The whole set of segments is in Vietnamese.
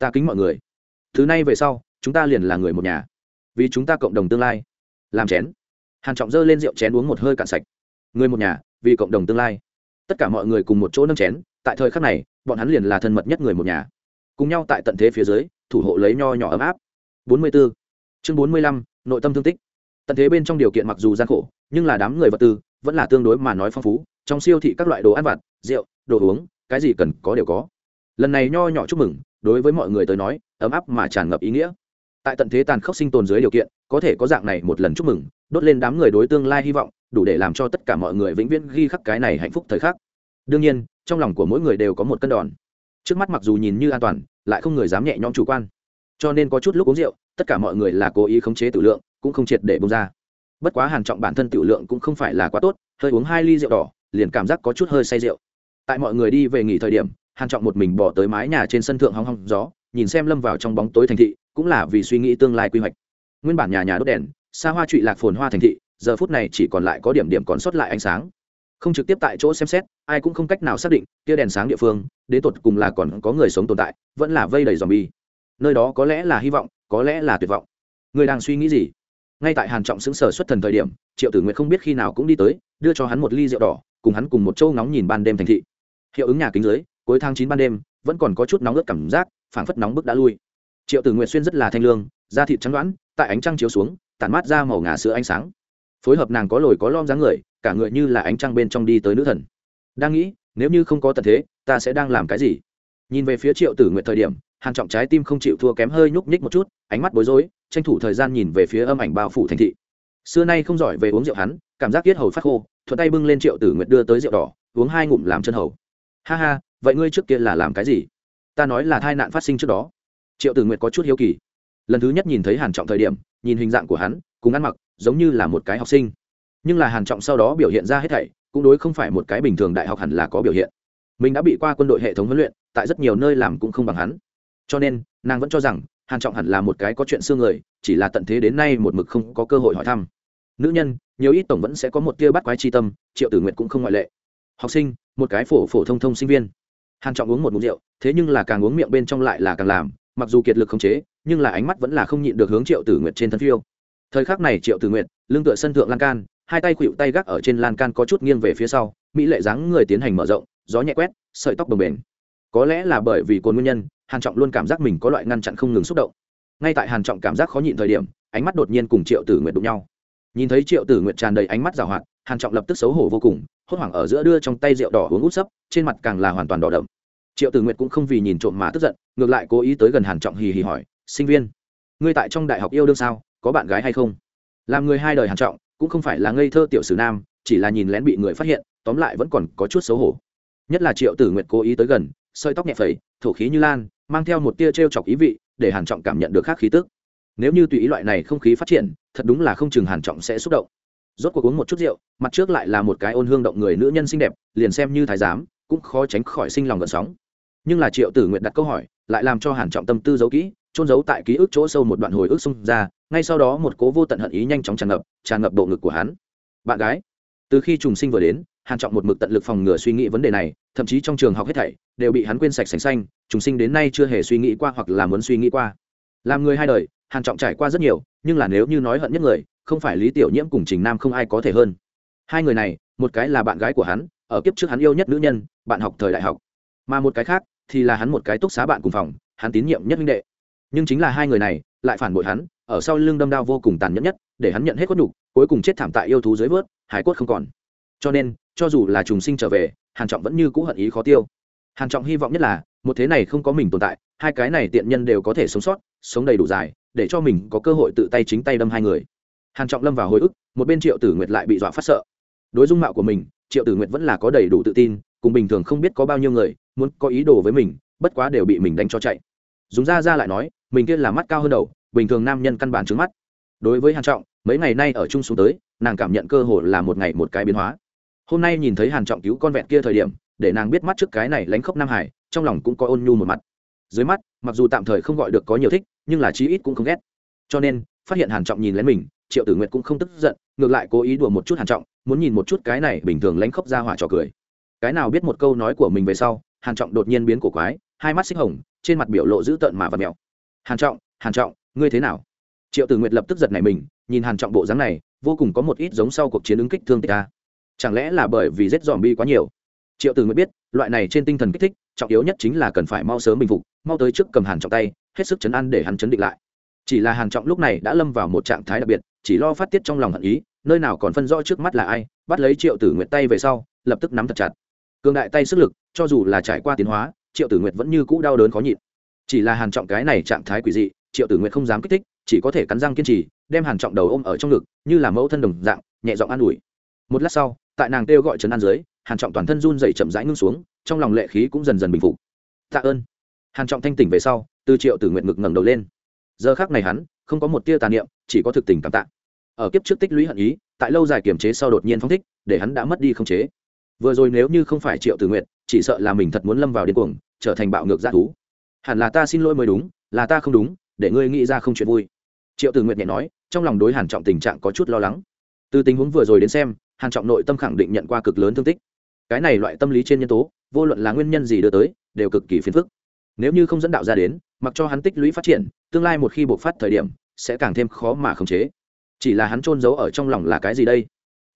ta kính mọi người. Thứ này về sau chúng ta liền là người một nhà. Vì chúng ta cộng đồng tương lai. Làm chén. Hàn trọng dơ lên rượu chén uống một hơi cạn sạch. Người một nhà vì cộng đồng tương lai. Tất cả mọi người cùng một chỗ nâng chén tại thời khắc này bọn hắn liền là thân mật nhất người một nhà. Cùng nhau tại tận thế phía dưới thủ hộ lấy nho nhỏ ấm áp. 44. chương 45, nội tâm thương tích. Tận thế bên trong điều kiện mặc dù gian khổ nhưng là đám người vật tư vẫn là tương đối mà nói phong phú. Trong siêu thị các loại đồ ăn vặt rượu đồ uống cái gì cần có đều có. Lần này nho nhỏ chúc mừng đối với mọi người tới nói, ấm áp mà tràn ngập ý nghĩa. Tại tận thế tàn khốc sinh tồn dưới điều kiện, có thể có dạng này một lần chúc mừng, đốt lên đám người đối tương lai hy vọng, đủ để làm cho tất cả mọi người vĩnh viễn ghi khắc cái này hạnh phúc thời khắc. Đương nhiên, trong lòng của mỗi người đều có một cân đòn. Trước mắt mặc dù nhìn như an toàn, lại không người dám nhẹ nhõm chủ quan. Cho nên có chút lúc uống rượu, tất cả mọi người là cố ý khống chế tử lượng, cũng không triệt để bông ra. Bất quá hàn trọng bản thân tự lượng cũng không phải là quá tốt, hơi uống hai ly rượu đỏ, liền cảm giác có chút hơi say rượu. Tại mọi người đi về nghỉ thời điểm hàn trọng một mình bỏ tới mái nhà trên sân thượng hong hong gió, nhìn xem lâm vào trong bóng tối thành thị, cũng là vì suy nghĩ tương lai quy hoạch. Nguyên bản nhà nhà đốt đèn, xa hoa trụy lạc phồn hoa thành thị, giờ phút này chỉ còn lại có điểm điểm còn sót lại ánh sáng. Không trực tiếp tại chỗ xem xét, ai cũng không cách nào xác định, kia đèn sáng địa phương, đến tột cùng là còn có người sống tồn tại, vẫn là vây đầy dòm bi nơi đó có lẽ là hy vọng, có lẽ là tuyệt vọng. Người đang suy nghĩ gì? Ngay tại hàn trọng xứng sở xuất thần thời điểm, triệu tử nguyệt không biết khi nào cũng đi tới, đưa cho hắn một ly rượu đỏ, cùng hắn cùng một châu nóng nhìn ban đêm thành thị. Hiệu ứng nhà kính dưới cuối tháng chín ban đêm, vẫn còn có chút nóng ướt cảm giác, phảng phất nóng bức đã lui. Triệu tử nguyệt xuyên rất là thanh lương, da thịt trắng đoán, tại ánh trăng chiếu xuống, tản mát ra màu ngà sữa ánh sáng. Phối hợp nàng có lồi có lom dáng người, cả người như là ánh trăng bên trong đi tới nữ thần. Đang nghĩ, nếu như không có tận thế, ta sẽ đang làm cái gì? Nhìn về phía triệu tử nguyện thời điểm, hàn trọng trái tim không chịu thua kém hơi nhúc nhích một chút, ánh mắt bối rối, tranh thủ thời gian nhìn về phía âm ảnh bao phủ thành thị. Xưa nay không giỏi về uống rượu hắn, cảm giác tiết hầu phát khô, thuận tay bưng lên triệu tử nguyện đưa tới rượu đỏ, uống hai ngụm làm chân hầu. Ha ha vậy ngươi trước kia là làm cái gì? Ta nói là tai nạn phát sinh trước đó. Triệu tử nguyệt có chút hiếu kỳ. Lần thứ nhất nhìn thấy hàn trọng thời điểm, nhìn hình dạng của hắn, cùng ăn mặc, giống như là một cái học sinh. Nhưng là hàn trọng sau đó biểu hiện ra hết thảy, cũng đối không phải một cái bình thường đại học hẳn là có biểu hiện. Mình đã bị qua quân đội hệ thống huấn luyện, tại rất nhiều nơi làm cũng không bằng hắn. Cho nên, nàng vẫn cho rằng, hàn trọng hẳn là một cái có chuyện xương người, chỉ là tận thế đến nay một mực không có cơ hội hỏi thăm. Nữ nhân, nhiều ít tổng vẫn sẽ có một tia bắt quái chi tâm, triệu tử nguyện cũng không ngoại lệ. Học sinh, một cái phổ phổ thông thông sinh viên hàn trọng uống một ngụm rượu, thế nhưng là càng uống miệng bên trong lại là càng làm, mặc dù kiệt lực không chế, nhưng là ánh mắt vẫn là không nhịn được hướng triệu tử nguyệt trên thân phiêu. Thời khắc này triệu tử nguyệt, lưng tựa sân thượng lan can, hai tay khuỵu tay gác ở trên lan can có chút nghiêng về phía sau, mỹ lệ dáng người tiến hành mở rộng, gió nhẹ quét, sợi tóc bồng bềnh. có lẽ là bởi vì cồn nguyên nhân, hàn trọng luôn cảm giác mình có loại ngăn chặn không ngừng xúc động. Ngay tại hàn trọng cảm giác khó nhịn thời điểm, ánh mắt đột nhiên cùng triệu tử nguyệt đụng nhau. Nhìn thấy triệu tử nguyệt tràn đầy ánh mắt rào hoạt, hàn trọng lập tức xấu hổ vô cùng hốt hoảng ở giữa đưa trong tay rượu đỏ uống út sấp, trên mặt càng là hoàn toàn đỏ đậm. Triệu tử nguyệt cũng không vì nhìn trộm mà tức giận, ngược lại cố ý tới gần hàn trọng hì hì hỏi, sinh viên, ngươi tại trong đại học yêu đương sao? Có bạn gái hay không? Làm người hai đời hàn trọng, cũng không phải là ngây thơ tiểu sử nam, chỉ là nhìn lén bị người phát hiện, tóm lại vẫn còn có chút xấu hổ. Nhất là triệu tử nguyệt cố ý tới gần, sợi tóc nhẹ phẩy, thổ khí như lan, mang theo một tia t chọc ý vị, để hàn trọng cảm nhận được khác khí tức. Nếu như tùy ý loại này không khí phát triển, thật đúng là không chừng hàn trọng sẽ xúc động rốt cuộc uống một chút rượu, mặt trước lại là một cái ôn hương động người nữ nhân xinh đẹp, liền xem như thái giám, cũng khó tránh khỏi sinh lòng gợn sóng. Nhưng là triệu tử nguyện đặt câu hỏi, lại làm cho hàn trọng tâm tư giấu kỹ trôn giấu tại ký ức chỗ sâu một đoạn hồi ức xung ra, ngay sau đó một cố vô tận hận ý nhanh chóng tràn ngập tràn ngập bộ ngực của hắn. Bạn gái, từ khi trùng sinh vừa đến, hàn trọng một mực tận lực phòng ngừa suy nghĩ vấn đề này, thậm chí trong trường học hết thảy, đều bị hắn quên sạch sành xanh, trùng sinh đến nay chưa hề suy nghĩ qua hoặc là muốn suy nghĩ qua. Làm người hai đời, hàn trọng trải qua rất nhiều, nhưng là nếu như nói hận nhất người không phải lý tiểu nhiễm cùng trình nam không ai có thể hơn. Hai người này, một cái là bạn gái của hắn, ở kiếp trước hắn yêu nhất nữ nhân, bạn học thời đại học. Mà một cái khác thì là hắn một cái túc xá bạn cùng phòng, hắn tín nhiệm nhất minh đệ. Nhưng chính là hai người này, lại phản bội hắn, ở sau lưng đâm đao vô cùng tàn nhẫn nhất, để hắn nhận hết cốt nhục, cuối cùng chết thảm tại yêu thú dưới vớt, hải cốt không còn. Cho nên, cho dù là trùng sinh trở về, hàn trọng vẫn như cũ hận ý khó tiêu. Hàn trọng hy vọng nhất là, một thế này không có mình tồn tại, hai cái này tiện nhân đều có thể sống sót, sống đầy đủ dài, để cho mình có cơ hội tự tay chính tay đâm hai người hàn trọng lâm vào hồi ức một bên triệu tử nguyệt lại bị dọa phát sợ đối dung mạo của mình triệu tử nguyệt vẫn là có đầy đủ tự tin cùng bình thường không biết có bao nhiêu người muốn có ý đồ với mình bất quá đều bị mình đánh cho chạy dùng ra ra lại nói mình kia là mắt cao hơn đầu bình thường nam nhân căn bản trứng mắt đối với hàn trọng mấy ngày nay ở chung xuống tới nàng cảm nhận cơ hội là một ngày một cái biến hóa hôm nay nhìn thấy hàn trọng cứu con vẹn kia thời điểm để nàng biết mắt trước cái này lánh khóc nam hải trong lòng cũng có ôn nhu một mặt dưới mắt mặc dù tạm thời không gọi được có nhiều thích nhưng là chí ít cũng không ghét cho nên phát hiện hàn trọng nhìn lén mình triệu tử nguyệt cũng không tức giận, ngược lại cố ý đùa một chút hàn trọng, muốn nhìn một chút cái này bình thường lánh khóc ra hỏa trò cười. Cái nào biết một câu nói của mình về sau, hàn trọng đột nhiên biến cổ quái, hai mắt xích hồng, trên mặt biểu lộ dữ tợn mà và mèo. Hàn trọng hàn trọng, ngươi thế nào? Triệu tử nguyệt lập tức giật nảy mình, nhìn hàn trọng bộ dáng này, vô cùng có một ít giống sau cuộc chiến ứng kích thương tích ta chẳng lẽ là bởi vì giết dòm bi quá nhiều? Triệu tử nguyệt biết, loại này trên tinh thần kích thích, trọng yếu nhất chính là cần phải mau sớm bình phục, mau tới trước cầm hàn trọng tay, hết sức chấn an để hắn chấn định lại. Chỉ là hàn trọng lúc này đã lâm vào một trạng thái đặc biệt chỉ lo phát tiết trong lòng hận ý, nơi nào còn phân rõ trước mắt là ai, bắt lấy triệu tử nguyệt tay về sau, lập tức nắm thật chặt. Cường đại tay sức lực, cho dù là trải qua tiến hóa, triệu tử nguyệt vẫn như cũ đau đớn khó nhịn. Chỉ là hàn trọng cái này trạng thái quỷ dị, triệu tử nguyệt không dám kích thích, chỉ có thể cắn răng kiên trì, đem hàn trọng đầu ôm ở trong ngực, như là mẫu thân đồng dạng, nhẹ giọng an ủi. Một lát sau, tại nàng kêu gọi trấn an dưới, hàn trọng toàn thân run rẩy chậm rãi ngưng xuống, trong lòng lệ khí cũng dần dần bình phục. Tạ ơn. Hàn trọng thanh tỉnh về sau, từ triệu tử nguyệt ngực ngẩng đầu lên. Giờ khắc này hắn không có một tia tà niệm, chỉ có thực tình cảm tạ. Ở kiếp trước tích lũy hận ý, tại lâu dài kiềm chế sau đột nhiên phong thích, để hắn đã mất đi không chế. Vừa rồi nếu như không phải triệu tử nguyện chỉ sợ là mình thật muốn lâm vào điên cuồng, trở thành bạo ngược g thú. Hẳn là ta xin lỗi mới đúng, là ta không đúng, để ngươi nghĩ ra không chuyện vui. Triệu tử nguyện nhẹ nói, trong lòng đối hàn trọng tình trạng có chút lo lắng. Từ tình huống vừa rồi đến xem, hàn trọng nội tâm khẳng định nhận qua cực lớn thương tích. Cái này loại tâm lý trên nhân tố, vô luận là nguyên nhân gì đưa tới, đều cực kỳ phiền phức. Nếu như không dẫn đạo ra đến, mặc cho hắn tích lũy phát triển, tương lai một khi bộc phát thời điểm sẽ càng thêm khó mà khống chế. Chỉ là hắn trôn giấu ở trong lòng là cái gì đây?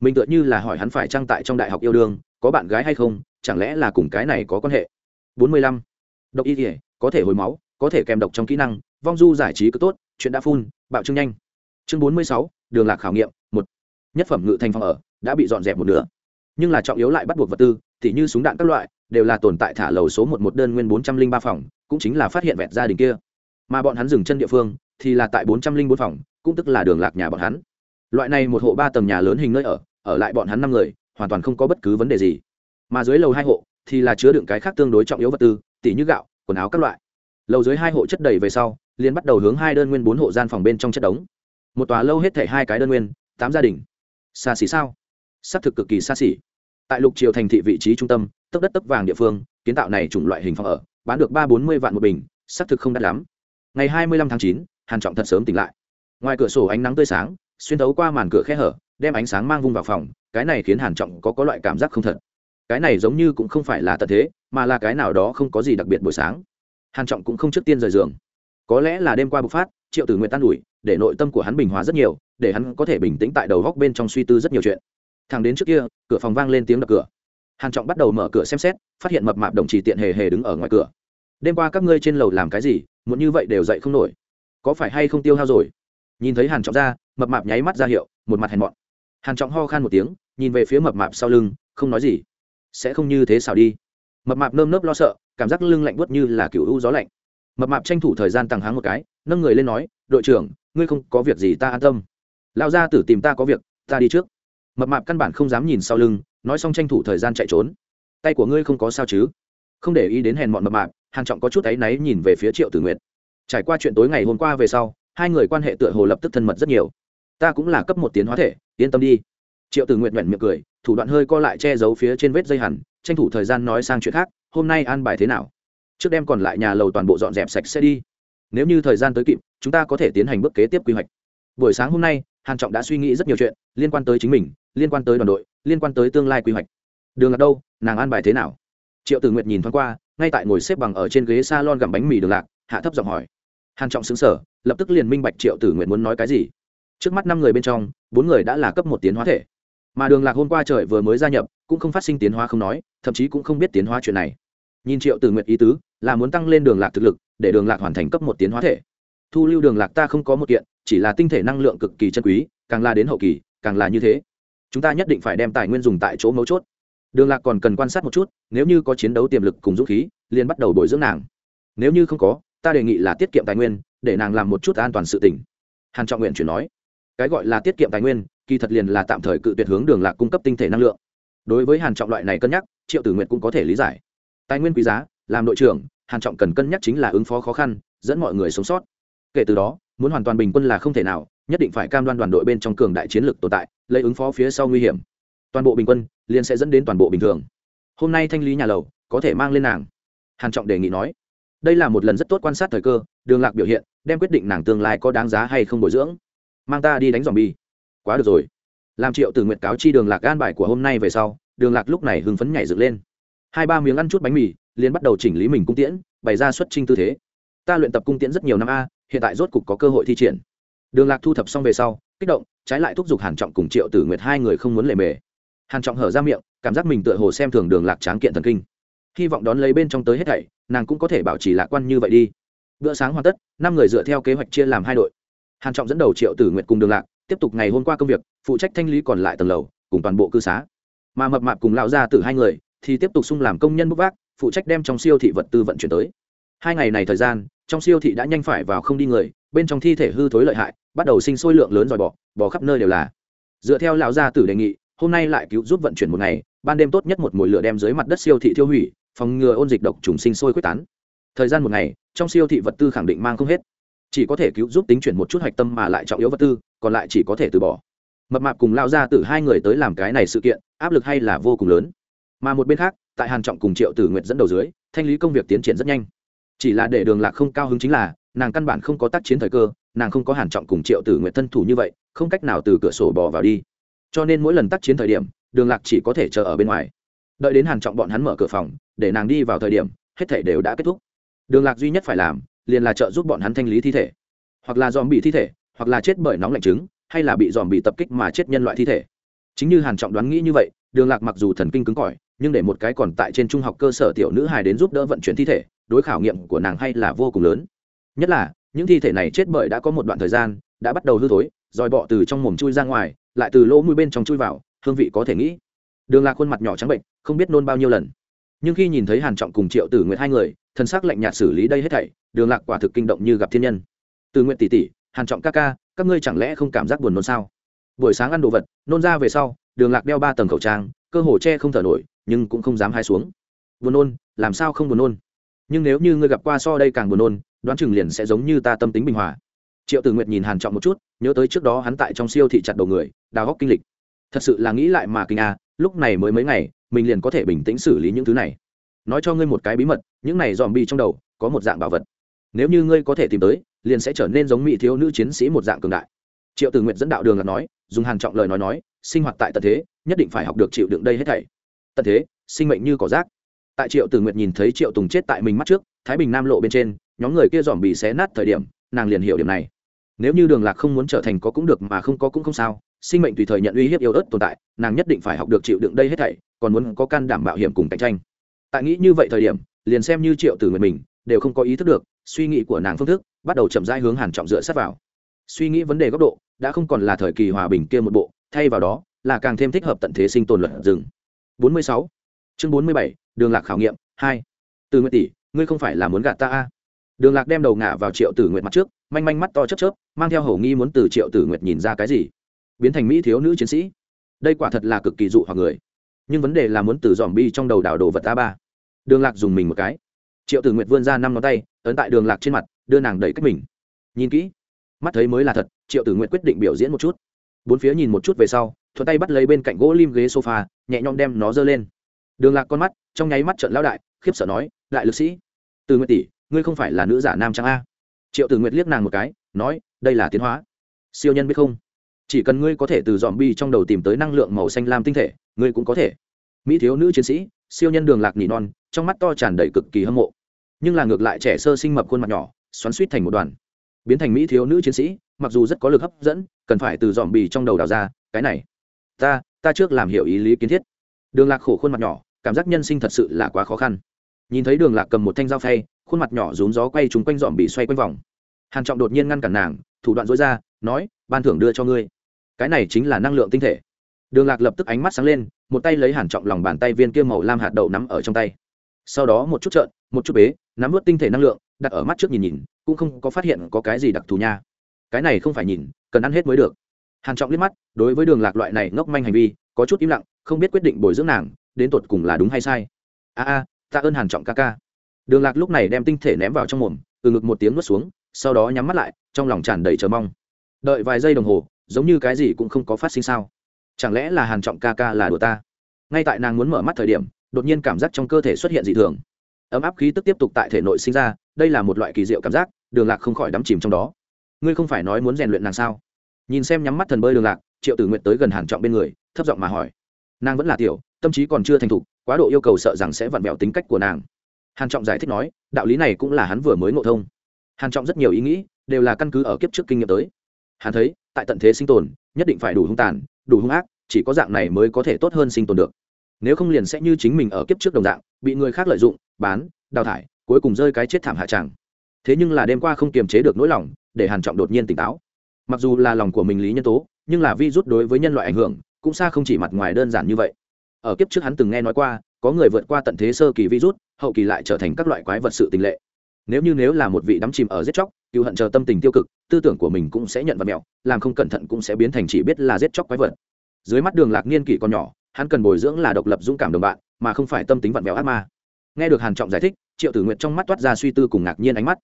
Mình tựa như là hỏi hắn phải trang tại trong đại học yêu đương có bạn gái hay không chẳng lẽ là cùng cái này có quan hệ? 45. độc y thể có thể hồi máu có thể kèm độc trong kỹ năng vong du giải trí cứ tốt chuyện đã phun bạo trương nhanh. Chương 46, đường lạc khảo nghiệm một. Nhất phẩm ngự thành phòng ở đã bị dọn dẹp một nửa. Nhưng là trọng yếu lại bắt buộc vật tư tỉ như súng đạn các loại đều là tồn tại thả lầu số một một đơn nguyên bốn trăm linh ba phòng cũng chính là phát hiện vẹt gia đình kia. Mà bọn hắn dừng chân địa phương thì là tại bốn trăm linh bốn phòng, cũng tức là đường lạc nhà bọn hắn. Loại này một hộ ba tầng nhà lớn hình nơi ở ở lại bọn hắn năm người, hoàn toàn không có bất cứ vấn đề gì. Mà dưới lầu hai hộ, thì là chứa đựng cái khác tương đối trọng yếu vật tư, tỉ như gạo, quần áo các loại. Lầu dưới hai hộ chất đầy về sau, liền bắt đầu hướng hai đơn nguyên bốn hộ gian phòng bên trong chất đống. Một tòa lâu hết thể hai cái đơn nguyên, tám gia đình. Xa xỉ sao? S c thực cực kỳ xa xỉ. Tại lục triều thành thị vị trí trung tâm, tấp đất tấp vàng địa phương, kiến tạo này chủng loại hình phòng ở, bán được ba bốn mươi vạn một bình s c thực không đắt lắm. Ngày hai mươi lăm tháng chín hàn trọng thật sớm tỉnh lại. Ngoài cửa sổ ánh nắng tươi sáng, xuyên thấu qua màn cửa khe hở, đem ánh sáng mang vung vào phòng, cái này khiến hàn trọng có có loại cảm giác không thật. Cái này giống như cũng không phải là tận thế, mà là cái nào đó không có gì đặc biệt buổi sáng. Hàn trọng cũng không trước tiên rời giường. Có lẽ là đêm qua bộc phát, triệu tử nguyện tan ủi, để nội tâm của hắn bình hòa rất nhiều, để hắn có thể bình tĩnh tại đầu góc bên trong suy tư rất nhiều chuyện. Thằng đến trước kia, cửa phòng vang lên tiếng đập cửa. Hàn trọng bắt đầu mở cửa xem xét, phát hiện mập mạp đồng chí tiện hề hề đứng ở ngoài cửa. Đêm qua các ngươi trên lầu làm cái gì, muốn như vậy đều dậy không nổi có phải hay không tiêu hao rồi? Nhìn thấy hàn trọng ra, mập mạp nháy mắt ra hiệu, một mặt hèn mọn. Hàn trọng ho khan một tiếng, nhìn về phía mập mạp sau lưng, không nói gì. Sẽ không như thế sao đi. Mập mạp nơm nớp lo sợ, cảm giác lưng lạnh buốt như là kiểu u gió lạnh. Mập mạp tranh thủ thời gian tăng háng một cái, nâng người lên nói, đội trưởng, ngươi không có việc gì ta an tâm. Lao ra tử tìm ta có việc, ta đi trước. Mập mạp căn bản không dám nhìn sau lưng, nói xong tranh thủ thời gian chạy trốn. Tay của ngươi không có sao chứ? Không để ý đến hèn mọn mập mạp, hàn trọng có chút áy náy nhìn về phía triệu tử nguyệt trải qua chuyện tối ngày hôm qua về sau, hai người quan hệ tựa hồ lập tức thân mật rất nhiều. Ta cũng là cấp một tiến hóa thể, yên tâm đi. Triệu tử nguyện nguyện miệng cười, thủ đoạn hơi co lại che giấu phía trên vết dây hẳn, tranh thủ thời gian nói sang chuyện khác, hôm nay an bài thế nào? Trước đêm còn lại nhà lầu toàn bộ dọn dẹp sạch sẽ đi. Nếu như thời gian tới kịp, chúng ta có thể tiến hành bước kế tiếp quy hoạch. Buổi sáng hôm nay, hàn trọng đã suy nghĩ rất nhiều chuyện, liên quan tới chính mình, liên quan tới đoàn đội, liên quan tới tương lai quy hoạch. Đường ở đâu, nàng an bài thế nào? Triệu tử nguyệt nhìn thoáng qua, ngay tại ngồi xếp bằng ở trên ghế salon gặm bánh mì đường lạc hạ thấp giọng hỏi. Hàn trọng xứng sở lập tức liền minh bạch triệu tử nguyện muốn nói cái gì. Trước mắt năm người bên trong, bốn người đã là cấp một tiến hóa thể. Mà đường lạc hôm qua trời vừa mới gia nhập, cũng không phát sinh tiến hóa không nói, thậm chí cũng không biết tiến hóa chuyện này. Nhìn triệu tử nguyện ý tứ, là muốn tăng lên đường lạc thực lực, để đường lạc hoàn thành cấp một tiến hóa thể. Thu lưu đường lạc ta không có một kiện, chỉ là tinh thể năng lượng cực kỳ chân quý, càng là đến hậu kỳ, càng là như thế. Chúng ta nhất định phải đem tài nguyên dùng tại chỗ mấu chốt. Đường lạc còn cần quan sát một chút, nếu như có chiến đấu tiềm lực cùng dũng khí, liền bắt đầu bồi dưỡng nàng. Nếu như không có ta đề nghị là tiết kiệm tài nguyên, để nàng làm một chút an toàn sự tỉnh hàn trọng nguyện chuyển nói. Cái gọi là tiết kiệm tài nguyên, kỳ thật liền là tạm thời cự tuyệt hướng đường lạc cung cấp tinh thể năng lượng. Đối với hàn trọng loại này cân nhắc, triệu tử nguyện cũng có thể lý giải. Tài nguyên quý giá, làm đội trưởng, hàn trọng cần cân nhắc chính là ứng phó khó khăn, dẫn mọi người sống sót. Kể từ đó, muốn hoàn toàn bình quân là không thể nào, nhất định phải cam đoan đoàn đội bên trong cường đại chiến lược tồn tại, lấy ứng phó phía sau nguy hiểm. Toàn bộ bình quân, liền sẽ dẫn đến toàn bộ bình thường. Hôm nay thanh lý nhà lầu, có thể mang lên nàng. Hàn trọng đề nghị nói đây là một lần rất tốt quan sát thời cơ, đường lạc biểu hiện, đem quyết định nàng tương lai có đáng giá hay không bồi dưỡng. Mang ta đi đánh dòm bi quá được rồi. Làm triệu từ nguyện cáo chi đường lạc gan bài của hôm nay về sau, đường lạc lúc này hưng phấn nhảy dựng lên. Hai ba miếng ăn chút bánh mì, liền bắt đầu chỉnh lý mình cung tiễn, bày ra xuất trình tư thế. Ta luyện tập cung tiễn rất nhiều năm a, hiện tại rốt cục có cơ hội thi triển. Đường lạc thu thập xong về sau, kích động, trái lại thúc giục hàn trọng cùng triệu tử nguyệt hai người không muốn lề mề. Hàn trọng hở ra miệng, cảm giác mình tựa hồ xem thường đường lạc tráng kiện thần kinh hy vọng đón lấy bên trong tới hết thảy, nàng cũng có thể bảo trì lạc quan như vậy đi. Bữa sáng hoàn tất, năm người dựa theo kế hoạch chia làm hai đội. Hàn trọng dẫn đầu triệu tử nguyệt cùng đường lạc, tiếp tục ngày hôm qua công việc, phụ trách thanh lý còn lại tầng lầu, cùng toàn bộ cư xá. Mà mập mạp cùng lão gia tử hai người, thì tiếp tục xung làm công nhân bốc vác, phụ trách đem trong siêu thị vật tư vận chuyển tới. Hai ngày này thời gian, trong siêu thị đã nhanh phải vào không đi người, bên trong thi thể hư thối lợi hại, bắt đầu sinh sôi lượng lớn dòi bỏ bỏ khắp nơi đều là. Dựa theo lão gia tử đề nghị, hôm nay lại cứu giúp vận chuyển một ngày, ban đêm tốt nhất một mùi lửa đem dưới mặt đất siêu thị tiêu hủy phòng ngừa ôn dịch độc trùng sinh sôi quyết tán. Thời gian một ngày, trong siêu thị vật tư khẳng định mang không hết. Chỉ có thể cứu giúp tính chuyển một chút hạch tâm mà lại trọng yếu vật tư, còn lại chỉ có thể từ bỏ. Mập mạp cùng lao ra từ hai người tới làm cái này sự kiện, áp lực hay là vô cùng lớn. Mà một bên khác, tại hàn trọng cùng triệu tử nguyệt dẫn đầu dưới, thanh lý công việc tiến triển rất nhanh. Chỉ là để đường lạc không cao hứng chính là, nàng căn bản không có tác chiến thời cơ, nàng không có hàn trọng cùng triệu tử nguyệt thân thủ như vậy, không cách nào từ cửa sổ bò vào đi. Cho nên mỗi lần tác chiến thời điểm, đường lạc chỉ có thể chờ ở bên ngoài. Đợi đến hàn trọng bọn hắn mở cửa phòng để nàng đi vào thời điểm, hết thể đều đã kết thúc. Đường lạc duy nhất phải làm, liền là trợ giúp bọn hắn thanh lý thi thể. Hoặc là dòm bị thi thể, hoặc là chết bởi nóng lạnh trứng, hay là bị dòm bị tập kích mà chết nhân loại thi thể. Chính như hàn trọng đoán nghĩ như vậy, đường lạc mặc dù thần kinh cứng cỏi, nhưng để một cái còn tại trên trung học cơ sở tiểu nữ hài đến giúp đỡ vận chuyển thi thể, đối khảo nghiệm của nàng hay là vô cùng lớn. Nhất là, những thi thể này chết bởi đã có một đoạn thời gian, đã bắt đầu hư thối, dòi bọ từ trong mồm chui ra ngoài, lại từ lỗ mũi bên trong chui vào, hương vị có thể nghĩ. Đường lạc khuôn mặt nhỏ trắng bệnh, không biết nôn bao nhiêu lần nhưng khi nhìn thấy hàn trọng cùng triệu tử nguyện hai người, thân xác lạnh nhạt xử lý đây hết thảy, đường lạc quả thực kinh động như gặp thiên nhân. Từ nguyện tỷ tỷ, hàn trọng ca ca, các ngươi chẳng lẽ không cảm giác buồn nôn sao? Buổi sáng ăn đồ vật, nôn ra về sau, đường lạc đeo ba tầng khẩu trang, cơ hồ che không thở nổi, nhưng cũng không dám hai xuống. Buồn nôn, làm sao không buồn nôn? Nhưng nếu như ngươi gặp qua so đây càng buồn nôn, đoán chừng liền sẽ giống như ta tâm tính bình hòa. Triệu tử nguyệt nhìn hàn trọng một chút, nhớ tới trước đó hắn tại trong siêu thị chặt đầu người, đào góc kinh lịch. Thật sự là nghĩ lại mà kinh a lúc này mới mấy ngày, mình liền có thể bình tĩnh xử lý những thứ này. Nói cho ngươi một cái bí mật, những này dòm bi trong đầu, có một dạng bảo vật. Nếu như ngươi có thể tìm tới, liền sẽ trở nên giống mỹ thiếu nữ chiến sĩ một dạng cường đại. Triệu tử nguyện dẫn đạo đường là nói, dùng hàng trọng lời nói nói, sinh hoạt tại tận thế, nhất định phải học được chịu đựng đây hết thảy. Tận thế, sinh mệnh như cỏ rác. Tại triệu tử nguyện nhìn thấy triệu tùng chết tại mình mắt trước, thái bình nam lộ bên trên, nhóm người kia dòm bị xé nát thời điểm, nàng liền hiểu điểm này. Nếu như đường lạc không muốn trở thành có cũng được mà không có cũng không sao sinh mệnh tùy thời nhận uy hiếp yếu ớt tồn tại nàng nhất định phải học được chịu đựng đây hết thảy còn muốn có can đảm bảo hiểm cùng cạnh tranh. Tại nghĩ như vậy thời điểm liền xem như triệu tử nguyệt mình đều không có ý thức được suy nghĩ của nàng phương thức bắt đầu chậm rãi hướng hàn trọng dựa sát vào. Suy nghĩ vấn đề góc độ đã không còn là thời kỳ hòa bình kia một bộ thay vào đó là càng thêm thích hợp tận thế sinh tồn luật rừng. 46. chương 47, đường lạc khảo nghiệm 2. từ nguyện tỷ ngươi không phải là muốn gạt ta a? Đường lạc đem đầu ngả vào triệu tử nguyệt mặt trước manh manh mắt to chớp chớp mang theo hầu nghi muốn từ triệu tử nguyệt nhìn ra cái gì? Biến thành mỹ thiếu nữ chiến sĩ. Đây quả thật là cực kỳ dụ hoặc người. Nhưng vấn đề là muốn từ dòm bi trong đầu đảo đồ vật a ba. Đường lạc dùng mình một cái. Triệu tử nguyệt vươn ra năm ngón tay, ấn tại đường lạc trên mặt, đưa nàng đẩy cách mình. Nhìn kỹ, mắt thấy mới là thật, triệu tử nguyệt quyết định biểu diễn một chút. Bốn phía nhìn một chút về sau, thuận tay bắt lấy bên cạnh gỗ lim ghế sofa, nhẹ nhõm đem nó giơ lên. Đường lạc con mắt, trong nháy mắt trận lão đại, khiếp sợ nói, đại lực sĩ từ nguyệt tỷ, ngươi không phải là nữ giả nam trang a. Triệu tử nguyệt liếc nàng một cái, nói, đây là tiến hóa. Siêu nhân biết không? Chỉ cần ngươi có thể từ dòm bi trong đầu tìm tới năng lượng màu xanh lam tinh thể, ngươi cũng có thể. Mỹ thiếu nữ chiến sĩ, siêu nhân đường lạc nỉ non, trong mắt to tràn đầy cực kỳ hâm mộ. Nhưng là ngược lại trẻ sơ sinh mập khuôn mặt nhỏ, xoắn suýt thành một đoàn. Biến thành mỹ thiếu nữ chiến sĩ, mặc dù rất có lực hấp dẫn, cần phải từ dòm bì trong đầu đào ra, cái này. Ta ta trước làm hiểu ý lý kiến thiết. Đường lạc khổ khuôn mặt nhỏ, cảm giác nhân sinh thật sự là quá khó khăn. Nhìn thấy đường lạc cầm một thanh dao phay, khuôn mặt nhỏ rún gió quay chúng quanh dòm bì xoay quanh vòng. Hàn trọng đột nhiên ngăn cản nàng, thủ đoạn dối ra, nói, ban thưởng đưa cho ngươi cái này chính là năng lượng tinh thể. Đường lạc lập tức ánh mắt sáng lên, một tay lấy hàn trọng lòng bàn tay viên kia màu lam hạt đậu nắm ở trong tay. Sau đó một chút trợn, một chút bế, nắm vớt tinh thể năng lượng, đặt ở mắt trước nhìn nhìn, cũng không có phát hiện có cái gì đặc thù nha. Cái này không phải nhìn, cần ăn hết mới được. Hàn trọng liếc mắt, đối với đường lạc loại này ngốc manh hành vi, có chút im lặng, không biết quyết định bồi dưỡng nàng, đến tột cùng là đúng hay sai. A a ta ơn hàn trọng ca ca. Đường lạc lúc này đem tinh thể ném vào trong mồm, từ ngực một tiếng nuốt xuống, sau đó nhắm mắt lại, trong lòng tràn đầy chờ mong. Đợi vài giây đồng hồ giống như cái gì cũng không có phát sinh sao? Chẳng lẽ là hàn trọng ca ca là đùa ta? Ngay tại nàng muốn mở mắt thời điểm, đột nhiên cảm giác trong cơ thể xuất hiện dị thường. Ấm áp khí tức tiếp tục tại thể nội sinh ra, đây là một loại kỳ diệu cảm giác, đường lạc không khỏi đắm chìm trong đó. Ngươi không phải nói muốn rèn luyện nàng sao? Nhìn xem nhắm mắt thần bơi đường lạc, triệu tử nguyện tới gần hàn trọng bên người, thấp giọng mà hỏi. Nàng vẫn là tiểu, tâm trí còn chưa thành thục, quá độ yêu cầu sợ rằng sẽ vặn vẹo tính cách của nàng. Hàn trọng giải thích nói, đạo lý này cũng là hắn vừa mới ngộ thông. Hàn trọng rất nhiều ý nghĩ, đều là căn cứ ở kiếp trước kinh nghiệm tới hắn thấy, tại tận thế sinh tồn, nhất định phải đủ hung tàn, đủ hung ác, chỉ có dạng này mới có thể tốt hơn sinh tồn được. Nếu không liền sẽ như chính mình ở kiếp trước đồng dạng, bị người khác lợi dụng, bán, đào thải, cuối cùng rơi cái chết thảm hạ tràng. Thế nhưng là đêm qua không kiềm chế được nỗi lòng, để hàn trọng đột nhiên tỉnh táo. Mặc dù là lòng của mình lý nhân tố, nhưng là vi rút đối với nhân loại ảnh hưởng, cũng xa không chỉ mặt ngoài đơn giản như vậy. Ở kiếp trước hắn từng nghe nói qua, có người vượt qua tận thế sơ kỳ virus hậu kỳ lại trở thành các loại quái vật sự tình lệ. Nếu như nếu là một vị đắm chìm ở giết chóc cựu hận chờ tâm tình tiêu cực, tư tưởng của mình cũng sẽ nhận vật mẹo, làm không cẩn thận cũng sẽ biến thành chỉ biết là giết chóc quái vật. Dưới mắt đường lạc niên kỷ còn nhỏ, hắn cần bồi dưỡng là độc lập dũng cảm đồng bạn, mà không phải tâm tính vặn vẹo ác ma. Nghe được hàn trọng giải thích, triệu tử nguyện trong mắt toát ra suy tư cùng ngạc nhiên ánh mắt.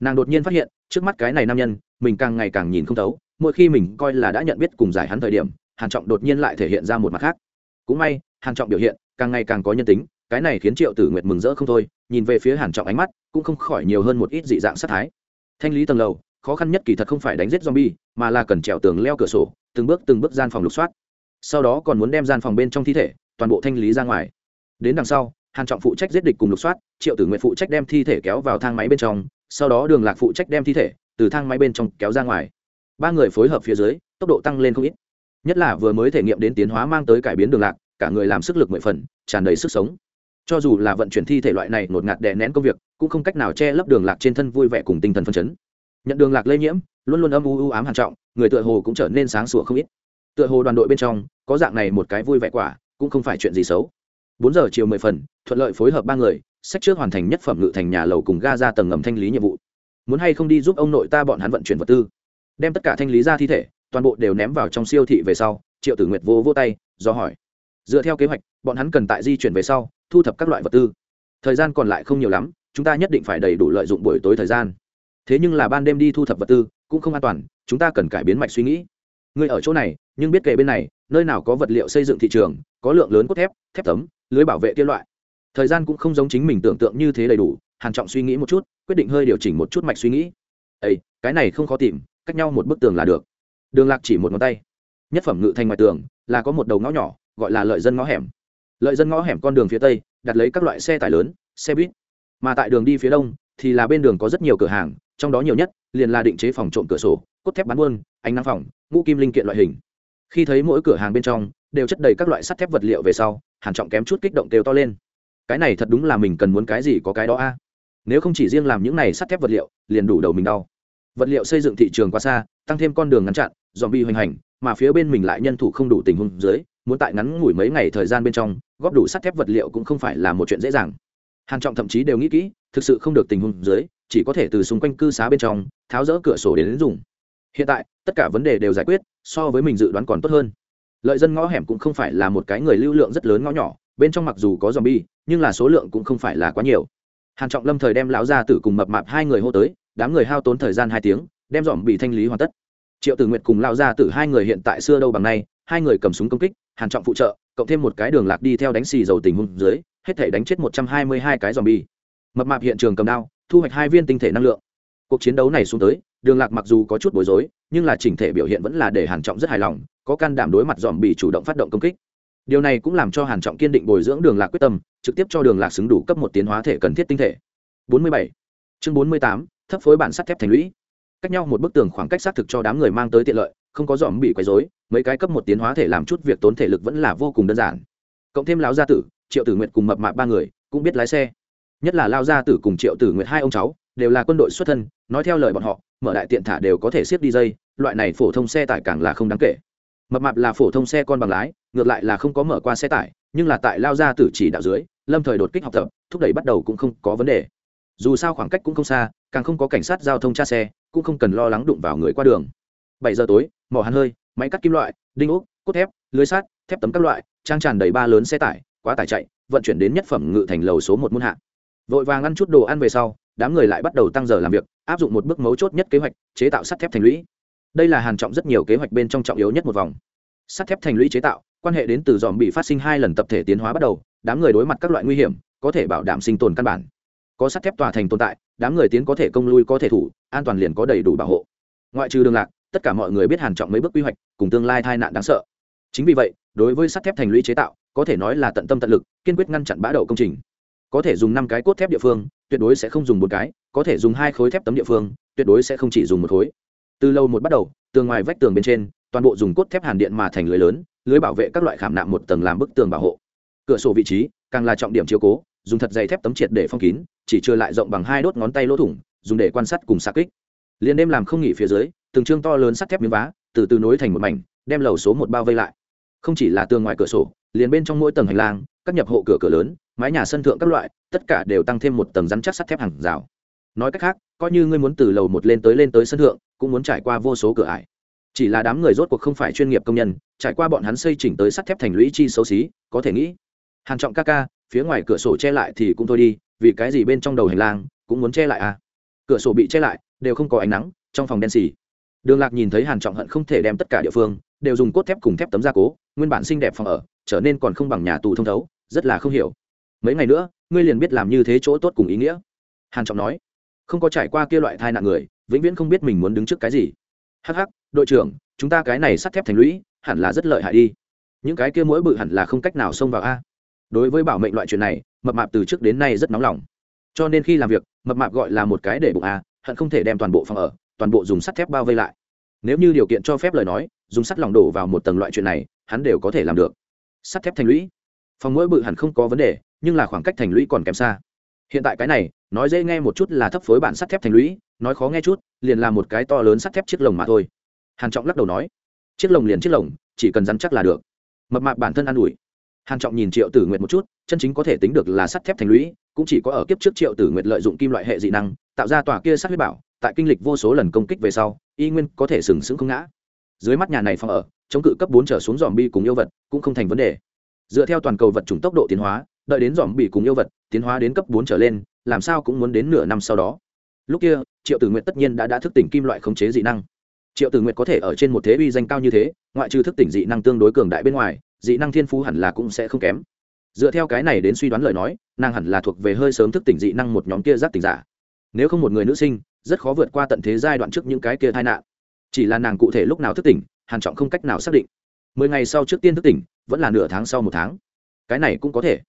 Nàng đột nhiên phát hiện, trước mắt cái này nam nhân, mình càng ngày càng nhìn không thấu, mỗi khi mình coi là đã nhận biết cùng giải hắn thời điểm, hàn trọng đột nhiên lại thể hiện ra một mặt khác. Cũng may, hàn trọng biểu hiện, càng ngày càng có nhân tính, cái này khiến triệu tử nguyệt mừng rỡ không thôi, nhìn về phía hàn trọng ánh mắt, cũng không khỏi nhiều hơn một ít dị dạng sát thái thanh lý tầng lầu, khó khăn nhất kỳ thật không phải đánh giết zombie, mà là cần trèo tường leo cửa sổ, từng bước từng bước gian phòng lục soát. Sau đó còn muốn đem gian phòng bên trong thi thể, toàn bộ thanh lý ra ngoài. Đến đằng sau, hàn trọng phụ trách giết địch cùng lục soát, triệu tử nguyện phụ trách đem thi thể kéo vào thang máy bên trong, sau đó đường lạc phụ trách đem thi thể từ thang máy bên trong kéo ra ngoài. Ba người phối hợp phía dưới, tốc độ tăng lên không ít. Nhất là vừa mới thể nghiệm đến tiến hóa mang tới cải biến đường lạc, cả người làm sức lực mười phần, tràn đầy sức sống cho dù là vận chuyển thi thể loại này ngột ngạt đè nén công việc, cũng không cách nào che lấp đường lạc trên thân vui vẻ cùng tinh thần phân chấn. Nhận đường lạc lây nhiễm, luôn luôn âm u u ám hàn trọng, người tựa hồ cũng trở nên sáng sủa không ít. Tựa hồ đoàn đội bên trong, có dạng này một cái vui vẻ quả, cũng không phải chuyện gì xấu. Bốn giờ chiều mười phần, thuận lợi phối hợp ba người sách trước hoàn thành nhất phẩm ngự thành nhà lầu cùng ga ra tầng ngầm thanh lý nhiệm vụ. Muốn hay không đi giúp ông nội ta bọn hắn vận chuyển vật tư? Đem tất cả thanh lý ra thi thể, toàn bộ đều ném vào trong siêu thị về sau, triệu tử nguyệt vô vô tay, do hỏi dựa theo kế hoạch, bọn hắn cần tại di chuyển về sau, thu thập các loại vật tư. Thời gian còn lại không nhiều lắm, chúng ta nhất định phải đầy đủ lợi dụng buổi tối thời gian. Thế nhưng là ban đêm đi thu thập vật tư cũng không an toàn, chúng ta cần cải biến mạch suy nghĩ. Người ở chỗ này, nhưng biết kể bên này, nơi nào có vật liệu xây dựng thị trường, có lượng lớn cốt thép thép tấm, lưới bảo vệ kia loại. Thời gian cũng không giống chính mình tưởng tượng như thế đầy đủ, hàn trọng suy nghĩ một chút, quyết định hơi điều chỉnh một chút mạch suy nghĩ. Ấy cái này không khó tìm, cách nhau một bức tường là được. Đường lạc chỉ một ngón tay. Nhất phẩm ngự thành ngoài tường là có một đầu ngõ nhỏ gọi là lợi dân ngõ hẻm. Lợi dân ngõ hẻm con đường phía tây, đặt lấy các loại xe tải lớn, xe buýt. Mà tại đường đi phía đông thì là bên đường có rất nhiều cửa hàng, trong đó nhiều nhất liền là định chế phòng trộm cửa sổ, cốt thép bán buôn, ánh nắng phòng, ngũ kim linh kiện loại hình. Khi thấy mỗi cửa hàng bên trong đều chất đầy các loại sắt thép vật liệu về sau, hàn trọng kém chút kích động kêu to lên. Cái này thật đúng là mình cần muốn cái gì có cái đó a. À? Nếu không chỉ riêng làm những này sắt thép vật liệu, liền đủ đầu mình đau. Vật liệu xây dựng thị trường quá xa, tăng thêm con đường ngắn chặn dòm bi hoành hành, mà phía bên mình lại nhân thủ không đủ tình huống dưới muốn tại ngắn ngủi mấy ngày thời gian bên trong góp đủ sắt thép vật liệu cũng không phải là một chuyện dễ dàng. Hàn trọng thậm chí đều nghĩ kỹ thực sự không được tình huống dưới chỉ có thể từ xung quanh cư xá bên trong tháo rỡ cửa sổ đến, đến dùng. Hiện tại tất cả vấn đề đều giải quyết so với mình dự đoán còn tốt hơn. Lợi dân ngõ hẻm cũng không phải là một cái người lưu lượng rất lớn ngõ nhỏ bên trong mặc dù có dòm bi nhưng là số lượng cũng không phải là quá nhiều. Hàn trọng lâm thời đem lão gia tử cùng mập mạp hai người hô tới đám người hao tốn thời gian hai tiếng đem dòm bị thanh lý hoàn tất. Triệu tử nguyệt cùng lão gia tử hai người hiện tại xưa đâu bằng nay hai người cầm súng công kích hàn trọng phụ trợ cộng thêm một cái đường lạc đi theo đánh xì dầu tình huống dưới hết thể đánh chết một trăm hai mươi hai cái zombie. Mập mạp hiện trường cầm đao thu hoạch hai viên tinh thể năng lượng. Cuộc chiến đấu này xuống tới đường lạc mặc dù có chút bối rối nhưng là chỉnh thể biểu hiện vẫn là để hàn trọng rất hài lòng có can đảm đối mặt dòm bị chủ động phát động công kích. Điều này cũng làm cho hàn trọng kiên định bồi dưỡng đường lạc quyết tâm trực tiếp cho đường lạc xứng đủ cấp một tiến hóa thể cần thiết tinh thể. 47. chương 48, thấp phối bản sắt thép thành lũy. Cách nhau một bức tường khoảng cách xác thực cho đám người mang tới tiện lợi không có dòm bị quấy rối, mấy cái cấp một tiến hóa thể làm chút việc tốn thể lực vẫn là vô cùng đơn giản. Cộng thêm lão gia tử, triệu tử nguyệt cùng mập mạp ba người, cũng biết lái xe. Nhất là lao gia tử cùng triệu tử nguyệt hai ông cháu, đều là quân đội xuất thân, nói theo lời bọn họ, mở đại tiện thả đều có thể siết đi dây, loại này phổ thông xe tải càng là không đáng kể. Mập mạp là phổ thông xe con bằng lái, ngược lại là không có mở qua xe tải, nhưng là tại lao gia tử chỉ đạo dưới, lâm thời đột kích học tập, thúc đẩy bắt đầu cũng không có vấn đề. Dù sao khoảng cách cũng không xa, càng không có cảnh sát giao thông tra xe, cũng không cần lo lắng đụng vào người qua đường. Bảy giờ tối mỏ hàn hơi, máy cắt kim loại, đinh ốc, cốt thép, lưới sắt, thép tấm các loại, trang tràn đầy ba lớn xe tải, quá tải chạy, vận chuyển đến nhất phẩm ngự thành lầu số một môn hạ. Vội vàng ăn chút đồ ăn về sau, đám người lại bắt đầu tăng giờ làm việc, áp dụng một bước mấu chốt nhất kế hoạch, chế tạo sắt thép thành lũy. Đây là hàn trọng rất nhiều kế hoạch bên trong trọng yếu nhất một vòng. Sắt thép thành lũy chế tạo, quan hệ đến từ dòm bị phát sinh hai lần tập thể tiến hóa bắt đầu, đám người đối mặt các loại nguy hiểm, có thể bảo đảm sinh tồn căn bản. Có sắt thép tòa thành tồn tại, đám người tiến có thể công lui, có thể thủ, an toàn liền có đầy đủ bảo hộ. Ngoại trừ đường lạc tất cả mọi người biết hàn trọng mấy bước quy hoạch, cùng tương lai tai nạn đáng sợ. Chính vì vậy, đối với sắt thép thành lũy chế tạo, có thể nói là tận tâm tận lực, kiên quyết ngăn chặn bã đậu công trình. Có thể dùng năm cái cốt thép địa phương, tuyệt đối sẽ không dùng một cái, có thể dùng hai khối thép tấm địa phương, tuyệt đối sẽ không chỉ dùng một khối. Từ lâu một bắt đầu, tường ngoài vách tường bên trên, toàn bộ dùng cốt thép hàn điện mà thành lưới lớn, lưới bảo vệ các loại khảm nạm một tầng làm bức tường bảo hộ. Cửa sổ vị trí, càng là trọng điểm chiếu cố, dùng thật dày thép tấm triệt để phong kín, chỉ chưa lại rộng bằng hai đốt ngón tay lỗ thủng, dùng để quan sát cùng xa kích. Liên đêm làm không nghỉ phía dưới từng chương to lớn sắt thép miếng vá, từ từ nối thành một mảnh, đem lầu số một bao vây lại. Không chỉ là tường ngoài cửa sổ, liền bên trong mỗi tầng hành lang, các nhập hộ cửa cửa lớn, mái nhà sân thượng các loại, tất cả đều tăng thêm một tầng rắn chắc sắt thép hàng rào. Nói cách khác, coi như ngươi muốn từ lầu một lên tới lên tới sân thượng, cũng muốn trải qua vô số cửa ải. Chỉ là đám người rốt cuộc không phải chuyên nghiệp công nhân, trải qua bọn hắn xây chỉnh tới sắt thép thành lũy chi xấu xí, có thể nghĩ hàng trọng ca ca, phía ngoài cửa sổ che lại thì cũng thôi đi, vì cái gì bên trong đầu hành lang cũng muốn che lại à? Cửa sổ bị che lại, đều không có ánh nắng, trong phòng đen xì đường lạc nhìn thấy hàn trọng hận không thể đem tất cả địa phương đều dùng cốt thép cùng thép tấm gia cố, nguyên bản xinh đẹp phòng ở, trở nên còn không bằng nhà tù thông thấu, rất là không hiểu. Mấy ngày nữa, ngươi liền biết làm như thế chỗ tốt cùng ý nghĩa. Hàn trọng nói, không có trải qua kia loại thai nạn người, vĩnh viễn không biết mình muốn đứng trước cái gì. Hắc hắc, đội trưởng, chúng ta cái này sắt thép thành lũy, hẳn là rất lợi hại đi. Những cái kia mỗi bự hẳn là không cách nào xông vào a. Đối với bảo mệnh loại chuyện này, mập mạp từ trước đến nay rất nóng lòng. Cho nên khi làm việc, mập mạp gọi là một cái để bụng a, hận không thể đem toàn bộ phòng ở toàn bộ dùng sắt thép bao vây lại. Nếu như điều kiện cho phép lời nói, dùng sắt lòng đổ vào một tầng loại chuyện này, hắn đều có thể làm được. Sắt thép thành lũy. Phòng mỗi bự hẳn không có vấn đề, nhưng là khoảng cách thành lũy còn kém xa. Hiện tại cái này, nói dễ nghe một chút là thấp phối bản sắt thép thành lũy, nói khó nghe chút, liền là một cái to lớn sắt thép chiếc lồng mà thôi. Hàn trọng lắc đầu nói, chiếc lồng liền chiếc lồng, chỉ cần rắn chắc là được. Mập mạp bản thân an ủi. Hàn trọng nhìn triệu tử nguyệt một chút, chân chính có thể tính được là sắt thép thành lũy cũng chỉ có ở kiếp trước triệu tử nguyệt lợi dụng kim loại hệ dị năng, tạo ra tòa kia sát huyết bảo, tại kinh lịch vô số lần công kích về sau, y nguyên có thể sừng sững không ngã. Dưới mắt nhà này phòng ở, chống cự cấp bốn trở xuống dòm bi cùng yêu vật cũng không thành vấn đề. Dựa theo toàn cầu vật chủng tốc độ tiến hóa, đợi đến dòm bi cùng yêu vật tiến hóa đến cấp bốn trở lên, làm sao cũng muốn đến nửa năm sau đó. Lúc kia, triệu tử nguyện tất nhiên đã đã thức tỉnh kim loại khống chế dị năng. Triệu tử nguyện có thể ở trên một thế uy danh cao như thế, ngoại trừ thức tỉnh dị năng tương đối cường đại bên ngoài, dị năng thiên phú hẳn là cũng sẽ không kém. Dựa theo cái này đến suy đoán lời nói nàng hẳn là thuộc về hơi sớm thức tỉnh dị năng một nhóm kia giác tỉnh giả. Nếu không một người nữ sinh, rất khó vượt qua tận thế giai đoạn trước những cái kia tai nạn. Chỉ là nàng cụ thể lúc nào thức tỉnh, hàn trọng không cách nào xác định. Mười ngày sau trước tiên thức tỉnh, vẫn là nửa tháng sau một tháng. Cái này cũng có thể.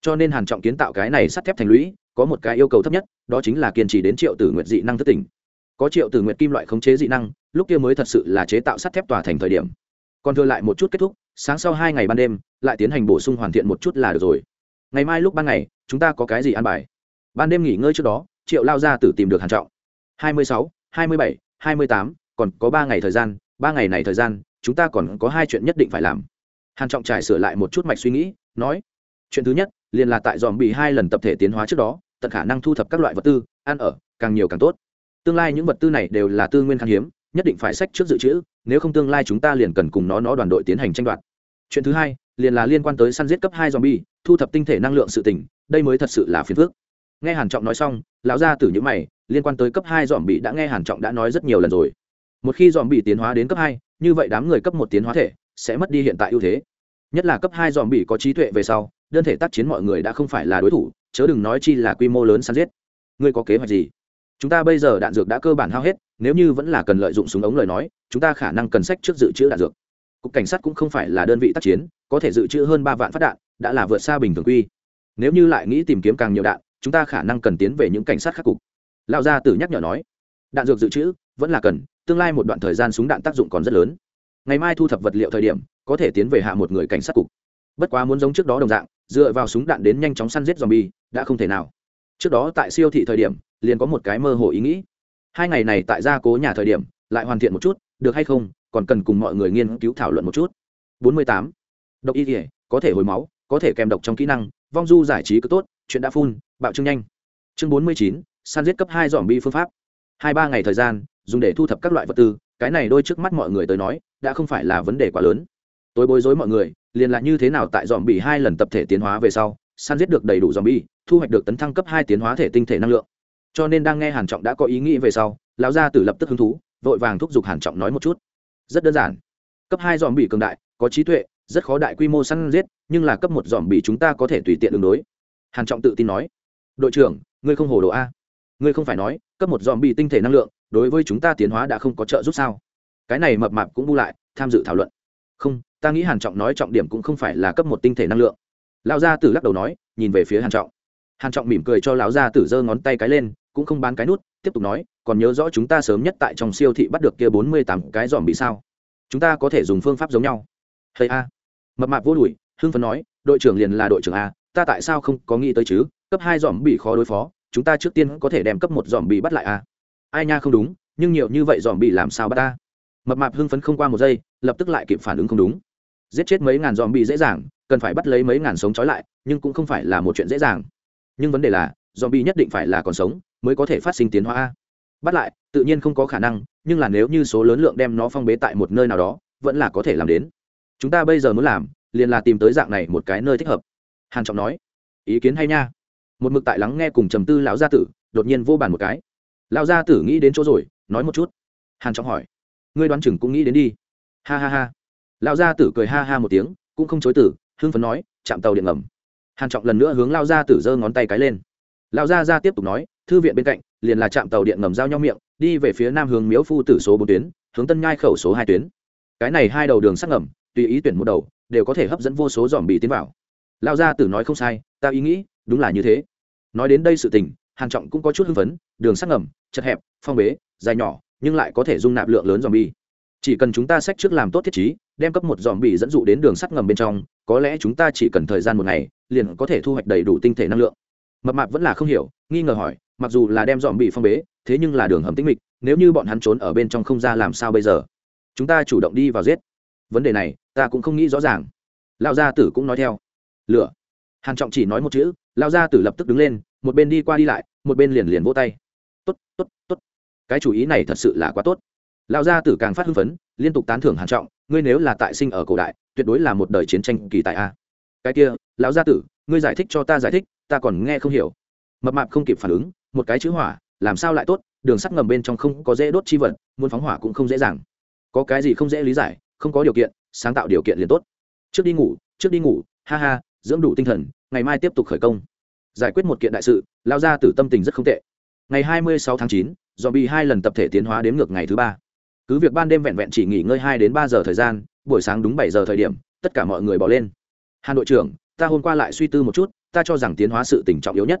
Cho nên hàn trọng kiến tạo cái này sắt thép thành lũy, có một cái yêu cầu thấp nhất, đó chính là kiên trì đến triệu tử nguyệt dị năng thức tỉnh. Có triệu tử nguyệt kim loại khống chế dị năng, lúc kia mới thật sự là chế tạo sắt thép tòa thành thời điểm. Còn thừa lại một chút kết thúc, sáng sau hai ngày ban đêm, lại tiến hành bổ sung hoàn thiện một chút là được rồi ngày mai lúc ban ngày, chúng ta có cái gì ăn bài? Ban đêm nghỉ ngơi trước đó, triệu lao ra tử tìm được hàn trọng. Hai mươi sáu, hai mươi bảy, hai mươi tám, còn có ba ngày thời gian, ba ngày này thời gian, chúng ta còn có hai chuyện nhất định phải làm. Hàn trọng trải sửa lại một chút mạch suy nghĩ, nói, chuyện thứ nhất, liền là tại dòm bị hai lần tập thể tiến hóa trước đó, tận khả năng thu thập các loại vật tư, ăn ở, càng nhiều càng tốt. Tương lai những vật tư này đều là tư nguyên khan hiếm, nhất định phải sách trước dự trữ, nếu không tương lai chúng ta liền cần cùng nó nó đoàn đội tiến hành tranh đoạt. Chuyện thứ hai, liền là liên quan tới săn giết cấp hai zombie thu thập tinh thể năng lượng sự tỉnh đây mới thật sự là phiền phức. Nghe hàn trọng nói xong, lão gia tử những mày, liên quan tới cấp hai dòm bị đã nghe hàn trọng đã nói rất nhiều lần rồi. Một khi dòm bị tiến hóa đến cấp hai, như vậy đám người cấp một tiến hóa thể sẽ mất đi hiện tại ưu thế. Nhất là cấp hai dòm bị có trí tuệ về sau, đơn thể tác chiến mọi người đã không phải là đối thủ, chớ đừng nói chi là quy mô lớn săn giết. Ngươi có kế hoạch gì? Chúng ta bây giờ đạn dược đã cơ bản hao hết, nếu như vẫn là cần lợi dụng súng ống lời nói, chúng ta khả năng cần sách trước dự trữ đạn dược cục cảnh sát cũng không phải là đơn vị tác chiến, có thể dự trữ hơn ba vạn phát đạn, đã là vượt xa bình thường quy. Nếu như lại nghĩ tìm kiếm càng nhiều đạn, chúng ta khả năng cần tiến về những cảnh sát khắc cục. Lão gia tử nhắc nhở nói. Đạn dược dự trữ, vẫn là cần, tương lai một đoạn thời gian súng đạn tác dụng còn rất lớn. Ngày mai thu thập vật liệu thời điểm, có thể tiến về hạ một người cảnh sát cục. Bất quá muốn giống trước đó đồng dạng, dựa vào súng đạn đến nhanh chóng săn giết zombie, đã không thể nào. Trước đó tại siêu thị thời điểm, liền có một cái mơ hồ ý nghĩ. Hai ngày này tại gia cố nhà thời điểm, lại hoàn thiện một chút được hay không còn cần cùng mọi người nghiên cứu thảo luận một chút. 48. độc y thể có thể hồi máu có thể kèm độc trong kỹ năng vong du giải trí cứ tốt chuyện đã phun bạo trương nhanh. Chương 49, săn giết cấp hai dòm bi phương pháp. Hai ba ngày thời gian dùng để thu thập các loại vật tư cái này đôi trước mắt mọi người tới nói đã không phải là vấn đề quá lớn. Tôi bối rối mọi người liền là như thế nào tại dòm bị hai lần tập thể tiến hóa về sau săn giết được đầy đủ dòm bi thu hoạch được tấn thăng cấp hai tiến hóa thể tinh thể năng lượng. Cho nên đang nghe hàn trọng đã có ý nghĩ về sau lão gia tử lập tức hứng thú vội vàng thúc giục hàn trọng nói một chút. Rất đơn giản. Cấp hai dòm bị cường đại, có trí tuệ, rất khó đại quy mô săn giết, nhưng là cấp một dòm bị chúng ta có thể tùy tiện ứng đối. Hàn trọng tự tin nói. Đội trưởng, ngươi không hồ đồ a. Ngươi không phải nói, cấp một dòm bị tinh thể năng lượng, đối với chúng ta tiến hóa đã không có trợ giúp sao? Cái này mập mạp cũng bu lại, tham dự thảo luận. Không, ta nghĩ hàn trọng nói trọng điểm cũng không phải là cấp một tinh thể năng lượng. Lão gia tử lắc đầu nói, nhìn về phía hàn trọng. Hàn trọng mỉm cười cho lão gia tử giơ ngón tay cái lên cũng không bán cái nút, tiếp tục nói, còn nhớ rõ chúng ta sớm nhất tại trong siêu thị bắt được kia bốn mươi tám cái giòm bị sao? Chúng ta có thể dùng phương pháp giống nhau. Hay a. Mập mạp vô đùi hưng phấn nói, đội trưởng liền là đội trưởng a, ta tại sao không có nghĩ tới chứ? Cấp hai giòm bị khó đối phó, chúng ta trước tiên có thể đem cấp một giòm bị bắt lại a. Ai nha không đúng, nhưng nhiều như vậy giòm bị làm sao bắt ta mập mạp hưng phấn không qua một giây, lập tức lại kịp phản ứng không đúng. Giết chết mấy ngàn giòm bị dễ dàng, cần phải bắt lấy mấy ngàn sống trói lại, nhưng cũng không phải là một chuyện dễ dàng. Nhưng vấn đề là dòm bị nhất định phải là còn sống mới có thể phát sinh tiến hóa bắt lại, tự nhiên không có khả năng, nhưng là nếu như số lớn lượng đem nó phong bế tại một nơi nào đó, vẫn là có thể làm đến. Chúng ta bây giờ muốn làm, liền là tìm tới dạng này một cái nơi thích hợp. Hàn trọng nói. Ý kiến hay nha. Một mực tại lắng nghe cùng trầm tư lão gia tử, đột nhiên vô bàn một cái. Lão gia tử nghĩ đến chỗ rồi, nói một chút. Hàn trọng hỏi. Ngươi đoán chừng cũng nghĩ đến đi. Ha ha ha. Lão gia tử cười ha ha một tiếng, cũng không chối từ, hưng phấn nói chạm tàu điện ngầm. Hàn trọng lần nữa hướng lao gia tử giơ ngón tay cái lên. Lao gia ra tiếp tục nói thư viện bên cạnh, liền là trạm tàu điện ngầm giao nhau miệng, đi về phía nam hướng miếu phu tử số bốn tuyến, hướng tân nhai khẩu số hai tuyến. Cái này hai đầu đường sắt ngầm, tùy ý tuyển một đầu, đều có thể hấp dẫn vô số dòm bị tiến vào. Lao gia tử nói không sai, ta ý nghĩ, đúng là như thế. Nói đến đây sự tình, hàn trọng cũng có chút hưng phấn, đường sắt ngầm, chật hẹp, phong bế, dài nhỏ, nhưng lại có thể dung nạp lượng lớn dòm bi chỉ cần chúng ta sách trước làm tốt thiết trí, đem cấp một dòm bị dẫn dụ đến đường sắt ngầm bên trong, có lẽ chúng ta chỉ cần thời gian một ngày, liền có thể thu hoạch đầy đủ tinh thể năng lượng mập mạp vẫn là không hiểu, nghi ngờ hỏi, mặc dù là đem dọn bị phong bế, thế nhưng là đường hầm tĩnh mịch, nếu như bọn hắn trốn ở bên trong không ra làm sao bây giờ? Chúng ta chủ động đi vào giết. Vấn đề này, ta cũng không nghĩ rõ ràng. Lão gia tử cũng nói theo. Lửa. Hàn trọng chỉ nói một chữ, lão gia tử lập tức đứng lên, một bên đi qua đi lại, một bên liền liền vỗ tay. Tốt tốt tốt. Cái chủ ý này thật sự là quá tốt. Lão gia tử càng phát hưng phấn, liên tục tán thưởng hàn trọng, ngươi nếu là tại sinh ở cổ đại, tuyệt đối là một đời chiến tranh kỳ tại a. Cái kia, lão gia tử, ngươi giải thích cho ta giải thích ta còn nghe không hiểu. Mập mạp không kịp phản ứng, một cái chữ hỏa, làm sao lại tốt, đường sắt ngầm bên trong không có dễ đốt chi vật, muốn phóng hỏa cũng không dễ dàng. Có cái gì không dễ lý giải, không có điều kiện, sáng tạo điều kiện liền tốt. Trước đi ngủ, trước đi ngủ, ha ha, dưỡng đủ tinh thần, ngày mai tiếp tục khởi công. Giải quyết một kiện đại sự, lao ra từ tâm tình rất không tệ. Ngày hai mươi sáu tháng chín dòm bị hai lần tập thể tiến hóa đến ngược ngày thứ ba. Cứ việc ban đêm vẹn vẹn chỉ nghỉ ngơi hai đến ba giờ thời gian, buổi sáng đúng bảy giờ thời điểm, tất cả mọi người bỏ lên. Hà nội trưởng, ta hôm qua lại suy tư một chút ta cho rằng tiến hóa sự tình trọng yếu nhất,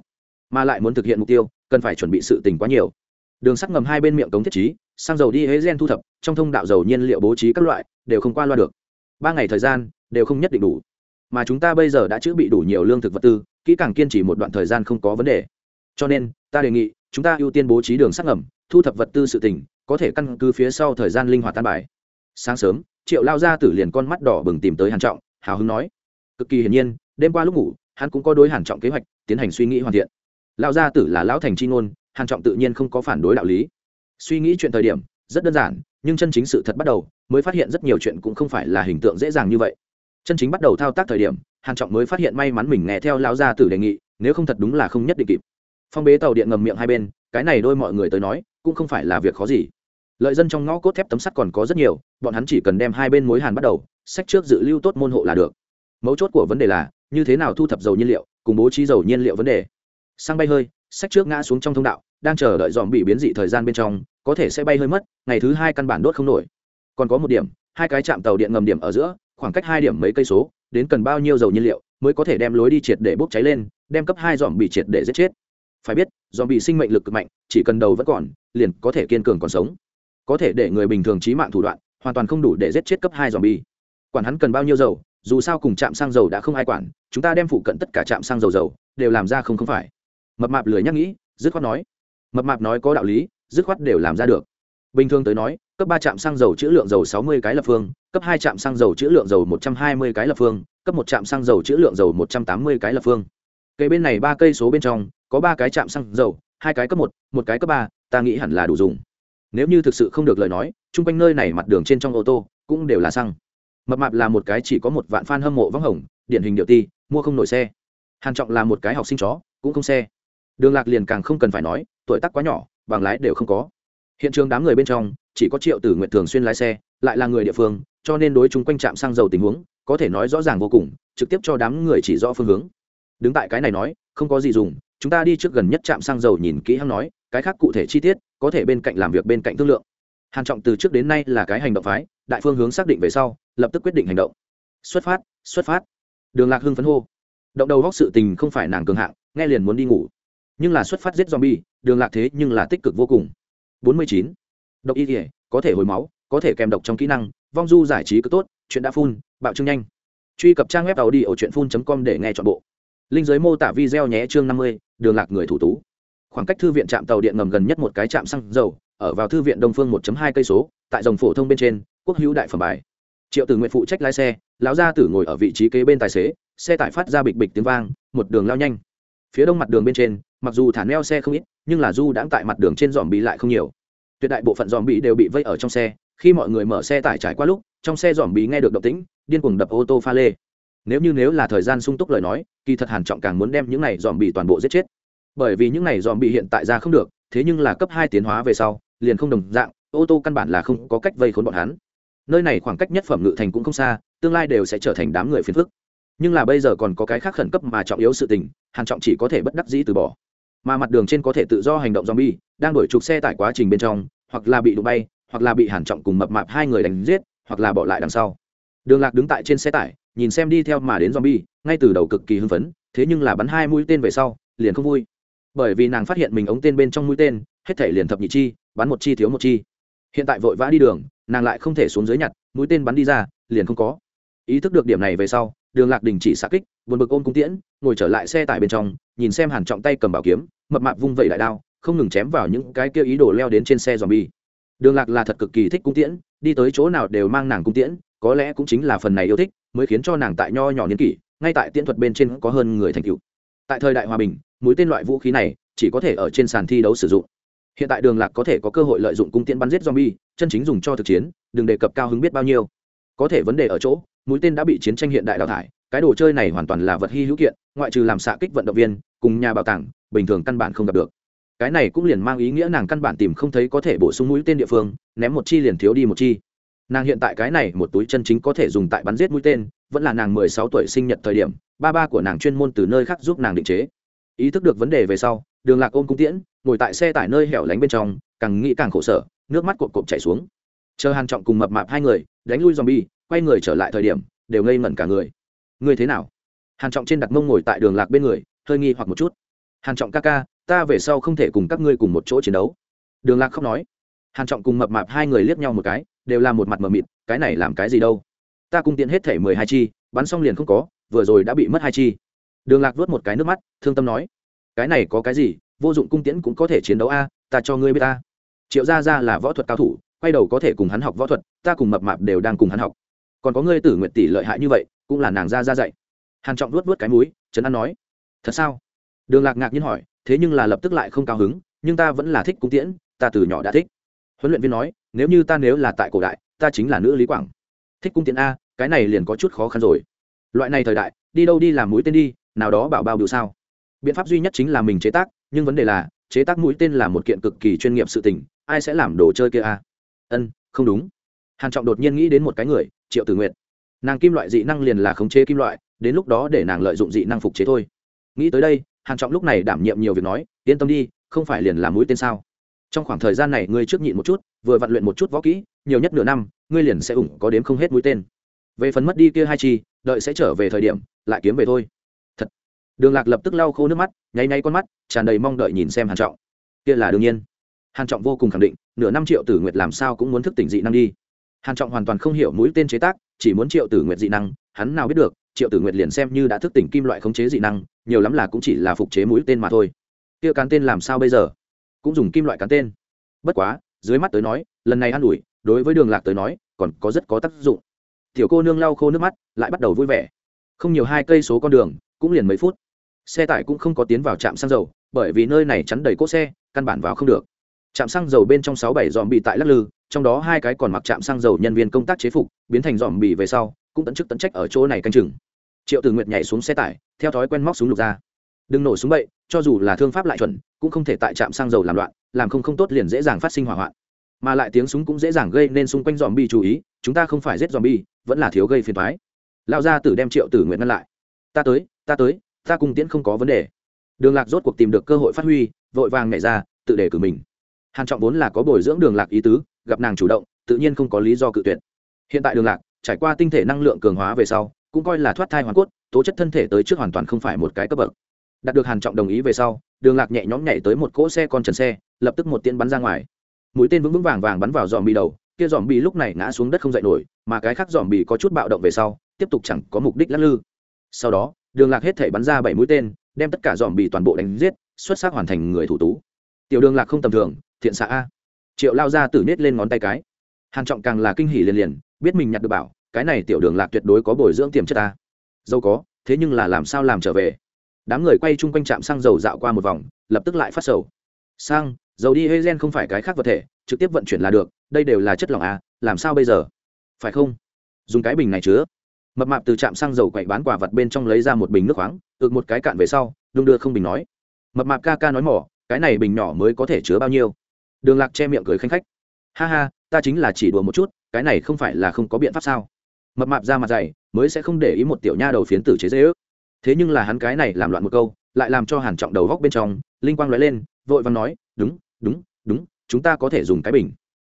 mà lại muốn thực hiện mục tiêu, cần phải chuẩn bị sự tình quá nhiều. Đường sắt ngầm hai bên miệng cống thiết trí, xăng dầu đi hế gen thu thập, trong thông đạo dầu nhiên liệu bố trí các loại, đều không qua loa được. Ba ngày thời gian, đều không nhất định đủ. Mà chúng ta bây giờ đã chữ bị đủ nhiều lương thực vật tư, kỹ càng kiên trì một đoạn thời gian không có vấn đề. Cho nên, ta đề nghị, chúng ta ưu tiên bố trí đường sắt ngầm, thu thập vật tư sự tỉnh có thể căn cứ phía sau thời gian linh hoạt tan bài. Sáng sớm, triệu lao ra tử liền con mắt đỏ bừng tìm tới hàn trọng, hào hứng nói, cực kỳ hiển nhiên, đêm qua lúc ngủ hắn cũng có đối hàn trọng kế hoạch, tiến hành suy nghĩ hoàn thiện. Lão gia tử là lão thành chi ngôn, hàn trọng tự nhiên không có phản đối đạo lý. Suy nghĩ chuyện thời điểm, rất đơn giản, nhưng chân chính sự thật bắt đầu, mới phát hiện rất nhiều chuyện cũng không phải là hình tượng dễ dàng như vậy. Chân chính bắt đầu thao tác thời điểm, hàn trọng mới phát hiện may mắn mình nghe theo lão gia tử đề nghị, nếu không thật đúng là không nhất định kịp. Phong bế tàu điện ngầm miệng hai bên, cái này đôi mọi người tới nói, cũng không phải là việc khó gì. Lợi dân trong ngõ cốt thép tấm sắt còn có rất nhiều, bọn hắn chỉ cần đem hai bên mối hàn bắt đầu, sách trước dự lưu tốt môn hộ là được. Mấu chốt của vấn đề là như thế nào thu thập dầu nhiên liệu, cùng bố trí dầu nhiên liệu vấn đề. Sang bay hơi, sách trước ngã xuống trong thông đạo, đang chờ đợi dòm bị biến dị thời gian bên trong, có thể sẽ bay hơi mất, ngày thứ hai căn bản đốt không nổi. Còn có một điểm, hai cái chạm tàu điện ngầm điểm ở giữa, khoảng cách hai điểm mấy cây số, đến cần bao nhiêu dầu nhiên liệu mới có thể đem lối đi triệt để bốc cháy lên, đem cấp hai dòm bị triệt để giết chết. Phải biết, dòm bị sinh mệnh lực cực mạnh, chỉ cần đầu vẫn còn, liền có thể kiên cường còn sống. Có thể để người bình thường trí mạng thủ đoạn, hoàn toàn không đủ để giết chết cấp hai dòm bi quản hắn cần bao nhiêu dầu dù sao cùng trạm xăng dầu đã không ai quản, chúng ta đem phụ cận tất cả trạm xăng dầu dầu đều làm ra không không phải. Mập mạp lười nhắc nghĩ, dứt khoát nói. Mập mạp nói có đạo lý, dứt khoát đều làm ra được. Bình thường tới nói, cấp ba trạm xăng dầu chữ lượng dầu sáu mươi cái lập phương, cấp hai trạm xăng dầu chữ lượng dầu một trăm hai mươi cái lập phương, cấp một trạm xăng dầu chữ lượng dầu một trăm tám mươi cái lập phương. Cây bên này ba cây số bên trong, có ba cái trạm xăng dầu, hai cái cấp một một cái cấp ba, ta nghĩ hẳn là đủ dùng. Nếu như thực sự không được lời nói, chung quanh nơi này mặt đường trên trong ô tô cũng đều là xăng mập mạp là một cái chỉ có một vạn f a n hâm mộ vắng hồng, điển hình điệu ti, mua không nổi xe. Hàn trọng là một cái học sinh chó, cũng không xe. Đường lạc liền càng không cần phải nói, tuổi tác quá nhỏ, bằng lái đều không có. Hiện trường đám người bên trong, chỉ có triệu tử nguyện thường xuyên lái xe, lại là người địa phương, cho nên đối chúng quanh trạm xăng dầu tình huống, có thể nói rõ ràng vô cùng, trực tiếp cho đám người chỉ rõ phương hướng. Đứng tại cái này nói, không có gì dùng, chúng ta đi trước gần nhất trạm xăng dầu nhìn kỹ hắn nói, cái khác cụ thể chi tiết, có thể bên cạnh làm việc bên cạnh thương lượng. Hàn trọng từ trước đến nay là cái hành động phái đại phương hướng xác định về sau lập tức quyết định hành động. Xuất phát xuất phát. Đường lạc hưng phấn hô. Động đầu góc sự tình không phải nàng cường hạng nghe liền muốn đi ngủ. Nhưng là xuất phát giết zombie đường lạc thế nhưng là tích cực vô cùng. 49. độc y thể có thể hồi máu có thể kèm độc trong kỹ năng vong du giải trí cứ tốt chuyện đã phun bạo trương nhanh. Truy cập trang web tàu đi ở truyện phun com để nghe chọn bộ. Linh giới mô tả video nhé chương 50, đường lạc người thủ tú. Khoảng cách thư viện trạm tàu điện ngầm gần nhất một cái trạm xăng dầu ở vào thư viện đông phương 1.2 cây số tại dòng phổ thông bên trên quốc hữu đại phẩm bài. Triệu tử nguyện phụ trách lái xe, lão gia tử ngồi ở vị trí kế bên tài xế, xe tải phát ra bịch bịch tiếng vang, một đường lao nhanh. Phía đông mặt đường bên trên, mặc dù thả neo xe không ít, nhưng là du đãng tại mặt đường trên dòm bị lại không nhiều. Tuyệt đại bộ phận dòm bị đều bị vây ở trong xe, khi mọi người mở xe tải trải qua lúc, trong xe dòm bị nghe được động tĩnh, điên cuồng đập ô tô pha lê. Nếu như nếu là thời gian sung túc lời nói, kỳ thật hàn trọng càng muốn đem những này dòm bị toàn bộ giết chết. Bởi vì những này dòm bị hiện tại ra không được, thế nhưng là cấp hai tiến hóa về sau, liền không đồng dạng, ô tô căn bản là không có cách vây khốn bọn hắn nơi này khoảng cách nhất phẩm ngự thành cũng không xa, tương lai đều sẽ trở thành đám người phiền phức. Nhưng là bây giờ còn có cái khác khẩn cấp mà trọng yếu sự tình, hàn trọng chỉ có thể bất đắc dĩ từ bỏ. Mà mặt đường trên có thể tự do hành động zombie, đang đổi trục xe tải quá trình bên trong, hoặc là bị đụng bay, hoặc là bị hàn trọng cùng mập mạp hai người đánh giết, hoặc là bỏ lại đằng sau. Đường lạc đứng tại trên xe tải, nhìn xem đi theo mà đến zombie, ngay từ đầu cực kỳ hưng phấn, thế nhưng là bắn hai mũi tên về sau, liền không vui. Bởi vì nàng phát hiện mình ống tên bên trong mũi tên, hết thể liền thập nhị chi, bắn một chi thiếu một chi. Hiện tại vội vã đi đường nàng lại không thể xuống dưới nhặt, mũi tên bắn đi ra, liền không có. Ý thức được điểm này về sau, đường lạc đình chỉ xa kích, buồn bực ôm cung tiễn, ngồi trở lại xe tải bên trong, nhìn xem hàn trọng tay cầm bảo kiếm, mập mạp vung vẩy đại đao, không ngừng chém vào những cái kia ý đồ leo đến trên xe dòm bi đường lạc là thật cực kỳ thích cung tiễn, đi tới chỗ nào đều mang nàng cung tiễn, có lẽ cũng chính là phần này yêu thích, mới khiến cho nàng tại nho nhỏ niên kỷ, ngay tại tiễn thuật bên trên có hơn người thành tựu. Tại thời đại hòa bình, mũi tên loại vũ khí này chỉ có thể ở trên sàn thi đấu sử dụng hiện tại đường lạc có thể có cơ hội lợi dụng cung tiễn bắn giết zombie, chân chính dùng cho thực chiến, đừng đề cập cao hứng biết bao nhiêu. Có thể vấn đề ở chỗ, mũi tên đã bị chiến tranh hiện đại đào thải, cái đồ chơi này hoàn toàn là vật hy hữu kiện, ngoại trừ làm xạ kích vận động viên, cùng nhà bảo tàng, bình thường căn bản không gặp được. Cái này cũng liền mang ý nghĩa nàng căn bản tìm không thấy có thể bổ sung mũi tên địa phương, ném một chi liền thiếu đi một chi. Nàng hiện tại cái này một túi chân chính có thể dùng tại bắn giết mũi tên, vẫn là nàng mười sáu tuổi sinh nhật thời điểm, ba ba của nàng chuyên môn từ nơi khác giúp nàng định chế. Ý thức được vấn đề về sau đường lạc ôm cung tiễn, ngồi tại xe tải nơi hẻo lánh bên trong, càng nghĩ càng khổ sở, nước mắt cộp cộp chảy xuống. Chờ hàn trọng cùng mập mạp hai người, đánh lui zombie, quay người trở lại thời điểm, đều ngây ngẩn cả người. Ngươi thế nào? Hàn trọng trên đặt mông ngồi tại đường lạc bên người, hơi nghi hoặc một chút. Hàn trọng ca ca, ta về sau không thể cùng các ngươi cùng một chỗ chiến đấu. Đường lạc khóc nói. Hàn trọng cùng mập mạp hai người liếc nhau một cái, đều là một mặt mờ mịt, cái này làm cái gì đâu? Ta cung tiện hết thể mười hai chi, bắn xong liền không có, vừa rồi đã bị mất hai chi. Đường lạc vớt một cái nước mắt, thương tâm nói cái này có cái gì, vô dụng cung tiễn cũng có thể chiến đấu a, ta cho ngươi biết ta. Triệu gia gia là võ thuật cao thủ, quay đầu có thể cùng hắn học võ thuật, ta cùng mập mạp đều đang cùng hắn học. Còn có ngươi tử nguyện tỷ lợi hại như vậy, cũng là nàng gia gia dạy. Hàn trọng nuốt nuốt cái mũi, trấn an nói, thật sao? Đường lạc ngạc nhiên hỏi, thế nhưng là lập tức lại không cao hứng, nhưng ta vẫn là thích cung tiễn, ta từ nhỏ đã thích. Huấn luyện viên nói, nếu như ta nếu là tại cổ đại, ta chính là nữ lý quảng. Thích cung tiễn a, cái này liền có chút khó khăn rồi. Loại này thời đại, đi đâu đi làm mũi tên đi, nào đó bảo bao điều sao? Biện pháp duy nhất chính là mình chế tác, nhưng vấn đề là, chế tác mũi tên là một kiện cực kỳ chuyên nghiệp sự tình, ai sẽ làm đồ chơi kia a ân, không đúng. Hàn trọng đột nhiên nghĩ đến một cái người, triệu tử nguyện nàng kim loại dị năng liền là khống chế kim loại, đến lúc đó để nàng lợi dụng dị năng phục chế thôi. Nghĩ tới đây, hàn trọng lúc này đảm nhiệm nhiều việc nói, yên tâm đi, không phải liền làm mũi tên sao? Trong khoảng thời gian này, ngươi trước nhịn một chút, vừa vận luyện một chút võ kỹ, nhiều nhất nửa năm, ngươi liền sẽ ủng có đếm không hết mũi tên. Về phần mất đi kia hai chi, đợi sẽ trở về thời điểm, lại kiếm về thôi đường lạc lập tức lau khô nước mắt, nháy nháy con mắt, tràn đầy mong đợi nhìn xem hàn trọng. Kia là đương nhiên. Hàn trọng vô cùng khẳng định, nửa năm triệu tử nguyệt làm sao cũng muốn thức tỉnh dị năng đi. Hàn trọng hoàn toàn không hiểu mũi tên chế tác, chỉ muốn triệu tử nguyệt dị năng, hắn nào biết được, triệu tử nguyệt liền xem như đã thức tỉnh kim loại khống chế dị năng, nhiều lắm là cũng chỉ là phục chế mũi tên mà thôi. Kia cán tên làm sao bây giờ? Cũng dùng kim loại cán tên. Bất quá, dưới mắt tới nói, lần này an ủi, đối với đường lạc tới nói, còn có rất có tác dụng. Tiểu cô nương lau khô nước mắt, lại bắt đầu vui vẻ. Không nhiều hai cây số con đường, cũng liền mấy phút xe tải cũng không có tiến vào trạm xăng dầu, bởi vì nơi này chắn đầy cỗ xe, căn bản vào không được. Trạm xăng dầu bên trong sáu bảy dòm bị tại lắc lư, trong đó hai cái còn mặc trạm xăng dầu nhân viên công tác chế phục, biến thành dòm bị về sau, cũng tận chức tận trách ở chỗ này canh chừng. Triệu tử nguyệt nhảy xuống xe tải, theo thói quen móc súng lục ra. Đừng nổ súng bậy, cho dù là thương pháp lại chuẩn, cũng không thể tại trạm xăng dầu làm loạn, làm không không tốt liền dễ dàng phát sinh hỏa hoạn. Mà lại tiếng súng cũng dễ dàng gây nên xung quanh dòm bi chú ý, chúng ta không phải giết dòm bi vẫn là thiếu gây phiền thoái lao ra tử đem triệu tử nguyện ngăn lại. Ta tới ta tới ta cùng tiễn không có vấn đề. Đường lạc rốt cuộc tìm được cơ hội phát huy, vội vàng nhảy ra, tự để cử mình. Hàn trọng vốn là có bồi dưỡng đường lạc ý tứ, gặp nàng chủ động, tự nhiên không có lý do cự tuyệt. Hiện tại đường lạc trải qua tinh thể năng lượng cường hóa về sau, cũng coi là thoát thai hoàn cốt, tố chất thân thể tới trước hoàn toàn không phải một cái cấp bậc. Đạt được hàn trọng đồng ý về sau, đường lạc nhẹ nhõm nhảy tới một cỗ xe con trần xe, lập tức một tiên bắn ra ngoài. Mũi tên vững vững vàng vàng bắn vào dòm bị đầu, kia dòm bị lúc này ngã xuống đất không dậy nổi, mà cái khác dòm bị có chút bạo động về sau, tiếp tục chẳng có mục đích lắc lư. Sau đó đường lạc hết thể bắn ra bảy mũi tên, đem tất cả dòm bị toàn bộ đánh giết, xuất sắc hoàn thành người thủ tú. Tiểu đường lạc không tầm thường, thiện xạ a. Triệu lao ra tử nết lên ngón tay cái. Hàn trọng càng là kinh hỉ liền liền, biết mình nhặt được bảo, cái này tiểu đường lạc tuyệt đối có bồi dưỡng tiềm chất ta dâu có, thế nhưng là làm sao làm trở về? Đám người quay chung quanh trạm xăng dầu dạo qua một vòng, lập tức lại phát sầu. Xăng, dầu đi hơi gen không phải cái khác vật thể, trực tiếp vận chuyển là được, đây đều là chất lỏng a, làm sao bây giờ? Phải không? Dùng cái bình này chứa mập mạp từ trạm xăng dầu quậy bán quả vật bên trong lấy ra một bình nước khoáng ực một cái cạn về sau, đung đưa không bình nói. Mập mạp ca ca nói mỏ, cái này bình nhỏ mới có thể chứa bao nhiêu? Đường lạc che miệng cười khanh khách. Ha ha, ta chính là chỉ đùa một chút, cái này không phải là không có biện pháp sao? Mập mạp ra mặt dày, mới sẽ không để ý một tiểu nha đầu phiến tử chế dễ ước. Thế nhưng là hắn cái này làm loạn một câu, lại làm cho hàn trọng đầu góc bên trong, linh quang lóe lên, vội vàng nói, đúng đúng đúng, chúng ta có thể dùng cái bình.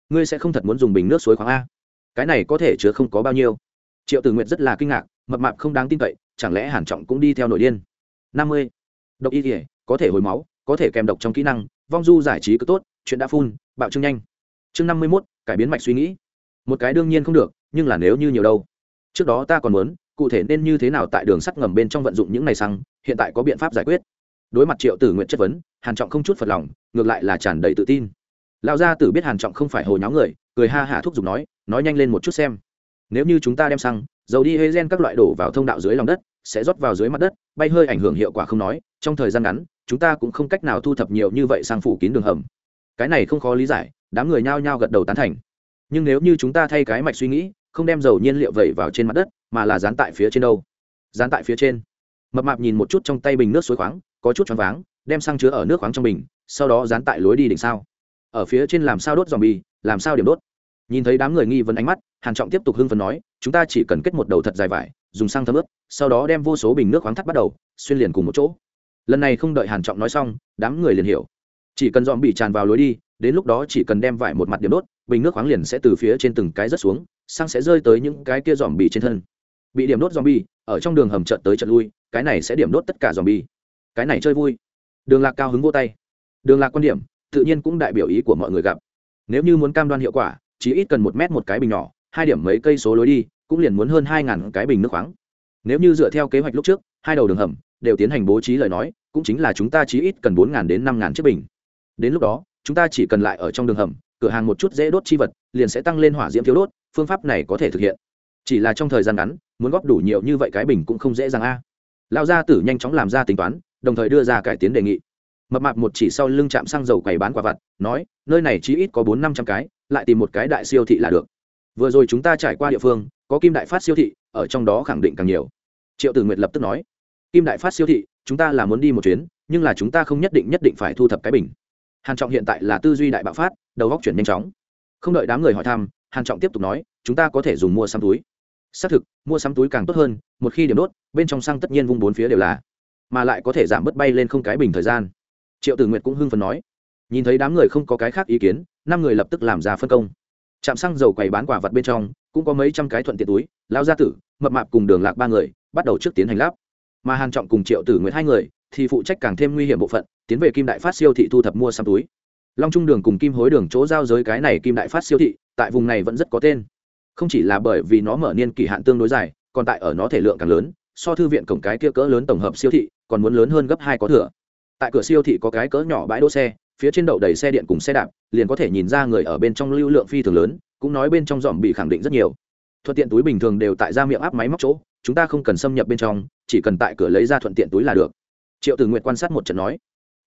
Ngươi sẽ không thật muốn dùng bình nước suối khoáng a? Cái này có thể chứa không có bao nhiêu triệu tử nguyệt rất là kinh ngạc, mập mạp không đáng tin cậy, chẳng lẽ hàn trọng cũng đi theo nội điên? Năm mươi. Độc y thể có thể hồi máu, có thể kèm độc trong kỹ năng, vong du giải trí cứ tốt, chuyện đã phun, bạo trương nhanh. Chương năm mươi mốt, cải biến mạch suy nghĩ. Một cái đương nhiên không được, nhưng là nếu như nhiều đâu. Trước đó ta còn muốn, cụ thể nên như thế nào tại đường sắt ngầm bên trong vận dụng những này xăng, hiện tại có biện pháp giải quyết. Đối mặt triệu tử nguyện chất vấn, hàn trọng không chút phật lòng, ngược lại là tràn đầy tự tin. Lão gia tử biết hàn trọng không phải hồ nháo người, cười ha hả thúc giục nói nói nhanh lên một chút xem nếu như chúng ta đem xăng, dầu đi hê gen các loại đổ vào thông đạo dưới lòng đất, sẽ rót vào dưới mặt đất, bay hơi ảnh hưởng hiệu quả không nói, trong thời gian ngắn, chúng ta cũng không cách nào thu thập nhiều như vậy sang phủ kín đường hầm. Cái này không khó lý giải, đám người nhao nhao gật đầu tán thành. Nhưng nếu như chúng ta thay cái mạch suy nghĩ, không đem dầu nhiên liệu vẩy vào trên mặt đất, mà là dán tại phía trên đâu? Dán tại phía trên. Mập mạp nhìn một chút trong tay bình nước suối khoáng, có chút choáng váng, đem xăng chứa ở nước khoáng trong bình, sau đó dán tại lối đi đỉnh sao. Ở phía trên làm sao đốt dòm bi làm sao điểm đốt? Nhìn thấy đám người nghi vấn ánh mắt hàn trọng tiếp tục hưng phấn nói, chúng ta chỉ cần kết một đầu thật dài vải, dùng xăng thấm ướp sau đó đem vô số bình nước khoáng thắt bắt đầu, xuyên liền cùng một chỗ. Lần này không đợi hàn trọng nói xong, đám người liền hiểu. Chỉ cần dòm bị tràn vào lối đi, đến lúc đó chỉ cần đem vải một mặt điểm đốt, bình nước khoáng liền sẽ từ phía trên từng cái rớt xuống, xăng sẽ rơi tới những cái kia dòm bị trên thân. Bị điểm đốt dòm bị, ở trong đường hầm trận tới trận lui, cái này sẽ điểm đốt tất cả dòm bị. Cái này chơi vui. Đường lạc cao hứng vô tay. Đường lạc quan điểm, tự nhiên cũng đại biểu ý của mọi người gặp. Nếu như muốn cam đoan hiệu quả, chỉ ít cần một mét một cái bình nhỏ hai điểm mấy cây số lối đi, cũng liền muốn hơn hai ngàn cái bình nước khoáng. Nếu như dựa theo kế hoạch lúc trước, hai đầu đường hầm đều tiến hành bố trí lời nói, cũng chính là chúng ta chỉ ít cần bốn ngàn đến năm ngàn chiếc bình. Đến lúc đó, chúng ta chỉ cần lại ở trong đường hầm, cửa hàng một chút dễ đốt chi vật, liền sẽ tăng lên hỏa diễm thiếu đốt, phương pháp này có thể thực hiện. Chỉ là trong thời gian ngắn, muốn góp đủ nhiều như vậy cái bình cũng không dễ dàng a. À. lão gia tử nhanh chóng làm ra tính toán, đồng thời đưa ra cải tiến đề nghị. Mập mạp một chỉ sau lưng chạm xăng dầu quầy bán quả vặt, nói, nơi này chỉ ít có bốn năm trăm cái, lại tìm một cái đại siêu thị là được vừa rồi chúng ta trải qua địa phương, có kim đại phát siêu thị, ở trong đó khẳng định càng nhiều. Triệu tử nguyệt lập tức nói, kim đại phát siêu thị, chúng ta là muốn đi một chuyến, nhưng là chúng ta không nhất định nhất định phải thu thập cái bình. Hàn trọng hiện tại là tư duy đại bạo phát, đầu góc chuyển nhanh chóng. Không đợi đám người hỏi thăm, hàn trọng tiếp tục nói, chúng ta có thể dùng mua sắm túi. Xác thực, mua sắm túi càng tốt hơn, một khi điểm đốt, bên trong xăng tất nhiên vung bốn phía đều là, mà lại có thể giảm bớt bay lên không cái bình thời gian. Triệu tử nguyệt cũng hưng phấn nói, nhìn thấy đám người không có cái khác ý kiến, năm người lập tức làm ra phân công trạm xăng dầu quầy bán quả vật bên trong, cũng có mấy trăm cái thuận tiện túi lao gia tử, mập mạp cùng đường lạc ba người, bắt đầu trước tiến hành lắp. Mà hàn trọng cùng triệu tử nguyệt hai người, thì phụ trách càng thêm nguy hiểm bộ phận, tiến về kim đại phát siêu thị thu thập mua xăm túi. Long trung đường cùng kim hối đường chỗ giao giới cái này kim đại phát siêu thị, tại vùng này vẫn rất có tên. Không chỉ là bởi vì nó mở niên kỳ hạn tương đối dài, còn tại ở nó thể lượng càng lớn, so thư viện cổng cái kia cỡ lớn tổng hợp siêu thị, còn muốn lớn hơn gấp hai có thừa. Tại cửa siêu thị có cái cỡ nhỏ bãi đỗ xe phía trên đậu đầy xe điện cùng xe đạp, liền có thể nhìn ra người ở bên trong lưu lượng phi thường lớn, cũng nói bên trong dòm bị khẳng định rất nhiều. Thuận tiện túi bình thường đều tại ra miệng áp máy móc chỗ, chúng ta không cần xâm nhập bên trong, chỉ cần tại cửa lấy ra thuận tiện túi là được. Triệu tử nguyện quan sát một trận nói.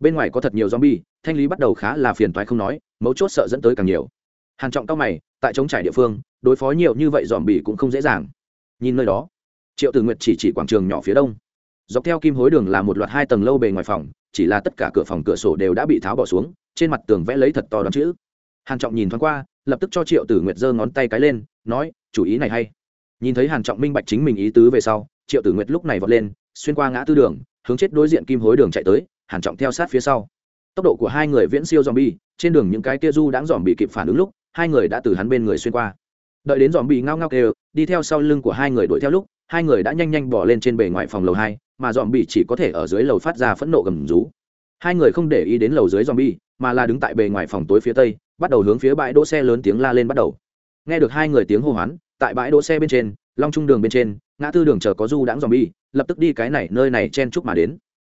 Bên ngoài có thật nhiều zombie, thanh lý bắt đầu khá là phiền toái không nói, mấu chốt sợ dẫn tới càng nhiều. Hàn trọng cao mày, tại chống trải địa phương, đối phó nhiều như vậy dòm bỉ cũng không dễ dàng. Nhìn nơi đó, triệu tử nguyệt chỉ chỉ quảng trường nhỏ phía đông dọc theo kim hối đường là một loạt hai tầng lâu bề ngoài phòng, chỉ là tất cả cửa phòng cửa sổ đều đã bị tháo bỏ xuống, trên mặt tường vẽ lấy thật to đón chữ. Hàn trọng nhìn thoáng qua, lập tức cho triệu tử nguyệt giơ ngón tay cái lên, nói, chủ ý này hay. Nhìn thấy hàn trọng minh bạch chính mình ý tứ về sau, triệu tử nguyệt lúc này vọt lên, xuyên qua ngã tư đường, hướng chết đối diện kim hối đường chạy tới, hàn trọng theo sát phía sau. Tốc độ của hai người viễn siêu zombie, trên đường những cái kia du đãng dòm bị kịp phản ứng lúc, hai người đã từ hắn bên người xuyên qua. Đợi đến dòm bị ngao ngao kêu, đi theo sau lưng của hai người đuổi theo lúc, hai người đã nhanh nhanh bỏ lên trên bề ngoài phòng lầu hai mà dòm bị chỉ có thể ở dưới lầu phát ra phẫn nộ gầm rú. Hai người không để ý đến lầu dưới dòm bi mà là đứng tại bề ngoài phòng tối phía tây, bắt đầu hướng phía bãi đỗ xe lớn tiếng la lên bắt đầu. Nghe được hai người tiếng hô hoán, tại bãi đỗ xe bên trên, long trung đường bên trên, ngã tư đường chờ có du đãng dòm bi lập tức đi cái này, nơi này chen chúc mà đến.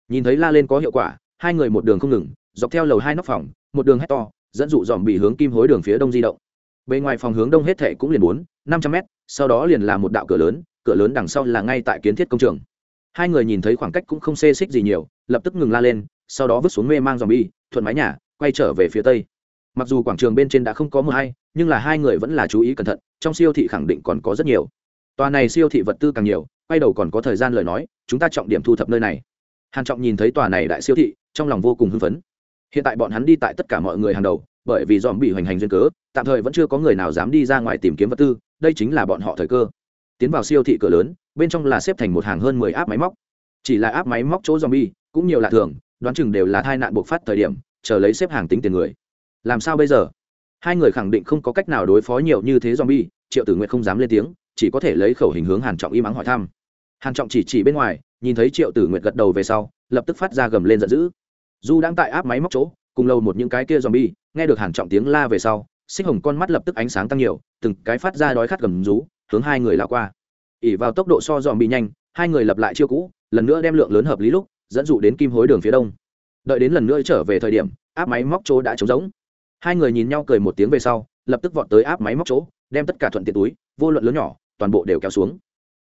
Nhìn thấy la lên có hiệu quả, hai người một đường không ngừng, dọc theo lầu hai nóc phòng, một đường hét to, dẫn dụ dòm bị hướng kim hối đường phía đông di động. Bề ngoài phòng hướng đông hết thệ cũng liền bốn, năm trăm mét, sau đó liền là một đạo cửa lớn cửa lớn đằng sau là ngay tại kiến thiết công trường hai người nhìn thấy khoảng cách cũng không xê xích gì nhiều, lập tức ngừng la lên, sau đó vứt xuống mê mang dòm bi thuận mái nhà, quay trở về phía tây. Mặc dù quảng trường bên trên đã không có mưa hay, nhưng là hai người vẫn là chú ý cẩn thận, trong siêu thị khẳng định còn có rất nhiều. Tòa này siêu thị vật tư càng nhiều, quay đầu còn có thời gian lời nói, chúng ta trọng điểm thu thập nơi này. Hàn trọng nhìn thấy tòa này đại siêu thị, trong lòng vô cùng hưng phấn. Hiện tại bọn hắn đi tại tất cả mọi người hàng đầu, bởi vì dòm bị hoành hành duyên cớ, tạm thời vẫn chưa có người nào dám đi ra ngoài tìm kiếm vật tư, đây chính là bọn họ thời cơ tiến vào siêu thị cửa lớn bên trong là xếp thành một hàng hơn mười áp máy móc. Chỉ là áp máy móc chỗ zombie cũng nhiều lạ thường đoán chừng đều là tai nạn buộc phát thời điểm chờ lấy xếp hàng tính tiền người. Làm sao bây giờ? Hai người khẳng định không có cách nào đối phó nhiều như thế zombie, triệu tử nguyệt không dám lên tiếng chỉ có thể lấy khẩu hình hướng hàn trọng im mắng hỏi thăm. Hàn trọng chỉ chỉ bên ngoài nhìn thấy triệu tử nguyệt gật đầu về sau lập tức phát ra gầm lên giận dữ. Du đang tại áp máy móc chỗ cùng lâu một những cái kia zombie nghe được hàn trọng tiếng la về sau xích hồng con mắt lập tức ánh sáng tăng nhiều từng cái phát ra đói khát gầm rú hướng hai người lao qua. ỉ vào tốc độ so dòm bị nhanh, hai người lập lại chiêu cũ, lần nữa đem lượng lớn hợp lý lúc, dẫn dụ đến kim hối đường phía đông. đợi đến lần nữa trở về thời điểm, áp máy móc chỗ đã trống rỗng. hai người nhìn nhau cười một tiếng về sau, lập tức vọt tới áp máy móc chỗ, đem tất cả thuận tiện túi, vô luận lớn nhỏ, toàn bộ đều kéo xuống.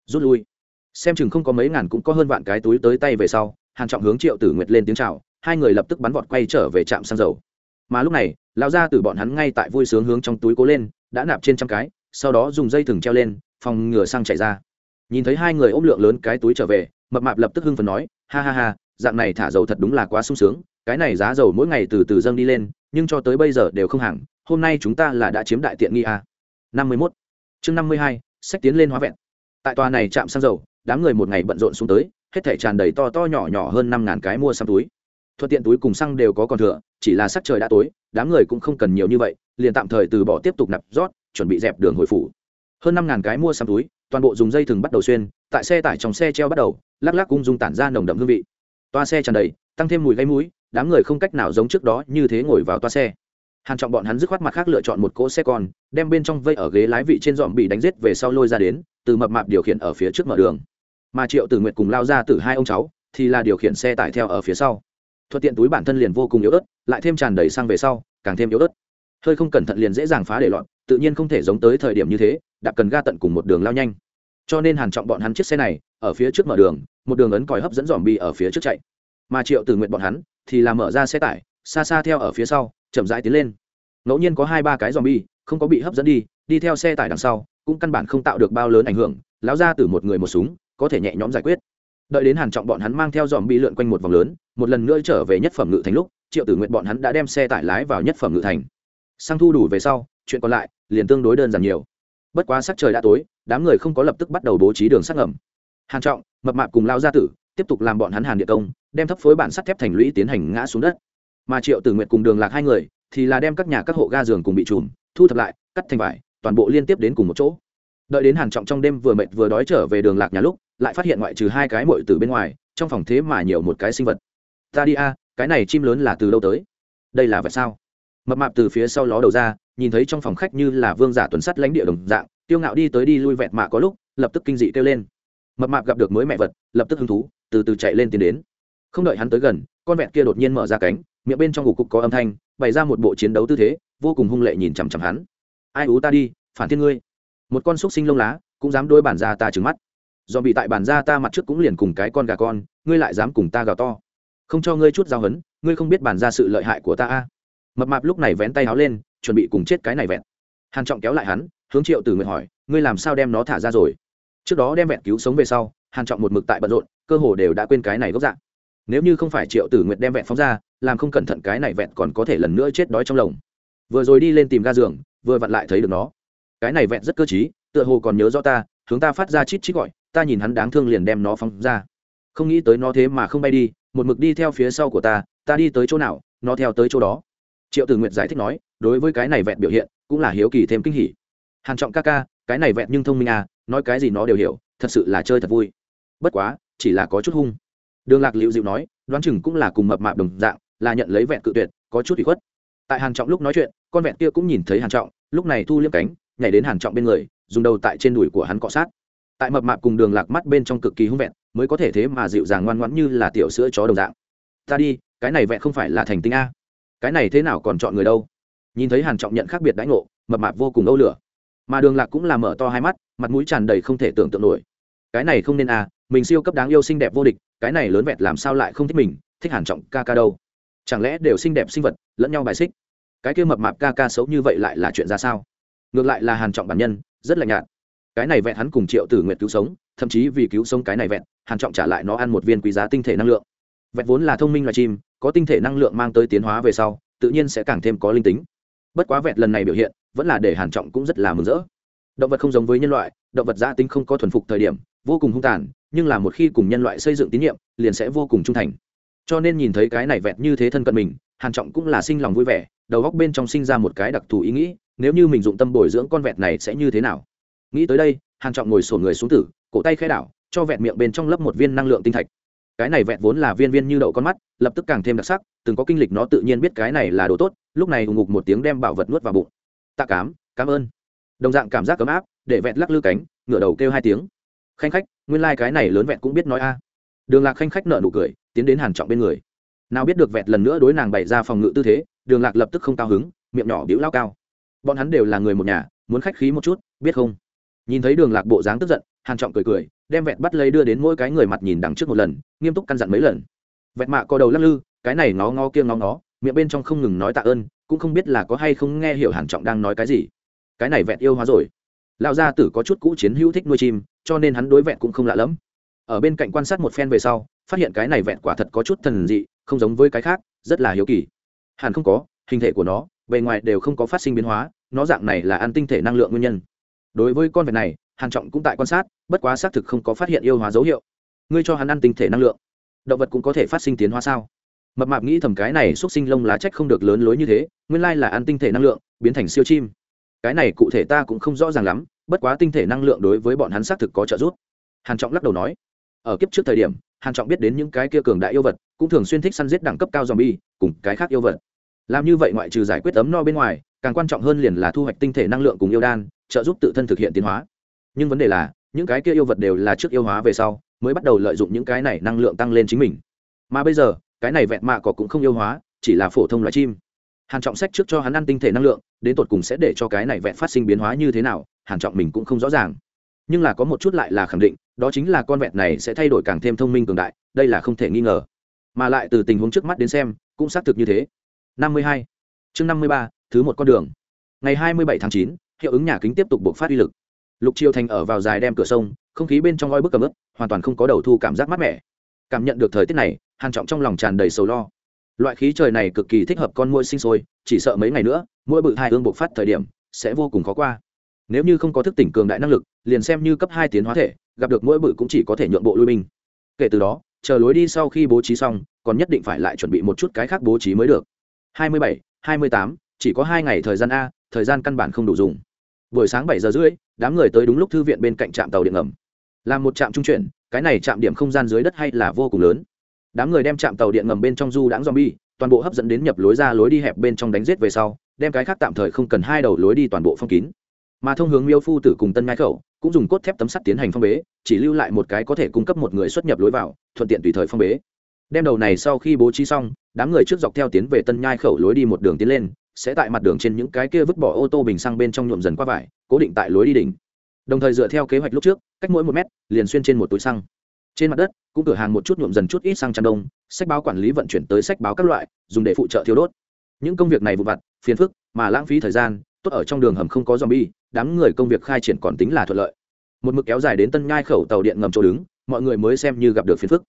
rút lui. xem chừng không có mấy ngàn cũng có hơn vạn cái túi tới tay về sau hàn trọng hướng triệu tử nguyệt lên tiếng chào, hai người lập tức bắn vọt quay trở về trạm xăng dầu. mà lúc này, lão gia từ bọn hắn ngay tại vui sướng hướng trong túi cố lên, đã nạp trên trăm cái sau đó dùng dây thừng treo lên, phòng ngừa xăng chạy ra. Nhìn thấy hai người ôm lượng lớn cái túi trở về, mập mạp lập tức hưng phấn nói, ha ha ha, dạng này thả dầu thật đúng là quá sung sướng, cái này giá dầu mỗi ngày từ từ dâng đi lên, nhưng cho tới bây giờ đều không hàng, hôm nay chúng ta là đã chiếm đại tiện nghi a năm mươi mốt. Chương năm mươi hai, sách tiến lên hóa vẹn. Tại tòa này chạm xăng dầu, đám người một ngày bận rộn xuống tới, hết thể tràn đầy to to nhỏ nhỏ hơn năm ngàn cái mua xăm túi. Thuận tiện túi cùng xăng đều có còn thừa, chỉ là sắc trời đã tối, đám người cũng không cần nhiều như vậy, liền tạm thời từ bỏ tiếp tục nạp rót chuẩn bị dẹp đường hồi phủ. Hơn năm ngàn cái mua xăm túi, toàn bộ dùng dây thừng bắt đầu xuyên, tại xe tải trong xe treo bắt đầu, lắc lắc cung dung tản ra nồng đậm hương vị. Toa xe tràn đầy, tăng thêm mùi gây mũi, đám người không cách nào giống trước đó như thế ngồi vào toa xe. Hàn trọng bọn hắn dứt khoát mặt khác lựa chọn một cỗ xe con, đem bên trong vây ở ghế lái vị trên dọn bị đánh giết về sau lôi ra đến, từ mập mạp điều khiển ở phía trước mở đường. Mà triệu tử nguyệt cùng lao ra từ hai ông cháu, thì là điều khiển xe tải theo ở phía sau. Thuận tiện túi bản thân liền vô cùng yếu ớt, lại thêm tràn đầy xăng về sau, càng thêm yếu ớt hơi không cẩn thận liền dễ dàng phá để loạn tự nhiên không thể giống tới thời điểm như thế, đạp cần ga tận cùng một đường lao nhanh. Cho nên hàn trọng bọn hắn chiếc xe này, ở phía trước mở đường, một đường ấn còi hấp dẫn dòm bi ở phía trước chạy. Mà triệu tử nguyện bọn hắn, thì là mở ra xe tải, xa xa theo ở phía sau, chậm rãi tiến lên. Ngẫu nhiên có hai ba cái dòm bi không có bị hấp dẫn đi đi theo xe tải đằng sau, cũng căn bản không tạo được bao lớn ảnh hưởng, lão ra từ một người một súng, có thể nhẹ nhõm giải quyết. Đợi đến hàn trọng bọn hắn mang theo dòm bi lượn quanh một vòng lớn, một lần nữa trở về nhất phẩm ngự thành lúc, triệu tử nguyện bọn hắn đã đem xe tải lái vào nhất phẩm ngự thành sang thu đủ về sau, chuyện còn lại liền tương đối đơn giản nhiều. Bất quá sắc trời đã tối, đám người không có lập tức bắt đầu bố trí đường sắt ngầm. Hàn trọng, mập mạp cùng lao gia tử tiếp tục làm bọn hắn hàn địa công, đem thấp phối bản sắt thép thành lũy tiến hành ngã xuống đất. Mà triệu tử nguyện cùng đường lạc hai người thì là đem các nhà các hộ ga giường cùng bị trùm, thu thập lại, cắt thành vải, toàn bộ liên tiếp đến cùng một chỗ. Đợi đến hàn trọng trong đêm vừa mệt vừa đói trở về đường lạc nhà lúc, lại phát hiện ngoại trừ hai cái muội từ bên ngoài, trong phòng thế mà nhiều một cái sinh vật. Ta đi a, cái này chim lớn là từ đâu tới? Đây là vật sao? Mập mạp từ phía sau ló đầu ra, nhìn thấy trong phòng khách như là vương giả tuần sắt lãnh địa đồng dạng tiêu ngạo đi tới đi lui vẹn mạ có lúc, lập tức kinh dị kêu lên. Mập mạp gặp được mới mẹ vật, lập tức hứng thú, từ từ chạy lên tiến đến. Không đợi hắn tới gần, con vẹn kia đột nhiên mở ra cánh, miệng bên trong ngủ cục có âm thanh, bày ra một bộ chiến đấu tư thế, vô cùng hung lệ nhìn chằm chằm hắn. Ai ú ta đi, phản thiên ngươi. Một con xúc sinh lông lá cũng dám đôi bản ra ta trừng mắt. Do bị tại bản ra ta mặt trước cũng liền cùng cái con gà con, ngươi lại dám cùng ta gào to. Không cho ngươi chút giao hấn, ngươi không biết bản ra sự lợi hại của ta a mập mạp lúc này vén tay áo lên, chuẩn bị cùng chết cái này vẹn. Hàn trọng kéo lại hắn, hướng triệu tử nguyện hỏi, ngươi làm sao đem nó thả ra rồi? Trước đó đem vẹn cứu sống về sau, hàn trọng một mực tại bận rộn, cơ hồ đều đã quên cái này gốc dạng. Nếu như không phải triệu tử nguyện đem vẹn phóng ra, làm không cẩn thận cái này vẹn còn có thể lần nữa chết đói trong lồng vừa rồi đi lên tìm ga giường, vừa vặn lại thấy được nó. Cái này vẹn rất cơ trí, tựa hồ còn nhớ rõ ta, hướng ta phát ra chít chít gọi, ta nhìn hắn đáng thương liền đem nó phóng ra. Không nghĩ tới nó thế mà không bay đi, một mực đi theo phía sau của ta ta đi tới chỗ nào, nó theo tới chỗ đó triệu tử nguyện giải thích nói, đối với cái này vẹn biểu hiện, cũng là hiếu kỳ thêm kinh hỉ. Hàn trọng ca ca, cái này vẹn nhưng thông minh à nói cái gì nó đều hiểu, thật sự là chơi thật vui. Bất quá, chỉ là có chút hung. Đường lạc liệu dịu nói, đoán chừng cũng là cùng mập mạp đồng dạng, là nhận lấy vẹn cự tuyệt, có chút bị khuất. Tại hàn trọng lúc nói chuyện, con vẹn kia cũng nhìn thấy hàn trọng, lúc này thu liếm cánh, nhảy đến hàn trọng bên người, dùng đầu tại trên đùi của hắn cọ sát. Tại mập mạp cùng đường lạc mắt bên trong cực kỳ hung vẹn, mới có thể thế mà dịu dàng ngoan ngoãn như là tiểu sữa chó đồng dạng. Ta đi, cái này vẹn không phải là thành tinh a cái này thế nào còn chọn người đâu? Nhìn thấy hàn trọng nhận khác biệt đãi ngộ, mập mạp vô cùng âu lửa. Mà đường lạc cũng là mở to hai mắt, mặt mũi tràn đầy không thể tưởng tượng nổi. Cái này không nên à mình siêu cấp đáng yêu xinh đẹp vô địch, cái này lớn vẹt làm sao lại không thích mình, thích hàn trọng ca ca đâu? Chẳng lẽ đều xinh đẹp sinh vật, lẫn nhau bài xích? Cái kia mập mạp ca ca xấu như vậy lại là chuyện ra sao? Ngược lại là hàn trọng bản nhân, rất là nhạt. Cái này vẹn hắn cùng triệu tử nguyệt cứu sống, thậm chí vì cứu sống cái này vẹn hàn trọng trả lại nó ăn một viên quý giá tinh thể năng lượng vẹn vốn là thông minh loài chim, có tinh thể năng lượng mang tới tiến hóa về sau, tự nhiên sẽ càng thêm có linh tính. Bất quá vẹn lần này biểu hiện, vẫn là để hàn trọng cũng rất là mừng rỡ. Động vật không giống với nhân loại, động vật gia tính không có thuần phục thời điểm, vô cùng hung tàn, nhưng là một khi cùng nhân loại xây dựng tín nhiệm, liền sẽ vô cùng trung thành. Cho nên nhìn thấy cái này vẹn như thế thân cận mình, hàn trọng cũng là sinh lòng vui vẻ, đầu góc bên trong sinh ra một cái đặc thù ý nghĩ, nếu như mình dụng tâm bồi dưỡng con vẹt này sẽ như thế nào? Nghĩ tới đây, hàn trọng ngồi sổ người xuống tử, cổ tay khẽ đảo, cho vẹn miệng bên trong lấp một viên năng lượng tinh thạch cái này vẹn vốn là viên viên như đậu con mắt, lập tức càng thêm đặc sắc, từng có kinh lịch nó tự nhiên biết cái này là đồ tốt, lúc này hùng ngục một tiếng đem bảo vật nuốt vào bụng. Tạ cám, cảm ơn. Đồng dạng cảm giác ấm áp, để vẹn lắc lư cánh, ngửa đầu kêu hai tiếng. Khanh khách, nguyên lai、like、cái này lớn vẹn cũng biết nói a. Đường lạc khanh khách nợ nụ cười, tiến đến hàn trọng bên người. Nào biết được vẹn lần nữa đối nàng bày ra phòng ngự tư thế, đường lạc lập tức không cao hứng, miệng nhỏ bĩu lao cao. Bọn hắn đều là người một nhà, muốn khách khí một chút, biết không? Nhìn thấy đường lạc bộ dáng tức giận hàn trọng cười cười, đem vẹn bắt lấy đưa đến mỗi cái người mặt nhìn đằng trước một lần, nghiêm túc căn dặn mấy lần. Vẹn mạ co đầu lắc lư, cái này ngó ngó kia ngó ngó, miệng bên trong không ngừng nói tạ ơn, cũng không biết là có hay không nghe hiểu hàn trọng đang nói cái gì. Cái này vẹn yêu hóa rồi. Lão gia tử có chút cũ chiến hữu thích nuôi chim, cho nên hắn đối vẹn cũng không lạ lắm ở bên cạnh quan sát một phen về sau, phát hiện cái này vẹn quả thật có chút thần dị, không giống với cái khác, rất là hiếu kỳ. Hẳn không có, hình thể của nó, bề ngoài đều không có phát sinh biến hóa, nó dạng này là ăn tinh thể năng lượng nguyên nhân. Đối với con vẹn này hàn trọng cũng tại quan sát, bất quá xác thực không có phát hiện yêu hóa dấu hiệu. Ngươi cho hắn ăn tinh thể năng lượng, động vật cũng có thể phát sinh tiến hóa sao? Mập mạp nghĩ thầm cái này xuất sinh lông lá trách không được lớn lối như thế, nguyên lai là ăn tinh thể năng lượng, biến thành siêu chim. Cái này cụ thể ta cũng không rõ ràng lắm, bất quá tinh thể năng lượng đối với bọn hắn xác thực có trợ giúp. Hàn trọng lắc đầu nói. Ở kiếp trước thời điểm, hàn trọng biết đến những cái kia cường đại yêu vật, cũng thường xuyên thích săn giết đẳng cấp cao zombie, cùng cái khác yêu vật. Làm như vậy ngoại trừ giải quyết ấm no bên ngoài, càng quan trọng hơn liền là thu hoạch tinh thể năng lượng cùng yêu đan, trợ giúp tự thân thực hiện tiến hóa nhưng vấn đề là những cái kia yêu vật đều là trước yêu hóa về sau mới bắt đầu lợi dụng những cái này năng lượng tăng lên chính mình. Mà bây giờ cái này vẹn mạ cỏ cũng không yêu hóa chỉ là phổ thông loài chim. Hàn trọng sách trước cho hắn ăn tinh thể năng lượng đến tột cùng sẽ để cho cái này vẹn phát sinh biến hóa như thế nào hàn trọng mình cũng không rõ ràng. Nhưng là có một chút lại là khẳng định đó chính là con vẹn này sẽ thay đổi càng thêm thông minh cường đại đây là không thể nghi ngờ. Mà lại từ tình huống trước mắt đến xem cũng xác thực như thế. 52. chương 53, thứ một con đường. Ngày 27 tháng 9, hiệu ứng nhà kính tiếp tục buộc phát uy lực lục triều thành ở vào dài đem cửa sông không khí bên trong oi bức cầm ướp hoàn toàn không có đầu thu cảm giác mát mẻ. Cảm nhận được thời tiết này hàn trọng trong lòng tràn đầy sầu lo. Loại khí trời này cực kỳ thích hợp con muỗi sinh sôi chỉ sợ mấy ngày nữa muỗi bự hai hương bộc phát thời điểm sẽ vô cùng khó qua. Nếu như không có thức tỉnh cường đại năng lực liền xem như cấp hai tiến hóa thể gặp được muỗi bự cũng chỉ có thể nhượng bộ lui binh. Kể từ đó chờ lối đi sau khi bố trí xong còn nhất định phải lại chuẩn bị một chút cái khác bố trí mới được. 27, 28, chỉ có hai ngày thời gian a thời gian căn bản không đủ dùng buổi sáng bảy giờ rưỡi, đám người tới đúng lúc thư viện bên cạnh trạm tàu điện ngầm. Làm một trạm trung chuyển, cái này trạm điểm không gian dưới đất hay là vô cùng lớn? Đám người đem trạm tàu điện ngầm bên trong du đãng zombie, toàn bộ hấp dẫn đến nhập lối ra lối đi hẹp bên trong đánh giết về sau, đem cái khác tạm thời không cần hai đầu lối đi toàn bộ phong kín. Mà thông hướng miêu phu tử cùng tân nhai khẩu, cũng dùng cốt thép tấm sắt tiến hành phong bế, chỉ lưu lại một cái có thể cung cấp một người xuất nhập lối vào, thuận tiện tùy thời phong bế. Đem đầu này sau khi bố trí xong, đám người trước dọc theo tiến về tân nhai khẩu lối đi một đường tiến lên sẽ tại mặt đường trên những cái kia vứt bỏ ô tô bình xăng bên trong nhuộm dần qua vải, cố định tại lối đi đỉnh. Đồng thời dựa theo kế hoạch lúc trước, cách mỗi một mét, liền xuyên trên một túi xăng. Trên mặt đất, cũng cửa hàng một chút nhuộm dần chút ít xăng chăn đông, sách báo quản lý vận chuyển tới sách báo các loại, dùng để phụ trợ thiếu đốt. Những công việc này vụ vặt, phiền phức, mà lãng phí thời gian, tốt ở trong đường hầm không có zombie, đám người công việc khai triển còn tính là thuận lợi. Một mực kéo dài đến tân nhai khẩu tàu điện ngầm chỗ đứng, mọi người mới xem như gặp được phiền phức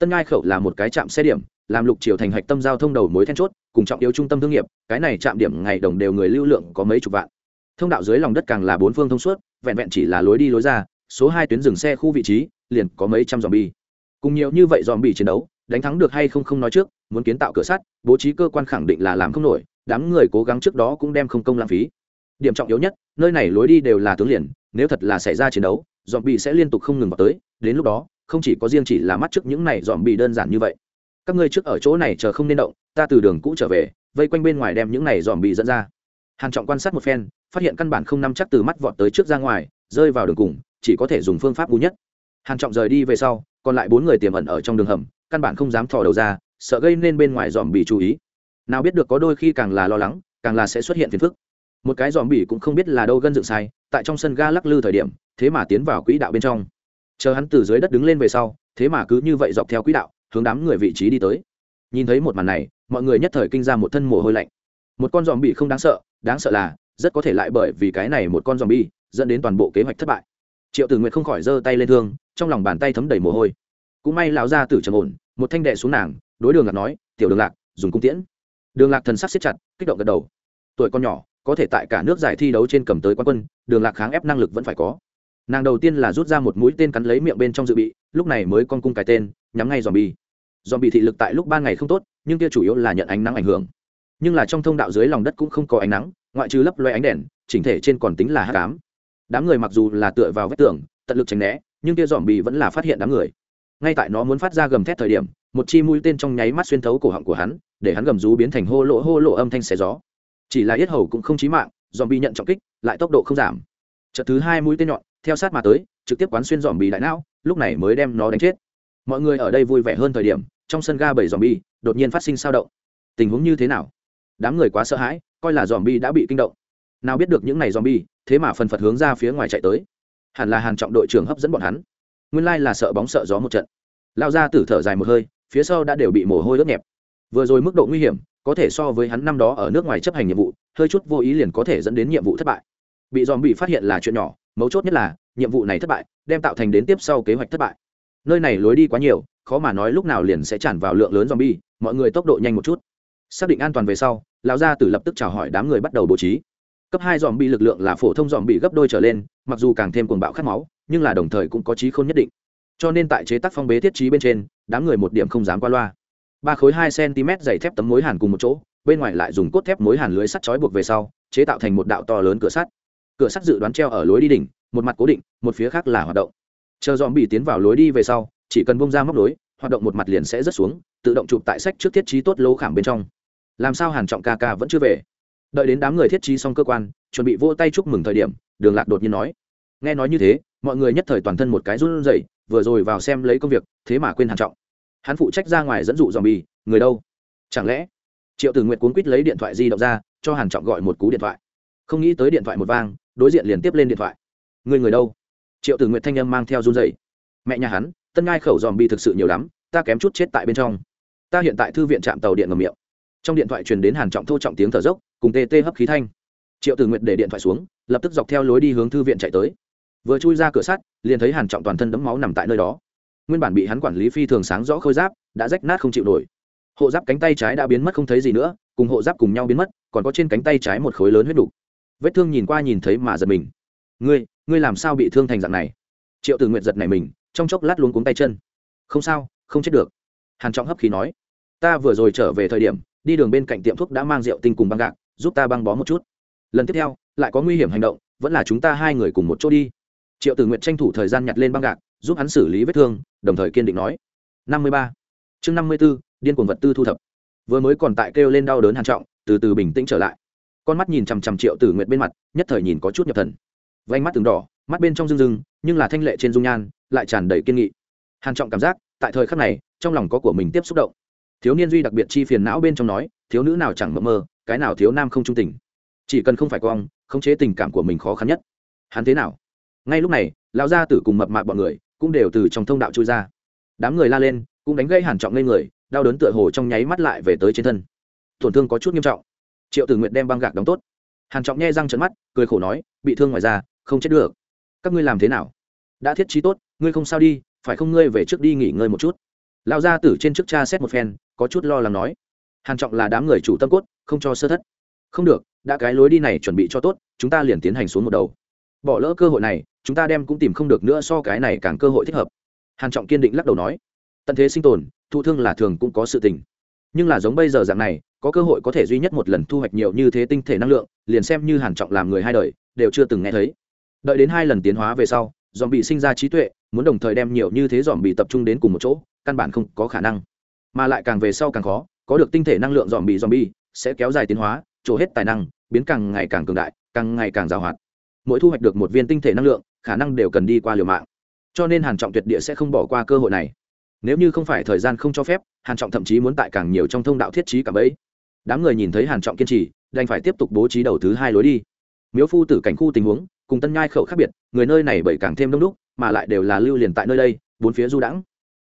tân nhai khẩu là một cái trạm xe điểm, làm lục triều thành hạch tâm giao thông đầu mối then chốt, cùng trọng yếu trung tâm thương nghiệp, cái này trạm điểm ngày đồng đều người lưu lượng có mấy chục vạn. Thông đạo dưới lòng đất càng là bốn phương thông suốt, vẹn vẹn chỉ là lối đi lối ra, số hai tuyến dừng xe khu vị trí, liền có mấy trăm dòm bi cùng nhiều như vậy dòm bị chiến đấu, đánh thắng được hay không không nói trước, muốn kiến tạo cửa sắt, bố trí cơ quan khẳng định là làm không nổi, đám người cố gắng trước đó cũng đem không công lãng phí. Điểm trọng yếu nhất, nơi này lối đi đều là tướng liền, nếu thật là xảy ra chiến đấu dòm bị sẽ liên tục không ngừng vào tới, đến lúc đó không chỉ có riêng chỉ là mắt trước những này dòm bị đơn giản như vậy. Các ngươi trước ở chỗ này chờ không nên động, ta từ đường cũ trở về, vây quanh bên ngoài đem những này dòm bị dẫn ra. Hàn trọng quan sát một phen, phát hiện căn bản không nắm chắc từ mắt vọt tới trước ra ngoài, rơi vào đường cùng, chỉ có thể dùng phương pháp bù nhất. Hàn trọng rời đi về sau, còn lại bốn người tiềm ẩn ở trong đường hầm, căn bản không dám thò đầu ra, sợ gây nên bên ngoài dòm bị chú ý. Nào biết được có đôi khi càng là lo lắng, càng là sẽ xuất hiện phiền phức. Một cái dòm bị cũng không biết là đâu gân dựng sai, tại trong sân ga lắc lư thời điểm, thế mà tiến vào quỹ đạo bên trong chờ hắn từ dưới đất đứng lên về sau, thế mà cứ như vậy dọc theo quỹ đạo, hướng đám người vị trí đi tới. Nhìn thấy một màn này, mọi người nhất thời kinh ra một thân mồ hôi lạnh. Một con dòm bị không đáng sợ đáng sợ là, rất có thể lại bởi vì cái này một con dòm bi dẫn đến toàn bộ kế hoạch thất bại. Triệu tử nguyện không khỏi giơ tay lên thương, trong lòng bàn tay thấm đầy mồ hôi. Cũng may lão ra tử trầm ổn, một thanh đệ xuống nàng, đối đường lạc nói, tiểu đường lạc, dùng cung tiễn. Đường lạc thần sắc siết chặt, kích động gật đầu. Tuổi con nhỏ, có thể tại cả nước giải thi đấu trên cầm tới quan quân, đường lạc kháng ép năng lực vẫn phải có nàng đầu tiên là rút ra một mũi tên cắn lấy miệng bên trong dự bị, lúc này mới con cung cái tên, nhắm ngay dòm bi dòm bị thị lực tại lúc ban ngày không tốt, nhưng kia chủ yếu là nhận ánh nắng ảnh hưởng. Nhưng là trong thông đạo dưới lòng đất cũng không có ánh nắng, ngoại trừ lấp loe ánh đèn, chỉnh thể trên còn tính là hát cám đám người mặc dù là tựa vào vách tường, tận lực tránh né, nhưng kia dòm bị vẫn là phát hiện đám người. Ngay tại nó muốn phát ra gầm thét thời điểm, một chi mũi tên trong nháy mắt xuyên thấu cổ họng của hắn, để hắn gầm rú biến thành hô lỗ hô lộ âm thanh xé gió. Chỉ là yết hầu cũng không chí mạng dòm bị nhận trọng kích, lại tốc độ không giảm. Trận thứ hai mũi tên nhọn theo sát mà tới trực tiếp quán xuyên dòm bì đại não lúc này mới đem nó đánh chết. Mọi người ở đây vui vẻ hơn thời điểm trong sân ga bảy dòm bì, đột nhiên phát sinh sao động. Tình huống như thế nào? Đám người quá sợ hãi coi là dòm bì đã bị kinh động. Nào biết được những này dòm bì, thế mà phần phật hướng ra phía ngoài chạy tới. Hẳn là hàn trọng đội trưởng hấp dẫn bọn hắn. Nguyên lai là sợ bóng sợ gió một trận. Lao ra tử thở dài một hơi phía sau đã đều bị mồ hôi ướt nhẹp. Vừa rồi mức độ nguy hiểm có thể so với hắn năm đó ở nước ngoài chấp hành nhiệm vụ hơi chút vô ý liền có thể dẫn đến nhiệm vụ thất bại bị dòm bị phát hiện là chuyện nhỏ mấu chốt nhất là nhiệm vụ này thất bại đem tạo thành đến tiếp sau kế hoạch thất bại nơi này lối đi quá nhiều khó mà nói lúc nào liền sẽ tràn vào lượng lớn zombie, mọi người tốc độ nhanh một chút. Xác định an toàn về sau, lão gia tử lập tức chào hỏi đám người bắt đầu bố trí. Cấp hai dòm bi lực lượng là phổ thông dòm bị gấp đôi trở lên, mặc dù càng thêm cuồng bạo khát máu, nhưng là đồng thời cũng có trí khôn nhất định. Cho nên tại chế tác phong bế thiết trí bên trên, đám người một điểm không dám qua loa. Ba khối hai cm dày thép tấm mối hàn cùng một chỗ, bên ngoài lại dùng cốt thép mối hàn lưới sắt chói buộc về sau, chế tạo thành một đạo to lớn cửa sắt. Cửa sắt dự đoán treo ở lối đi đỉnh, một mặt cố định, một phía khác là hoạt động. Chờ zombie tiến vào lối đi về sau, chỉ cần bung ra móc lối, hoạt động một mặt liền sẽ rớt xuống tự động chụp tại sách trước thiết trí tốt lỗ khảm bên trong. Làm sao hàn trọng ca ca vẫn chưa về? Đợi đến đám người thiết trí xong cơ quan chuẩn bị vô tay chúc mừng thời điểm đường lạc đột nhiên nói. Nghe nói như thế mọi người nhất thời toàn thân một cái run rẩy vừa rồi vào xem lấy công việc thế mà quên hàn trọng. Hắn phụ trách ra ngoài dẫn dụ dòm bì người đâu? Chẳng lẽ? Triệu tử nguyệt cuốn quýt lấy điện thoại di động ra cho hàn trọng gọi một cú điện thoại. Không nghĩ tới điện thoại một vang đối diện liền tiếp lên điện thoại. Người người đâu? Triệu tử nguyện thanh âm mang theo run rẩy. Mẹ nhà hắn, tân ngai khẩu dòm bi thực sự nhiều lắm, ta kém chút chết tại bên trong. Ta hiện tại thư viện trạm tàu điện ngầm miệng. Trong điện thoại truyền đến hàn trọng thô trọng tiếng thở dốc, cùng tê tê hấp khí thanh. Triệu tử nguyệt để điện thoại xuống, lập tức dọc theo lối đi hướng thư viện chạy tới. Vừa chui ra cửa sắt, liền thấy hàn trọng toàn thân đẫm máu nằm tại nơi đó. Nguyên bản bị hắn quản lý phi thường sáng rõ khôi giáp, đã rách nát không chịu nổi. Hộ giáp cánh tay trái đã biến mất không thấy gì nữa, cùng hộ giáp cùng nhau biến mất, còn có trên cánh tay trái một khối lớn huyết đủ vết thương nhìn qua nhìn thấy mà giật mình. Ngươi ngươi làm sao bị thương thành dạng này? Triệu tử nguyệt giật này mình, trong chốc lát luống cuống tay chân. Không sao, không chết được. Hàn trọng hấp khí nói, ta vừa rồi trở về thời điểm, đi đường bên cạnh tiệm thuốc đã mang rượu tinh cùng băng gạc, giúp ta băng bó một chút. Lần tiếp theo, lại có nguy hiểm hành động, vẫn là chúng ta hai người cùng một chỗ đi. Triệu tử nguyện tranh thủ thời gian nhặt lên băng gạc, giúp hắn xử lý vết thương, đồng thời kiên định nói, năm mươi ba, chương năm mươi b ố điên cuồng vật tư thu thập. Vừa mới còn tại kêu lên đau đớn hàn trọng, từ từ bình tĩnh trở lại con mắt nhìn chằm chằm triệu tử nguyệt bên mặt, nhất thời nhìn có chút nhập thần. Vánh mắt từng đỏ, mắt bên trong rưng rưng, nhưng là thanh lệ trên dung nhan, lại tràn đầy kiên nghị. Hàn trọng cảm giác, tại thời khắc này, trong lòng có của mình tiếp xúc động. Thiếu niên duy đặc biệt chi phiền não bên trong nói, thiếu nữ nào chẳng mơ mơ, cái nào thiếu nam không trung tình. Chỉ cần không phải quang, khống chế tình cảm của mình khó khăn nhất. Hắn thế nào? Ngay lúc này, lão gia tử cùng mập mạp bọn người cũng đều từ trong thông đạo trôi ra. Đám người la lên, cũng đánh gây hàn trọng lên người, đau đớn tựa hồ trong nháy mắt lại về tới trên thân. Tổn thương có chút nghiêm trọng triệu tử nguyện đem băng gạc đóng tốt. Hàn trọng nghe răng trợn mắt, cười khổ nói, bị thương ngoài ra không chết được. Các ngươi làm thế nào? Đã thiết trí tốt, ngươi không sao đi, phải không ngươi về trước đi nghỉ ngơi một chút? Lao gia tử trên trước cha xét một phen, có chút lo lắng nói. Hàn trọng là đám người chủ tâm cốt, không cho sơ thất. Không được, đã cái lối đi này chuẩn bị cho tốt, chúng ta liền tiến hành xuống một đầu. Bỏ lỡ cơ hội này, chúng ta đem cũng tìm không được nữa so cái này càng cơ hội thích hợp. Hàn trọng kiên định lắc đầu nói. Tận thế sinh tồn, thụ thương là thường cũng có sự tình nhưng là giống bây giờ dạng này, có cơ hội có thể duy nhất một lần thu hoạch nhiều như thế tinh thể năng lượng, liền xem như hàn trọng làm người hai đời, đều chưa từng nghe thấy. Đợi đến hai lần tiến hóa về sau dòm bị sinh ra trí tuệ, muốn đồng thời đem nhiều như thế dòm bị tập trung đến cùng một chỗ, căn bản không có khả năng. Mà lại càng về sau càng khó, có được tinh thể năng lượng dòm bị dòm bị sẽ kéo dài tiến hóa, trổ hết tài năng, biến càng ngày càng cường đại, càng ngày càng giàu hoạt. Mỗi thu hoạch được một viên tinh thể năng lượng, khả năng đều cần đi qua liều mạng. Cho nên hàn trọng tuyệt địa sẽ không bỏ qua cơ hội này nếu như không phải thời gian không cho phép, hàn trọng thậm chí muốn tại càng nhiều trong thông đạo thiết trí cả bấy đám người nhìn thấy hàn trọng kiên trì, đành phải tiếp tục bố trí đầu thứ hai lối đi. Miếu phu tử cảnh khu tình huống, cùng tân nhai khẩu khác biệt, người nơi này bởi càng thêm đông đúc, mà lại đều là lưu liền tại nơi đây, bốn phía du đãng.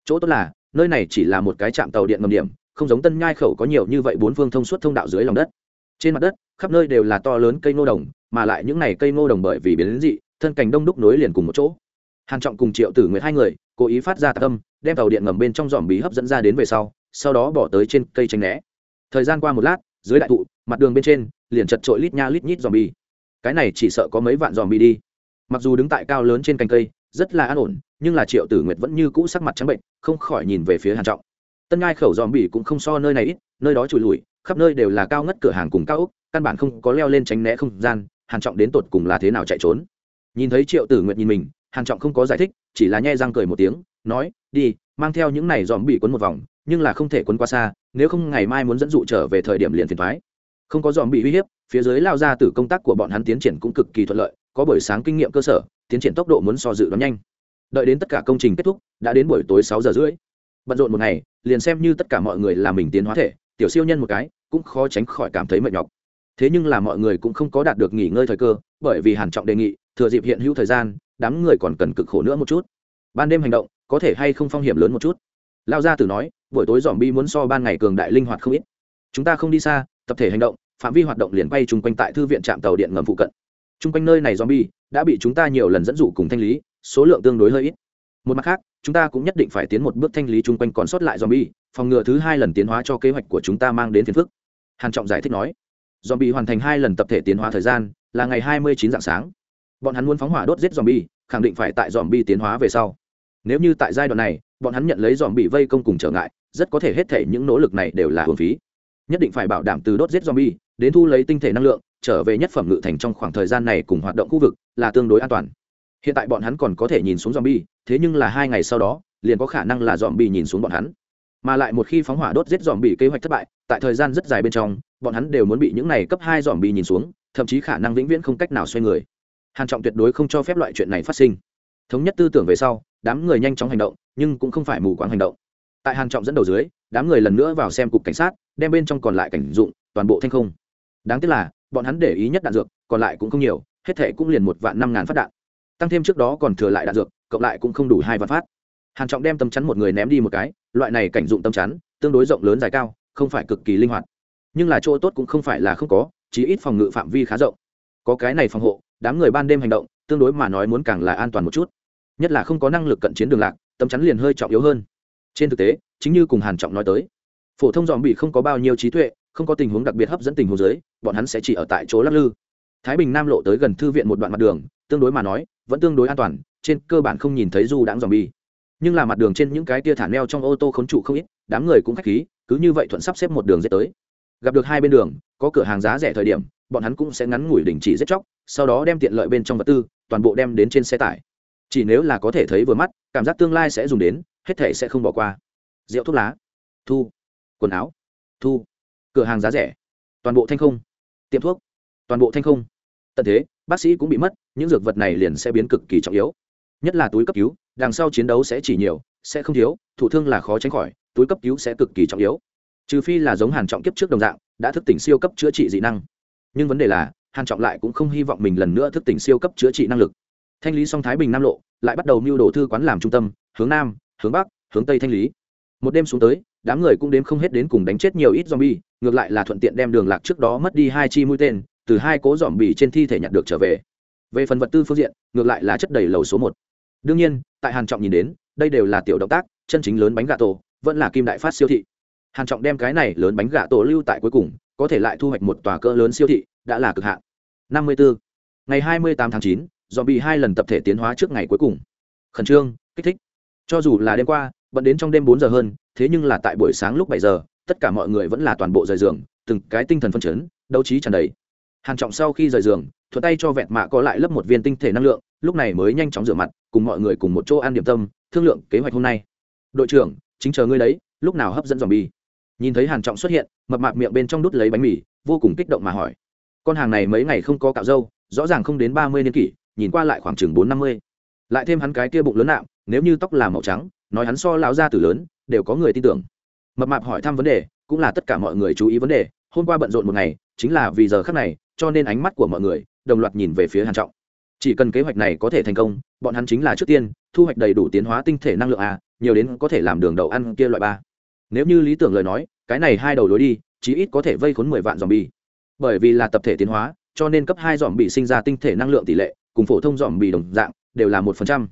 Chỗ tốt là, nơi này chỉ là một cái trạm tàu điện ngầm điểm, không giống tân nhai khẩu có nhiều như vậy bốn phương thông suốt thông đạo dưới lòng đất. Trên mặt đất, khắp nơi đều là to lớn cây ngô đồng, mà lại những này cây ngô đồng bởi vì biến dị, thân cảnh đông đúc nối liền cùng một chỗ. Hàn trọng cùng triệu tử nguyệt hai người, cố ý phát ra tạc âm đem tàu điện ngầm bên trong dòm bí hấp dẫn ra đến về sau sau đó bỏ tới trên cây tranh né. Thời gian qua một lát, dưới đại thụ, mặt đường bên trên, liền chật trội lít nha lít nhít dòm bi cái này chỉ sợ có mấy vạn dòm bi đi. Mặc dù đứng tại cao lớn trên cành cây, rất là an ổn, nhưng là triệu tử nguyệt vẫn như cũ sắc mặt trắng bệnh, không khỏi nhìn về phía hàn trọng. Tân ngai khẩu dòm bỉ cũng không so nơi này ít, nơi đó trùi lùi, khắp nơi đều là cao ngất cửa hàng cùng cao ốc, căn bản không có leo lên tránh né không gian, hàn trọng đến tột cùng là thế nào chạy trốn? Nhìn thấy triệu tử nguyệt nhìn mình, hàn trọng không có giải thích, chỉ là nhe răng cười một tiếng nói, đi, mang theo những này dòm bị quấn một vòng, nhưng là không thể quấn qua xa, nếu không ngày mai muốn dẫn dụ trở về thời điểm liền phiền thoái không có dòm bị uy hiếp, phía dưới lao ra từ công tác của bọn hắn tiến triển cũng cực kỳ thuận lợi, có buổi sáng kinh nghiệm cơ sở, tiến triển tốc độ muốn so dự đoán nhanh. Đợi đến tất cả công trình kết thúc, đã đến buổi tối sáu giờ rưỡi. Bận rộn một ngày, liền xem như tất cả mọi người là mình tiến hóa thể, tiểu siêu nhân một cái, cũng khó tránh khỏi cảm thấy mệt nhọc. Thế nhưng là mọi người cũng không có đạt được nghỉ ngơi thời cơ, bởi vì hàn trọng đề nghị, thừa dịp hiện hữu thời gian, đám người còn cần cực khổ nữa một chút. Ban đêm hành động có thể hay không phong hiểm lớn một chút. Lao gia tử nói, buổi tối dòm bi muốn so ban ngày cường đại linh hoạt không ít. Chúng ta không đi xa, tập thể hành động, phạm vi hoạt động liền bay chung quanh tại thư viện trạm tàu điện ngầm phụ cận. Chung quanh nơi này dòm bi đã bị chúng ta nhiều lần dẫn dụ cùng thanh lý, số lượng tương đối hơi ít. Một mặt khác, chúng ta cũng nhất định phải tiến một bước thanh lý chung quanh còn sót lại dòm bi phòng ngừa thứ hai lần tiến hóa cho kế hoạch của chúng ta mang đến phiền phức. Hàn trọng giải thích nói dòm bi hoàn thành hai lần tập thể tiến hóa thời gian, là ngày hai mươi chín dạng sáng. Bọn hắn muốn phóng hỏa đốt giết dòm bi khẳng định phải tại dòm bi tiến hóa về sau nếu như tại giai đoạn này, bọn hắn nhận lấy dòm bị vây công cùng trở ngại, rất có thể hết thể những nỗ lực này đều là hồn phí. Nhất định phải bảo đảm từ đốt giết zombie, đến thu lấy tinh thể năng lượng, trở về nhất phẩm ngự thành trong khoảng thời gian này cùng hoạt động khu vực là tương đối an toàn. Hiện tại bọn hắn còn có thể nhìn xuống zombie, thế nhưng là hai ngày sau đó, liền có khả năng là zombie nhìn xuống bọn hắn. Mà lại một khi phóng hỏa đốt giết zombie kế hoạch thất bại, tại thời gian rất dài bên trong, bọn hắn đều muốn bị những này cấp hai zombie nhìn xuống, thậm chí khả năng vĩnh viễn không cách nào xoay người. Hàn trọng tuyệt đối không cho phép loại chuyện này phát sinh. Thống nhất tư tưởng về sau đám người nhanh chóng hành động, nhưng cũng không phải mù quáng hành động. Tại hàn trọng dẫn đầu dưới, đám người lần nữa vào xem cục cảnh sát, đem bên trong còn lại cảnh dụng, toàn bộ thanh không. Đáng tiếc là, bọn hắn để ý nhất đạn dược, còn lại cũng không nhiều, hết thể cũng liền một vạn năm ngàn phát đạn. Tăng thêm trước đó còn thừa lại đạn dược, cộng lại cũng không đủ hai vạn phát. Hàn trọng đem tâm chắn một người ném đi một cái, loại này cảnh dụng tâm chắn, tương đối rộng lớn dài cao, không phải cực kỳ linh hoạt. Nhưng là chỗ tốt cũng không phải là không có, chỉ ít phòng ngự phạm vi khá rộng. Có cái này phòng hộ, đám người ban đêm hành động, tương đối mà nói muốn càng là an toàn một chút nhất là không có năng lực cận chiến đường lạc, tấm chắn liền hơi trọng yếu hơn. Trên thực tế, chính như cùng hàn trọng nói tới, phổ thông dòm bị không có bao nhiêu trí tuệ, không có tình huống đặc biệt hấp dẫn tình huống dưới, bọn hắn sẽ chỉ ở tại chỗ lắc lư. Thái bình nam lộ tới gần thư viện một đoạn mặt đường, tương đối mà nói, vẫn tương đối an toàn, trên cơ bản không nhìn thấy du đãng dòm bi nhưng là mặt đường trên những cái tia thả neo trong ô tô khốn trụ không ít, đám người cũng khách khí, cứ như vậy thuận sắp xếp một đường dễ tới. Gặp được hai bên đường, có cửa hàng giá rẻ thời điểm, bọn hắn cũng sẽ ngắn ngủi đình chỉ giết chóc, sau đó đem tiện lợi bên trong vật tư, toàn bộ đem đến trên xe tải chỉ nếu là có thể thấy vừa mắt, cảm giác tương lai sẽ dùng đến, hết thể sẽ không bỏ qua. Rượu thuốc lá, thu, quần áo, thu, cửa hàng giá rẻ, toàn bộ thanh không, tiệm thuốc, toàn bộ thanh không. Tận thế, bác sĩ cũng bị mất, những dược vật này liền sẽ biến cực kỳ trọng yếu. Nhất là túi cấp cứu, đằng sau chiến đấu sẽ chỉ nhiều, sẽ không thiếu thủ thương là khó tránh khỏi, túi cấp cứu sẽ cực kỳ trọng yếu. Trừ phi là giống hàn trọng kiếp trước đồng dạng, đã thức tỉnh siêu cấp chữa trị dị năng. Nhưng vấn đề là, hàn trọng lại cũng không hy vọng mình lần nữa thức tỉnh siêu cấp chữa trị năng lực thanh lý xong thái bình nam lộ lại bắt đầu mưu đồ thư quán làm trung tâm hướng nam hướng bắc hướng tây thanh lý. Một đêm xuống tới đám người cũng đếm không hết đến cùng đánh chết nhiều ít zombie ngược lại là thuận tiện đem đường lạc trước đó mất đi hai chi mũi tên từ hai cố dòm bỉ trên thi thể nhặt được trở về. Về phần vật tư phương diện ngược lại là chất đầy lầu số một. Đương nhiên tại hàn trọng nhìn đến đây đều là tiểu động tác chân chính lớn bánh gà tổ vẫn là kim đại phát siêu thị. Hàn trọng đem cái này lớn bánh gà tổ lưu tại cuối cùng có thể lại thu hoạch một tòa cỡ lớn siêu thị đã là cực hạn. 54. ngày 28 tháng 9, dòm bị hai lần tập thể tiến hóa trước ngày cuối cùng. Khẩn trương, kích thích. Cho dù là đêm qua bận đến trong đêm bốn giờ hơn, thế nhưng là tại buổi sáng lúc bảy giờ, tất cả mọi người vẫn là toàn bộ rời giường, từng cái tinh thần phân chấn, đấu trí tràn đầy. Hàn trọng sau khi rời giường, thuận tay cho vẹn mạ có lại lấp một viên tinh thể năng lượng, lúc này mới nhanh chóng rửa mặt, cùng mọi người cùng một chỗ ăn điểm tâm, thương lượng kế hoạch hôm nay. Đội trưởng, chính chờ ngươi đấy, lúc nào hấp dẫn dòm bi nhìn thấy hàn trọng xuất hiện, mập mạp miệng bên trong đút lấy bánh mì, vô cùng kích động mà hỏi. Con hàng này mấy ngày không có cạo râu, rõ ràng không đến ba mươi niên kỷ nhìn qua lại khoảng chừng bốn năm mươi. Lại thêm hắn cái kia bụng lớn nạm, nếu như tóc là màu trắng, nói hắn so lão gia tử lớn, đều có người tin tưởng. Mập mạp hỏi thăm vấn đề, cũng là tất cả mọi người chú ý vấn đề, hôm qua bận rộn một ngày, chính là vì giờ khắc này, cho nên ánh mắt của mọi người, đồng loạt nhìn về phía hàn trọng. Chỉ cần kế hoạch này có thể thành công, bọn hắn chính là trước tiên, thu hoạch đầy đủ tiến hóa tinh thể năng lượng a, nhiều đến có thể làm đường đầu ăn kia loại ba. Nếu như lý tưởng lời nói, cái này hai đầu lối đi, chí ít có thể vây khốn mười vạn dòm bi bởi vì là tập thể tiến hóa, cho nên cấp hai dòm bị sinh ra tinh thể năng lượng tỷ lệ cùng phổ thông dòm bị đồng dạng, đều là một phần trăm.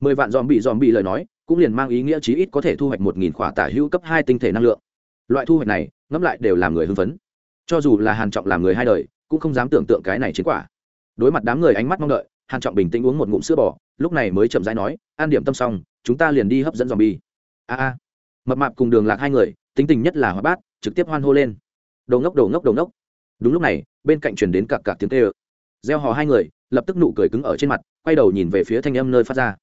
Mười vạn dòm bị dòm bị lời nói, cũng liền mang ý nghĩa chí ít có thể thu hoạch một nghìn khỏa tả hữu cấp hai tinh thể năng lượng. Loại thu hoạch này, ngẫm lại đều làm người hưng phấn. Cho dù là hàn trọng làm người hai đời, cũng không dám tưởng tượng cái này chiến quả. Đối mặt đám người ánh mắt mong đợi, hàn trọng bình tĩnh uống một ngụm sữa bò, lúc này mới chậm rãi nói, an điểm tâm xong, chúng ta liền đi hấp dẫn dòm bi a a. Mập mạp cùng đường lạc hai người, tính tình nhất là hóa bát, trực tiếp hoan hô lên. Đồ ngốc đồ ngốc đồ ngốc. Đúng lúc này, bên cạnh truyền đến cặc cặc tiếng tê ơ gieo hò hai người, lập tức nụ cười cứng ở trên mặt, quay đầu nhìn về phía thanh âm nơi phát ra.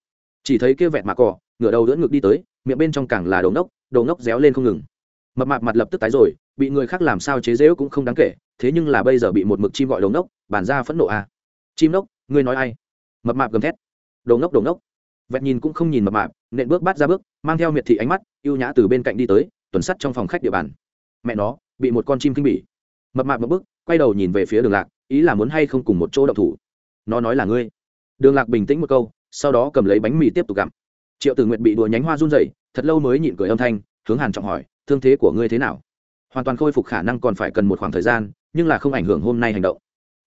Chỉ thấy kia vẹt mạ cỏ ngửa đầu dẫn ngực đi tới, miệng bên trong càng là đầu ngốc đầu ngốc réo lên không ngừng. Mập mạp mặt lập tức tái rồi, bị người khác làm sao chế dễu cũng không đáng kể, thế nhưng là bây giờ bị một mực chim gọi đầu ngốc, bàn ra phẫn nộ à. chim ngốc, ngươi nói ai? Mập mạp gầm thét. Đầu ngốc đầu ngốc. Vẹt nhìn cũng không nhìn mập mạp, nện bước bắt ra bước, mang theo miệt thị ánh mắt, ưu nhã từ bên cạnh đi tới, tuần sắt trong phòng khách địa bàn. Mẹ nó, bị một con chim kinh bỉ. Mập mạp một bước, quay đầu nhìn về phía đường lạc ý là muốn hay không cùng một chỗ đậu thủ? Nó nói là ngươi. Đường lạc bình tĩnh một câu, sau đó cầm lấy bánh mì tiếp tục gặm. Triệu tử nguyện bị đùa nhánh hoa run rẩy, thật lâu mới nhịn cười âm thanh, hướng hàn trọng hỏi, thương thế của ngươi thế nào? Hoàn toàn khôi phục khả năng còn phải cần một khoảng thời gian, nhưng là không ảnh hưởng hôm nay hành động.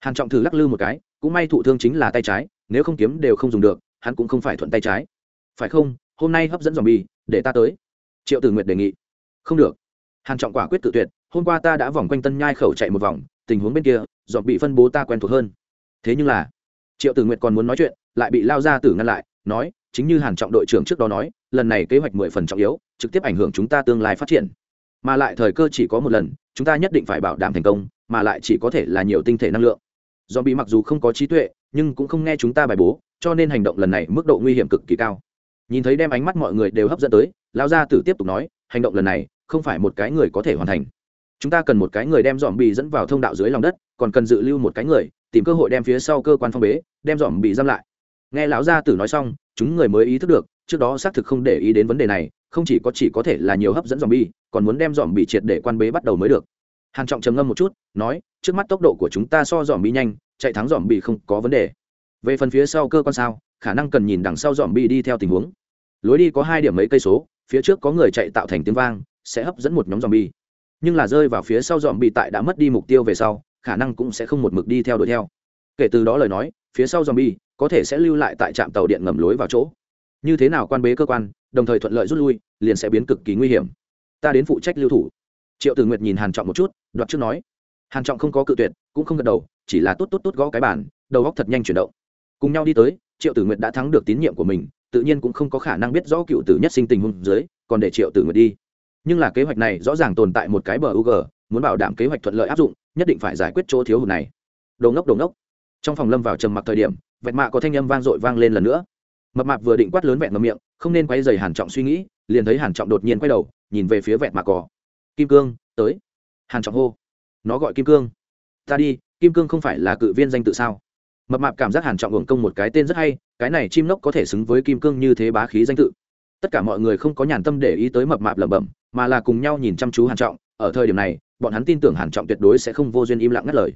Hàn trọng thử lắc lư một cái, cũng may thụ thương chính là tay trái, nếu không kiếm đều không dùng được, hắn cũng không phải thuận tay trái. Phải không? Hôm nay hấp dẫn dòm bi để ta tới. Triệu tử nguyệt đề nghị. Không được. Hàn trọng quả quyết tự tuyệt, hôm qua ta đã vòng quanh tân nhai khẩu chạy một vòng tình huống bên kia, dọn bị phân bố ta quen thuộc hơn. Thế nhưng là, triệu tử nguyệt còn muốn nói chuyện, lại bị lao ra tử ngăn lại, nói, chính như hàn trọng đội trưởng trước đó nói, lần này kế hoạch mười phần trọng yếu, trực tiếp ảnh hưởng chúng ta tương lai phát triển. Mà lại thời cơ chỉ có một lần, chúng ta nhất định phải bảo đảm thành công, mà lại chỉ có thể là nhiều tinh thể năng lượng. Do bị mặc dù không có trí tuệ, nhưng cũng không nghe chúng ta bài bố, cho nên hành động lần này mức độ nguy hiểm cực kỳ cao. Nhìn thấy đem ánh mắt mọi người đều hấp dẫn tới lão gia tử tiếp tục nói, hành động lần này không phải một cái người có thể hoàn thành chúng ta cần một cái người đem dòm bị dẫn vào thông đạo dưới lòng đất, còn cần dự lưu một cái người, tìm cơ hội đem phía sau cơ quan phong bế, đem dòm bị giam lại. Nghe lão gia tử nói xong, chúng người mới ý thức được, trước đó xác thực không để ý đến vấn đề này, không chỉ có chỉ có thể là nhiều hấp dẫn dòm bi còn muốn đem dòm bị triệt để quan bế bắt đầu mới được. Hàn trọng trầm ngâm một chút, nói, trước mắt tốc độ của chúng ta so dòm bi nhanh, chạy thắng dòm bị không có vấn đề. Về phần phía sau cơ quan sao, khả năng cần nhìn đằng sau dòm bi đi theo tình huống. Lối đi có hai điểm mấy cây số, phía trước có người chạy tạo thành tiếng vang, sẽ hấp dẫn một nhóm dòm bi nhưng là rơi vào phía sau dòm bị tại đã mất đi mục tiêu về sau, khả năng cũng sẽ không một mực đi theo đuổi theo. Kể từ đó lời nói, phía sau dòm bi có thể sẽ lưu lại tại trạm tàu điện ngầm lối vào chỗ. Như thế nào quan bế cơ quan, đồng thời thuận lợi rút lui, liền sẽ biến cực kỳ nguy hiểm. Ta đến phụ trách lưu thủ. Triệu tử nguyệt nhìn hàn trọng một chút, đoạt trước nói. Hàn trọng không có cự tuyệt, cũng không gật đầu, chỉ là tốt tốt tốt gõ cái bàn, đầu góc thật nhanh chuyển động. Cùng nhau đi tới, triệu tử nguyệt đã thắng được tín nhiệm của mình, tự nhiên cũng không có khả năng biết rõ cựu tử nhất sinh tình huống dưới, còn để triệu tử nguyệt đi nhưng là kế hoạch này rõ ràng tồn tại một cái bờ u g muốn bảo đảm kế hoạch thuận lợi áp dụng, nhất định phải giải quyết chỗ thiếu hụt này. Đồ ngốc đồ ngốc. Trong phòng lâm vào trầm mặc thời điểm vẹn mạ có thanh âm vang dội vang lên lần nữa. Mập mạp vừa định quát lớn vẹn ngậm miệng, không nên quay dày hàn trọng suy nghĩ, liền thấy hàn trọng đột nhiên quay đầu, nhìn về phía vẹn mạ cỏ kim cương, tới. Hàn trọng hô. Nó gọi kim cương. Ta đi, kim cương không phải là cự viên danh tự sao? Mập mạp cảm giác hàn trọng hưởng công một cái tên rất hay, cái này chim nốc có thể xứng với kim cương như thế bá khí danh tự tất cả mọi người không có nhàn tâm để ý tới mập mạp lẩm bẩm, mà là cùng nhau nhìn chăm chú hàn trọng. Ở thời điểm này, bọn hắn tin tưởng hàn trọng tuyệt đối sẽ không vô duyên im lặng ngắt lời.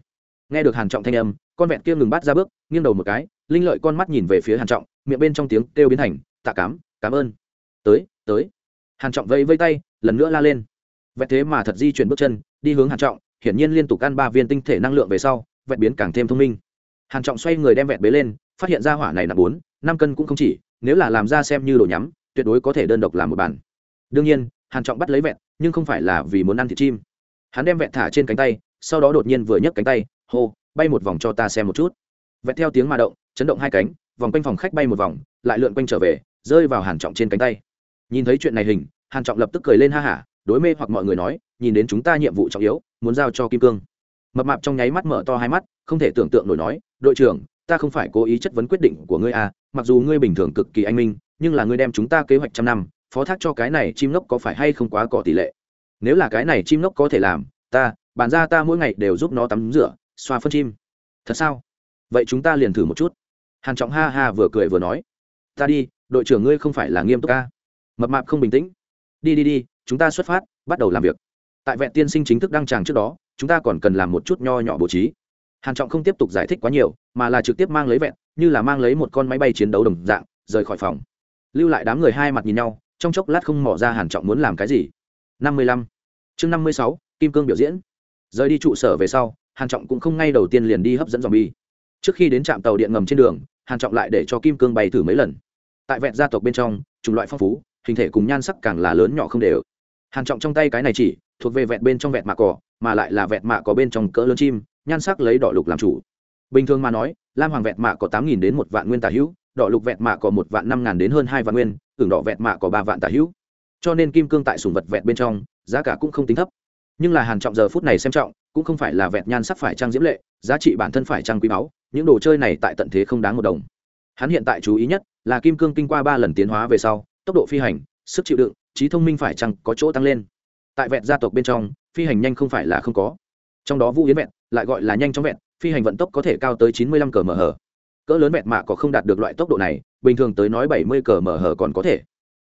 Nghe được hàn trọng thanh âm, con vẹn kia ngừng bắt ra bước, nghiêng đầu một cái, linh lợi con mắt nhìn về phía hàn trọng, miệng bên trong tiếng kêu biến thành, tạ cám, cảm ơn. Tới tới. Hàn trọng vẫy vây tay, lần nữa la lên. Vẹn thế mà thật di chuyển bước chân, đi hướng hàn trọng, hiển nhiên liên tục ăn ba viên tinh thể năng lượng về sau vẹn biến càng thêm thông minh. Hàn trọng xoay người đem vẹn bế lên, phát hiện ra hỏa này nặng bốn, năm cân cũng không chỉ, nếu là làm ra xem như đồ nhắm tuyệt đối có thể đơn độc làm một bàn. Đương nhiên, hàn trọng bắt lấy vẹn, nhưng không phải là vì muốn ăn thịt chim. Hắn đem vẹn thả trên cánh tay, sau đó đột nhiên vừa nhấc cánh tay, hô, bay một vòng cho ta xem một chút. Vẹn theo tiếng mà động, chấn động hai cánh, vòng quanh phòng khách bay một vòng, lại lượn quanh trở về, rơi vào hàn trọng trên cánh tay. Nhìn thấy chuyện này hình, hàn trọng lập tức cười lên ha hả, đối mê hoặc mọi người nói, nhìn đến chúng ta nhiệm vụ trọng yếu, muốn giao cho kim cương. Mập mạp trong nháy mắt mở to hai mắt, không thể tưởng tượng nổi nói, đội trưởng, ta không phải cố ý chất vấn quyết định của ngươi à mặc dù ngươi bình thường cực kỳ anh minh nhưng là ngươi đem chúng ta kế hoạch trăm năm, phó thác cho cái này chim lốc có phải hay không quá cỏ tỷ lệ? Nếu là cái này chim lốc có thể làm, ta, bàn ra ta mỗi ngày đều giúp nó tắm rửa, xoa phân chim. Thật sao? Vậy chúng ta liền thử một chút. Hàn trọng ha ha vừa cười vừa nói. Ta đi, đội trưởng ngươi không phải là nghiêm túc ca. Mập mạp không bình tĩnh. Đi đi đi, chúng ta xuất phát, bắt đầu làm việc. Tại vẹn tiên sinh chính thức đăng tràng trước đó, chúng ta còn cần làm một chút nho nhỏ bố trí. Hàn trọng không tiếp tục giải thích quá nhiều, mà là trực tiếp mang lấy vẹn, như là mang lấy một con máy bay chiến đấu đồng dạng, rời khỏi phòng lưu lại đám người hai mặt nhìn nhau, trong chốc lát không mò ra hàn trọng muốn làm cái gì. Năm mươi lăm. Chương năm mươi sáu, kim cương biểu diễn. Rời đi trụ sở về sau, hàn trọng cũng không ngay đầu tiên liền đi hấp dẫn zombie. Trước khi đến trạm tàu điện ngầm trên đường, hàn trọng lại để cho kim cương bay thử mấy lần. Tại vẹn gia tộc bên trong, chủng loại phong phú, hình thể cùng nhan sắc càng là lớn nhỏ không đều. Hàn trọng trong tay cái này chỉ, thuộc về vẹn bên trong vẹn mạ cỏ, mà lại là vẹn mạ có bên trong cỡ lớn chim, nhan sắc lấy đỏ lục làm chủ. Bình thường mà nói, lam hoàng vẹn mạ có tám nghìn đến một vạn nguyên tà hữu đỏ lục vẹn mạ có một vạn năm ngàn đến hơn hai vạn nguyên, tưởng đỏ vẹn mạ có ba vạn tả hữu. Cho nên kim cương tại sùng vật vẹn bên trong, giá cả cũng không tính thấp. Nhưng là hàn trọng giờ phút này xem trọng, cũng không phải là vẹn nhan sắc phải trang diễm lệ, giá trị bản thân phải trang quý báu, những đồ chơi này tại tận thế không đáng một đồng. Hắn hiện tại chú ý nhất là kim cương kinh qua ba lần tiến hóa về sau, tốc độ phi hành, sức chịu đựng, trí thông minh phải chăng có chỗ tăng lên. Tại vẹn gia tộc bên trong, phi hành nhanh không phải là không có. Trong đó vũ yến vẹn lại gọi là nhanh chóng vẹn phi hành vận tốc có thể cao tới chín mươi lăm cờ mở hở cỡ lớn vẹt mạ có không đạt được loại tốc độ này, bình thường tới nói bảy mươi cờ mở hở còn có thể.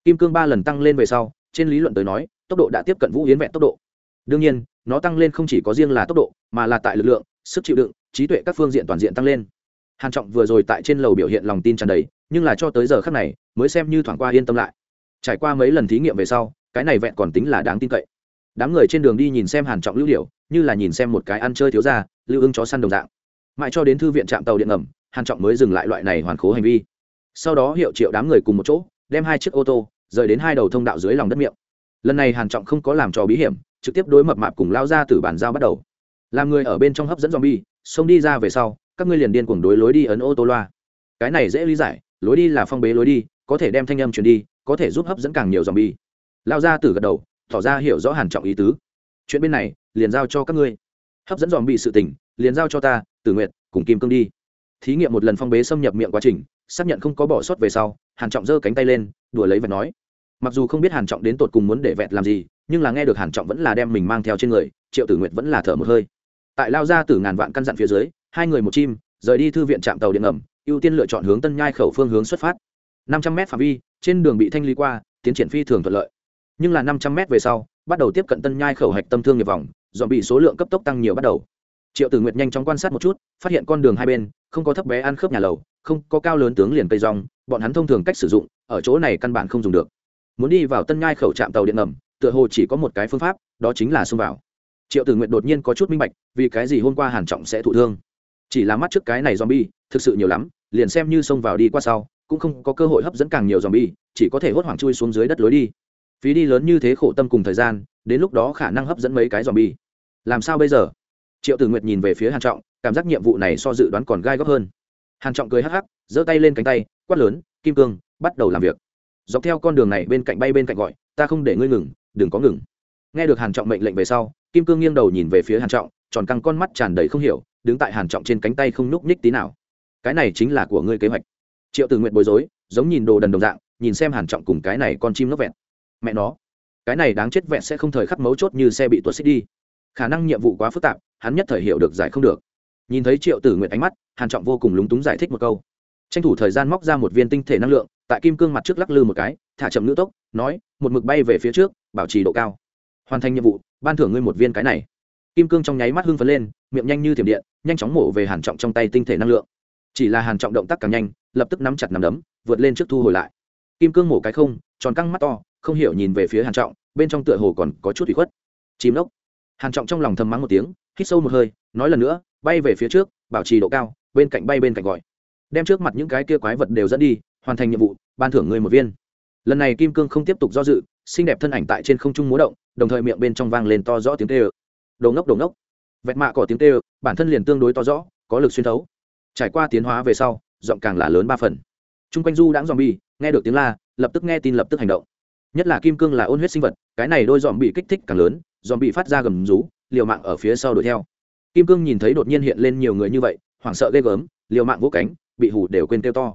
Kim cương ba lần tăng lên về sau, trên lý luận tới nói, tốc độ đã tiếp cận vũ yến vẹn tốc độ. Đương nhiên, nó tăng lên không chỉ có riêng là tốc độ, mà là tại lực lượng, sức chịu đựng, trí tuệ các phương diện toàn diện tăng lên. Hàn trọng vừa rồi tại trên lầu biểu hiện lòng tin tràn đầy, nhưng là cho tới giờ khắc này, mới xem như thoảng qua yên tâm lại. Trải qua mấy lần thí nghiệm về sau, cái này vẹn còn tính là đáng tin cậy. Đám người trên đường đi nhìn xem hàn trọng lưu điểu như là nhìn xem một cái ăn chơi thiếu gia, lưu ưng chó săn đồng dạng. Mãi cho đến thư viện trạm tàu điện ngầm hàn trọng mới dừng lại loại này hoàn cố hành vi. Sau đó hiệu triệu đám người cùng một chỗ, đem hai chiếc ô tô, rời đến hai đầu thông đạo dưới lòng đất miệng. Lần này hàn trọng không có làm trò bí hiểm, trực tiếp đối mập mạp cùng lao ra từ bàn giao bắt đầu. Làm người ở bên trong hấp dẫn zombie, xông đi ra về sau, các ngươi liền điên cuồng đối lối đi ấn ô tô loa. Cái này dễ lý giải, lối đi là phong bế lối đi, có thể đem thanh âm truyền đi, có thể giúp hấp dẫn càng nhiều zombie. Lao ra từ gật đầu, tỏ ra hiểu rõ hàn trọng ý tứ. Chuyện bên này, liền giao cho các ngươi. Hấp dẫn zombie sự tình, liền giao cho ta, tử nguyệt, cùng kim cương đi thí nghiệm một lần phong bế xâm nhập miệng quá trình, xác nhận không có bỏ sót về sau, hàn trọng giơ cánh tay lên, đùa lấy và nói. Mặc dù không biết hàn trọng đến tột cùng muốn để vẹt làm gì, nhưng là nghe được hàn trọng vẫn là đem mình mang theo trên người, triệu tử nguyệt vẫn là thở một hơi. Tại lao ra từ ngàn vạn căn dặn phía dưới, hai người một chim, rời đi thư viện trạm tàu điện ngầm, ưu tiên lựa chọn hướng tân nhai khẩu phương hướng xuất phát. Năm trăm m phạm vi, trên đường bị thanh lý qua, tiến triển phi thường thuận lợi. Nhưng là năm trăm m về sau, bắt đầu tiếp cận tân nhai khẩu hạch tâm thương nghiệp vòng, dọn bị số lượng cấp tốc tăng nhiều bắt đầu triệu tử nguyệt nhanh chóng quan sát một chút, phát hiện con đường hai bên không có thấp bé ăn khớp nhà lầu, không có cao lớn tướng liền cây rong, bọn hắn thông thường cách sử dụng, ở chỗ này căn bản không dùng được. Muốn đi vào tân nhai khẩu trạm tàu điện ngầm, tựa hồ chỉ có một cái phương pháp, đó chính là xông vào. Triệu tử nguyện đột nhiên có chút minh bạch, vì cái gì hôm qua hàn trọng sẽ thụ thương. Chỉ là mắt trước cái này zombie, thực sự nhiều lắm, liền xem như xông vào đi qua sau, cũng không có cơ hội hấp dẫn càng nhiều zombie, chỉ có thể hốt hoảng chui xuống dưới đất lối đi. Phí đi lớn như thế khổ tâm cùng thời gian, đến lúc đó khả năng hấp dẫn mấy cái zombie. Làm sao bây giờ? Triệu tử nguyệt nhìn về phía hàn trọng, cảm giác nhiệm vụ này so dự đoán còn gai góc hơn. Hàn trọng cười hắc hắc, giơ tay lên cánh tay, quát lớn, kim cương, bắt đầu làm việc. Dọc theo con đường này bên cạnh bay bên cạnh gọi, ta không để ngươi ngừng, đừng có ngừng. Nghe được hàn trọng mệnh lệnh về sau, kim cương nghiêng đầu nhìn về phía hàn trọng, tròn căng con mắt tràn đầy không hiểu, đứng tại hàn trọng trên cánh tay không núc nhích tí nào. Cái này chính là của ngươi kế hoạch. Triệu tử nguyện bối rối, giống nhìn đồ đần đồng dạng, nhìn xem hàn trọng cùng cái này con chim nó vẹn. Mẹ nó, cái này đáng chết vẹn sẽ không thời khắc mấu chốt như xe bị tuột xích đi khả năng nhiệm vụ quá phức tạp, hắn nhất thời hiểu được giải không được. Nhìn thấy triệu tử nguyện ánh mắt, hàn trọng vô cùng lúng túng giải thích một câu. Tranh thủ thời gian móc ra một viên tinh thể năng lượng, tại kim cương mặt trước lắc lư một cái, thả chậm nữ tốc, nói, một mực bay về phía trước, bảo trì độ cao. Hoàn thành nhiệm vụ, ban thưởng ngươi một viên cái này. Kim cương trong nháy mắt hưng phấn lên, miệng nhanh như thiểm điện, nhanh chóng mổ về hàn trọng trong tay tinh thể năng lượng. Chỉ là hàn trọng động tác càng nhanh, lập tức nắm chặt nắm đấm, vượt lên trước thu hồi lại. Kim cương mổ cái không, tròn căng mắt to, không hiểu nhìn về phía hàn trọng, bên trong tựa hồ còn có chút ủy khuất. Chìm lốc hàn trọng trong lòng thầm mắng một tiếng hít sâu một hơi nói lần nữa bay về phía trước bảo trì độ cao bên cạnh bay bên cạnh gọi đem trước mặt những cái kia quái vật đều dẫn đi hoàn thành nhiệm vụ ban thưởng ngươi một viên lần này kim cương không tiếp tục do dự xinh đẹp thân ảnh tại trên không trung múa động đồng thời miệng bên trong vang lên to rõ tiếng tê ơ đồ ngốc đồ ngốc vẹt mạ cỏ tiếng tê ơ bản thân liền tương đối to rõ có lực xuyên thấu trải qua tiến hóa về sau giọng càng là lớn ba phần t r u n g quanh du đãng dòm bi nghe được tiếng la lập tức nghe tin lập tức hành động nhất là kim cương là ôn huyết sinh vật, cái này đôi dòm bị kích thích càng lớn dòm bị phát ra gầm rú, liều mạng ở phía sau đuổi theo. Kim cương nhìn thấy đột nhiên hiện lên nhiều người như vậy, hoảng sợ ghê gớm, liều mạng vỗ cánh, bị hủ đều quên kêu to.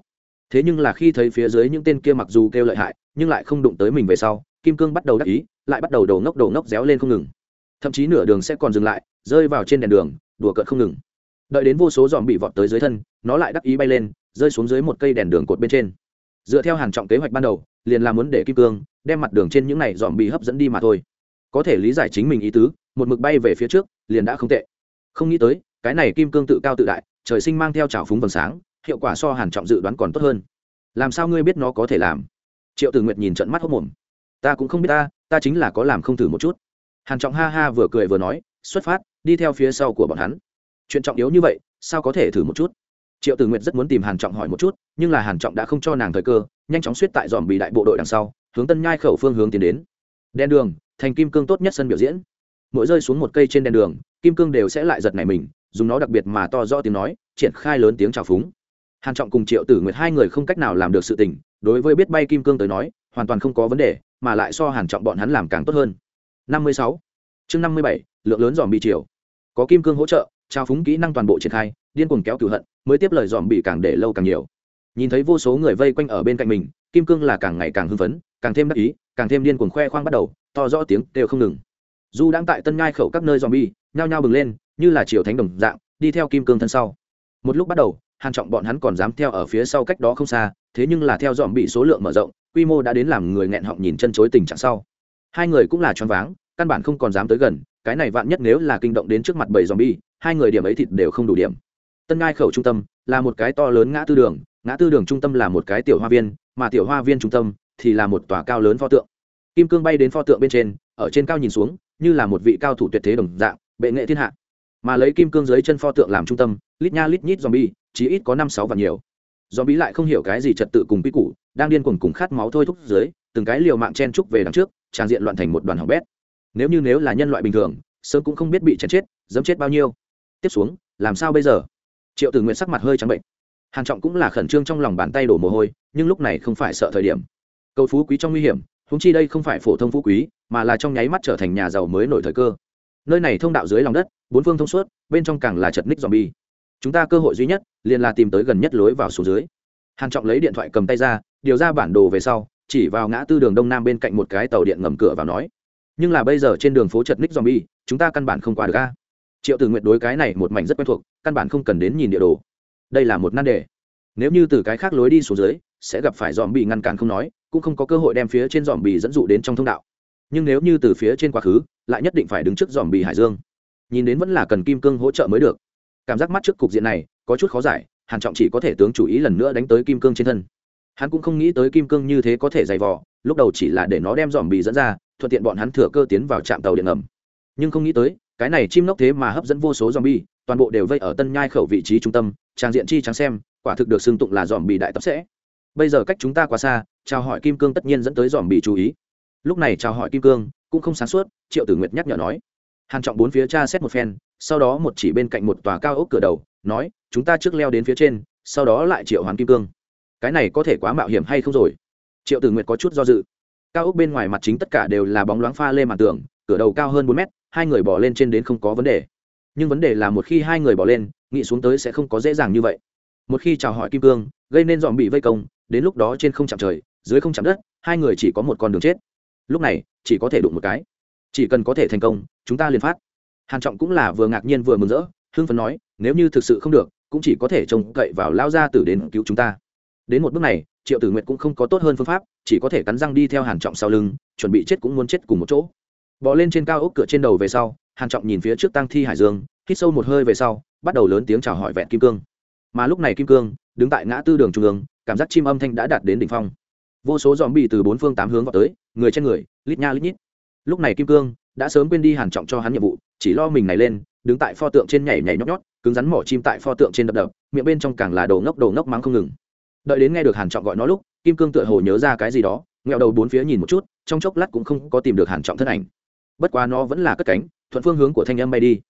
Thế nhưng là khi thấy phía dưới những tên kia mặc dù kêu lợi hại, nhưng lại không đụng tới mình về sau, kim cương bắt đầu đắc ý, lại bắt đầu đầu ngốc đầu ngốc réo lên không ngừng. Thậm chí nửa đường sẽ còn dừng lại, rơi vào trên đèn đường, đùa cợt không ngừng. Đợi đến vô số dòm bị vọt tới dưới thân, nó lại đắc ý bay lên, rơi xuống dưới một cây đèn đường cột bên trên. Dựa theo hàn trọng kế hoạch ban đầu, liền là muốn để kim cương đem mặt đường trên những này dòm bị hấp dẫn đi mà thôi. Có thể lý giải chính mình ý tứ, một mực bay về phía trước, liền đã không tệ. Không nghĩ tới, cái này kim cương tự cao tự đại, trời sinh mang theo trào phúng vầng sáng, hiệu quả so hàn trọng dự đoán còn tốt hơn. Làm sao ngươi biết nó có thể làm? Triệu tử nguyệt nhìn trận mắt hốc mồm. Ta cũng không biết ta ta chính là có làm không thử một chút. Hàn trọng ha ha vừa cười vừa nói, xuất phát, đi theo phía sau của bọn hắn. Chuyện trọng yếu như vậy, sao có thể thử một chút? Triệu tử nguyệt rất muốn tìm hàn trọng hỏi một chút, nhưng là hàn trọng đã không cho nàng thời cơ, nhanh chóng suýt tại dòm bị đại bộ đội đằng sau hướng tân nhai khẩu phương hướng tiến đến. Đèn đường thành kim cương tốt nhất sân biểu diễn. Mỗi rơi xuống một cây trên đèn đường kim cương đều sẽ lại giật nảy mình dùng nó đặc biệt mà to rõ tiếng nói triển khai lớn tiếng chào phúng. Hàn trọng cùng triệu tử nguyệt hai người không cách nào làm được sự tình đối với biết bay kim cương tới nói hoàn toàn không có vấn đề mà lại so hàn trọng bọn hắn làm càng tốt hơn. 56. chương 57, lượng lớn dòm bị triều. Có kim cương hỗ trợ trao phúng kỹ năng toàn bộ triển khai điên cuồng kéo cửu hận mới tiếp lời dòm bị càng để lâu càng nhiều. Nhìn thấy vô số người vây quanh ở bên cạnh mình kim cương là càng ngày càng hưng phấn càng thêm đắc ý, càng thêm điên cuồng khoe khoang bắt đầu, to rõ tiếng đều không ngừng. Du đang tại tân nhai khẩu các nơi dòm bi nhao nhao bừng lên, như là triều thánh đồng dạng, đi theo kim cương thân sau. Một lúc bắt đầu, hàn trọng bọn hắn còn dám theo ở phía sau cách đó không xa, thế nhưng là theo dòm bị số lượng mở rộng, quy mô đã đến làm người nghẹn họng nhìn chân chối tình trạng sau. Hai người cũng là choáng váng, căn bản không còn dám tới gần, cái này vạn nhất nếu là kinh động đến trước mặt bảy dòm bi hai người điểm ấy thịt đều không đủ điểm. Tân ngai khẩu trung tâm là một cái to lớn ngã tư đường, ngã tư đường trung tâm là một cái tiểu hoa viên, mà tiểu hoa viên trung tâm thì là một tòa cao lớn pho tượng. Kim cương bay đến pho tượng bên trên, ở trên cao nhìn xuống, như là một vị cao thủ tuyệt thế đồng dạng, bệ nghệ thiên hạ. Mà lấy kim cương dưới chân pho tượng làm trung tâm, lít nha lít nhít zombie, chỉ ít có năm sáu và nhiều. Zombie lại không hiểu cái gì trật tự cùng quy củ, đang điên cuồng cùng khát máu thôi thúc dưới, từng cái liều mạng chen trúc về đằng trước, tràn diện loạn thành một đoàn hỏng bét. Nếu như nếu là nhân loại bình thường, sớm cũng không biết bị chèn chết, dẫm chết bao nhiêu. Tiếp xuống, làm sao bây giờ? Triệu tử nguyện sắc mặt hơi trắng bệnh. Hàn trọng cũng là khẩn trương trong lòng bàn tay đổ mồ hôi, nhưng lúc này không phải sợ thời điểm cầu phú quý trong nguy hiểm húng chi đây không phải phổ thông phú quý, mà là trong nháy mắt trở thành nhà giàu mới nổi thời cơ. Nơi này thông đạo dưới lòng đất, bốn phương thông suốt, bên trong càng là chật ních zombie. Chúng ta cơ hội duy nhất, liền là tìm tới gần nhất lối vào xuống dưới. Hàn trọng lấy điện thoại cầm tay ra, điều ra bản đồ về sau, chỉ vào ngã tư đường đông nam bên cạnh một cái tàu điện ngầm cửa vào nói, nhưng là bây giờ trên đường phố chật ních zombie, chúng ta căn bản không qua được a. Triệu tử nguyện đối cái này một mảnh rất quen thuộc, căn bản không cần đến nhìn địa đồ. Đây là một nan đề. Nếu như từ cái khác lối đi xuống dưới, sẽ gặp phải dòm bị ngăn cản không nói cũng không có cơ hội đem phía trên dòm bì dẫn dụ đến trong thông đạo. Nhưng nếu như từ phía trên quá khứ lại nhất định phải đứng trước dòm bì hải dương. Nhìn đến vẫn là cần kim cương hỗ trợ mới được. Cảm giác mắt trước cục diện này có chút khó giải hàn trọng chỉ có thể tướng chủ ý lần nữa đánh tới kim cương trên thân. Hắn cũng không nghĩ tới kim cương như thế có thể dày vò lúc đầu chỉ là để nó đem dòm bì dẫn ra thuận tiện bọn hắn thừa cơ tiến vào trạm tàu điện ngầm. Nhưng không nghĩ tới cái này chim nóc thế mà hấp dẫn vô số dòm bì, toàn bộ đều vây ở tân nhai khẩu vị trí trung tâm, trang diện chi trắng xem, quả thực được xưng tụng là dòm bì đại tập sẽ. Bây giờ cách chúng ta quá xa, chào hỏi Kim Cương tất nhiên dẫn tới zombie chú ý. Lúc này chào hỏi Kim Cương, cũng không sáng suốt, Triệu Tử Nguyệt nhắc nhở nói. Hàn Trọng bốn phía cha xét một phen, sau đó một chỉ bên cạnh một tòa cao ốc cửa đầu, nói, chúng ta trước leo đến phía trên, sau đó lại triệu hoán Kim Cương. Cái này có thể quá mạo hiểm hay không rồi? Triệu Tử Nguyệt có chút do dự. Cao ốc bên ngoài mặt chính tất cả đều là bóng loáng pha lê màn tường, cửa đầu cao hơn bốn mét, hai người bỏ lên trên đến không có vấn đề nhưng vấn đề là một khi hai người bỏ lên nghĩ xuống tới sẽ không có dễ dàng như vậy một khi chào hỏi kim cương gây nên dòm bị vây công đến lúc đó trên không chạm trời, dưới không chạm đất, hai người chỉ có một con đường chết. Lúc này, chỉ có thể đụng một cái. Chỉ cần có thể thành công, chúng ta liền phát. Hàn trọng cũng là vừa ngạc nhiên vừa mừng rỡ, hưng phấn nói, nếu như thực sự không được, cũng chỉ có thể trông cậy vào lao ra tử đến cứu chúng ta. Đến một bước này, triệu tử nguyệt cũng không có tốt hơn phương pháp, chỉ có thể cắn răng đi theo hàn trọng sau lưng, chuẩn bị chết cũng muốn chết cùng một chỗ. Bỏ lên trên cao ốc cửa trên đầu về sau, hàn trọng nhìn phía trước tăng thi hải dương, hít sâu một hơi về sau, bắt đầu lớn tiếng chào hỏi vẹn kim cương. Mà lúc này kim cương, đứng tại ngã tư đường trung ương cảm giác chim âm thanh đã đạt đến đỉnh phong. Vô số dòm bị từ bốn phương tám hướng vào tới, người trên người, lít nha lít nhít. Lúc này kim cương đã sớm quên đi hàn trọng cho hắn nhiệm vụ, chỉ lo mình này lên, đứng tại pho tượng trên nhảy nhảy nhót nhót, cứng rắn mỏ chim tại pho tượng trên đập đập, miệng bên trong càng là đồ ngốc đồ ngốc mắng không ngừng. Đợi đến nghe được hàn trọng gọi nó lúc, kim cương tựa hồ nhớ ra cái gì đó ngẹo đầu bốn phía nhìn một chút, trong chốc lát cũng không có tìm được hàn trọng thân ảnh. Bất quá nó vẫn là cất cánh, thuận phương hướng của thanh âm bay đi.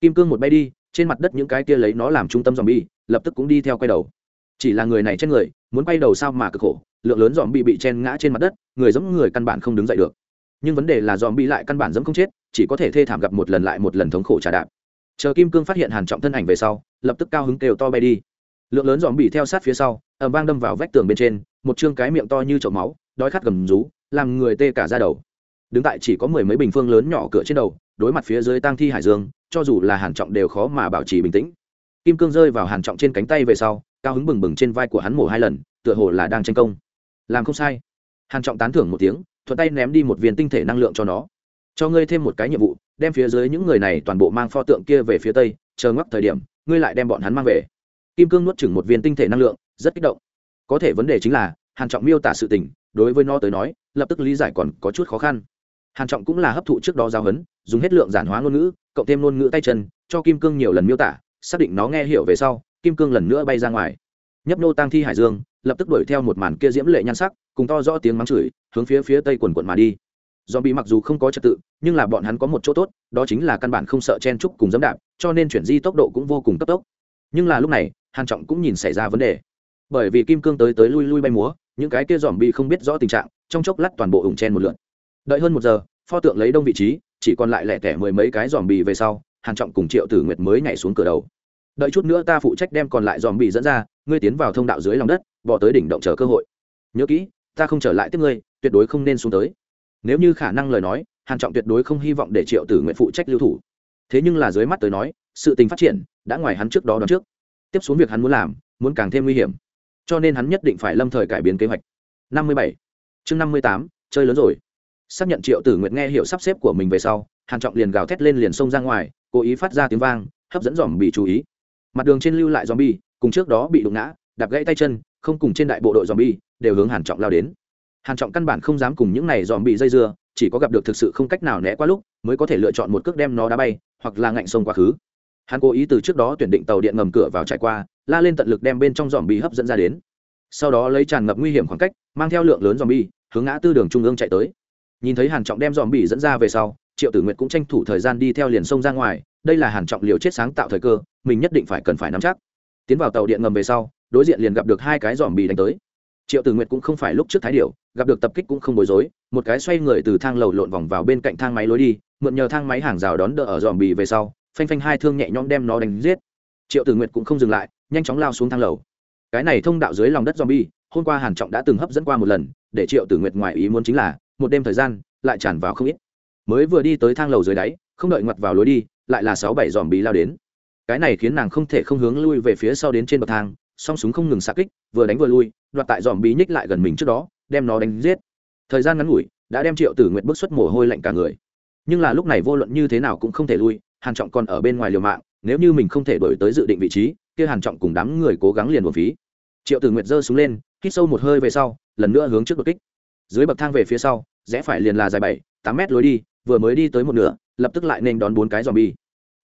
Kim cương một bay đi, trên mặt đất những cái kia lấy nó làm trung tâm dòm bi lập tức cũng đi theo quay đầu chỉ là người này trên người, muốn bay đầu sao mà cực khổ, lượng lớn dòm bị bị chen ngã trên mặt đất, người giống người căn bản không đứng dậy được. Nhưng vấn đề là dòm bị lại căn bản giống không chết, chỉ có thể thê thảm gặp một lần lại một lần thống khổ trả đạp. Chờ kim cương phát hiện hàn trọng thân ảnh về sau, lập tức cao hứng kêu to bay đi. Lượng lớn dòm bị theo sát phía sau, ầm vang đâm vào vách tường bên trên, một chương cái miệng to như chậu máu, đói khát gầm rú, làm người tê cả da đầu. Đứng tại chỉ có mười mấy bình phương lớn nhỏ cửa trên đầu, đối mặt phía dưới tang thi hải dương, cho dù là hàn trọng đều khó mà bảo trì bình tĩnh. Kim cương rơi vào hàn trọng trên cánh tay về sau cao hứng bừng bừng trên vai của hắn mổ hai lần, tựa hồ là đang tranh công. Làm không sai. Hàn trọng tán thưởng một tiếng, thuận tay ném đi một viên tinh thể năng lượng cho nó. Cho ngươi thêm một cái nhiệm vụ, đem phía dưới những người này toàn bộ mang pho tượng kia về phía tây, chờ ngóc thời điểm, ngươi lại đem bọn hắn mang về. Kim cương nuốt chừng một viên tinh thể năng lượng, rất kích động. Có thể vấn đề chính là, hàn trọng miêu tả sự tình, đối với nó tới nói, lập tức lý giải còn có chút khó khăn. Hàn trọng cũng là hấp thụ trước đó giao hấn dùng hết lượng giản hóa ngôn ngữ, cộng thêm ngôn ngữ tay chân, cho kim cương nhiều lần miêu tả, xác định nó nghe hiểu về sau kim cương lần nữa bay ra ngoài. Nhấp nô tăng thi hải dương, lập tức đuổi theo một màn kia diễm lệ nhan sắc, cùng to rõ tiếng mắng chửi, hướng phía phía tây quần quận mà đi. Do bị mặc dù không có trật tự, nhưng là bọn hắn có một chỗ tốt, đó chính là căn bản không sợ chen trúc cùng dẫm đạp, cho nên chuyển di tốc độ cũng vô cùng cấp tốc. Nhưng là lúc này, hàn trọng cũng nhìn xảy ra vấn đề. Bởi vì kim cương tới tới lui lui bay múa, những cái kia dòm bị không biết rõ tình trạng, trong chốc lát toàn bộ ủng chen một lượt. Đợi hơn một giờ, pho tượng lấy đông vị trí, chỉ còn lại lẻ tẻ mười mấy cái dòm bị về sau, hàn trọng cùng triệu tử nguyệt mới nhảy xuống cửa đầu đợi chút nữa ta phụ trách đem còn lại dòm bị dẫn ra, ngươi tiến vào thông đạo dưới lòng đất, bỏ tới đỉnh động chờ cơ hội. Nhớ kỹ, ta không trở lại tiếp ngươi, tuyệt đối không nên xuống tới. Nếu như khả năng lời nói, hàn trọng tuyệt đối không hy vọng để triệu tử nguyện phụ trách lưu thủ. Thế nhưng là dưới mắt tới nói, sự tình phát triển đã ngoài hắn trước đó đoán trước. Tiếp xuống việc hắn muốn làm, muốn càng thêm nguy hiểm. Cho nên hắn nhất định phải lâm thời cải biến kế hoạch. Năm mươi bảy. Chương năm mươi tám, chơi lớn rồi. Xác nhận triệu tử nguyện nghe hiểu sắp xếp của mình về sau, hàn trọng liền gào thét lên liền xông ra ngoài, cố ý phát ra tiếng vang, hấp dẫn dòm bị chú ý mặt đường trên lưu lại dòm bi cùng trước đó bị đụng ngã, đạp gãy tay chân, không cùng trên đại bộ đội dòm bi đều hướng hàn trọng lao đến. Hàn trọng căn bản không dám cùng những này dòm bị dây dưa, chỉ có gặp được thực sự không cách nào né qua lúc, mới có thể lựa chọn một cước đem nó đá bay, hoặc là ngạnh sông quá khứ. Hắn cố ý từ trước đó tuyển định tàu điện ngầm cửa vào trải qua, la lên tận lực đem bên trong dòm bị hấp dẫn ra đến. Sau đó lấy tràn ngập nguy hiểm khoảng cách, mang theo lượng lớn dòm bi hướng ngã tư đường trung ương chạy tới. Nhìn thấy hàn trọng đem dòm bị dẫn ra về sau, triệu tử nguyệt cũng tranh thủ thời gian đi theo liền sông ra ngoài đây là hàn trọng liều chết sáng tạo thời cơ mình nhất định phải cần phải nắm chắc. Tiến vào tàu điện ngầm về sau đối diện liền gặp được hai cái dòm bì đánh tới. Triệu tử nguyệt cũng không phải lúc trước thái điệu gặp được tập kích cũng không bối rối một cái xoay người từ thang lầu lộn vòng vào bên cạnh thang máy lối đi mượn nhờ thang máy hàng rào đón đỡ ở dòm bì về sau phanh phanh hai thương nhẹ nhõm đem nó đánh giết. Triệu tử nguyệt cũng không dừng lại nhanh chóng lao xuống thang lầu. Cái này thông đạo dưới lòng đất dòm bì, hôm qua hàn trọng đã từng hấp dẫn qua một lần để triệu tử nguyệt ngoài ý muốn chính là một đêm thời gian lại tràn vào không ít. Mới vừa đi tới thang lầu dưới đáy không đợi ngoặt vào lối đi lại là sáu bảy dòm bí lao đến. Cái này khiến nàng không thể không hướng lui về phía sau đến trên bậc thang, song súng không ngừng xạ kích, vừa đánh vừa lui, đoạt tại dòm bí nhích lại gần mình trước đó, đem nó đánh giết. Thời gian ngắn ngủi, đã đem triệu tử nguyện bước xuất mồ hôi lạnh cả người. Nhưng là lúc này vô luận như thế nào cũng không thể lui, hàn trọng còn ở bên ngoài liều mạng, nếu như mình không thể đổi tới dự định vị trí, kia hàn trọng cùng đám người cố gắng liền một phí. Triệu tử nguyệt giơ xuống lên, hít sâu một hơi về sau, lần nữa hướng trước đột kích. Dưới bậc thang về phía sau, rẽ phải liền là dài bảy, tám mét lối đi vừa mới đi tới một nửa, lập tức lại nên đón bốn cái dòm bi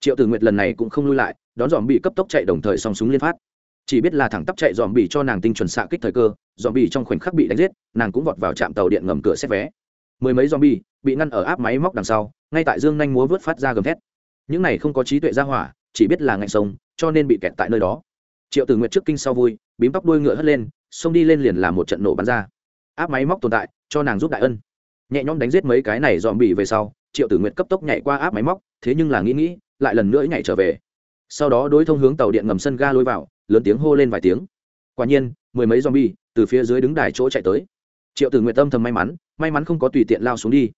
triệu tử nguyệt lần này cũng không lui lại, đón dòm bị cấp tốc chạy đồng thời song súng liên phát. Chỉ biết là thẳng tắp chạy dòm bị cho nàng tinh chuẩn xạ kích thời cơ dòm bị trong khoảnh khắc bị đánh giết, nàng cũng vọt vào trạm tàu điện ngầm cửa xét vé. Mười mấy dòm bị bị ngăn ở áp máy móc đằng sau, ngay tại dương nhanh múa vớt phát ra gầm thét. Những này không có trí tuệ ra hỏa, chỉ biết là ngạnh sông, cho nên bị kẹt tại nơi đó. Triệu tử nguyệt trước kinh sau vui, bím tóc đuôi ngựa hất lên, xông đi lên liền làm một trận nổ bắn ra. Áp máy móc tồn tại, cho nàng giúp đại ân nhẹ nhõm đánh giết mấy cái này dòm bị về sau, triệu tử nguyệt cấp tốc nhảy qua áp máy móc, thế nhưng là nghĩ nghĩ, lại lần nữa nhảy trở về. Sau đó đối thông hướng tàu điện ngầm sân ga lôi vào, lớn tiếng hô lên vài tiếng. Quả nhiên, mười mấy zombie từ phía dưới đứng đài chỗ chạy tới. Triệu tử Nguyệt tâm thầm may mắn may mắn không có tùy tiện lao xuống đi.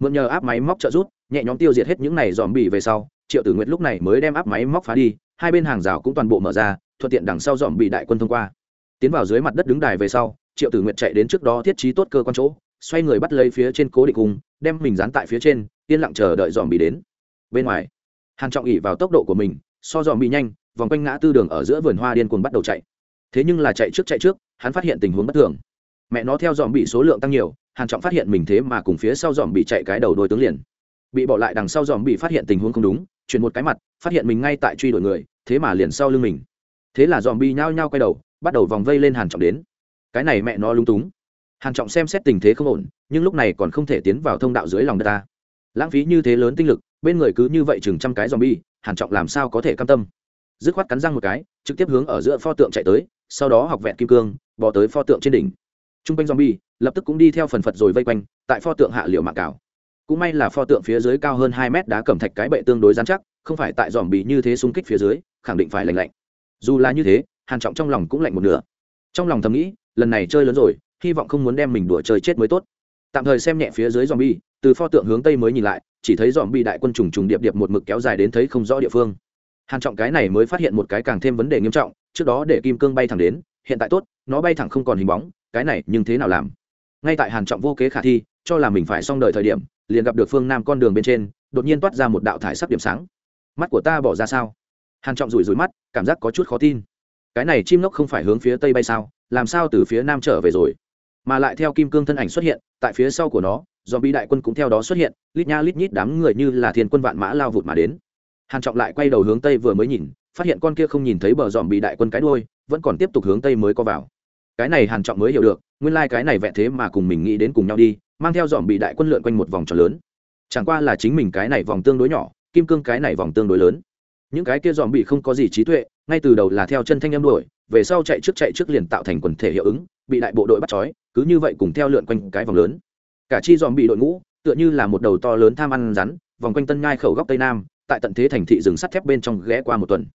Mượn nhờ áp máy móc trợ rút nhẹ nhõm tiêu diệt hết những này dòm bị về sau, triệu tử Nguyệt lúc này mới đem áp máy móc phá đi, hai bên hàng rào cũng toàn bộ mở ra, thuận tiện đằng sau dòm bị đại quân thông qua. Tiến vào dưới mặt đất đứng đài về sau, triệu tử Nguyệt chạy đến trước đó thiết trí tốt cơ quan chỗ xoay người bắt lấy phía trên cố định cung, đem mình dán tại phía trên yên lặng chờ đợi dòm bị đến. Bên ngoài hàn trọng ỉ vào tốc độ của mình so dòm bị nhanh vòng quanh ngã tư đường ở giữa vườn hoa điên cuồng bắt đầu chạy. Thế nhưng là chạy trước chạy trước hắn phát hiện tình huống bất thường. Mẹ nó theo dòm bị số lượng tăng nhiều hàn trọng phát hiện mình thế mà cùng phía sau dòm bị chạy cái đầu đôi tướng liền. Bị bỏ lại đằng sau dòm bị phát hiện tình huống không đúng chuyển một cái mặt phát hiện mình ngay tại truy đuổi người thế mà liền sau lưng mình. Thế là dòm bị nhao nhao quay đầu bắt đầu vòng vây lên hàn trọng đến. Cái này mẹ nó lung túng hàn trọng xem xét tình thế không ổn nhưng lúc này còn không thể tiến vào thông đạo dưới lòng đất ta lãng phí như thế lớn tinh lực bên người cứ như vậy chừng trăm cái zombie, Hàn Trọng làm sao có thể cam tâm. Dứt khoát cắn răng một cái, trực tiếp hướng ở giữa pho tượng chạy tới, sau đó học vẹn kim cương, bỏ tới pho tượng trên đỉnh. Trung quanh zombie lập tức cũng đi theo phần phật rồi vây quanh, tại pho tượng hạ liều mạng cào. Cũng may là pho tượng phía dưới cao hơn hai mét đá cẩm thạch cái bệ tương đối rắn chắc, không phải tại dòm bị như thế xung kích phía dưới khẳng định phải lạnh lạnh dù là như thế hàn trọng trong lòng cũng lạnh một nửa trong lòng thầm nghĩ lần này chơi lớn rồi hy vọng không muốn đem mình đùa chơi chết mới tốt. Tạm thời xem nhẹ phía dưới dòm bi từ pho tượng hướng tây mới nhìn lại, chỉ thấy dòm bi đại quân trùng trùng điệp điệp một mực kéo dài đến thấy không rõ địa phương. Hàn trọng cái này mới phát hiện một cái càng thêm vấn đề nghiêm trọng, trước đó để kim cương bay thẳng đến, hiện tại tốt, nó bay thẳng không còn hình bóng, cái này nhưng thế nào làm? Ngay tại hàn trọng vô kế khả thi, cho là mình phải xong đợi thời điểm, liền gặp được phương nam con đường bên trên, đột nhiên toát ra một đạo thải sắc điểm sáng. Mắt của ta bỏ ra sao? Hàn trọng rủi rủi mắt, cảm giác có chút khó tin. Cái này chim lốc không phải hướng phía tây bay sao? Làm sao từ phía nam trở về rồi? Mà lại theo kim cương thân ảnh xuất hiện, tại phía sau của nó do bị đại quân cũng theo đó xuất hiện, lít nha lít nhít đám người như là thiên quân vạn mã lao vụt mà đến. Hàn trọng lại quay đầu hướng tây vừa mới nhìn, phát hiện con kia không nhìn thấy bờ dòm bị đại quân cái đuôi, vẫn còn tiếp tục hướng tây mới có vào. Cái này hàn trọng mới hiểu được, nguyên lai like cái này vẹn thế mà cùng mình nghĩ đến cùng nhau đi, mang theo dòm bị đại quân lượn quanh một vòng tròn lớn. Chẳng qua là chính mình cái này vòng tương đối nhỏ, kim cương cái này vòng tương đối lớn. Những cái kia dòm bị không có gì trí tuệ, ngay từ đầu là theo chân thanh âm đuổi, về sau chạy trước chạy trước liền tạo thành quần thể hiệu ứng bị đại bộ đội bắt trói, cứ như vậy cùng theo lượn quanh cái vòng lớn. Cả chi dòm bị đội ngũ, tựa như là một đầu to lớn tham ăn rắn, vòng quanh tân nhai khẩu góc tây nam, tại tận thế thành thị rừng sắt thép bên trong ghé qua một tuần.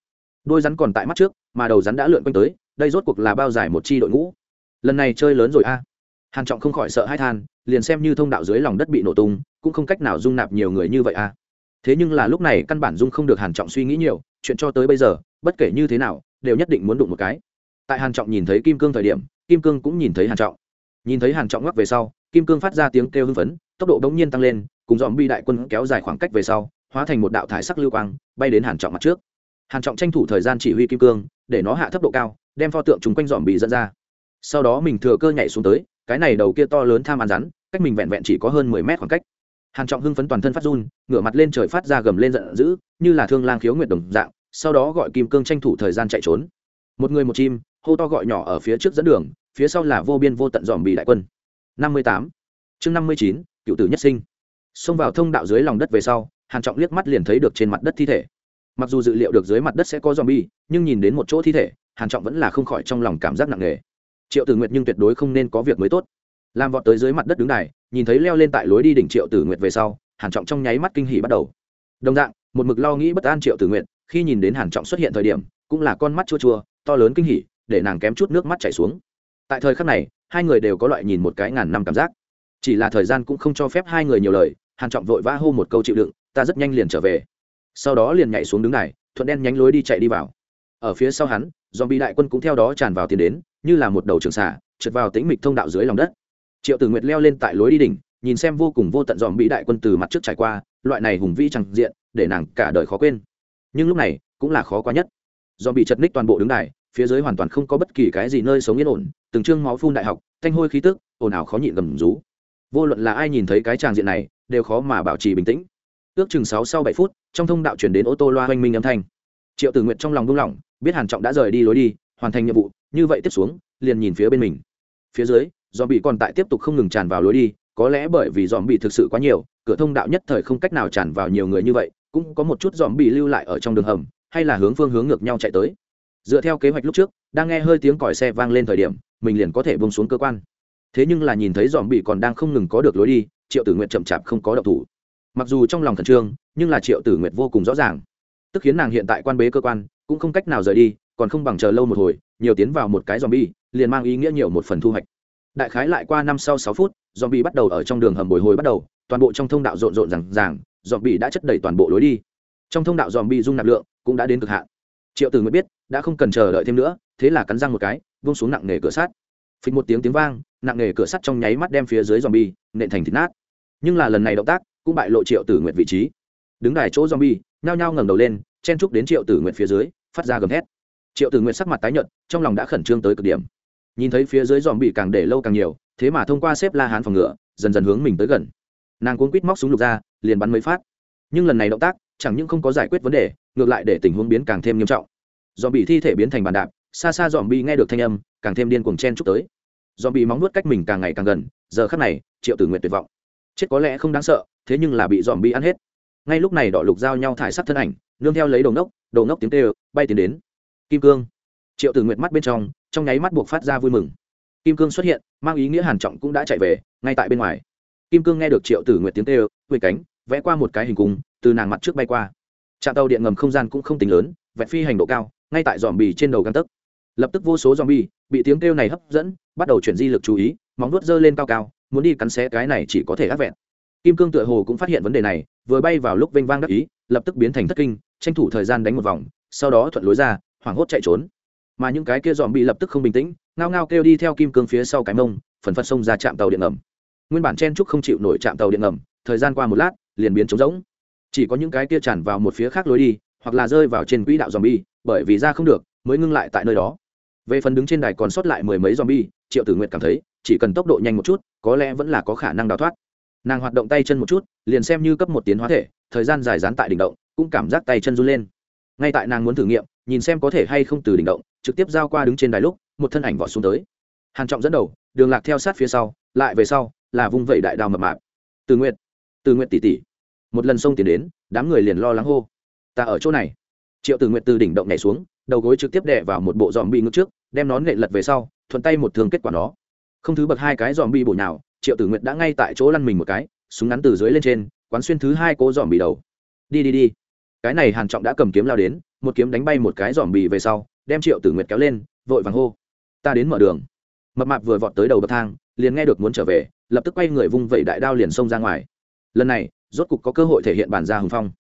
Đôi rắn còn tại mắt trước, mà đầu rắn đã lượn quanh tới, đây rốt cuộc là bao giải một chi đội ngũ. Lần này chơi lớn rồi a. Hàn trọng không khỏi sợ hai than, liền xem như thông đạo dưới lòng đất bị nổ tung, cũng không cách nào dung nạp nhiều người như vậy a. Thế nhưng là lúc này căn bản dung không được hàn trọng suy nghĩ nhiều, chuyện cho tới bây giờ, bất kể như thế nào, đều nhất định muốn đụng một cái. Tại hàn trọng nhìn thấy kim cương thời điểm kim cương cũng nhìn thấy hàn trọng. Nhìn thấy hàn trọng ngoắc về sau, kim cương phát ra tiếng kêu hưng phấn, tốc độ đống nhiên tăng lên, cùng dòm bi đại quân kéo dài khoảng cách về sau, hóa thành một đạo thải sắc lưu quang, bay đến hàn trọng mặt trước. Hàn trọng tranh thủ thời gian chỉ huy kim cương, để nó hạ thấp độ cao, đem pho tượng chúng quanh dòm bị dẫn ra. Sau đó mình thừa cơ nhảy xuống tới, cái này đầu kia to lớn tham ăn rắn, cách mình vẹn vẹn chỉ có hơn mười mét khoảng cách. Hàn trọng hưng phấn toàn thân phát run, ngửa mặt lên trời phát ra gầm lên giận dữ, như là thương lang khiếu nguyệt đồng dạng, sau đó gọi kim cương tranh thủ thời gian chạy trốn. Một người một chim, hô to gọi nhỏ ở phía trước dẫn đường phía sau là vô biên vô tận dòm bị đại quân. Năm mươi tám. Chương năm mươi chín, cựu tử nhất sinh. Xông vào thông đạo dưới lòng đất về sau, hàn trọng liếc mắt liền thấy được trên mặt đất thi thể. Mặc dù dự liệu được dưới mặt đất sẽ có dòm bi nhưng nhìn đến một chỗ thi thể, hàn trọng vẫn là không khỏi trong lòng cảm giác nặng nề. Triệu tử nguyệt nhưng tuyệt đối không nên có việc mới tốt. Làm vọt tới dưới mặt đất đứng đài, nhìn thấy leo lên tại lối đi đỉnh triệu tử nguyệt về sau, hàn trọng trong nháy mắt kinh hỉ bắt đầu. Đồng dạng, một mực lo nghĩ bất an triệu tử nguyệt, khi nhìn đến hàn trọng xuất hiện thời điểm, cũng là con mắt chua chua, to lớn kinh hỉ, để nàng kém chút nước mắt chảy xuống tại thời khắc này, hai người đều có loại nhìn một cái ngàn năm cảm giác. Chỉ là thời gian cũng không cho phép hai người nhiều lời, hàn trọng vội vã hô một câu chịu đựng, ta rất nhanh liền trở về. Sau đó liền nhảy xuống đứng này thuận đen nhánh lối đi chạy đi vào. Ở phía sau hắn dòm bị đại quân cũng theo đó tràn vào tiền đến, như là một đầu trường xả trượt vào tĩnh mịch thông đạo dưới lòng đất. Triệu tử nguyệt leo lên tại lối đi đỉnh, nhìn xem vô cùng vô tận dòm bị đại quân từ mặt trước trải qua, loại này hùng vĩ chẳng diện, để nàng cả đời khó quên. Nhưng lúc này, cũng là khó quá nhất. Do bị chật ních toàn bộ đứng đài phía dưới hoàn toàn không có bất kỳ cái gì nơi sống yên ổn, từng trương máu phun đại học, thanh hôi khí tức, ồn ào khó nhịn gầm rú. Vô luận là ai nhìn thấy cái tràng diện này, đều khó mà bảo trì bình tĩnh. Ước chừng sáu sau bảy phút, trong thông đạo chuyển đến ô tô loa hoanh minh âm thanh. Triệu tử nguyện trong lòng buông lỏng, biết hàn trọng đã rời đi lối đi, hoàn thành nhiệm vụ, như vậy tiếp xuống, liền nhìn phía bên mình. Phía dưới dòm bị còn tại tiếp tục không ngừng tràn vào lối đi, có lẽ bởi vì dòm bị thực sự quá nhiều, cửa thông đạo nhất thời không cách nào tràn vào nhiều người như vậy, cũng có một chút dòm bị lưu lại ở trong đường hầm, hay là hướng phương hướng ngược nhau chạy tới dựa theo kế hoạch lúc trước, đang nghe hơi tiếng còi xe vang lên thời điểm, mình liền có thể bông xuống cơ quan. Thế nhưng là nhìn thấy dòm bị còn đang không ngừng có được lối đi, triệu tử nguyện chậm chạp không có độc thủ. Mặc dù trong lòng khẩn trương, nhưng là triệu tử nguyện vô cùng rõ ràng. Tức khiến nàng hiện tại quan bế cơ quan, cũng không cách nào rời đi, còn không bằng chờ lâu một hồi, nhiều tiến vào một cái dòm bi liền mang ý nghĩa nhiều một phần thu hoạch. Đại khái lại qua năm sau sáu phút dòm bi bắt đầu ở trong đường hầm bồi hồi bắt đầu, toàn bộ trong thông đạo rộn rộn rằng ràng dòm bi đã chất đầy toàn bộ lối đi. Trong thông đạo dòm bi dung nạp lượng cũng đã đến cực hạn. Triệu tử Nguyệt biết đã không cần chờ đợi thêm nữa, thế là cắn răng một cái vung xuống nặng nề cửa sắt. Phịch một tiếng tiếng vang, nặng nề cửa sắt trong nháy mắt đem phía dưới zombie bi nện thành thịt nát. Nhưng là lần này động tác cũng bại lộ triệu tử nguyện vị trí. Đứng đài chỗ zombie bi nhao nhao ngẩng đầu lên, chen trúc đến triệu tử nguyện phía dưới, phát ra gầm thét. Triệu tử nguyện sắc mặt tái nhợt, trong lòng đã khẩn trương tới cực điểm. Nhìn thấy phía dưới zombie càng để lâu càng nhiều, thế mà thông qua xếp la hán phòng ngựa, dần dần hướng mình tới gần. Nàng cuốn quít móc súng lục ra, liền bắn mấy phát. Nhưng lần này động tác, chẳng những không có giải quyết vấn đề, ngược lại để tình huống biến càng thêm nghiêm trọng dòm bị thi thể biến thành bàn đạp, xa xa dòm bị nghe được thanh âm, càng thêm điên cuồng chen chúc tới. Dòm bị móng nuốt cách mình càng ngày càng gần, giờ khắc này, triệu tử nguyện tuyệt vọng. Chết có lẽ không đáng sợ, thế nhưng là bị dòm bị ăn hết. Ngay lúc này đỏ lục giao nhau thải sắc thân ảnh, nương theo lấy đầu nốc đầu nốc tiếng tê bay tiến đến. Kim cương. Triệu tử nguyện mắt bên trong trong nháy mắt buộc phát ra vui mừng. Kim cương xuất hiện, mang ý nghĩa hàn trọng cũng đã chạy về, ngay tại bên ngoài. Kim cương nghe được triệu tử nguyện tiếng tê huệ cánh, vẽ qua một cái hình cung, từ nàng mặt trước bay qua. Trạm tàu điện ngầm không gian cũng không tính lớn, vẹn phi hành độ cao ngay tại dòm bì trên đầu găng tấc. Lập tức vô số dòm bì bị tiếng kêu này hấp dẫn, bắt đầu chuyển di lực chú ý, móng vuốt dơ lên cao cao, muốn đi cắn xé cái này chỉ có thể ác vẹn. Kim cương tựa hồ cũng phát hiện vấn đề này, vừa bay vào lúc vênh vang đắc ý, lập tức biến thành thất kinh, tranh thủ thời gian đánh một vòng, sau đó thuận lối ra, hoảng hốt chạy trốn. Mà những cái kia dòm bị lập tức không bình tĩnh, ngao ngao kêu đi theo kim cương phía sau cái mông, phần phật xông ra trạm tàu điện ngầm. Nguyên bản chen trúc không chịu nổi trạm tàu điện ngầm, thời gian qua một lát, liền biến trống rỗng. Chỉ có những cái kia tràn vào một phía khác lối đi, hoặc là rơi vào trên quỹ đạo dòm bi bởi vì ra không được, mới ngưng lại tại nơi đó. Về phần đứng trên đài còn sót lại mười mấy zombie bi triệu tử nguyện cảm thấy, chỉ cần tốc độ nhanh một chút, có lẽ vẫn là có khả năng đào thoát. Nàng hoạt động tay chân một chút, liền xem như cấp một tiến hóa thể, thời gian dài dán tại đỉnh động, cũng cảm giác tay chân run lên. Ngay tại nàng muốn thử nghiệm, nhìn xem có thể hay không từ đỉnh động, trực tiếp giao qua đứng trên đài lúc, một thân ảnh vọt xuống tới. Hàn trọng dẫn đầu, đường lạc theo sát phía sau, lại về sau, là vung vẩy đại đao mập mạp. Từ nguyện từ nguyện tỷ tỷ một lần xông tiến đến, đám người liền lo lắng hô. Ta ở chỗ này triệu Tử nguyện từ đỉnh động nhảy xuống, đầu gối trực tiếp đè vào một bộ dòm bị ngước trước, đem nón nệ lật về sau, thuận tay một thường kết quả nó. Không thứ bậc hai cái dòm bị bổ nhào, triệu tử nguyện đã ngay tại chỗ lăn mình một cái, súng ngắn từ dưới lên trên, quán xuyên thứ hai cố dòm bị đầu. Đi đi đi. Cái này hàn trọng đã cầm kiếm lao đến, một kiếm đánh bay một cái dòm bì về sau, đem triệu tử nguyệt kéo lên, vội vàng hô. Ta đến mở đường. Mập mạp vừa vọt tới đầu bậc thang, liền nghe được muốn trở về, lập tức quay người vung vẩy đại đao liền xông ra ngoài. Lần này, rốt cục có cơ hội thể hiện bản gia hùng phong.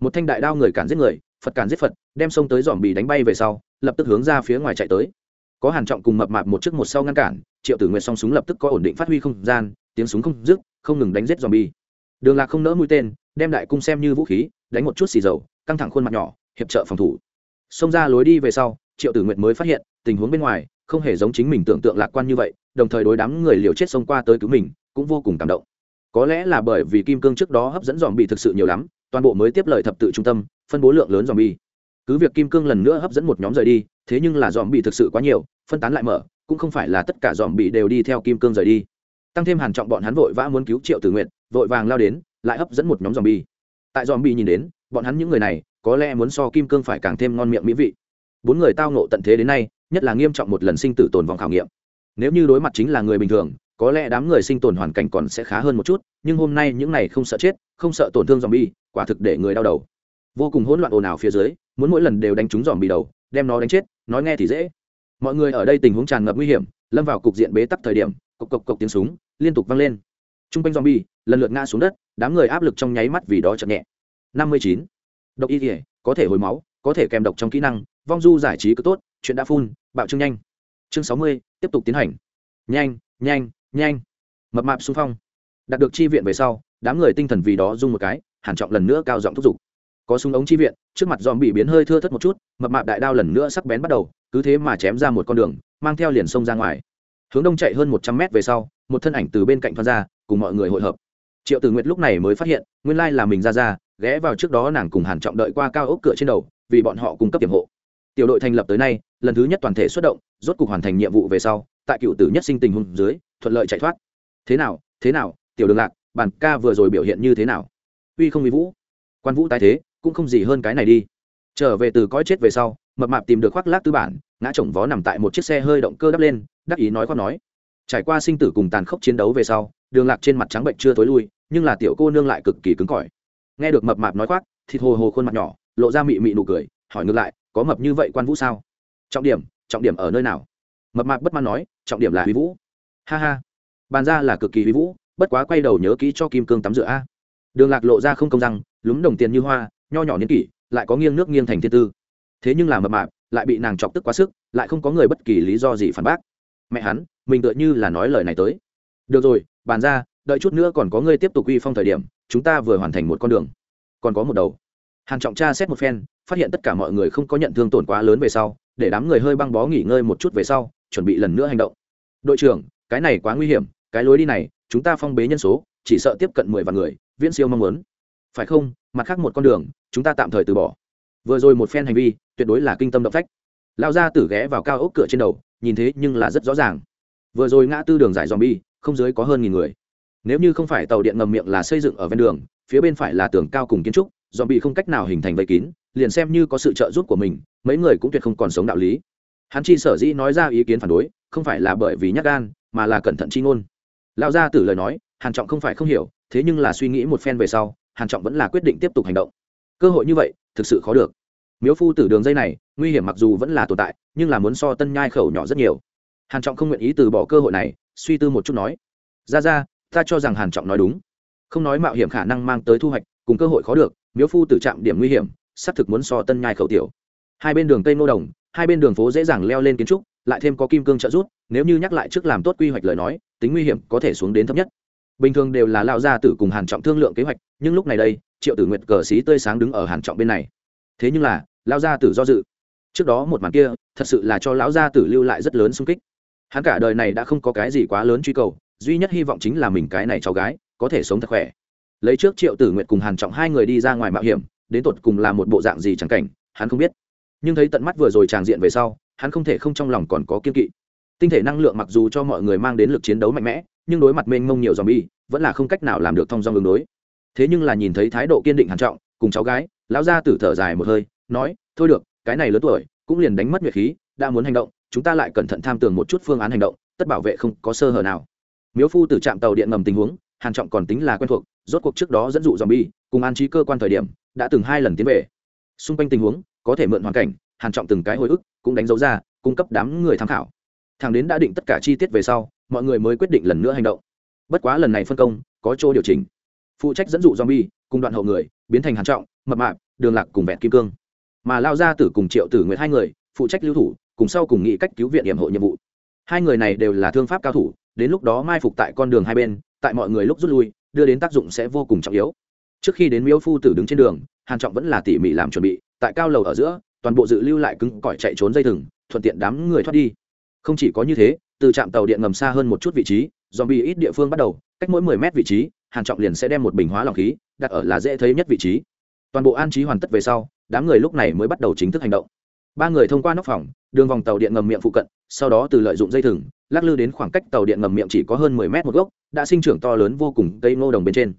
Một thanh đại đao người cản giết người phật càn giết phật, đem xông tới dòm bì đánh bay về sau, lập tức hướng ra phía ngoài chạy tới. Có hàn trọng cùng mập mạp một trước một sau ngăn cản, triệu tử nguyệt song súng lập tức có ổn định phát huy không gian, tiếng súng không dứt, không ngừng đánh giết dòm bì. Đường lạc không nỡ mũi tên, đem đại cung xem như vũ khí, đánh một chút xì dầu, căng thẳng khuôn mặt nhỏ, hiệp trợ phòng thủ. Xông ra lối đi về sau, triệu tử nguyệt mới phát hiện, tình huống bên ngoài, không hề giống chính mình tưởng tượng lạc quan như vậy, đồng thời đối đám người liều chết xông qua tới cứu mình, cũng vô cùng cảm động. Có lẽ là bởi vì kim cương trước đó hấp dẫn dòm bị thực sự nhiều lắm toàn bộ mới tiếp lời thập tự trung tâm, phân bố lượng lớn dòm bi cứ việc kim cương lần nữa hấp dẫn một nhóm rời đi, thế nhưng là dòm bị thực sự quá nhiều, phân tán lại mở, cũng không phải là tất cả dòm bị đều đi theo kim cương rời đi. Tăng thêm hàn trọng bọn hắn vội vã muốn cứu triệu tử nguyện vội vàng lao đến, lại hấp dẫn một nhóm dòm bi tại dòm bi nhìn đến, bọn hắn những người này, có lẽ muốn so kim cương phải càng thêm ngon miệng mỹ vị. Bốn người tao nộ tận thế đến nay, nhất là nghiêm trọng một lần sinh tử tồn vòng khảo nghiệm. Nếu như đối mặt chính là người bình thường có lẽ đám người sinh tồn hoàn cảnh còn sẽ khá hơn một chút, nhưng hôm nay những này không sợ chết, không sợ tổn thương dòm bi quả thực để người đau đầu. Vô cùng hỗn loạn ồn ào phía dưới, muốn mỗi lần đều đánh trúng dòm bi đầu, đem nó đánh chết, nói nghe thì dễ. Mọi người ở đây tình huống tràn ngập nguy hiểm, lâm vào cục diện bế tắc thời điểm, cộc cộc cộc tiếng súng liên tục vang lên. T r u n g quanh dòm bi lần lượt ngã xuống đất, đám người áp lực trong nháy mắt vì đó chậm nhẹ. Năm mươi chín. Độc y thể có thể hồi máu, có thể kèm độc trong kỹ năng, vong du giải trí cứ tốt, chuyện đã phun bạo trương nhanh. Chương sáu mươi, tiếp tục tiến hành. Nhanh nhanh nhanh. Mập mạp xung phong. Đạt được chi viện về sau, đám người tinh thần vì đó dung một cái hàn trọng lần nữa cao giọng thúc giục. Có súng ống chi viện, trước mặt dòm bị biến hơi thưa thất một chút, mập mạp đại đao lần nữa sắc bén bắt đầu, cứ thế mà chém ra một con đường, mang theo liền sông ra ngoài. Hướng đông chạy hơn một trăm mét về sau, một thân ảnh từ bên cạnh thoát ra, cùng mọi người hội hợp. Triệu tử nguyệt lúc này mới phát hiện, nguyên lai là mình ra ra, ghé vào trước đó nàng cùng hàn trọng đợi qua cao ốc cửa trên đầu, vì bọn họ cung cấp tiềm hộ. Tiểu đội thành lập tới nay, lần thứ nhất toàn thể xuất động, rốt cục hoàn thành nhiệm vụ về sau tại cựu tử nhất sinh tình huống dưới, thuận lợi chạy thoát. Thế nào thế nào, tiểu đường lạc, bản ca vừa rồi biểu hiện như thế nào? Uy không uy vũ. Quan vũ tái thế, cũng không gì hơn cái này đi. Trở về từ cõi chết về sau, mập mạp tìm được khoác lác tư bản, ngã chồng vó nằm tại một chiếc xe hơi động cơ đắp lên, đắc ý nói khoác nói. Trải qua sinh tử cùng tàn khốc chiến đấu về sau, đường lạc trên mặt trắng bệnh chưa tối lui, nhưng là tiểu cô nương lại cực kỳ cứng cỏi. Nghe được mập mạp nói khoác, thịt hồ hồ khuôn mặt nhỏ, lộ ra mị mị nụ cười, hỏi ngược lại, có mập như vậy quan vũ sao? Trọng điểm trọng điểm ở nơi nào? Mập mạp bất mãn nói, trọng điểm là huy vũ. Ha ha, bàn ra là cực kỳ huy vũ, bất quá quay đầu nhớ kỹ cho kim cương tắm rửa a. Đường lạc lộ ra không công răng lúng đồng tiền như hoa, nho nhỏ niên kỷ, lại có nghiêng nước nghiêng thành thiên tư. Thế nhưng là mập mạp, lại bị nàng chọc tức quá sức, lại không có người bất kỳ lý do gì phản bác. Mẹ hắn, mình tựa như là nói lời này tới. Được rồi, bàn ra, đợi chút nữa còn có người tiếp tục uy phong thời điểm, chúng ta vừa hoàn thành một con đường. Còn có một đầu. Hàn trọng tra xét một phen, phát hiện tất cả mọi người không có nhận thương tổn quá lớn về sau để đám người hơi băng bó nghỉ ngơi một chút về sau, chuẩn bị lần nữa hành động. Đội trưởng, cái này quá nguy hiểm, cái lối đi này, chúng ta phong bế nhân số, chỉ sợ tiếp cận mười vạn người, viễn siêu mong muốn. Phải không? Mặt khác một con đường, chúng ta tạm thời từ bỏ. Vừa rồi một phen hành vi, tuyệt đối là kinh tâm động phách. Lao ra tử ghé vào cao ốc cửa trên đầu, nhìn thế nhưng là rất rõ ràng. Vừa rồi ngã tư đường giải dòm bi không dưới có hơn nghìn người. Nếu như không phải tàu điện ngầm miệng là xây dựng ở ven đường, phía bên phải là tường cao cùng kiến trúc dòm bị không cách nào hình thành vây kín, liền xem như có sự trợ giúp của mình mấy người cũng tuyệt không còn sống đạo lý. Hắn chi sở dĩ nói ra ý kiến phản đối, không phải là bởi vì nhắc gan, mà là cẩn thận chi ngôn. Lão gia tử lời nói, hàn trọng không phải không hiểu, thế nhưng là suy nghĩ một phen về sau, hàn trọng vẫn là quyết định tiếp tục hành động. Cơ hội như vậy, thực sự khó được. Miếu phu tử đường dây này, nguy hiểm mặc dù vẫn là tồn tại, nhưng là muốn so tân nhai khẩu nhỏ rất nhiều. Hàn trọng không nguyện ý từ bỏ cơ hội này, suy tư một chút nói ra ra ta cho rằng hàn trọng nói đúng. Không nói mạo hiểm khả năng mang tới thu hoạch, cùng cơ hội khó được, miếu phu tử chạm điểm nguy hiểm, xác thực muốn so tân nhai khẩu tiểu hai bên đường tây nô đồng, hai bên đường phố dễ dàng leo lên kiến trúc, lại thêm có kim cương trợ giúp, nếu như nhắc lại trước làm tốt quy hoạch lời nói, tính nguy hiểm có thể xuống đến thấp nhất. Bình thường đều là lao gia tử cùng hàn trọng thương lượng kế hoạch, nhưng lúc này đây, triệu tử nguyệt cờ xí tươi sáng đứng ở hàn trọng bên này. Thế nhưng là lao gia tử do dự. Trước đó một màn kia, thật sự là cho lão gia tử lưu lại rất lớn sung kích. Hắn cả đời này đã không có cái gì quá lớn truy cầu, duy nhất hy vọng chính là mình cái này cháu gái, có thể sống thật khỏe. Lấy trước triệu tử nguyệt cùng hàn trọng hai người đi ra ngoài mạo hiểm, đến tột cùng là một bộ dạng gì chẳng cảnh, hắn không biết nhưng thấy tận mắt vừa rồi tràng diện về sau, hắn không thể không trong lòng còn có kiên kỵ. Tinh thể năng lượng mặc dù cho mọi người mang đến lực chiến đấu mạnh mẽ, nhưng đối mặt mênh mông nhiều dòm bi vẫn là không cách nào làm được thông dong đường đối. Thế nhưng là nhìn thấy thái độ kiên định hàn trọng, cùng cháu gái, lão gia tử thở dài một hơi, nói, thôi được, cái này lớn tuổi, cũng liền đánh mất nhuệ khí, đã muốn hành động, chúng ta lại cẩn thận tham tưởng một chút phương án hành động, tất bảo vệ không có sơ hở nào. Miếu phu từ trạm tàu điện ngầm tình huống, hàn trọng còn tính là quen thuộc, rốt cuộc trước đó dẫn dụ dòm bi cùng an trí cơ quan thời điểm, đã từng hai lần tiến về. Xung quanh tình huống có thể mượn hoàn cảnh, hàn trọng từng cái hồi ức, cũng đánh dấu ra, cung cấp đám người tham khảo. Thằng đến đã định tất cả chi tiết về sau, mọi người mới quyết định lần nữa hành động. Bất quá lần này phân công, có chỗ điều chỉnh. Phụ trách dẫn dụ zombie, cùng đoạn hậu người, biến thành hàn trọng, mập mạp, đường lạc cùng vẹn kim cương. Mà lao ra tử cùng triệu tử nguyệt hai người, phụ trách lưu thủ, cùng sau cùng nghĩ cách cứu viện điểm hộ nhiệm vụ. Hai người này đều là thương pháp cao thủ, đến lúc đó mai phục tại con đường hai bên, tại mọi người lúc rút lui, đưa đến tác dụng sẽ vô cùng trọng yếu. Trước khi đến miếu phu tử đứng trên đường, hàn trọng vẫn là tỉ mỉ làm chuẩn bị tại cao lầu ở giữa, toàn bộ dự lưu lại cứng cỏi chạy trốn dây thừng, thuận tiện đám người thoát đi. Không chỉ có như thế, từ trạm tàu điện ngầm xa hơn một chút vị trí dòm bị ít địa phương bắt đầu, cách mỗi mười mét vị trí, hàn trọng liền sẽ đem một bình hóa lỏng khí đặt ở là dễ thấy nhất vị trí. Toàn bộ an trí hoàn tất về sau, đám người lúc này mới bắt đầu chính thức hành động. Ba người thông qua nóc phòng, đường vòng tàu điện ngầm miệng phụ cận, sau đó từ lợi dụng dây thừng, lắc lư đến khoảng cách tàu điện ngầm miệng chỉ có hơn mười mét một gốc, đã sinh trưởng to lớn vô cùng cây ngô đồng bên trên.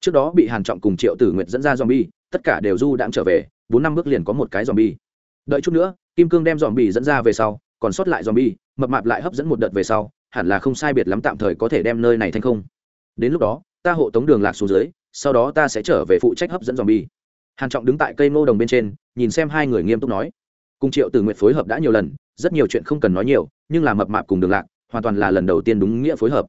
Trước đó bị hàn trọng cùng triệu tử nguyệt dẫn ra zombie, tất cả đều du đãng trở về bốn năm bước liền có một cái zombie. Đợi chút nữa, kim cương đem zombie dẫn ra về sau, còn sót lại zombie, mập mạp lại hấp dẫn một đợt về sau, hẳn là không sai biệt lắm tạm thời có thể đem nơi này thành không. Đến lúc đó, ta hộ tống đường lạc xuống dưới, sau đó ta sẽ trở về phụ trách hấp dẫn zombie. Hàn trọng đứng tại cây ngô đồng bên trên, nhìn xem hai người nghiêm túc nói. Cùng triệu tử nguyện phối hợp đã nhiều lần, rất nhiều chuyện không cần nói nhiều, nhưng là mập mạp cùng đường lạc, hoàn toàn là lần đầu tiên đúng nghĩa phối hợp.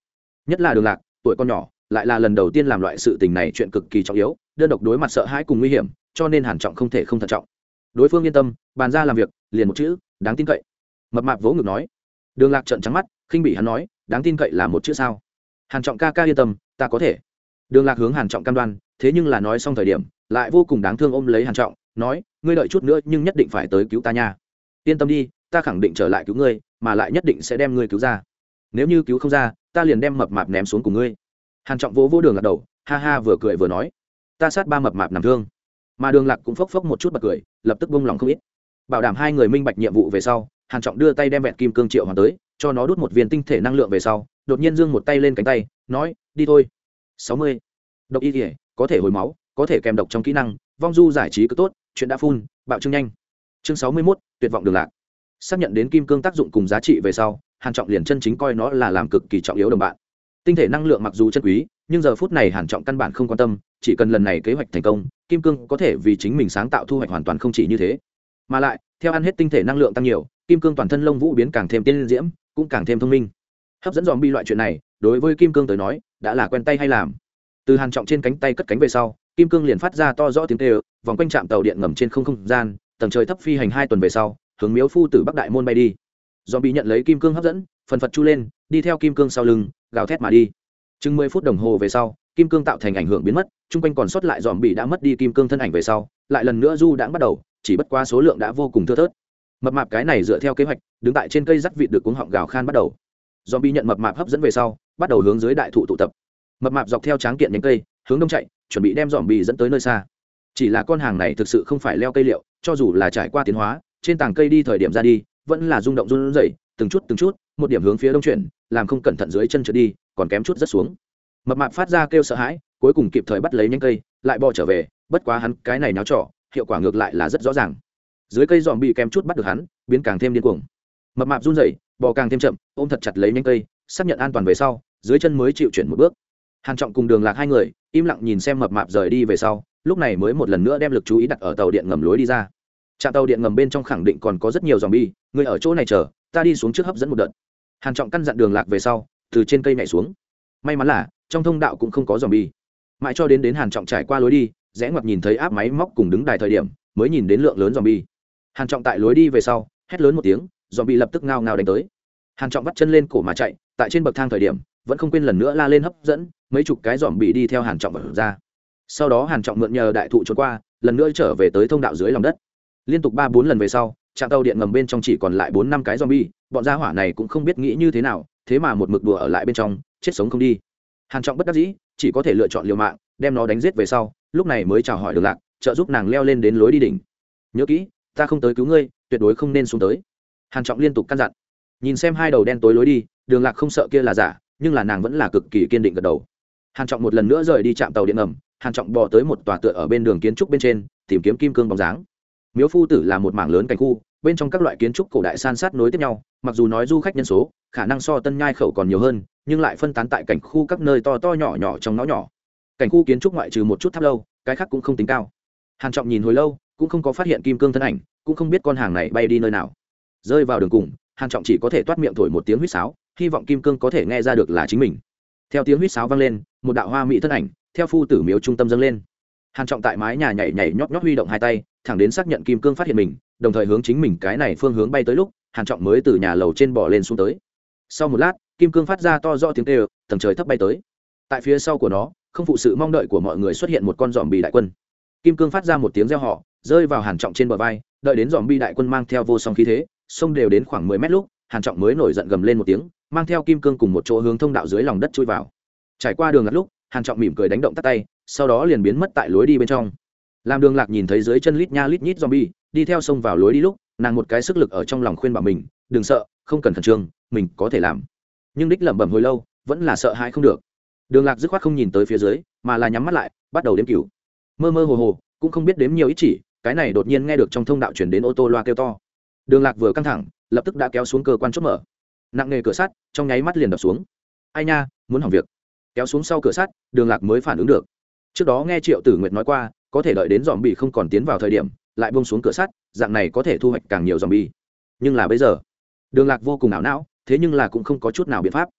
Nhất là đường lạc, tuổi con nhỏ, lại là lần đầu tiên làm loại sự tình này chuyện cực kỳ trọng yếu, đơn độc đối mặt sợ hãi cùng nguy hiểm cho nên hàn trọng không thể không thận trọng. Đối phương yên tâm, bàn ra làm việc, liền một chữ, đáng tin cậy. Mập mạp vỗ ngực nói. Đường lạc trợn trắng mắt, khinh bị hắn nói, đáng tin cậy là một chữ sao? Hàn trọng ca ca yên tâm, ta có thể. Đường lạc hướng hàn trọng cam đoan, thế nhưng là nói xong thời điểm, lại vô cùng đáng thương ôm lấy hàn trọng, nói, ngươi đợi chút nữa nhưng nhất định phải tới cứu ta nha. Yên tâm đi, ta khẳng định trở lại cứu ngươi, mà lại nhất định sẽ đem ngươi cứu ra. Nếu như cứu không ra, ta liền đem mập mạp ném xuống cùng ngươi. Hàn trọng vỗ vỗ đường lạc đầu, ha ha vừa cười vừa nói, ta sát ba mập mạp nằm thương mà đường lạc cũng phốc phốc một chút bật cười lập tức bông lòng không ít. Bảo đảm hai người minh bạch nhiệm vụ về sau hàn trọng đưa tay đem vẹn kim cương triệu hoàn tới cho nó đút một viên tinh thể năng lượng về sau đột nhiên dương một tay lên cánh tay nói đi thôi. Sáu mươi. Độc y thể có thể hồi máu có thể kèm độc trong kỹ năng vong du giải trí cứ tốt chuyện đã phun bạo trương nhanh. Chương sáu mươi 61, tuyệt vọng đường lạc. Xác nhận đến kim cương tác dụng cùng giá trị về sau hàn trọng liền chân chính coi nó là làm cực kỳ trọng yếu đồng bạn. Tinh thể năng lượng mặc dù chân quý nhưng giờ phút này hàn trọng căn bản không quan tâm chỉ cần lần này kế hoạch thành công kim cương có thể vì chính mình sáng tạo thu hoạch hoàn toàn không chỉ như thế. Mà lại, theo ăn hết tinh thể năng lượng tăng nhiều, kim cương toàn thân lông vũ biến càng thêm tiên diễm, cũng càng thêm thông minh. Hấp dẫn dòm bi loại chuyện này, đối với kim cương tới nói, đã là quen tay hay làm. Từ hàn trọng trên cánh tay cất cánh về sau, kim cương liền phát ra to rõ tiếng tê vòng quanh trạm tàu điện ngầm trên không không gian, tầng trời thấp phi hành hai tuần về sau, hướng miếu phu từ bắc đại môn bay đi. Dòm bi nhận lấy kim cương hấp dẫn, phần phật chu lên, đi theo kim cương sau lưng, gào thét mà đi. Chừng mười phút đồng hồ về sau kim cương tạo thành ảnh hưởng biến mất, chung quanh còn sót lại dòm bị đã mất đi kim cương thân ảnh về sau, lại lần nữa du đã bắt đầu, chỉ bất qua số lượng đã vô cùng thưa thớt. Mập mạp cái này dựa theo kế hoạch, đứng tại trên cây rắc vịt được cuống họng gào khan bắt đầu. Dòm bị nhận mập mạp hấp dẫn về sau, bắt đầu hướng dưới đại thụ tụ tập. Mập mạp dọc theo tráng kiện nhánh cây, hướng đông chạy, chuẩn bị đem dòm bị dẫn tới nơi xa. Chỉ là con hàng này thực sự không phải leo cây liệu, cho dù là trải qua tiến hóa, trên tảng cây đi thời điểm ra đi, vẫn là rung động run rẩy, từng chút từng chút, một điểm hướng phía đông chuyển, làm không cẩn thận dưới chân trượt đi, còn kém chút rất xuống mập mạp phát ra kêu sợ hãi, cuối cùng kịp thời bắt lấy nhánh cây, lại bò trở về, bất quá hắn cái này náo trọ hiệu quả ngược lại là rất rõ ràng. Dưới cây dòm bị kem chút bắt được hắn, biến càng thêm điên cuồng. Mập mạp run rẩy, bò càng thêm chậm, ôm thật chặt lấy nhánh cây, xác nhận an toàn về sau, dưới chân mới chịu chuyển một bước. Hàn trọng cùng đường lạc hai người, im lặng nhìn xem mập mạp rời đi về sau, lúc này mới một lần nữa đem lực chú ý đặt ở tàu điện ngầm lối đi ra. Trạm tàu điện ngầm bên trong khẳng định còn có rất nhiều dòm bi, người ở chỗ này chờ, ta đi xuống trước hấp dẫn một đợt. Hàn trọng căn dặn đường lạc về sau, từ trên cây nhảy xuống may mắn là, trong thông đạo cũng không có dòm bi mãi cho đến đến hàn trọng trải qua lối đi, rẽ ngoặt nhìn thấy áp máy móc cùng đứng đài thời điểm, mới nhìn đến lượng lớn dòm bi hàn trọng tại lối đi về sau, hét lớn một tiếng dòm bi lập tức ngao ngao đánh tới. Hàn trọng bắt chân lên cổ mà chạy, tại trên bậc thang thời điểm, vẫn không quên lần nữa la lên hấp dẫn, mấy chục cái dòm bị đi theo hàn trọng vào ra. Sau đó hàn trọng mượn nhờ đại thụ trốn qua, lần nữa trở về tới thông đạo dưới lòng đất. Liên tục ba bốn lần về sau, trạm tàu điện ngầm bên trong chỉ còn lại bốn năm cái zombie, bọn gia hỏa này cũng không biết nghĩ như thế nào, thế mà một mực đùa ở lại bên trong chết sống không đi. Hàn trọng bất đắc dĩ, chỉ có thể lựa chọn liều mạng, đem nó đánh giết về sau, lúc này mới chào hỏi được lạc, trợ giúp nàng leo lên đến lối đi đỉnh. Nhớ kỹ, ta không tới cứu ngươi, tuyệt đối không nên xuống tới. Hàn trọng liên tục căn dặn. Nhìn xem hai đầu đen tối lối đi, đường lạc không sợ kia là giả, nhưng là nàng vẫn là cực kỳ kiên định gật đầu. Hàn trọng một lần nữa rời đi chạm tàu điện ngầm, hàn trọng bò tới một tòa tựa ở bên đường kiến trúc bên trên, tìm kiếm kim cương bóng dáng. Miếu phu tử là một mảng lớn cảnh khu bên trong các loại kiến trúc cổ đại san sát nối tiếp nhau, mặc dù nói du khách nhân số, khả năng so tân nhai khẩu còn nhiều hơn, nhưng lại phân tán tại cảnh khu các nơi to to nhỏ nhỏ trong ngõ nhỏ. Cảnh khu kiến trúc ngoại trừ một chút tháp lâu, cái khác cũng không tính cao. Hàn trọng nhìn hồi lâu, cũng không có phát hiện kim cương thân ảnh, cũng không biết con hàng này bay đi nơi nào. Rơi vào đường cùng, hàn trọng chỉ có thể toát miệng thổi một tiếng huýt sáo, hy vọng kim cương có thể nghe ra được là chính mình. Theo tiếng huýt sáo vang lên, một đạo hoa mỹ thân ảnh, theo phu tử miếu trung tâm dâng lên. Hàn trọng tại mái nhà nhảy nhảy nhót nhót huy động hai tay, thẳng đến xác nhận kim cương phát hiện mình đồng thời hướng chính mình cái này phương hướng bay tới lúc, hàn trọng mới từ nhà lầu trên bỏ lên xuống tới. Sau một lát, kim cương phát ra to rõ tiếng kêu, tầng trời thấp bay tới. Tại phía sau của nó, không phụ sự mong đợi của mọi người xuất hiện một con giòm bì đại quân. Kim cương phát ra một tiếng reo họ rơi vào hàn trọng trên bờ vai, đợi đến giòm bi đại quân mang theo vô song khí thế xông đều đến khoảng mười mét lúc, hàn trọng mới nổi giận gầm lên một tiếng, mang theo kim cương cùng một chỗ hướng thông đạo dưới lòng đất chui vào. Trải qua đường ngắt lúc, hàn trọng mỉm cười đánh động tắt tay, sau đó liền biến mất tại lối đi bên trong làm đường lạc nhìn thấy dưới chân lít nha lít nhít zombie, đi theo sông vào lối đi lúc, nàng một cái sức lực ở trong lòng khuyên bảo mình, đừng sợ, không cần khẩn trương, mình có thể làm. Nhưng đích lẩm bẩm hồi lâu, vẫn là sợ hãi không được. Đường lạc dứt khoát không nhìn tới phía dưới, mà là nhắm mắt lại, bắt đầu đếm cửu. Mơ mơ hồ hồ, cũng không biết đếm nhiều ít chỉ, cái này đột nhiên nghe được trong thông đạo chuyển đến ô tô loa kêu to. Đường lạc vừa căng thẳng, lập tức đã kéo xuống cơ quan chốt mở. Nặng nghề cửa sắt, trong nháy mắt liền đập xuống. Ai nha, muốn hỏng việc. Kéo xuống sau cửa sắt, đường lạc mới phản ứng được. Trước đó nghe triệu tử nguyệt nói qua có thể đợi đến dòm bị không còn tiến vào thời điểm, lại bông xuống cửa sắt, dạng này có thể thu hoạch càng nhiều dòm bi nhưng là bây giờ, đường lạc vô cùng ảo não, thế nhưng là cũng không có chút nào biện pháp.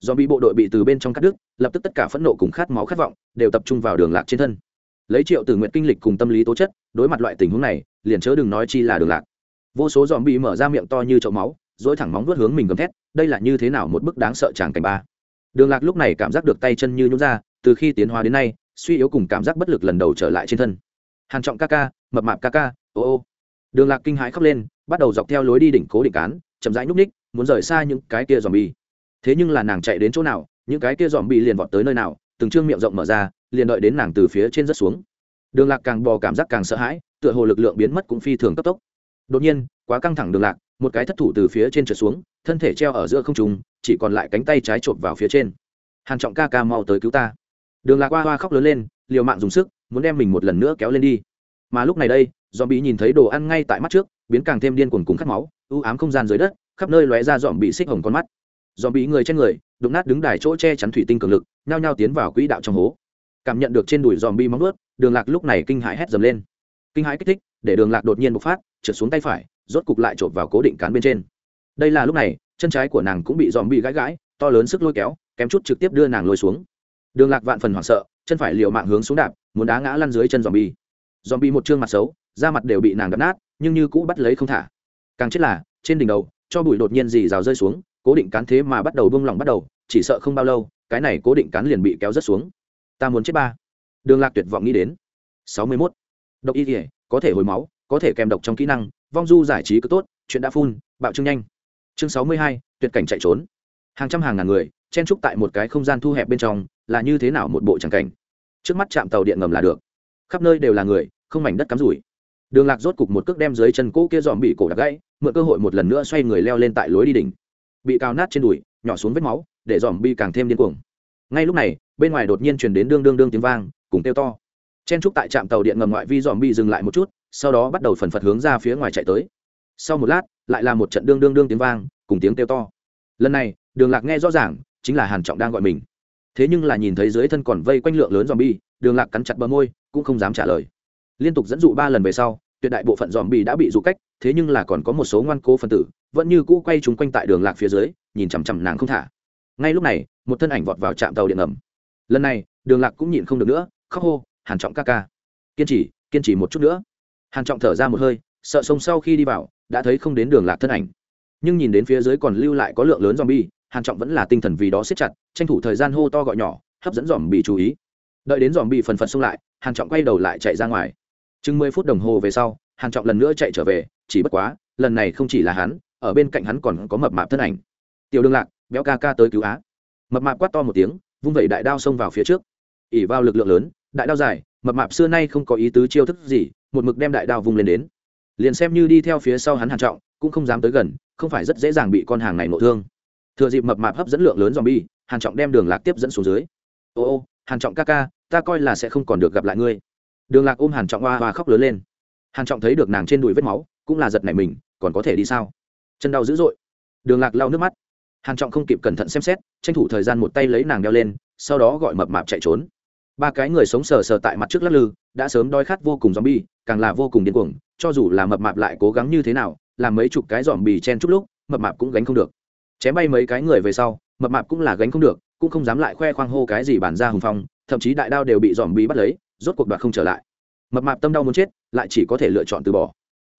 Dòm bị bộ đội bị từ bên trong cắt đứt, lập tức tất cả phẫn nộ cùng khát máu khát vọng đều tập trung vào đường lạc trên thân. Lấy triệu tử nguyện kinh lịch cùng tâm lý tố chất, đối mặt loại tình huống này, liền chớ đừng nói chi là đường lạc. Vô số dòm bị mở ra miệng to như chậu máu, dỗi thẳng móng vuốt hướng mình gầm thét, đây là như thế nào một bức đáng sợ tràng cảnh ba. Đường lạc lúc này cảm giác được tay chân như nhún ra, từ khi tiến hóa đến nay suy yếu cùng cảm giác bất lực lần đầu trở lại trên thân. Hàn trọng ca ca, mập mạp ca ca, ô ô. Đường lạc kinh hãi khóc lên, bắt đầu dọc theo lối đi đỉnh cố định cán, chậm rãi nhúc ních muốn rời xa những cái kia dòm bi thế nhưng là nàng chạy đến chỗ nào, những cái kia dòm bi liền vọt tới nơi nào, từng trương miệng rộng mở ra, liền đợi đến nàng từ phía trên rất xuống. Đường lạc càng bò cảm giác càng sợ hãi, tựa hồ lực lượng biến mất cũng phi thường cấp tốc. Đột nhiên, quá căng thẳng đường lạc, một cái thất thủ từ phía trên trượt xuống, thân thể treo ở giữa không trùng chỉ còn lại cánh tay trái chộp vào phía trên. Hàn trọng ca ca mau tới cứu ta đường lạc hoa hoa khóc lớn lên, liều mạng dùng sức, muốn đem mình một lần nữa kéo lên đi. Mà lúc này đây dòm bị nhìn thấy đồ ăn ngay tại mắt trước, biến càng thêm điên cuồng cùng khát máu ưu ám không gian dưới đất, khắp nơi lóe ra dòm bị xích hồng con mắt. Dòm bị người trên người, đụng nát đứng đài chỗ che chắn thủy tinh cường lực, nhao nhao tiến vào quỹ đạo trong hố. Cảm nhận được trên đùi dòm bị móng ướt đường lạc lúc này kinh hãi hét dầm lên. Kinh hãi kích thích, để đường lạc đột nhiên bộc phát, trượt xuống tay phải, rốt cục lại trộn vào cố định cán bên trên. Đây là lúc này, chân trái của nàng cũng bị dòm bị gãi gãi, to lớn sức lôi kéo, kém chút trực tiếp đưa nàng lôi xuống đường lạc vạn phần hoảng sợ, chân phải liều mạng hướng xuống đạp, muốn đá ngã lăn dưới chân dòm bi dòm bi một chương mặt xấu, da mặt đều bị nàng đập nát, nhưng như cũ bắt lấy không thả. Càng chết là, trên đỉnh đầu, cho bụi đột nhiên dì rào rơi xuống, cố định cán thế mà bắt đầu bông lỏng bắt đầu, chỉ sợ không bao lâu, cái này cố định cán liền bị kéo rất xuống. Ta muốn chết ba. Đường lạc tuyệt vọng nghĩ đến. Sáu mươi mốt. Độc y thể có thể hồi máu, có thể kèm độc trong kỹ năng, vong du giải trí cứ tốt, chuyện đã phun, bạo trương nhanh. Chương sáu mươi hai, tuyệt cảnh chạy trốn. Hàng trăm hàng ngàn người, chen trúc tại một cái không gian thu hẹp bên trong là như thế nào một bộ tràng cảnh. Trước mắt chạm tàu điện ngầm là được. Khắp nơi đều là người, không mảnh đất cắm rủi. Đường lạc rốt cục một cước đem dưới chân cỗ kia dòm bị cổ đặc gãy, mượn cơ hội một lần nữa xoay người leo lên tại lối đi đỉnh. Bị cao nát trên đùi, nhỏ xuống vết máu, để dòm bi càng thêm điên cuồng. Ngay lúc này, bên ngoài đột nhiên truyền đến đương đương đương tiếng vang, cùng kêu to. Chen trúc tại trạm tàu điện ngầm ngoại vi dòm bi dừng lại một chút, sau đó bắt đầu phần phật hướng ra phía ngoài chạy tới. Sau một lát, lại là một trận đương đương đương tiếng vang, cùng tiếng kêu to. Lần này, đường lạc nghe rõ ràng, chính là hàn trọng đang gọi mình thế nhưng là nhìn thấy dưới thân còn vây quanh lượng lớn dòm bi đường lạc cắn chặt bờ môi, cũng không dám trả lời. Liên tục dẫn dụ ba lần về sau, tuyệt đại bộ phận dòm bi đã bị dụ cách, thế nhưng là còn có một số ngoan cố phân tử, vẫn như cũ quay chúng quanh tại đường lạc phía dưới, nhìn chằm chằm nàng không thả. Ngay lúc này, một thân ảnh vọt vào trạm tàu điện ngầm. Lần này, đường lạc cũng nhịn không được nữa, khóc hô, hàn trọng ca ca, kiên trì kiên trì một chút nữa. Hàn trọng thở ra một hơi, sợ sông sau khi đi vào, đã thấy không đến đường lạc thân ảnh. Nhưng nhìn đến phía dưới còn lưu lại có lượng lớn dòm bi hàn trọng vẫn là tinh thần vì đó siết chặt, tranh thủ thời gian hô to gọi nhỏ, hấp dẫn dòm bị chú ý. Đợi đến dòm bị phần phật xông lại, hàn trọng quay đầu lại chạy ra ngoài. Chừng mười phút đồng hồ về sau, hàn trọng lần nữa chạy trở về, chỉ bất quá, lần này không chỉ là hắn, ở bên cạnh hắn còn có mập mạp thân ảnh. Tiểu đường lạc, béo ca ca tới cứu á. Mập mạp quát to một tiếng, vung vẩy đại đao xông vào phía trước. Ỉ vào lực lượng lớn, đại đao dài, mập mạp xưa nay không có ý tứ chiêu thức gì, một mực đem đại đao vung lên đến. Liền xem như đi theo phía sau hắn hàn trọng, cũng không dám tới gần, không phải rất dễ dàng bị con hàng này nổ thương thừa dịp mập mạp hấp dẫn lượng lớn zombie, hàn trọng đem đường lạc tiếp dẫn xuống dưới. Ô ô, hàn trọng ca ca, ta coi là sẽ không còn được gặp lại ngươi. Đường lạc ôm hàn trọng hoa và khóc lớn lên. Hàn trọng thấy được nàng trên đùi vết máu, cũng là giật nảy mình, còn có thể đi sao? Chân đau dữ dội. Đường lạc lau nước mắt. Hàn trọng không kịp cẩn thận xem xét, tranh thủ thời gian một tay lấy nàng đeo lên, sau đó gọi mập mạp chạy trốn. Ba cái người sống sờ sờ tại mặt trước lắc lư, đã sớm đói khát vô cùng zombie, càng là vô cùng điên cuồng, cho dù là mập mạp lại cố gắng như thế nào, làm mấy chục cái dòm bì chen chút lúc, mập mạp cũng gánh không được chém bay mấy cái người về sau, mập mạp cũng là gánh không được, cũng không dám lại khoe khoang hô cái gì bản ra hùng phong, thậm chí đại đao đều bị dòm bị bắt lấy, rốt cuộc đoạt không trở lại. Mập mạp tâm đau muốn chết, lại chỉ có thể lựa chọn từ bỏ.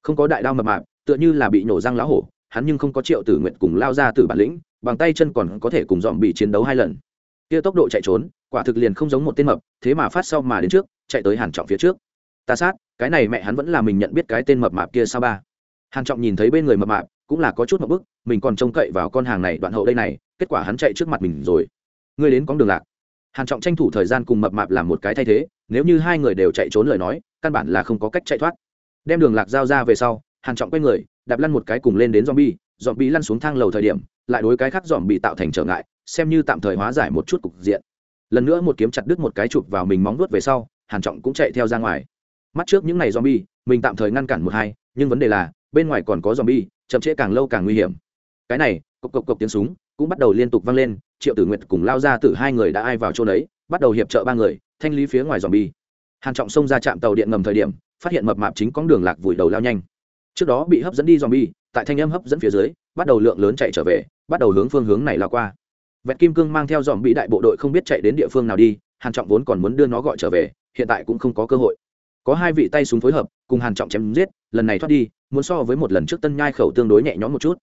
Không có đại đao mập mạp, tựa như là bị nhổ răng lá hổ, hắn nhưng không có triệu tử nguyện cùng lao ra từ bản lĩnh, bằng tay chân còn có thể cùng dòm bị chiến đấu hai lần. Kia tốc độ chạy trốn, quả thực liền không giống một tên mập, thế mà phát sau mà đến trước, chạy tới hàn trọng phía trước. Ta sát, cái này mẹ hắn vẫn là mình nhận biết cái tên mập mạp kia sao ba? Hàn trọng nhìn thấy bên người mập mạp cũng là có chút một bức, mình còn trông cậy vào con hàng này đoạn hậu đây này, kết quả hắn chạy trước mặt mình rồi. Ngươi đến con đường lạc. Hàn trọng tranh thủ thời gian cùng mập mạp làm một cái thay thế, nếu như hai người đều chạy trốn lời nói, căn bản là không có cách chạy thoát. Đem đường lạc giao ra về sau, hàn trọng quay người, đạp lăn một cái cùng lên đến zombie zombie lăn xuống thang lầu thời điểm, lại đối cái khác zombie tạo thành trở ngại, xem như tạm thời hóa giải một chút cục diện. Lần nữa một kiếm chặt đứt một cái chụp vào mình móng vuốt về sau, hàn trọng cũng chạy theo ra ngoài. Mắt trước những này zombie, mình tạm thời ngăn cản một hai, nhưng vấn đề là, bên ngoài còn có zombie chậm trễ càng lâu càng nguy hiểm. Cái này, cộc cộc cộc tiếng súng cũng bắt đầu liên tục vang lên, triệu tử nguyệt cùng lao ra từ hai người đã ai vào chỗ đấy, bắt đầu hiệp trợ ba người, thanh lý phía ngoài zombie. Hàn trọng xông ra trạm tàu điện ngầm thời điểm, phát hiện mập mạp chính con đường lạc vùi đầu lao nhanh. Trước đó bị hấp dẫn đi zombie, tại thanh âm hấp dẫn phía dưới, bắt đầu lượng lớn chạy trở về, bắt đầu hướng phương hướng này lao qua. Vẹt kim cương mang theo dòm bị đại bộ đội không biết chạy đến địa phương nào đi, hàn trọng vốn còn muốn đưa nó gọi trở về, hiện tại cũng không có cơ hội. Có hai vị tay súng phối hợp, cùng hàn trọng chém giết, lần này thoát đi muốn so với một lần trước tân nhai khẩu tương đối nhẹ nhõm một chút.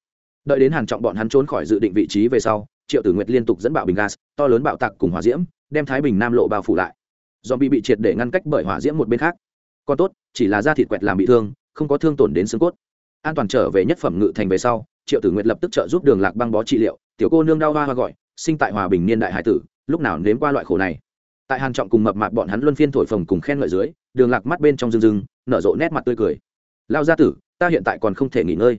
Đợi đến hàn trọng bọn hắn trốn khỏi dự định vị trí về sau, triệu tử nguyệt liên tục dẫn bạo bình gas, to lớn bạo tạc cùng hỏa diễm, đem thái bình nam lộ bao phủ lại. Dòm bị bị triệt để ngăn cách bởi hỏa diễm một bên khác. Còn tốt, chỉ là da thịt quẹt làm bị thương, không có thương tổn đến xương cốt. An toàn trở về nhất phẩm ngự thành về sau, triệu tử nguyệt lập tức trợ giúp đường lạc băng bó trị liệu, tiểu cô nương đau hoa hoa gọi, sinh tại hòa bình niên đại hải tử, lúc nào nếm qua loại khổ này. Tại hàn trọng cùng mập mạp bọn hắn luân phiên thổi phồng cùng khen ngợi dưới, đường lạc mắt bên trong rừng rừng nở rộ nét mặt tươi cười. Lao gia tử ta hiện tại còn không thể nghỉ ngơi.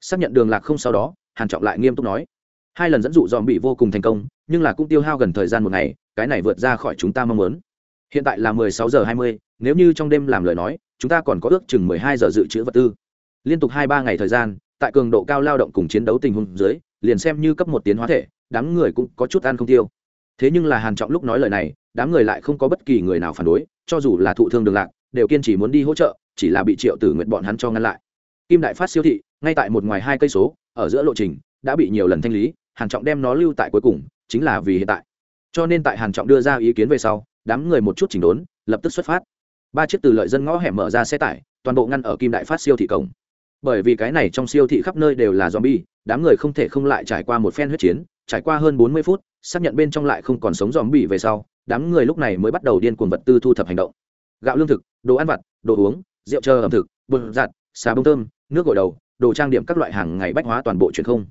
Xác nhận đường lạc không sau đó, hàn trọng lại nghiêm túc nói. Hai lần dẫn dụ dòm bị vô cùng thành công, nhưng là cũng tiêu hao gần thời gian một ngày, cái này vượt ra khỏi chúng ta mong muốn. Hiện tại là mười sáu giờ hai mươi, nếu như trong đêm làm lời nói, chúng ta còn có ước chừng mười hai giờ dự trữ vật tư. Liên tục hai ba ngày thời gian, tại cường độ cao lao động cùng chiến đấu tình huống dưới, liền xem như cấp một tiến hóa thể, đám người cũng có chút ăn không tiêu. Thế nhưng là hàn trọng lúc nói lời này, đám người lại không có bất kỳ người nào phản đối, cho dù là thụ thương đường lạc, đều kiên trì muốn đi hỗ trợ, chỉ là bị triệu tử nguyện bọn hắn cho ngăn lại kim đại phát siêu thị, ngay tại một ngoài hai cây số, ở giữa lộ trình, đã bị nhiều lần thanh lý, hàn trọng đem nó lưu tại cuối cùng, chính là vì hiện tại. Cho nên tại hàn trọng đưa ra ý kiến về sau, đám người một chút chỉnh đốn, lập tức xuất phát. Ba chiếc từ lợi dân ngõ hẻm mở ra xe tải, toàn bộ ngăn ở kim đại phát siêu thị cổng. Bởi vì cái này trong siêu thị khắp nơi đều là zombie, đám người không thể không lại trải qua một phen huyết chiến, trải qua hơn bốn mươi phút, xác nhận bên trong lại không còn sống zombie về sau, đám người lúc này mới bắt đầu điên cuồng vật tư thu thập hành động. Gạo lương thực, đồ ăn vặt, đồ uống, rượu chờ ẩm thực, bột giặt xà bông thơm, nước gội đầu, đồ trang điểm các loại hàng ngày bách hóa toàn bộ truyền không.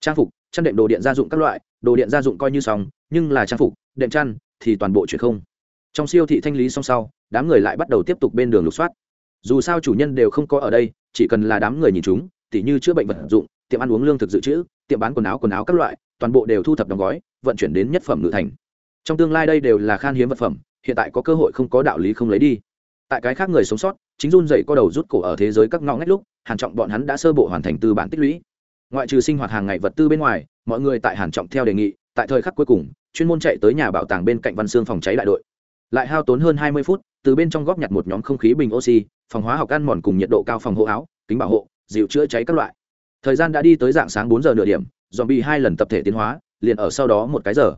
Trang phục, chăn đệm đồ điện gia dụng các loại, đồ điện gia dụng coi như xong, nhưng là trang phục, đệm chăn thì toàn bộ truyền không. Trong siêu thị thanh lý xong sau, đám người lại bắt đầu tiếp tục bên đường lục soát. Dù sao chủ nhân đều không có ở đây, chỉ cần là đám người nhìn chúng, tỉ như chữa bệnh vật dụng, tiệm ăn uống lương thực dự trữ, tiệm bán quần áo quần áo các loại, toàn bộ đều thu thập đóng gói, vận chuyển đến nhất phẩm ngự thành. Trong tương lai đây đều là khan hiếm vật phẩm, hiện tại có cơ hội không có đạo lý không lấy đi tại cái khác người sống sót, chính run dậy có đầu rút cổ ở thế giới các ngõ ngách lúc, hàn trọng bọn hắn đã sơ bộ hoàn thành tư bản tích lũy. Ngoại trừ sinh hoạt hàng ngày vật tư bên ngoài, mọi người tại hàn trọng theo đề nghị, tại thời khắc cuối cùng, chuyên môn chạy tới nhà bảo tàng bên cạnh văn xương phòng cháy đại đội. Lại hao tốn hơn hai mươi phút, từ bên trong góp nhặt một nhóm không khí bình oxy, phòng hóa học ăn mòn cùng nhiệt độ cao phòng hộ áo, kính bảo hộ dịu chữa cháy các loại. Thời gian đã đi tới dạng sáng bốn giờ nửa điểm dòm bị hai lần tập thể tiến hóa, liền ở sau đó một cái giờ.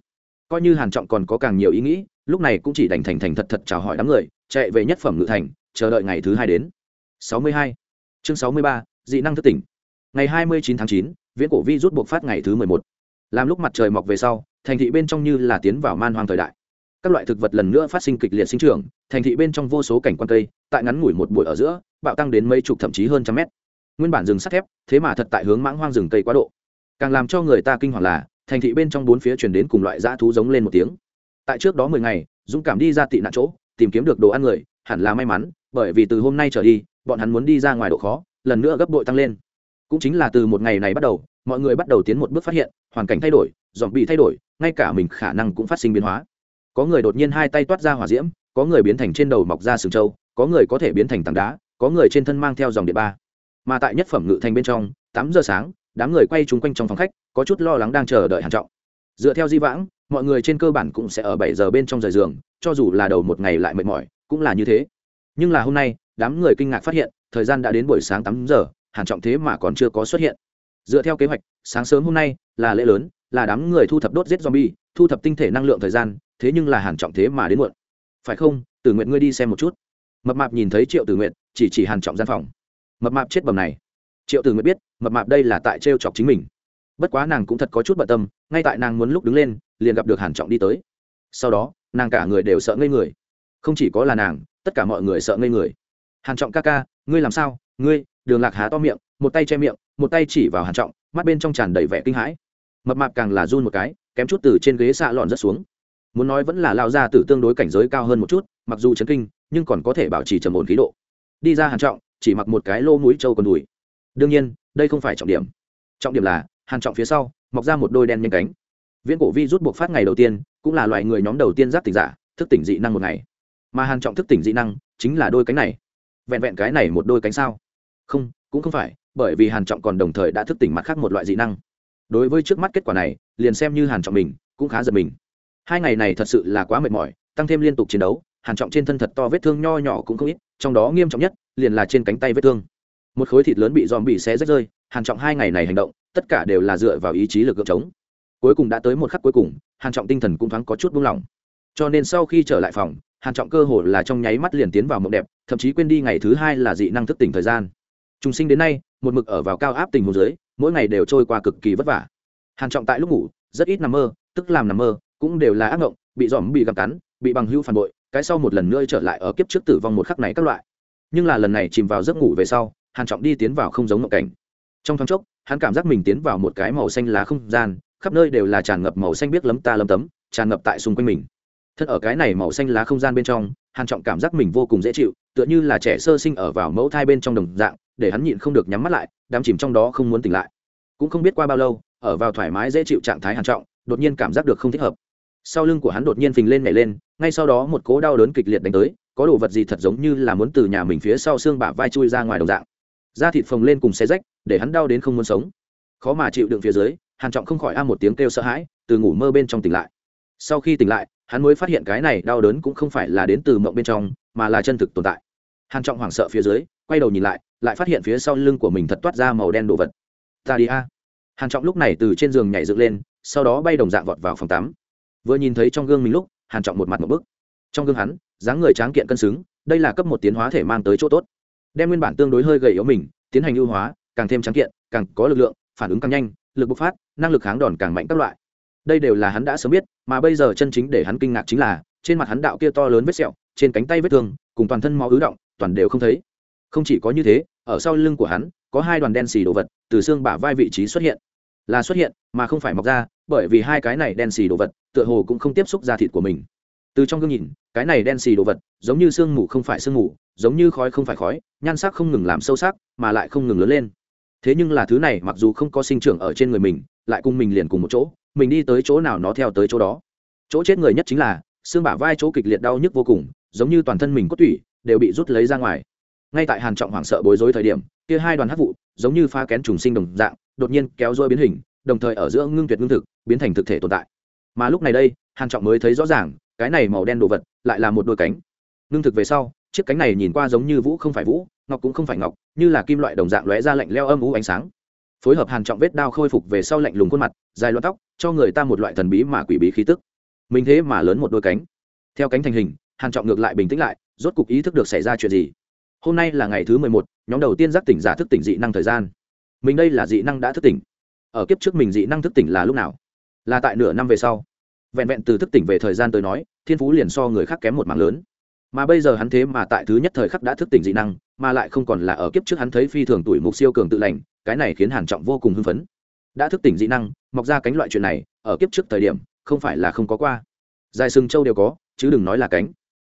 Coi như hàn trọng còn có càng nhiều ý nghĩ lúc này cũng chỉ đành thành thành thật thật chào hỏi đám người chạy về nhất phẩm ngự thành chờ đợi ngày thứ hai đến. 62. chương 63, dị năng thức tỉnh. Ngày 29 tháng 9, viễn cổ vi rút buộc phát ngày thứ 11. làm lúc mặt trời mọc về sau thành thị bên trong như là tiến vào man hoang thời đại. Các loại thực vật lần nữa phát sinh kịch liệt sinh trưởng thành thị bên trong vô số cảnh quan cây tại ngắn ngủi một buổi ở giữa bạo tăng đến mấy chục thậm chí hơn trăm mét. Nguyên bản rừng sắt thép thế mà thật tại hướng mãng hoang rừng cây quá độ. Càng làm cho người ta kinh hoàng là thành thị bên trong bốn phía chuyển đến cùng loại dã thú giống lên một tiếng tại trước đó mười ngày, dũng cảm đi ra tị nạn chỗ, tìm kiếm được đồ ăn người, hẳn là may mắn, bởi vì từ hôm nay trở đi, bọn hắn muốn đi ra ngoài độ khó, lần nữa gấp bội tăng lên. Cũng chính là từ một ngày này bắt đầu, mọi người bắt đầu tiến một bước phát hiện, hoàn cảnh thay đổi dòm bị thay đổi, ngay cả mình khả năng cũng phát sinh biến hóa. Có người đột nhiên hai tay toát ra hỏa diễm, có người biến thành trên đầu mọc ra sừng trâu, có người có thể biến thành tảng đá, có người trên thân mang theo dòng điện ba. Mà tại nhất phẩm ngự thành bên trong, tám giờ sáng, đám người quay trúng quanh trong phòng khách, có chút lo lắng đang chờ đợi hàn trọng. Dựa theo di vãng mọi người trên cơ bản cũng sẽ ở bảy giờ bên trong rời giường, cho dù là đầu một ngày lại mệt mỏi, cũng là như thế. Nhưng là hôm nay, đám người kinh ngạc phát hiện, thời gian đã đến buổi sáng tám giờ, hàn trọng thế mà còn chưa có xuất hiện. Dựa theo kế hoạch, sáng sớm hôm nay là lễ lớn, là đám người thu thập đốt giết zombie, thu thập tinh thể năng lượng thời gian, thế nhưng là hàn trọng thế mà đến muộn. Phải không? Tử nguyện ngươi đi xem một chút. Mập mạp nhìn thấy triệu tử nguyện chỉ chỉ hàn trọng gian phòng. Mập mạp chết bầm này. Triệu tử nguyện biết, mập mạp đây là tại trêu chọc chính mình. Bất quá nàng cũng thật có chút bận tâm, ngay tại nàng muốn lúc đứng lên liền gặp được hàn trọng đi tới. Sau đó, nàng cả người đều sợ ngây người. Không chỉ có là nàng, tất cả mọi người sợ ngây người. Hàn trọng ca ca, ngươi làm sao? Ngươi, đường lạc há to miệng, một tay che miệng, một tay chỉ vào hàn trọng, mắt bên trong tràn đầy vẻ kinh hãi. Mập mạp càng là run một cái, kém chút từ trên ghế xạ lọn rất xuống. Muốn nói vẫn là lao ra từ tương đối cảnh giới cao hơn một chút, mặc dù chấn kinh, nhưng còn có thể bảo trì trầm ổn khí độ. Đi ra hàn trọng, chỉ mặc một cái lô mũi trâu còn đùi. Đương nhiên, đây không phải trọng điểm. Trọng điểm là, hàn trọng phía sau, mọc ra một đôi đen nhanh cánh viễn cổ vi rút buộc phát ngày đầu tiên, cũng là loại người nhóm đầu tiên giác tỉnh giả, thức tỉnh dị năng một ngày. Mà hàn trọng thức tỉnh dị năng chính là đôi cánh này. Vẹn vẹn cái này một đôi cánh sao? Không, cũng không phải, bởi vì hàn trọng còn đồng thời đã thức tỉnh mặt khác một loại dị năng. Đối với trước mắt kết quả này, liền xem như hàn trọng mình, cũng khá giật mình. Hai ngày này thật sự là quá mệt mỏi, tăng thêm liên tục chiến đấu hàn trọng trên thân thật to vết thương nho nhỏ cũng không ít, trong đó nghiêm trọng nhất liền là trên cánh tay vết thương. Một khối thịt lớn bị dòm bị xé rách rơi hàn trọng hai ngày này hành động, tất cả đều là dựa vào ý chí lực cưỡng chống cuối cùng đã tới một khắc cuối cùng, hàn trọng tinh thần cũng thoáng có chút buông lỏng. Cho nên sau khi trở lại phòng, hàn trọng cơ hồ là trong nháy mắt liền tiến vào mộng đẹp, thậm chí quên đi ngày thứ hai là dị năng thức tỉnh thời gian. Trùng sinh đến nay, một mực ở vào cao áp tình hồ dưới, mỗi ngày đều trôi qua cực kỳ vất vả. Hàn trọng tại lúc ngủ, rất ít nằm mơ, tức làm nằm mơ, cũng đều là ác mộng bị dòm bị gặm cắn, bị bằng hữu phản bội, cái sau một lần nữa trở lại ở kiếp trước tử vong một khắc này các loại. Nhưng là lần này chìm vào giấc ngủ về sau, hàn trọng đi tiến vào không giống ngộng cảnh. Trong thoáng chốc, hắn cảm giác mình tiến vào một cái màu xanh lá không gian khắp nơi đều là tràn ngập màu xanh biết lấm ta lấm tấm, tràn ngập tại xung quanh mình. Thật ở cái này màu xanh lá không gian bên trong, hàn trọng cảm giác mình vô cùng dễ chịu, tựa như là trẻ sơ sinh ở vào mẫu thai bên trong đồng dạng, để hắn nhịn không được nhắm mắt lại đắm chìm trong đó không muốn tỉnh lại. Cũng không biết qua bao lâu, ở vào thoải mái dễ chịu trạng thái hàn trọng, đột nhiên cảm giác được không thích hợp. Sau lưng của hắn đột nhiên phình lên nhảy lên, ngay sau đó một cố đau đớn kịch liệt đánh tới, có đồ vật gì thật giống như là muốn từ nhà mình phía sau xương bả vai chui ra ngoài đồng dạng. Da thịt phồng lên cùng xe rách, để hắn đau đến không muốn sống. Khó mà chịu đựng phía dưới hàn trọng không khỏi a một tiếng kêu sợ hãi, từ ngủ mơ bên trong tỉnh lại. Sau khi tỉnh lại, hắn mới phát hiện cái này đau đớn cũng không phải là đến từ mộng bên trong, mà là chân thực tồn tại. Hàn trọng hoảng sợ phía dưới, quay đầu nhìn lại lại phát hiện phía sau lưng của mình thật toát ra màu đen đồ vật. Ta đi a. Hàn trọng lúc này từ trên giường nhảy dựng lên, sau đó bay đồng dạng vọt vào phòng tắm. Vừa nhìn thấy trong gương mình lúc, hàn trọng một mặt một bức. Trong gương hắn, dáng người tráng kiện cân xứng, đây là cấp một tiến hóa thể mang tới chỗ tốt. Đem nguyên bản tương đối hơi gầy yếu mình, tiến hành ưu hóa, càng thêm tráng kiện, càng có lực lượng, phản ứng càng nhanh lực bộc phát, năng lực kháng đòn càng mạnh các loại. Đây đều là hắn đã sớm biết, mà bây giờ chân chính để hắn kinh ngạc chính là, trên mặt hắn đạo kia to lớn vết sẹo, trên cánh tay vết thương, cùng toàn thân máu ứ động, toàn đều không thấy. Không chỉ có như thế, ở sau lưng của hắn, có hai đoàn đen xì đồ vật từ xương bả vai vị trí xuất hiện. Là xuất hiện, mà không phải mọc ra, bởi vì hai cái này đen xì đồ vật, tựa hồ cũng không tiếp xúc da thịt của mình. Từ trong gương nhìn, cái này đen xì đồ vật, giống như sương mù không phải sương mù, giống như khói không phải khói, nhan sắc không ngừng làm sâu sắc, mà lại không ngừng lớn lên thế nhưng là thứ này mặc dù không có sinh trưởng ở trên người mình, lại cùng mình liền cùng một chỗ, mình đi tới chỗ nào nó theo tới chỗ đó. Chỗ chết người nhất chính là, xương bả vai chỗ kịch liệt đau nhức vô cùng, giống như toàn thân mình có tủy, đều bị rút lấy ra ngoài. Ngay tại hàn trọng hoảng sợ bối rối thời điểm, kia hai đoàn hắc vụ, giống như pha kén trùng sinh đồng dạng, đột nhiên kéo rôi biến hình, đồng thời ở giữa ngưng tuyệt ngưng thực, biến thành thực thể tồn tại. Mà lúc này đây, hàn trọng mới thấy rõ ràng, cái này màu đen đồ vật, lại là một đôi cánh. Ngưng thực về sau, chiếc cánh này nhìn qua giống như vũ không phải vũ ngọc cũng không phải ngọc, như là kim loại đồng dạng lóe ra lạnh leo âm u ánh sáng. Phối hợp hàn trọng vết đao khôi phục về sau lạnh lùng khuôn mặt, dài loạn tóc, cho người ta một loại thần bí mà quỷ bí khí tức. Mình thế mà lớn một đôi cánh. Theo cánh thành hình, hàn trọng ngược lại bình tĩnh lại, rốt cục ý thức được xảy ra chuyện gì. Hôm nay là ngày thứ mười một, nhóm đầu tiên giác tỉnh giả thức tỉnh dị năng thời gian. Mình đây là dị năng đã thức tỉnh. Ở kiếp trước mình dị năng thức tỉnh là lúc nào? Là tại nửa năm về sau. Vẹn vẹn từ thức tỉnh về thời gian tới nói, thiên phú liền so người khác kém một mảng lớn mà bây giờ hắn thế mà tại thứ nhất thời khắc đã thức tỉnh dị năng, mà lại không còn là ở kiếp trước hắn thấy phi thường tuổi mục siêu cường tự lành, cái này khiến hàn trọng vô cùng hưng phấn. Đã thức tỉnh dị năng, mọc ra cánh loại chuyện này, ở kiếp trước thời điểm, không phải là không có qua. Dài sừng châu đều có, chứ đừng nói là cánh.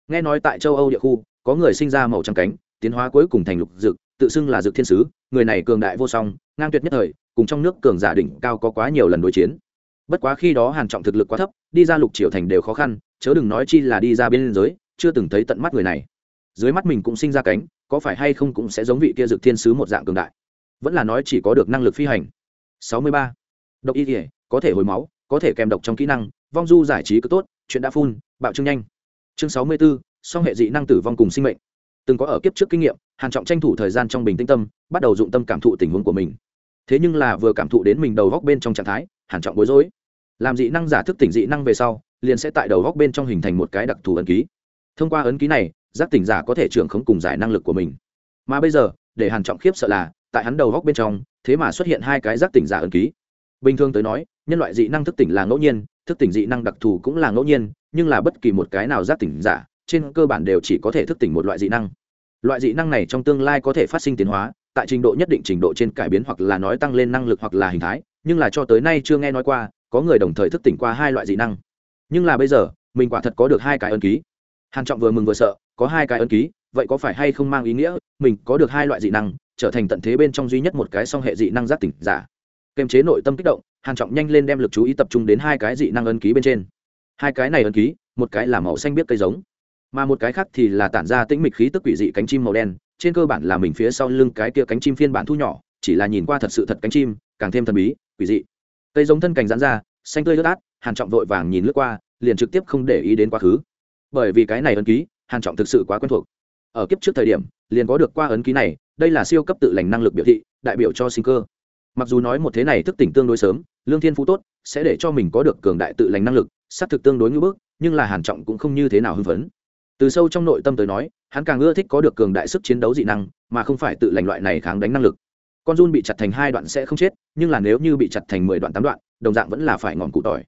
Nghe nói tại châu âu địa khu, có người sinh ra màu trắng cánh, tiến hóa cuối cùng thành lục dực, tự xưng là dực thiên sứ, người này cường đại vô song, ngang tuyệt nhất thời, cùng trong nước cường giả đỉnh cao có quá nhiều lần đối chiến. Bất quá khi đó hàn trọng thực lực quá thấp, đi ra lục triều thành đều khó khăn, chớ đừng nói chi là đi ra biên giới chưa từng thấy tận mắt người này. Dưới mắt mình cũng sinh ra cánh có phải hay không cũng sẽ giống vị kia dực thiên sứ một dạng cường đại. Vẫn là nói chỉ có được năng lực phi hành. 63. độc y thể có thể hồi máu có thể kèm độc trong kỹ năng vong du giải trí cứ tốt chuyện đã phun bạo trương nhanh. Chương 64, song hệ dị năng tử vong cùng sinh mệnh. Từng có ở kiếp trước kinh nghiệm hàn trọng tranh thủ thời gian trong bình tĩnh tâm bắt đầu dụng tâm cảm thụ tình huống của mình. Thế nhưng là vừa cảm thụ đến mình đầu góc bên trong trạng thái hàn trọng bối rối. Làm dị năng giả thức tỉnh dị năng về sau liền sẽ tại đầu góc bên trong hình thành một cái đặc thù ấn ký thông qua ấn ký này, giác tỉnh giả có thể trưởng khống cùng giải năng lực của mình. Mà bây giờ, để hàn trọng khiếp sợ là, tại hắn đầu góc bên trong, thế mà xuất hiện hai cái giác tỉnh giả ấn ký. Bình thường tới nói, nhân loại dị năng thức tỉnh là ngẫu nhiên, thức tỉnh dị năng đặc thù cũng là ngẫu nhiên, nhưng là bất kỳ một cái nào giác tỉnh giả, trên cơ bản đều chỉ có thể thức tỉnh một loại dị năng. Loại dị năng này trong tương lai có thể phát sinh tiến hóa, tại trình độ nhất định trình độ trên cải biến hoặc là nói tăng lên năng lực hoặc là hình thái, nhưng là cho tới nay chưa nghe nói qua, có người đồng thời thức tỉnh qua hai loại dị năng. Nhưng là bây giờ, mình quả thật có được hai cái ấn ký hàn trọng vừa mừng vừa sợ, có hai cái ấn ký, vậy có phải hay không mang ý nghĩa, mình có được hai loại dị năng, trở thành tận thế bên trong duy nhất một cái song hệ dị năng giác tỉnh giả. Kiềm chế nội tâm kích động, hàn trọng nhanh lên đem lực chú ý tập trung đến hai cái dị năng ấn ký bên trên. Hai cái này ấn ký, một cái là màu xanh biết cây giống, mà một cái khác thì là tản ra tĩnh mịch khí tức quỷ dị cánh chim màu đen, trên cơ bản là mình phía sau lưng cái kia cánh chim phiên bản thu nhỏ, chỉ là nhìn qua thật sự thật cánh chim, càng thêm thần bí, quỷ dị. Cây giống thân cành giãn ra, xanh tươi ướt át, hàn trọng vội vàng nhìn lướt qua, liền trực tiếp không để ý đến quá khứ bởi vì cái này ấn ký, hàn trọng thực sự quá quen thuộc. Ở kiếp trước thời điểm, liền có được qua ấn ký này, đây là siêu cấp tự lành năng lực biểu thị, đại biểu cho sinh cơ. Mặc dù nói một thế này thức tỉnh tương đối sớm, lương thiên phú tốt, sẽ để cho mình có được cường đại tự lành năng lực, xác thực tương đối ngưỡng bước, nhưng là hàn trọng cũng không như thế nào hưng phấn. Từ sâu trong nội tâm tới nói, hắn càng ưa thích có được cường đại sức chiến đấu dị năng, mà không phải tự lành loại này kháng đánh năng lực. Con run bị chặt thành hai đoạn sẽ không chết, nhưng là nếu như bị chặt thành mười đoạn tám đoạn, đồng dạng vẫn là phải ngọn cụ tỏi.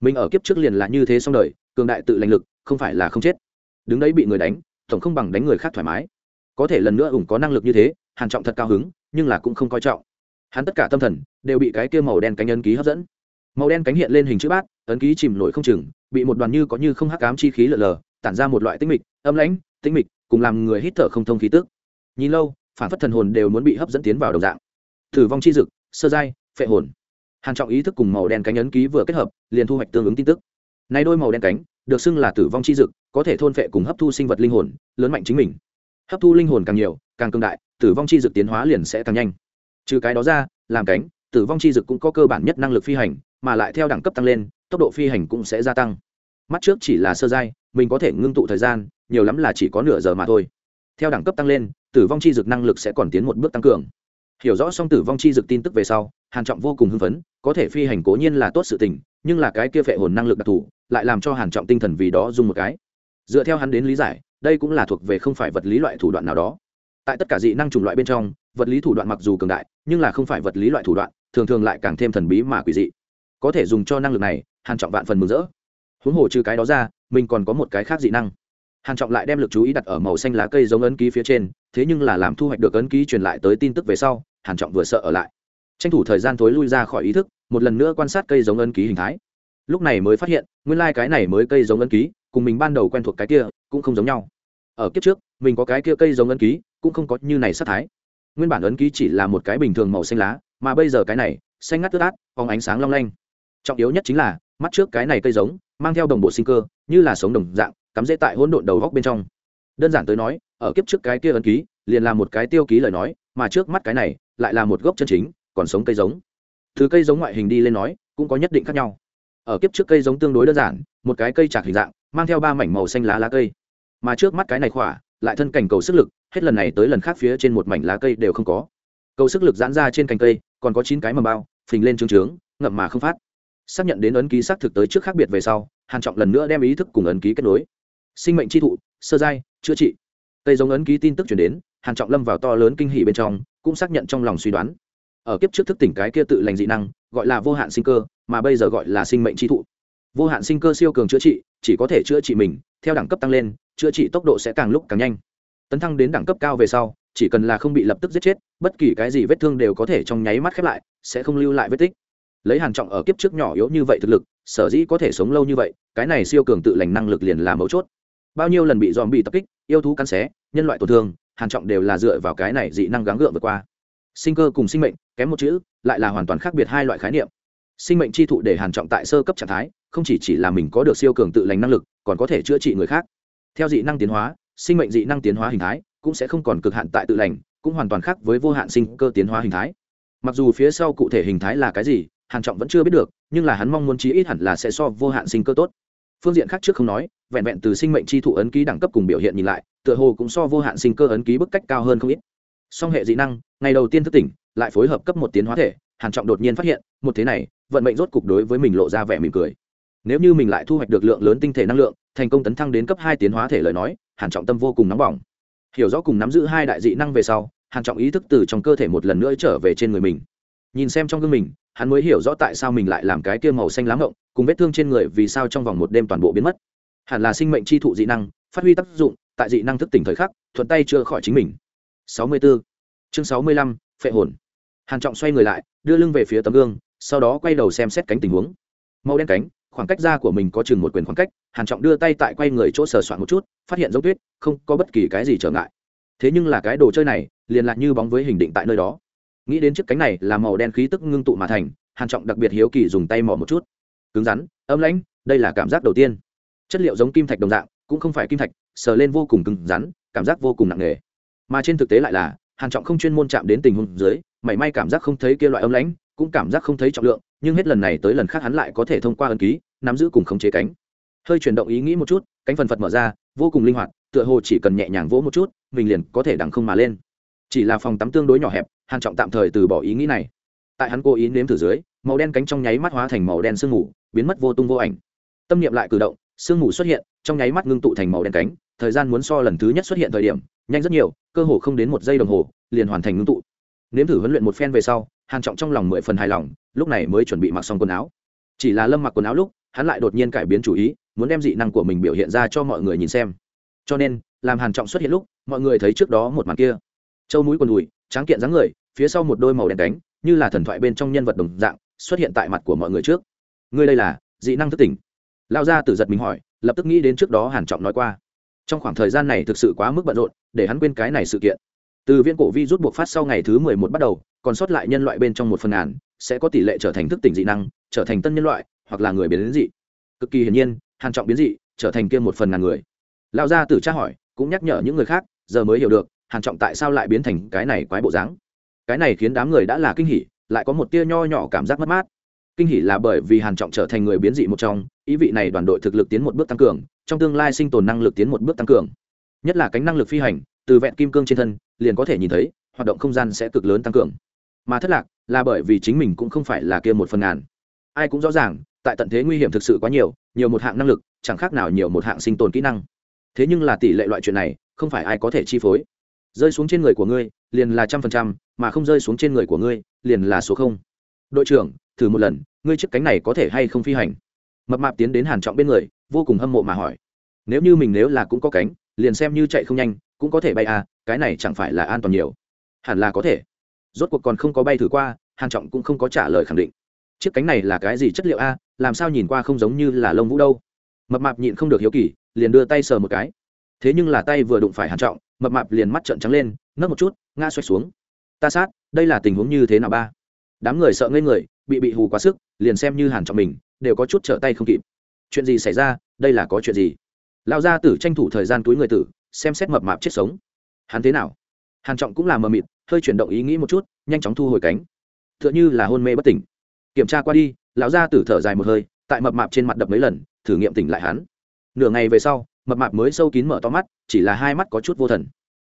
Mình ở kiếp trước liền là như thế xong đời cường đại tự lành lực, không phải là không chết. Đứng đấy bị người đánh, tổng không bằng đánh người khác thoải mái. Có thể lần nữa ủng có năng lực như thế, hàn trọng thật cao hứng, nhưng là cũng không coi trọng. Hắn tất cả tâm thần đều bị cái kia màu đen cánh ấn ký hấp dẫn. Màu đen cánh hiện lên hình chữ bát, ấn ký chìm nổi không chừng, bị một đoàn như có như không hắc ám chi khí lờ lờ, tản ra một loại tinh mịch, âm lãnh tinh mịch, cùng làm người hít thở không thông khí tức. Nhìn lâu, phản phất thần hồn đều muốn bị hấp dẫn tiến vào đồng dạng. Thử vong chi dực, sơ giai, phệ hồn. Hàn trọng ý thức cùng màu đen cánh ấn ký vừa kết hợp, liền thu hoạch tương ứng tin tức này đôi màu đen cánh, được xưng là tử vong chi dực, có thể thôn phệ cùng hấp thu sinh vật linh hồn, lớn mạnh chính mình. Hấp thu linh hồn càng nhiều, càng cường đại, tử vong chi dực tiến hóa liền sẽ càng nhanh. Trừ cái đó ra, làm cánh, tử vong chi dực cũng có cơ bản nhất năng lực phi hành, mà lại theo đẳng cấp tăng lên, tốc độ phi hành cũng sẽ gia tăng. Mắt trước chỉ là sơ giai, mình có thể ngưng tụ thời gian, nhiều lắm là chỉ có nửa giờ mà thôi. Theo đẳng cấp tăng lên, tử vong chi dực năng lực sẽ còn tiến một bước tăng cường. Hiểu rõ xong tử vong chi dực tin tức về sau, hàn trọng vô cùng hưng phấn, có thể phi hành cố nhiên là tốt sự tình, nhưng là cái kia phệ hồn năng lực đặc thù lại làm cho hàn trọng tinh thần vì đó dùng một cái. Dựa theo hắn đến lý giải, đây cũng là thuộc về không phải vật lý loại thủ đoạn nào đó. Tại tất cả dị năng chủng loại bên trong, vật lý thủ đoạn mặc dù cường đại, nhưng là không phải vật lý loại thủ đoạn, thường thường lại càng thêm thần bí mà quỷ dị. Có thể dùng cho năng lực này, hàn trọng vạn phần mừng rỡ. Huống hồ trừ cái đó ra, mình còn có một cái khác dị năng. Hàn trọng lại đem lực chú ý đặt ở màu xanh lá cây giống ấn ký phía trên, thế nhưng là làm thu hoạch được ấn ký truyền lại tới tin tức về sau, hàn trọng vừa sợ ở lại. Tranh thủ thời gian thối lui ra khỏi ý thức, một lần nữa quan sát cây giống ấn ký hình thái lúc này mới phát hiện, nguyên lai cái này mới cây giống ấn ký, cùng mình ban đầu quen thuộc cái kia, cũng không giống nhau. Ở kiếp trước, mình có cái kia cây giống ấn ký, cũng không có như này sát thái. Nguyên bản ấn ký chỉ là một cái bình thường màu xanh lá, mà bây giờ cái này, xanh ngắt tức át, phóng ánh sáng long lanh. Trọng yếu nhất chính là, mắt trước cái này cây giống, mang theo đồng bộ sinh cơ, như là sống đồng dạng, cắm dễ tại hỗn độn đầu góc bên trong. Đơn giản tới nói, ở kiếp trước cái kia ấn ký, liền là một cái tiêu ký lời nói, mà trước mắt cái này, lại là một gốc chân chính, còn sống cây giống. Từ cây giống ngoại hình đi lên nói, cũng có nhất định khác nhau ở kiếp trước cây giống tương đối đơn giản, một cái cây chạc hình dạng, mang theo ba mảnh màu xanh lá lá cây. Mà trước mắt cái này khỏa, lại thân cành cầu sức lực, hết lần này tới lần khác phía trên một mảnh lá cây đều không có. Cầu sức lực giãn ra trên cành cây, còn có chín cái mầm bao, phình lên trướng trướng, ngậm mà không phát. Xác nhận đến ấn ký xác thực tới trước khác biệt về sau, hàn trọng lần nữa đem ý thức cùng ấn ký kết nối. Sinh mệnh chi thụ, sơ giai, chữa trị. Cây giống ấn ký tin tức chuyển đến, hàn trọng lâm vào to lớn kinh hỉ bên trong, cũng xác nhận trong lòng suy đoán. Ở kiếp trước thức tỉnh cái kia tự lành dị năng gọi là vô hạn sinh cơ, mà bây giờ gọi là sinh mệnh chi thụ. Vô hạn sinh cơ siêu cường chữa trị, chỉ có thể chữa trị mình, theo đẳng cấp tăng lên, chữa trị tốc độ sẽ càng lúc càng nhanh. Tấn thăng đến đẳng cấp cao về sau, chỉ cần là không bị lập tức giết chết, bất kỳ cái gì vết thương đều có thể trong nháy mắt khép lại, sẽ không lưu lại vết tích. Lấy hàn trọng ở kiếp trước nhỏ yếu như vậy thực lực, sở dĩ có thể sống lâu như vậy, cái này siêu cường tự lành năng lực liền là mấu chốt. Bao nhiêu lần bị dòm bị tập kích, yêu thú cắn xé, nhân loại tổn thương, hàn trọng đều là dựa vào cái này dị năng gắng gượng vượt qua sinh cơ cùng sinh mệnh, kém một chữ, lại là hoàn toàn khác biệt hai loại khái niệm. Sinh mệnh chi thụ để hàn trọng tại sơ cấp trạng thái, không chỉ chỉ là mình có được siêu cường tự lành năng lực, còn có thể chữa trị người khác. Theo dị năng tiến hóa, sinh mệnh dị năng tiến hóa hình thái cũng sẽ không còn cực hạn tại tự lành, cũng hoàn toàn khác với vô hạn sinh cơ tiến hóa hình thái. Mặc dù phía sau cụ thể hình thái là cái gì, hàn trọng vẫn chưa biết được, nhưng là hắn mong muốn chí ít hẳn là sẽ so vô hạn sinh cơ tốt. Phương diện khác trước không nói, vẹn vẹn từ sinh mệnh chi thụ ấn ký đẳng cấp cùng biểu hiện nhìn lại, tựa hồ cũng so vô hạn sinh cơ ấn ký bức cách cao hơn không ít song hệ dị năng, ngày đầu tiên thức tỉnh, lại phối hợp cấp một tiến hóa thể, hàn trọng đột nhiên phát hiện, một thế này, vận mệnh rốt cục đối với mình lộ ra vẻ mỉm cười. Nếu như mình lại thu hoạch được lượng lớn tinh thể năng lượng, thành công tấn thăng đến cấp hai tiến hóa thể lời nói, hàn trọng tâm vô cùng nóng bỏng. Hiểu rõ cùng nắm giữ hai đại dị năng về sau, hàn trọng ý thức từ trong cơ thể một lần nữa trở về trên người mình. Nhìn xem trong gương mình, hắn mới hiểu rõ tại sao mình lại làm cái kia màu xanh lá ngộng, cùng vết thương trên người vì sao trong vòng một đêm toàn bộ biến mất. Hẳn là sinh mệnh chi thụ dị năng, phát huy tác dụng, tại dị năng thức tỉnh thời khắc, thuận tay chữa khỏi chính mình. 64. chương 65, phệ hồn. Hàn trọng xoay người lại đưa lưng về phía tấm gương sau đó quay đầu xem xét cánh tình huống. Màu đen cánh khoảng cách ra của mình có chừng một quyền khoảng cách hàn trọng đưa tay tại quay người chỗ sờ soạn một chút phát hiện giống tuyết không có bất kỳ cái gì trở ngại. Thế nhưng là cái đồ chơi này liền lại như bóng với hình định tại nơi đó. Nghĩ đến chiếc cánh này là màu đen khí tức ngưng tụ mà thành hàn trọng đặc biệt hiếu kỳ dùng tay mò một chút. Cứng rắn âm lãnh đây là cảm giác đầu tiên. Chất liệu giống kim thạch đồng dạng cũng không phải kim thạch sờ lên vô cùng cứng rắn cảm giác vô cùng nặng nề mà trên thực tế lại là, hàn trọng không chuyên môn chạm đến tình huống dưới, mảy may cảm giác không thấy kia loại âm lãnh, cũng cảm giác không thấy trọng lượng, nhưng hết lần này tới lần khác hắn lại có thể thông qua ấn ký, nắm giữ cùng khống chế cánh. Hơi chuyển động ý nghĩ một chút, cánh phần phật mở ra, vô cùng linh hoạt, tựa hồ chỉ cần nhẹ nhàng vỗ một chút, mình liền có thể đằng không mà lên. Chỉ là phòng tắm tương đối nhỏ hẹp, hàn trọng tạm thời từ bỏ ý nghĩ này. Tại hắn cố ý nếm thử dưới, màu đen cánh trong nháy mắt hóa thành màu đen sương mù, biến mất vô tung vô ảnh. Tâm niệm lại cử động, sương mù xuất hiện, trong nháy mắt ngưng tụ thành màu đen cánh, thời gian muốn so lần thứ nhất xuất hiện thời điểm, nhanh rất nhiều cơ hồ không đến một giây đồng hồ, liền hoàn thành ngưng tụ. Nếm thử huấn luyện một phen về sau, hàn trọng trong lòng mười phần hài lòng, lúc này mới chuẩn bị mặc xong quần áo. Chỉ là lâm mặc quần áo lúc, hắn lại đột nhiên cải biến chủ ý, muốn đem dị năng của mình biểu hiện ra cho mọi người nhìn xem. Cho nên, làm hàn trọng xuất hiện lúc, mọi người thấy trước đó một màn kia. Châu mũi quần đùi, tráng kiện dáng người, phía sau một đôi màu đen cánh, như là thần thoại bên trong nhân vật đồng dạng, xuất hiện tại mặt của mọi người trước. Ngươi đây là dị năng thức tỉnh. Lao ra tử giật mình hỏi, lập tức nghĩ đến trước đó hàn trọng nói qua. Trong khoảng thời gian này thực sự quá mức bận rộn để hắn quên cái này sự kiện. Từ viên cổ vi rút buộc phát sau ngày thứ mười một bắt đầu, còn sót lại nhân loại bên trong một phần ngàn, sẽ có tỷ lệ trở thành thức tỉnh dị năng, trở thành tân nhân loại, hoặc là người biến dị. Cực kỳ hiển nhiên, hàn trọng biến dị, trở thành kia một phần ngàn người. Lao ra tử tra hỏi, cũng nhắc nhở những người khác, giờ mới hiểu được, hàn trọng tại sao lại biến thành cái này quái bộ dáng. Cái này khiến đám người đã là kinh hỉ, lại có một tia nho nhỏ cảm giác mất mát. Kinh hỉ là bởi vì hàn trọng trở thành người biến dị một trong, ý vị này đoàn đội thực lực tiến một bước tăng cường, trong tương lai sinh tồn năng lực tiến một bước tăng cường nhất là cánh năng lực phi hành, từ vẹn kim cương trên thân, liền có thể nhìn thấy, hoạt động không gian sẽ cực lớn tăng cường. Mà thất lạc là bởi vì chính mình cũng không phải là kia một phần ngàn. Ai cũng rõ ràng, tại tận thế nguy hiểm thực sự quá nhiều nhiều một hạng năng lực, chẳng khác nào nhiều một hạng sinh tồn kỹ năng. Thế nhưng là tỷ lệ loại chuyện này, không phải ai có thể chi phối. Rơi xuống trên người của ngươi, liền là trăm phần trăm, mà không rơi xuống trên người của ngươi, liền là số không. Đội trưởng, thử một lần, ngươi chiếc cánh này có thể hay không phi hành? Mập mạp tiến đến hàn trọng bên người, vô cùng hâm mộ mà hỏi. Nếu như mình nếu là cũng có cánh liền xem như chạy không nhanh, cũng có thể bay à cái này chẳng phải là an toàn nhiều. Hẳn là có thể. Rốt cuộc còn không có bay thử qua, hàn trọng cũng không có trả lời khẳng định. Chiếc cánh này là cái gì chất liệu a, làm sao nhìn qua không giống như là lông vũ đâu. Mập mạp nhịn không được hiếu kỳ, liền đưa tay sờ một cái. Thế nhưng là tay vừa đụng phải hàn trọng, mập mạp liền mắt trợn trắng lên nấc một chút, ngã xoay xuống. Ta sát, đây là tình huống như thế nào ba? Đám người sợ ngây người, bị bị hù quá sức, liền xem như hàn trọng mình, đều có chút trở tay không kịp. Chuyện gì xảy ra, đây là có chuyện gì? Lão gia tử tranh thủ thời gian túi người tử, xem xét mập mạp chết sống. Hắn thế nào? Hàn trọng cũng là mờ mịt, hơi chuyển động ý nghĩ một chút, nhanh chóng thu hồi cánh. Tựa như là hôn mê bất tỉnh. Kiểm tra qua đi, lão gia tử thở dài một hơi, tại mập mạp trên mặt đập mấy lần, thử nghiệm tỉnh lại hắn. Nửa ngày về sau, mập mạp mới sâu kín mở to mắt, chỉ là hai mắt có chút vô thần.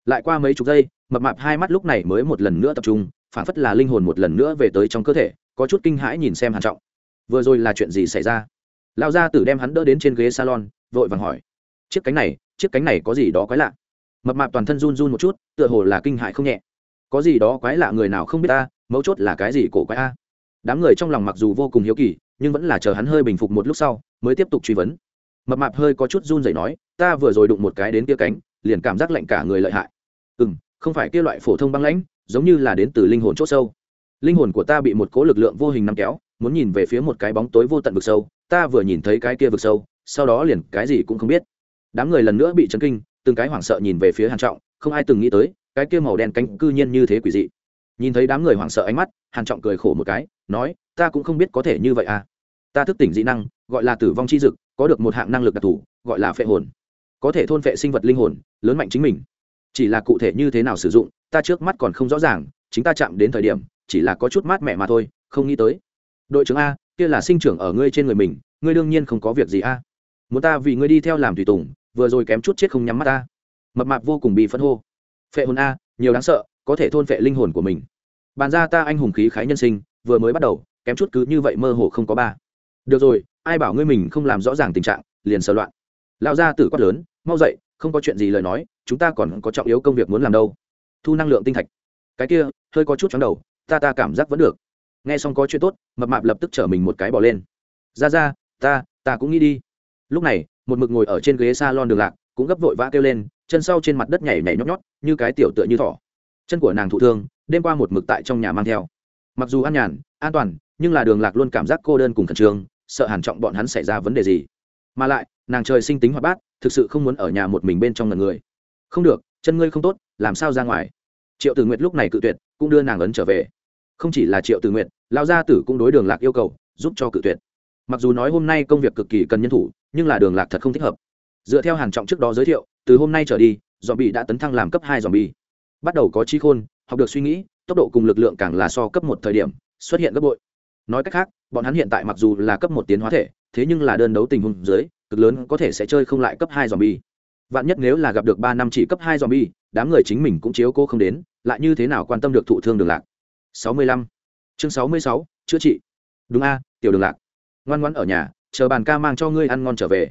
Lại qua mấy chục giây, mập mạp hai mắt lúc này mới một lần nữa tập trung, phản phất là linh hồn một lần nữa về tới trong cơ thể, có chút kinh hãi nhìn xem hàn trọng. Vừa rồi là chuyện gì xảy ra? Lão gia tử đem hắn đỡ đến trên ghế salon, vội vàng hỏi chiếc cánh này, chiếc cánh này có gì đó quái lạ. Mập mạp toàn thân run run một chút, tựa hồ là kinh hại không nhẹ. Có gì đó quái lạ người nào không biết ta, mấu chốt là cái gì cổ quái a? Đám người trong lòng mặc dù vô cùng hiếu kỳ, nhưng vẫn là chờ hắn hơi bình phục một lúc sau, mới tiếp tục truy vấn. Mập mạp hơi có chút run rẩy nói, ta vừa rồi đụng một cái đến kia cánh, liền cảm giác lạnh cả người lợi hại. Ừ m không phải kia loại phổ thông băng lãnh, giống như là đến từ linh hồn c h ỗ sâu. Linh hồn của ta bị một cố lực lượng vô hình nắm kéo, muốn nhìn về phía một cái bóng tối vô tận vực sâu, ta vừa nhìn thấy cái kia vực sâu, sau đó liền cái gì cũng không biết đám người lần nữa bị chấn kinh, từng cái hoảng sợ nhìn về phía hàn trọng, không ai từng nghĩ tới, cái kia màu đen cánh cư nhiên như thế quỷ dị. Nhìn thấy đám người hoảng sợ ánh mắt, hàn trọng cười khổ một cái, nói, ta cũng không biết có thể như vậy à. Ta thức tỉnh dị năng, gọi là tử vong chi dực, có được một hạng năng lực đặc thù, gọi là phệ hồn. Có thể thôn phệ sinh vật linh hồn, lớn mạnh chính mình. Chỉ là cụ thể như thế nào sử dụng, ta trước mắt còn không rõ ràng, chính ta chạm đến thời điểm, chỉ là có chút mát mẻ mà thôi, không nghĩ tới. Đội trưởng a, kia là sinh trưởng ở ngươi trên người mình, ngươi đương nhiên không có việc gì a. Muốn ta vì ngươi đi theo làm tùy tùng vừa rồi kém chút chết không nhắm mắt ta. Mập mạp vô cùng bị phân hô. Phệ hồn a, nhiều đáng sợ, có thể thôn phệ linh hồn của mình. Bàn ra ta anh hùng khí khái nhân sinh, vừa mới bắt đầu, kém chút cứ như vậy mơ hồ không có ba. Được rồi, ai bảo ngươi mình không làm rõ ràng tình trạng, liền sờ loạn. Lao ra tử quát lớn, mau dậy, không có chuyện gì lời nói, chúng ta còn có trọng yếu công việc muốn làm đâu. Thu năng lượng tinh thạch. Cái kia, hơi có chút chóng đầu, ta ta cảm giác vẫn được. Nghe xong có chuyện tốt, mập mạp lập tức chở mình một cái bỏ lên. Ra ra, ta ta cũng nghĩ đi. Lúc này một mực ngồi ở trên ghế s a lon đường lạc, cũng gấp vội vã kêu lên, chân sau trên mặt đất nhảy nhảy nhót nhót, như cái tiểu tựa như thỏ. Chân của nàng thụ thương, đêm qua một mực tại trong nhà mang theo. Mặc dù an nhàn, an toàn, nhưng là đường lạc luôn cảm giác cô đơn cùng khẩn trương, sợ hàn trọng bọn hắn xảy ra vấn đề gì. Mà lại, nàng trời sinh tính hoạt bát, thực sự không muốn ở nhà một mình bên trong ngần người. Không được, chân ngươi không tốt, làm sao ra ngoài? Triệu tử nguyệt lúc này cự tuyệt, cũng đưa nàng ấn trở về. Không chỉ là triệu tử nguyệt lao gia tử cũng đối đường lạc yêu cầu, giúp cho cự tuyệt. Mặc dù nói hôm nay công việc cực kỳ cần nhân thủ nhưng là đường lạc thật không thích hợp. Dựa theo hàn trọng trước đó giới thiệu, từ hôm nay trở đi dòm bị đã tấn thăng làm cấp hai dòm bị bắt đầu có trí khôn, học được suy nghĩ, tốc độ cùng lực lượng càng là so cấp một thời điểm, xuất hiện gấp bội. Nói cách khác, bọn hắn hiện tại mặc dù là cấp một tiến hóa thể, thế nhưng là đơn đấu tình huống dưới, cực lớn có thể sẽ chơi không lại cấp hai dòm bi vạn nhất nếu là gặp được ba năm chỉ cấp hai dòm bi đám người chính mình cũng chiếu cô không đến, lại như thế nào quan tâm được thụ thương đường lạc? Sáu mươi lăm. Chương sáu mươi sáu, chữa trị. Đúng a, tiểu đường lạc. Ngoan ngoãn ở nhà chờ bàn ca mang cho ngươi ăn ngon trở về.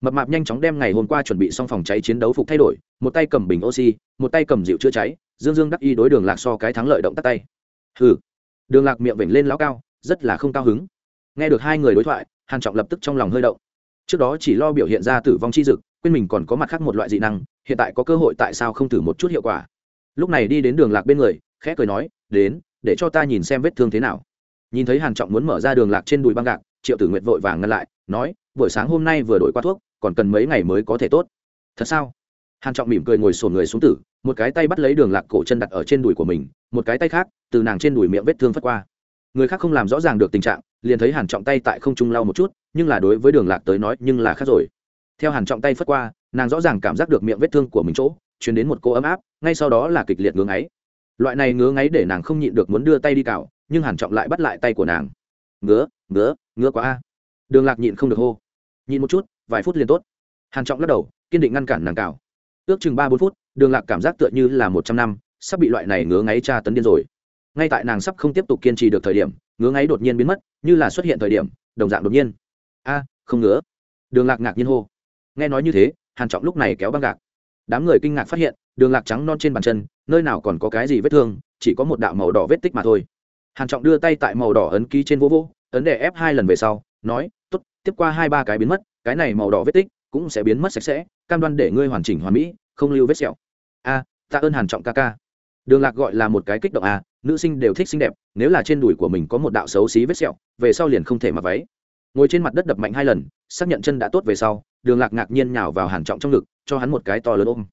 Mập mạp nhanh chóng đem ngày hôm qua chuẩn bị xong phòng cháy chiến đấu phục thay đổi, một tay cầm bình oxy, một tay cầm dịu chữa cháy, dương dương đắc y đối đường lạc so cái thắng lợi động tắt tay. Hừ. Đường lạc miệng vểnh lên lão cao, rất là không cao hứng. Nghe được hai người đối thoại, hàn trọng lập tức trong lòng hơi động. Trước đó chỉ lo biểu hiện ra tử vong chi dực, quên mình còn có mặt khác một loại dị năng, hiện tại có cơ hội tại sao không thử một chút hiệu quả. Lúc này đi đến đường lạc bên người, khẽ cười nói, đến, để cho ta nhìn xem vết thương thế nào. Nhìn thấy hàn trọng muốn mở ra đường lạc trên đùi băng gạc triệu tử nguyệt vội vàng ngăn lại, nói, buổi sáng hôm nay vừa đổi qua thuốc, còn cần mấy ngày mới có thể tốt. Thật sao? Hàn trọng mỉm cười ngồi sồn người xuống tử, một cái tay bắt lấy đường lạc cổ chân đặt ở trên đùi của mình, một cái tay khác, từ nàng trên đùi miệng vết thương phất qua. Người khác không làm rõ ràng được tình trạng, liền thấy hàn trọng tay tại không trung lau một chút, nhưng là đối với đường lạc tới nói nhưng là khác rồi. Theo hàn trọng tay phất qua, nàng rõ ràng cảm giác được miệng vết thương của mình chỗ chuyển đến một cô ấm áp, ngay sau đó là kịch liệt ngứa ngáy. Loại này ngứa ngáy để nàng không nhịn được muốn đưa tay đi cào, nhưng hàn trọng lại bắt lại tay của nàng ngứa ngứa ngứa quá a. Đường lạc nhịn không được hô. Nhịn một chút, vài phút liền tốt. Hàn trọng lắc đầu, kiên định ngăn cản nàng cào. Ước chừng ba bốn phút, đường lạc cảm giác tựa như là một trăm năm, sắp bị loại này ngứa ngáy tra tấn điên rồi. Ngay tại nàng sắp không tiếp tục kiên trì được thời điểm, ngứa ngáy đột nhiên biến mất, như là xuất hiện thời điểm, đồng dạng đột nhiên. A, không ngứa. Đường lạc ngạc nhiên hô. Nghe nói như thế, hàn trọng lúc này kéo băng gạc. Đám người kinh ngạc phát hiện, đường lạc trắng non trên bàn chân, nơi nào còn có cái gì vết thương, chỉ có một đạo màu đỏ vết tích mà thôi hàn trọng đưa tay tại màu đỏ ấn ký trên vô vô ấn để ép hai lần về sau, nói, tốt, tiếp qua hai ba cái biến mất, cái này màu đỏ vết tích cũng sẽ biến mất sạch sẽ, cam đoan để ngươi hoàn chỉnh hoàn mỹ, không lưu vết sẹo. A ta ơn hàn trọng ca ca. Đường lạc gọi là một cái kích động a, nữ sinh đều thích xinh đẹp, nếu là trên đùi của mình có một đạo xấu xí vết sẹo, về sau liền không thể mặc váy. Ngồi trên mặt đất đập mạnh hai lần, xác nhận chân đã tốt về sau, đường lạc ngạc nhiên nhào vào hàn trọng trong ngực, cho hắn một cái to lớn ôm.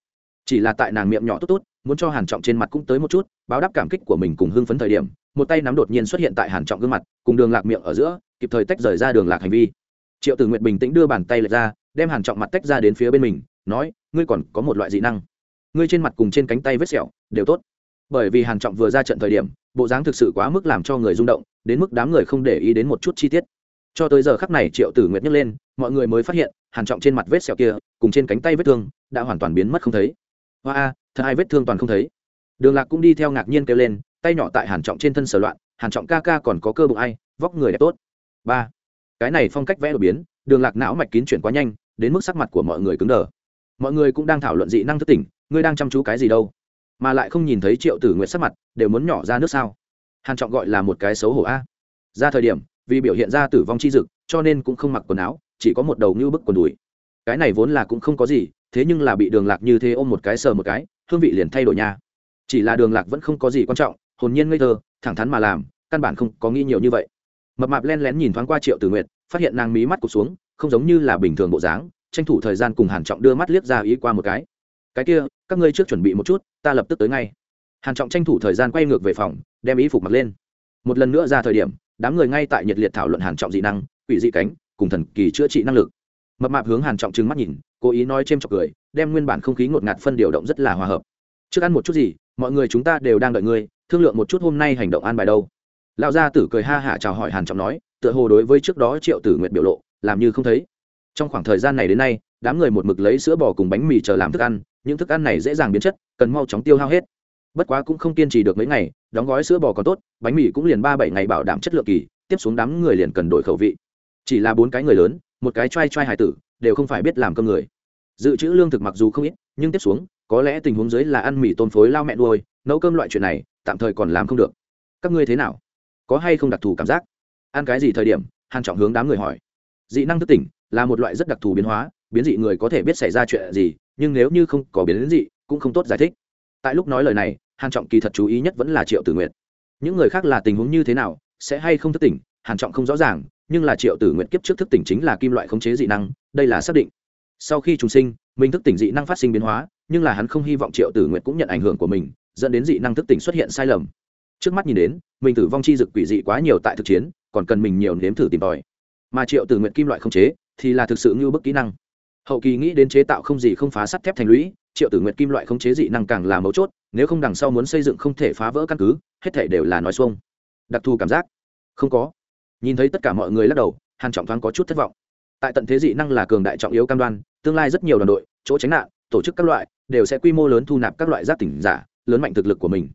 Chỉ là tại nàng miệng nhỏ tốt tốt muốn cho hàn trọng trên mặt cũng tới một chút, báo đáp cảm kích của mình cùng hưng phấn thời điểm, một tay nắm đột nhiên xuất hiện tại hàn trọng gương mặt, cùng đường lạc miệng ở giữa, kịp thời tách rời ra đường lạc hành vi. Triệu tử nguyệt bình tĩnh đưa bàn tay lệch ra, đem hàn trọng mặt tách ra đến phía bên mình, nói, ngươi còn có một loại dị năng. Ngươi trên mặt cùng trên cánh tay vết sẹo, đều tốt. Bởi vì hàn trọng vừa ra trận thời điểm, bộ dáng thực sự quá mức làm cho người rung động, đến mức đám người không để ý đến một chút chi tiết. Cho tới giờ khắc này triệu tử nguyệt nhấc lên, mọi người mới phát hiện, hàn trọng trên mặt vết sẹo kia, cùng trên cánh tay vết thương, đã hoàn toàn biến mất không thấy. Hoa a thật hai vết thương toàn không thấy. Đường lạc cũng đi theo ngạc nhiên kêu lên, tay nhỏ tại hàn trọng trên thân sở loạn, hàn trọng ca ca còn có cơ bụng ai, vóc người đẹp tốt. Ba, cái này phong cách vẽ đột biến, đường lạc não mạch kín chuyển quá nhanh, đến mức sắc mặt của mọi người cứng đờ. Mọi người cũng đang thảo luận dị năng thức tỉnh, ngươi đang chăm chú cái gì đâu? Mà lại không nhìn thấy triệu tử nguyệt sắc mặt, đều muốn nhỏ ra nước sao? Hàn trọng gọi là một cái xấu hổ a. Ra thời điểm, vì biểu hiện ra tử vong chi dực, cho nên cũng không mặc quần áo, chỉ có một đầu như bức quần đùi. Cái này vốn là cũng không có gì, thế nhưng là bị đường lạc như thế ôm một cái sờ một cái hương vị liền thay đổi nha. Chỉ là đường lạc vẫn không có gì quan trọng, hồn nhiên ngây thơ, thẳng thắn mà làm, căn bản không có nghĩ nhiều như vậy. Mập mạp len lén nhìn thoáng qua triệu tử nguyệt, phát hiện nàng mí mắt cụt xuống, không giống như là bình thường bộ dáng, tranh thủ thời gian cùng hàn trọng đưa mắt liếc ra ý qua một cái. Cái kia, các ngươi trước chuẩn bị một chút, ta lập tức tới ngay. Hàn trọng tranh thủ thời gian quay ngược về phòng, đem ý phục mặc lên. Một lần nữa ra thời điểm, đám người ngay tại nhiệt liệt thảo luận hàn trọng dị năng, quỷ dị cánh, cùng thần kỳ chữa trị năng lực. Mập mạp hướng hàn trọng trừng mắt nhìn cố ý nói chêm chọc cười, đem nguyên bản không khí ngột ngạt phân điều động rất là hòa hợp. Trước ăn một chút gì, mọi người chúng ta đều đang đợi ngươi, thương lượng một chút hôm nay hành động an bài đâu. Lão gia tử cười ha hả chào hỏi hàn trọng nói, tựa hồ đối với trước đó triệu tử nguyệt biểu lộ, làm như không thấy. Trong khoảng thời gian này đến nay, đám người một mực lấy sữa bò cùng bánh mì chờ làm thức ăn, những thức ăn này dễ dàng biến chất, cần mau chóng tiêu hao hết. Bất quá cũng không kiên trì được mấy ngày, đóng gói sữa bò còn tốt, bánh mì cũng liền ba bảy ngày bảo đảm chất lượng kỳ, tiếp xuống đám người liền cần đổi khẩu vị. Chỉ là bốn cái người lớn, một cái t r a i t r a i hải tử đều không phải biết làm cơm người. Dự trữ lương thực mặc dù không ít, nhưng tiếp xuống, có lẽ tình huống dưới là ăn mì tôn phối lao mẹ nuôi, nấu cơm loại chuyện này, tạm thời còn làm không được. Các ngươi thế nào? Có hay không đặc thù cảm giác? Ăn cái gì thời điểm? Hàn trọng hướng đám người hỏi. Dị năng thức tỉnh là một loại rất đặc thù biến hóa, biến dị người có thể biết xảy ra chuyện gì, nhưng nếu như không có biến dị, cũng không tốt giải thích. Tại lúc nói lời này, hàn trọng kỳ thật chú ý nhất vẫn là triệu tử nguyệt. Những người khác là tình huống như thế nào, sẽ hay không thức tỉnh, hàn trọng không rõ ràng nhưng là triệu tử nguyện kiếp trước thức tỉnh chính là kim loại khống chế dị năng, đây là xác định. Sau khi trùng sinh, mình thức tỉnh dị năng phát sinh biến hóa, nhưng là hắn không hy vọng triệu tử nguyện cũng nhận ảnh hưởng của mình, dẫn đến dị năng thức tỉnh xuất hiện sai lầm. Trước mắt nhìn đến, mình tử vong chi dực quỷ dị quá nhiều tại thực chiến, còn cần mình nhiều nếm thử tìm tòi. Mà triệu tử nguyện kim loại khống chế, thì là thực sự như bức kỹ năng. Hậu kỳ nghĩ đến chế tạo không gì không phá sắt thép thành lũy, triệu tử nguyện kim loại khống chế dị năng càng là mấu chốt, nếu không đằng sau muốn xây dựng không thể phá vỡ căn cứ, hết thể đều là nói xuông. Đặc thù cảm giác. Không có nhìn thấy tất cả mọi người lắc đầu, hàn trọng thoáng có chút thất vọng. Tại tận thế dị năng là cường đại trọng yếu cam đoan, tương lai rất nhiều đoàn đội, chỗ tránh nạn, tổ chức các loại, đều sẽ quy mô lớn thu nạp các loại giác tỉnh giả, lớn mạnh thực lực của mình.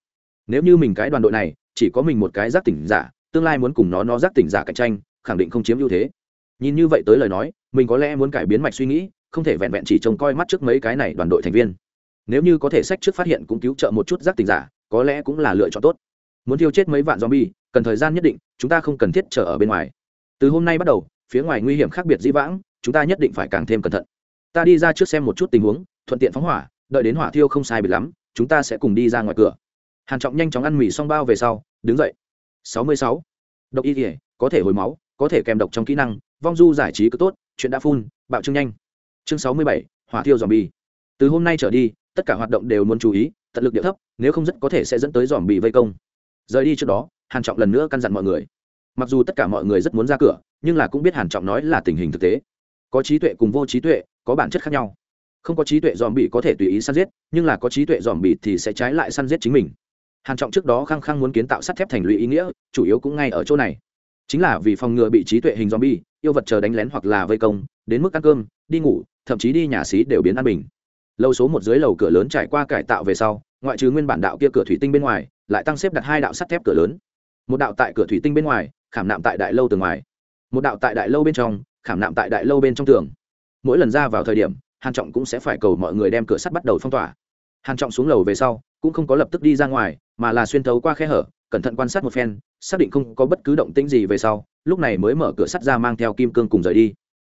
Nếu như mình cái đoàn đội này, chỉ có mình một cái giác tỉnh giả, tương lai muốn cùng nó nó giác tỉnh giả cạnh tranh, khẳng định không chiếm ưu thế. Nhìn như vậy tới lời nói, mình có lẽ muốn cải biến mạch suy nghĩ, không thể vẹn vẹn chỉ trông coi mắt trước mấy cái này đoàn đội thành viên. Nếu như có thể sách trước phát hiện cũng cứu trợ một chút giác tỉnh giả, có lẽ cũng là lựa chọn tốt. Muốn thiêu chết mấy vạn zombie cần thời gian nhất định chúng ta không cần thiết chờ ở bên ngoài. Từ hôm nay bắt đầu phía ngoài nguy hiểm khác biệt dĩ vãng chúng ta nhất định phải càng thêm cẩn thận. Ta đi ra trước xem một chút tình huống thuận tiện phóng hỏa đợi đến hỏa thiêu không sai biệt lắm chúng ta sẽ cùng đi ra ngoài cửa. Hàn trọng nhanh chóng ăn mì xong bao về sau đứng dậy. 66. độc y thể có thể hồi máu có thể kèm độc trong kỹ năng vong du giải trí cứ tốt chuyện đã phun bạo trương nhanh. Chương 67, hỏa thiêu dòm bì từ hôm nay trở đi tất cả hoạt động đều muốn chú ý tận lực địa thấp nếu không rất có thể sẽ dẫn tới dòm bì vây công. Rời đi trước đó hàn trọng lần nữa căn dặn mọi người. Mặc dù tất cả mọi người rất muốn ra cửa, nhưng là cũng biết hàn trọng nói là tình hình thực tế. Có trí tuệ cùng vô trí tuệ, có bản chất khác nhau. Không có trí tuệ dòm bị có thể tùy ý săn giết, nhưng là có trí tuệ dòm bị thì sẽ trái lại săn giết chính mình. Hàn trọng trước đó khăng khăng muốn kiến tạo sắt thép thành lũy ý nghĩa, chủ yếu cũng ngay ở chỗ này. Chính là vì phòng ngừa bị trí tuệ hình zombie yêu vật chờ đánh lén hoặc là vây công, đến mức ăn cơm, đi ngủ, thậm chí đi nhà xí đều biến an bình. Lâu số một dưới lầu cửa lớn trải qua cải tạo về sau, ngoại trừ nguyên bản đạo kia cửa thủy tinh bên ngoài, lại tăng xếp đặt hai đạo sắt thép cửa lớn một đạo tại cửa thủy tinh bên ngoài, khảm nạm tại đại lâu tường ngoài. Một đạo tại đại lâu bên trong, khảm nạm tại đại lâu bên trong tường. Mỗi lần ra vào thời điểm, hàn trọng cũng sẽ phải cầu mọi người đem cửa sắt bắt đầu phong tỏa. Hàn trọng xuống lầu về sau, cũng không có lập tức đi ra ngoài, mà là xuyên thấu qua khe hở, cẩn thận quan sát một phen, xác định không có bất cứ động tĩnh gì về sau, lúc này mới mở cửa sắt ra mang theo kim cương cùng rời đi.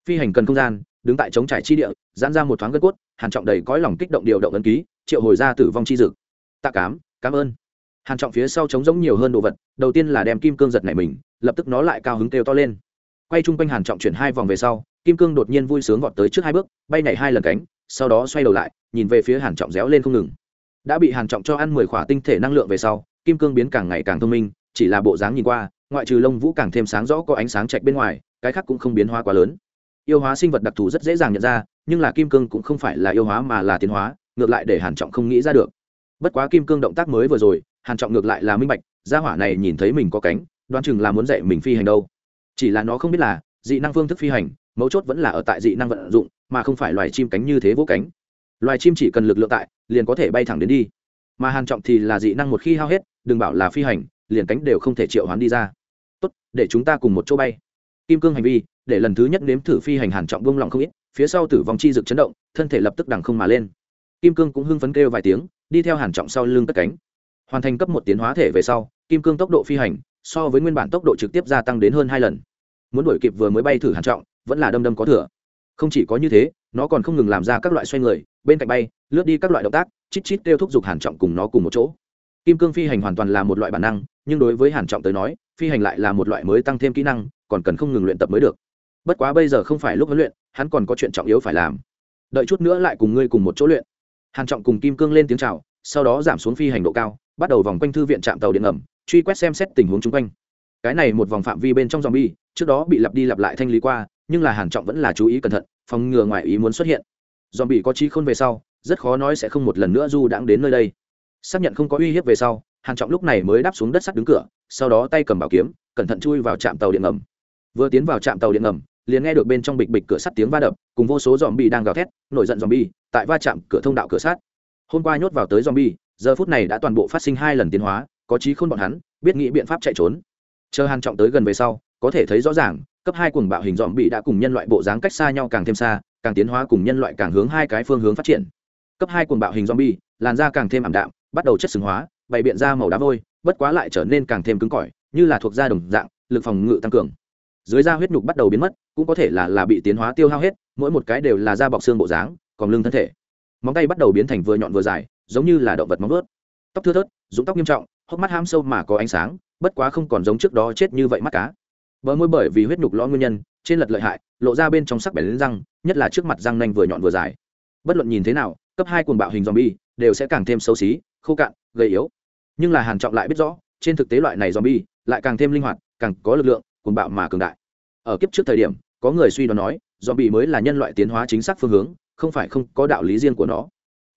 Phi hành cần không gian, đứng tại chống trải chi địa, giãn ra một thoáng gân cốt, hàn trọng đầy cõi lòng kích động điều động ấn ký, triệu hồi ra tử vong chi dực. Tạ cám, cảm ơn hàn trọng phía sau chống giống nhiều hơn đồ vật, đầu tiên là đem kim cương giật này mình, lập tức nó lại cao hứng kêu to lên. Quay chung quanh hàn trọng chuyển hai vòng về sau, kim cương đột nhiên vui sướng vọt tới trước hai bước, bay nhảy hai lần cánh, sau đó xoay đầu lại, nhìn về phía hàn trọng réo lên không ngừng. Đã bị hàn trọng cho ăn mười khỏa tinh thể năng lượng về sau, kim cương biến càng ngày càng thông minh, chỉ là bộ dáng nhìn qua, ngoại trừ lông vũ càng thêm sáng rõ có ánh sáng chạch bên ngoài, cái khác cũng không biến hóa quá lớn. Yêu hóa sinh vật đặc thù rất dễ dàng nhận ra, nhưng là kim cương cũng không phải là yêu hóa mà là tiến hóa, ngược lại để hàn trọng không nghĩ ra được. Bất quá kim cương động tác mới vừa rồi hàn trọng ngược lại là minh bạch, gia hỏa này nhìn thấy mình có cánh, đoán chừng là muốn dạy mình phi hành đâu. Chỉ là nó không biết là, dị năng phương thức phi hành, mấu chốt vẫn là ở tại dị năng vận dụng, mà không phải loài chim cánh như thế vỗ cánh. Loài chim chỉ cần lực lượng tại, liền có thể bay thẳng đến đi. Mà hàn trọng thì là dị năng một khi hao hết, đừng bảo là phi hành, liền cánh đều không thể triệu hoán đi ra. Tốt, để chúng ta cùng một chỗ bay. Kim cương hành vi, để lần thứ nhất nếm thử phi hành hàn trọng buông lòng không ít, phía sau tử vong chi rực chấn động, thân thể lập tức đằng không mà lên. Kim cương cũng hưng phấn kêu vài tiếng, đi theo hàn trọng sau lưng cất cánh hoàn thành cấp một tiến hóa thể về sau, kim cương tốc độ phi hành, so với nguyên bản tốc độ trực tiếp gia tăng đến hơn hai lần. Muốn đuổi kịp vừa mới bay thử hàn trọng, vẫn là đâm đâm có thừa. Không chỉ có như thế, nó còn không ngừng làm ra các loại xoay người, bên cạnh bay, lướt đi các loại động tác, chít chít kêu thúc giục hàn trọng cùng nó cùng một chỗ. Kim cương phi hành hoàn toàn là một loại bản năng, nhưng đối với hàn trọng tới nói, phi hành lại là một loại mới tăng thêm kỹ năng, còn cần không ngừng luyện tập mới được. Bất quá bây giờ không phải lúc huấn luyện, hắn còn có chuyện trọng yếu phải làm. Đợi chút nữa lại cùng ngươi cùng một chỗ luyện. Hàn trọng cùng kim cương lên tiếng chào, sau đó giảm xuống phi hành độ cao bắt đầu vòng quanh thư viện trạm tàu điện ngầm, truy quét xem xét tình huống chung quanh. Cái này một vòng phạm vi bên trong zombie, trước đó bị lặp đi lặp lại thanh lý qua, nhưng là hàn trọng vẫn là chú ý cẩn thận, phòng ngừa ngoài ý muốn xuất hiện. Zombie có trí khôn về sau, rất khó nói sẽ không một lần nữa du đãng đến nơi đây. Xác nhận không có uy hiếp về sau hàn trọng lúc này mới đáp xuống đất sắt đứng cửa, sau đó tay cầm bảo kiếm, cẩn thận chui vào trạm tàu điện ngầm. Vừa tiến vào trạm tàu điện ngầm, liền nghe được bên trong bịch bịch cửa sắt tiếng va đập, cùng vô số dòm bi đang gào thét, nổi giận dòm bi tại va chạm cửa thông đạo cửa sắt. Hôm qua nhốt vào tới dòm bi giờ phút này đã toàn bộ phát sinh hai lần tiến hóa, có trí khôn bọn hắn, biết nghĩ biện pháp chạy trốn. Chờ hàn trọng tới gần về sau, có thể thấy rõ ràng, cấp hai cuồng bạo hình dòm bị đã cùng nhân loại bộ dáng cách xa nhau càng thêm xa, càng tiến hóa cùng nhân loại càng hướng hai cái phương hướng phát triển. Cấp hai cuồng bạo hình zombie, làn da càng thêm ảm đạm, bắt đầu chất sừng hóa, bày biện ra màu đá vôi, bất quá lại trở nên càng thêm cứng cỏi, như là thuộc da đồng dạng, lực phòng ngự tăng cường. Dưới da huyết nhục bắt đầu biến mất, cũng có thể là là bị tiến hóa tiêu hao hết, mỗi một cái đều là da bọc xương bộ dáng, còn lưng thân thể. Móng tay bắt đầu biến thành vừa nhọn vừa dài giống như là động vật móng vớt tóc thưa thớt, rụng tóc nghiêm trọng, hốc mắt ham sâu mà có ánh sáng, bất quá không còn giống trước đó chết như vậy mắt cá. Bờ môi bởi vì huyết nhục lo nguyên nhân, trên lật lợi hại, lộ ra bên trong sắc bẻ lên răng, nhất là trước mặt răng nanh vừa nhọn vừa dài. Bất luận nhìn thế nào, cấp hai cuồng bạo hình zombie đều sẽ càng thêm xấu xí, khô cạn, gầy yếu. Nhưng là hàn trọng lại biết rõ, trên thực tế loại này zombie lại càng thêm linh hoạt, càng có lực lượng, cuồng bạo mà cường đại. Ở kiếp trước thời điểm, có người suy đoán nói, zombie mới là nhân loại tiến hóa chính xác phương hướng, không phải không có đạo lý riêng của nó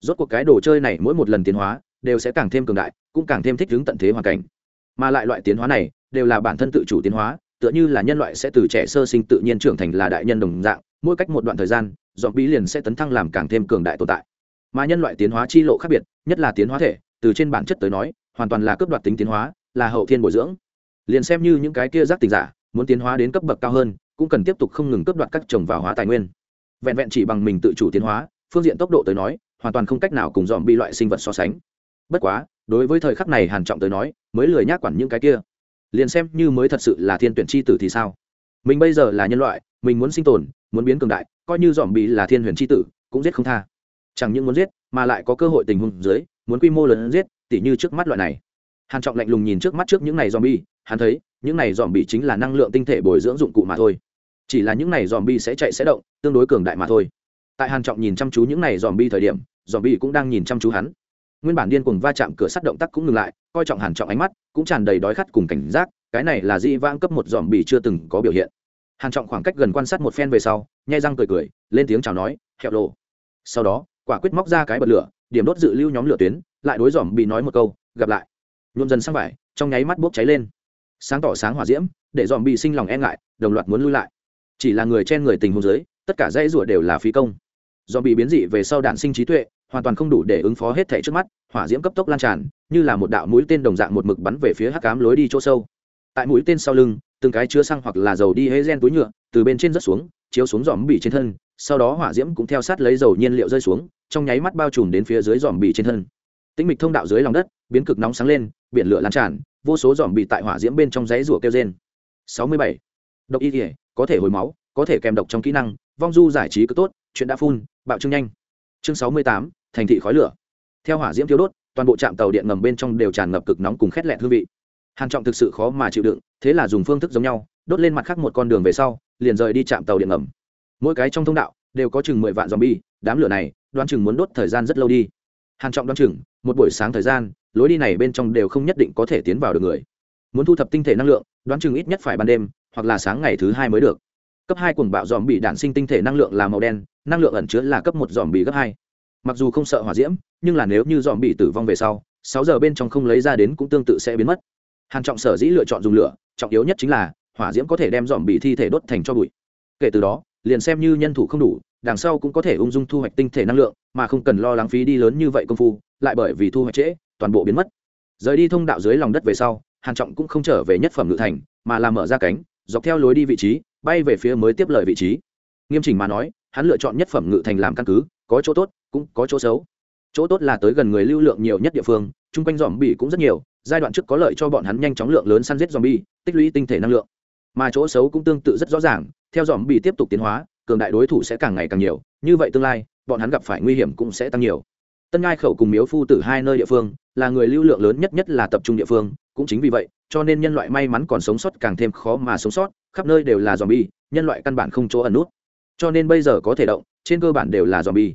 rốt cuộc cái đồ chơi này mỗi một lần tiến hóa, đều sẽ càng thêm cường đại, cũng càng thêm thích ứng tận thế hoàn cảnh. Mà lại loại tiến hóa này, đều là bản thân tự chủ tiến hóa, tựa như là nhân loại sẽ từ trẻ sơ sinh tự nhiên trưởng thành là đại nhân đồng dạng, mỗi cách một đoạn thời gian dọn bí liền sẽ tấn thăng làm càng thêm cường đại tồn tại. Mà nhân loại tiến hóa chi lộ khác biệt, nhất là tiến hóa thể, từ trên bản chất tới nói, hoàn toàn là cấp đoạt tính tiến hóa, là hậu thiên bồi dưỡng. Liền xem như những cái kia giác tình giả, muốn tiến hóa đến cấp bậc cao hơn, cũng cần tiếp tục không ngừng cấp đoạt các trồng vào hóa tài nguyên. Vẹn vẹn chỉ bằng mình tự chủ tiến hóa, phương diện tốc độ tới nói hoàn toàn không cách nào cùng dòm bi loại sinh vật so sánh. Bất quá, đối với thời khắc này hàn trọng tới nói, mới lười nhác quản những cái kia. Liền xem như mới thật sự là thiên tuyển chi tử thì sao? Mình bây giờ là nhân loại, mình muốn sinh tồn, muốn biến cường đại, coi như dòm bị là thiên huyền chi tử, cũng giết không tha. Chẳng những muốn giết, mà lại có cơ hội tình huống dưới, muốn quy mô lớn giết, tỉ như trước mắt loại này. Hàn trọng lạnh lùng nhìn trước mắt trước những này dòm bi hắn thấy, những này dòm bị chính là năng lượng tinh thể bồi dưỡng dụng cụ mà thôi. Chỉ là những này dòm bi sẽ chạy sẽ động, tương đối cường đại mà thôi. Tại hàn trọng nhìn chăm chú những này dòm bi thời điểm dòm bi cũng đang nhìn chăm chú hắn. Nguyên bản điên cuồng va chạm cửa sắt động tác cũng ngừng lại, coi trọng hàn trọng ánh mắt, cũng tràn đầy đói khát cùng cảnh giác, cái này là di vãng cấp một dòm bì chưa từng có biểu hiện. Hàn trọng khoảng cách gần quan sát một phen về sau, nhai răng cười cười, lên tiếng chào nói hẹo lộ sau đó, quả quyết móc ra cái bật lửa, điểm đốt dự lưu nhóm lửa tuyến, lại đối dòm bị nói một câu, gặp lại. Nhuộm dần sang vải, trong nháy mắt bốc cháy lên. Sáng tỏ sáng hỏa diễm, để dòm bị sinh lòng e ngại, đồng loạt muốn lui lại. Chỉ là người trên người tình hôn giới tất cả dãy rủa đều là phí công. Do bị biến dị về sau đạn sinh trí tuệ hoàn toàn không đủ để ứng phó hết thảy trước mắt, hỏa diễm cấp tốc lan tràn, như là một đạo mũi tên đồng dạng một mực bắn về phía hắc ám lối đi chỗ sâu. Tại mũi tên sau lưng, từng cái chứa xăng hoặc là dầu đi hơi gen túi nhựa, từ bên trên rớt xuống, chiếu xuống giòm bị trên thân, sau đó hỏa diễm cũng theo sát lấy dầu nhiên liệu rơi xuống, trong nháy mắt bao trùm đến phía dưới giòm bị trên thân. Tĩnh mịch thông đạo dưới lòng đất, biến cực nóng sáng lên, biển lửa lan tràn, vô số giòm bị tại hỏa diễm bên trong giấy rủa kêu gen sáu mươi bảy. Độc y thể có thể hồi máu, có thể kèm độc trong kỹ năng, vong du giải trí cứ tốt, chuyện đã phun, bạo trương nhanh. Chương sáu mươi tám thành thị khói lửa. Theo hỏa diễm thiếu đốt, toàn bộ trạm tàu điện ngầm bên trong đều tràn ngập cực nóng cùng khét lẹt hương vị. Hàn trọng thực sự khó mà chịu đựng, thế là dùng phương thức giống nhau, đốt lên mặt khác một con đường về sau, liền rời đi trạm tàu điện ngầm. Mỗi cái trong thông đạo, đều có chừng mười vạn zombie, đám lửa này, đoán chừng muốn đốt thời gian rất lâu đi. Hàn trọng đoán chừng, một buổi sáng thời gian, lối đi này bên trong đều không nhất định có thể tiến vào được người. Muốn thu thập tinh thể năng lượng, đoán chừng ít nhất phải ban đêm, hoặc là sáng ngày thứ hai mới được. Cấp hai cuồng bạo dòm bị đạn sinh tinh thể năng lượng là màu đen, năng lượng ẩn chứa là cấp một dòm bị cấp hai mặc dù không sợ hỏa diễm, nhưng là nếu như dòm bị tử vong về sau, sáu giờ bên trong không lấy ra đến cũng tương tự sẽ biến mất. Hàn trọng sở dĩ lựa chọn dùng lửa, trọng yếu nhất chính là, hỏa diễm có thể đem dòm bị thi thể đốt thành cho bụi. Kể từ đó, liền xem như nhân thủ không đủ, đằng sau cũng có thể ung dung thu hoạch tinh thể năng lượng, mà không cần lo lắng phí đi lớn như vậy công phu, lại bởi vì thu hoạch trễ, toàn bộ biến mất. Rời đi thông đạo dưới lòng đất về sau, hàn trọng cũng không trở về nhất phẩm ngự thành, mà là mở ra cánh, dọc theo lối đi vị trí, bay về phía mới tiếp lời vị trí. Nghiêm chỉnh mà nói hắn lựa chọn nhất phẩm ngự thành làm căn cứ, có chỗ tốt, cũng có chỗ xấu. Chỗ tốt là tới gần người lưu lượng nhiều nhất địa phương, chung quanh dòm bỉ cũng rất nhiều, giai đoạn trước có lợi cho bọn hắn nhanh chóng lượng lớn săn giết dòm bi tích lũy tinh thể năng lượng. Mà chỗ xấu cũng tương tự rất rõ ràng, theo dòm bị tiếp tục tiến hóa, cường đại đối thủ sẽ càng ngày càng nhiều, như vậy tương lai, bọn hắn gặp phải nguy hiểm cũng sẽ tăng nhiều. Tân ngai khẩu cùng miếu phu từ hai nơi địa phương, là người lưu lượng lớn nhất nhất là tập trung địa phương, cũng chính vì vậy, cho nên nhân loại may mắn còn sống sót càng thêm khó mà sống sót, khắp nơi đều là dòm bi nhân loại căn bản không chỗ ẩn nút cho nên bây giờ có thể động, trên cơ bản đều là dòm bi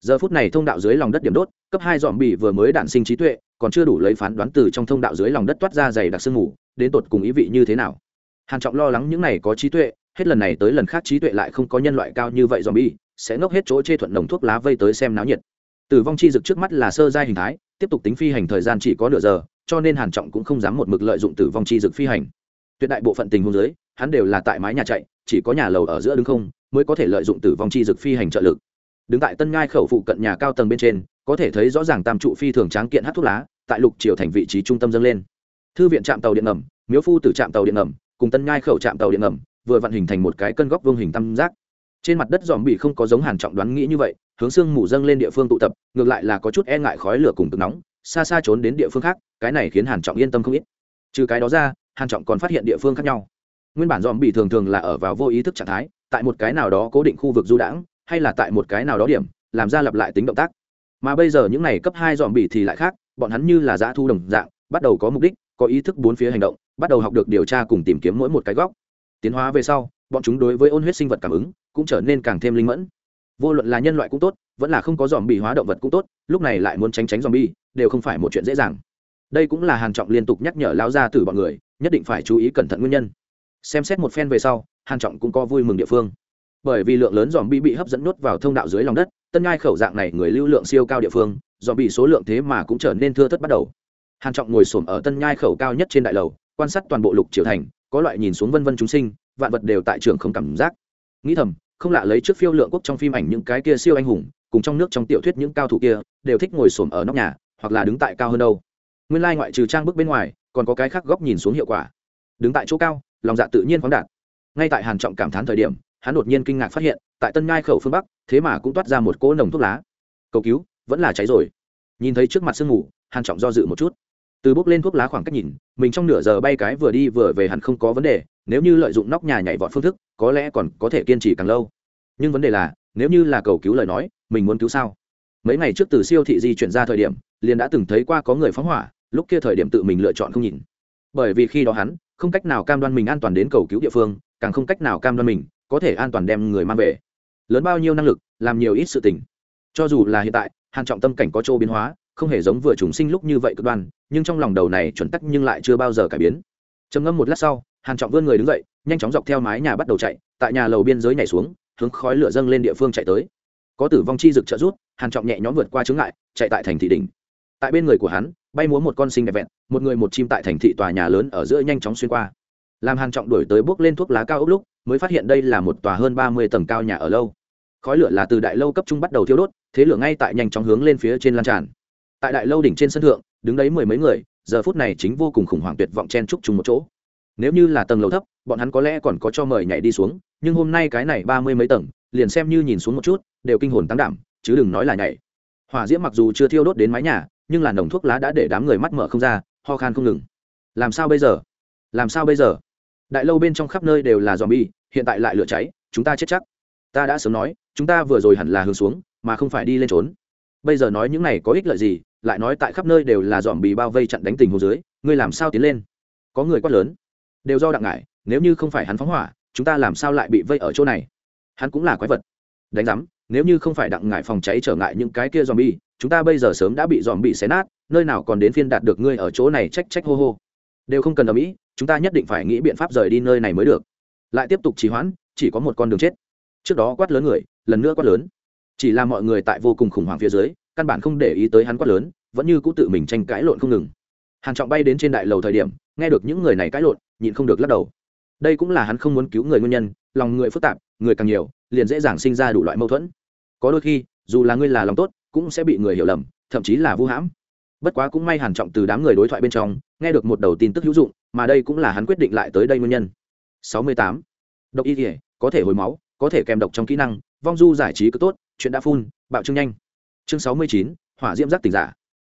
giờ phút này thông đạo dưới lòng đất điểm đốt, cấp hai dòm bi vừa mới đản sinh trí tuệ, còn chưa đủ lấy phán đoán từ trong thông đạo dưới lòng đất toát ra dày đặc sương mù, đến tột cùng ý vị như thế nào. Hàn trọng lo lắng những này có trí tuệ, hết lần này tới lần khác trí tuệ lại không có nhân loại cao như vậy dòm bi sẽ ngốc hết chỗ chê thuận nồng thuốc lá vây tới xem náo nhiệt. Tử vong chi dực trước mắt là sơ giai hình thái, tiếp tục tính phi hành thời gian chỉ có nửa giờ, cho nên hàn trọng cũng không dám một mực lợi dụng tử vong chi dực phi hành. Tuyệt đại bộ phận tình huống dưới, hắn đều là tại mái nhà chạy, chỉ có nhà lầu ở giữa đứng không mới có thể lợi dụng tử vong chi dực phi hành trợ lực. Đứng tại tân ngai khẩu phụ cận nhà cao tầng bên trên, có thể thấy rõ ràng tam trụ phi thường tráng kiện hát thuốc lá, tại lục triều thành vị trí trung tâm dâng lên. Thư viện trạm tàu điện ngầm, miếu phu từ trạm tàu điện ngầm, cùng tân ngai khẩu trạm tàu điện ngầm, vừa vận hình thành một cái cân góc vương hình tam giác. Trên mặt đất dòm bị không có giống hàn trọng đoán nghĩ như vậy, hướng xương mù dâng lên địa phương tụ tập, ngược lại là có chút e ngại khói lửa cùng cực nóng, xa xa trốn đến địa phương khác, cái này khiến hàn trọng yên tâm không ít. Trừ cái đó ra, hàn trọng còn phát hiện địa phương khác nhau. Nguyên bản dòm bị thường thường là ở vào vô ý thức trạng thái tại một cái nào đó cố định khu vực du đãng, hay là tại một cái nào đó điểm, làm ra lặp lại tính động tác. Mà bây giờ những này cấp hai dòm bỉ thì lại khác, bọn hắn như là dã thu đồng dạng, bắt đầu có mục đích, có ý thức bốn phía hành động, bắt đầu học được điều tra cùng tìm kiếm mỗi một cái góc. Tiến hóa về sau, bọn chúng đối với ôn huyết sinh vật cảm ứng, cũng trở nên càng thêm linh mẫn. Vô luận là nhân loại cũng tốt, vẫn là không có dòm bị hóa động vật cũng tốt, lúc này lại muốn tránh tránh dòm bi đều không phải một chuyện dễ dàng. Đây cũng là hàn trọng liên tục nhắc nhở lao ra từ bọn người, nhất định phải chú ý cẩn thận nguyên nhân. Xem xét một phen về sau hàn trọng cũng có vui mừng địa phương. Bởi vì lượng lớn dòm bi bị hấp dẫn nuốt vào thông đạo dưới lòng đất, tân ngai khẩu dạng này người lưu lượng siêu cao địa phương dòm bị số lượng thế mà cũng trở nên thưa thất bắt đầu. Hàn trọng ngồi xổm ở tân nhai khẩu cao nhất trên đại lầu, quan sát toàn bộ lục triều thành, có loại nhìn xuống vân vân chúng sinh, vạn vật đều tại trường không cảm giác. Nghĩ thầm, không lạ lấy trước phiêu lượng quốc trong phim ảnh những cái kia siêu anh hùng, cùng trong nước trong tiểu thuyết những cao thủ kia, đều thích ngồi xổm ở nóc nhà, hoặc là đứng tại cao hơn đâu. Nguyên lai ngoại trừ trang bức bên ngoài, còn có cái khác góc nhìn xuống hiệu quả. Đứng tại chỗ cao, lòng dạ tự nhiên khoáng đạt ngay tại hàn trọng cảm thán thời điểm, hắn đột nhiên kinh ngạc phát hiện, tại tân nhai khẩu phương bắc, thế mà cũng toát ra một cỗ nồng thuốc lá. Cầu cứu, vẫn là cháy rồi. Nhìn thấy trước mặt sương mù, hàn trọng do dự một chút. Từ bốc lên thuốc lá khoảng cách nhìn, mình trong nửa giờ bay cái vừa đi vừa về hẳn không có vấn đề, nếu như lợi dụng nóc nhà nhảy vọt phương thức, có lẽ còn có thể kiên trì càng lâu. Nhưng vấn đề là, nếu như là cầu cứu lời nói, mình muốn cứu sao? Mấy ngày trước từ siêu thị di chuyển ra thời điểm, liền đã từng thấy qua có người phóng hỏa, lúc kia thời điểm tự mình lựa chọn không nhìn. Bởi vì khi đó hắn, không cách nào cam đoan mình an toàn đến cầu cứu địa phương càng không cách nào cam đoan mình có thể an toàn đem người mang về. Lớn bao nhiêu năng lực, làm nhiều ít sự tình. Cho dù là hiện tại, hàn trọng tâm cảnh có chỗ biến hóa, không hề giống vừa trùng sinh lúc như vậy cực đoan, nhưng trong lòng đầu này chuẩn tắc nhưng lại chưa bao giờ cải biến. Trầm ngâm một lát sau, hàn trọng vươn người đứng dậy, nhanh chóng dọc theo mái nhà bắt đầu chạy, tại nhà lầu biên giới nhảy xuống, hướng khói lửa dâng lên địa phương chạy tới. Có tử vong chi dực trợ rút hàn trọng nhẹ nhõm vượt qua chướng ngại, chạy tại thành thị đỉnh. Tại bên người của hắn, bay múa một con sinh đẹp vẹn, một người một chim tại thành thị tòa nhà lớn ở giữa nhanh chóng xuyên qua làm hàn trọng đuổi tới bước lên thuốc lá cao ốc lúc, mới phát hiện đây là một tòa hơn ba mươi tầng cao nhà ở lâu. Khói lửa là từ đại lâu cấp trung bắt đầu thiêu đốt, thế lửa ngay tại nhanh chóng hướng lên phía trên lan tràn. Tại đại lâu đỉnh trên sân thượng, đứng đấy mười mấy người, giờ phút này chính vô cùng khủng hoảng tuyệt vọng chen chúc chung một chỗ. Nếu như là tầng lầu thấp, bọn hắn có lẽ còn có cho mời nhảy đi xuống, nhưng hôm nay cái này ba mươi mấy tầng, liền xem như nhìn xuống một chút, đều kinh hồn tăng đảm, chứ đừng nói là nhảy. Hỏa diễm mặc dù chưa thiêu đốt đến mái nhà, nhưng là nồng thuốc lá đã để đám người mắt mở không ra, ho khan không ngừng. Làm sao bây giờ? Làm sao bây giờ? Đại lâu bên trong khắp nơi đều là dòm bi hiện tại lại lửa cháy, chúng ta chết chắc. Ta đã sớm nói, chúng ta vừa rồi hẳn là hướng xuống, mà không phải đi lên trốn. Bây giờ nói những này có ích lợi gì, lại nói tại khắp nơi đều là dòm bì bao vây chặn đánh tình hồ dưới, ngươi làm sao tiến lên? Có người quát lớn. Đều do đặng ngại nếu như không phải hắn phóng hỏa, chúng ta làm sao lại bị vây ở chỗ này? Hắn cũng là quái vật. Đánh giám, nếu như không phải đặng ngại phòng cháy trở ngại những cái kia dòm bi chúng ta bây giờ sớm đã bị dòm bị xé nát, nơi nào còn đến phiên đạt được ngươi ở chỗ này trách trách hô hô. Đều không cần ở mỹ chúng ta nhất định phải nghĩ biện pháp rời đi nơi này mới được. Lại tiếp tục trì hoãn, chỉ có một con đường chết. Trước đó quát lớn người, lần nữa quát lớn. Chỉ là mọi người tại vô cùng khủng hoảng phía dưới, căn bản không để ý tới hắn quát lớn, vẫn như cũ tự mình tranh cãi lộn không ngừng. Hàn trọng bay đến trên đại lầu thời điểm, nghe được những người này cãi lộn, nhịn không được lắc đầu. Đây cũng là hắn không muốn cứu người nguyên nhân, lòng người phức tạp, người càng nhiều, liền dễ dàng sinh ra đủ loại mâu thuẫn. Có đôi khi, dù là ngươi là lòng tốt, cũng sẽ bị người hiểu lầm, thậm chí là vu hãm bất quá cũng may hàn trọng từ đám người đối thoại bên trong, nghe được một đầu tin tức hữu dụng, mà đây cũng là hắn quyết định lại tới đây nguyên nhân. 68. độc y thể có thể hồi máu, có thể kèm độc trong kỹ năng, vong du giải trí cứ tốt, chuyện đã phun, bạo trương nhanh. Chương 69. hỏa diễm giác tỉnh giả.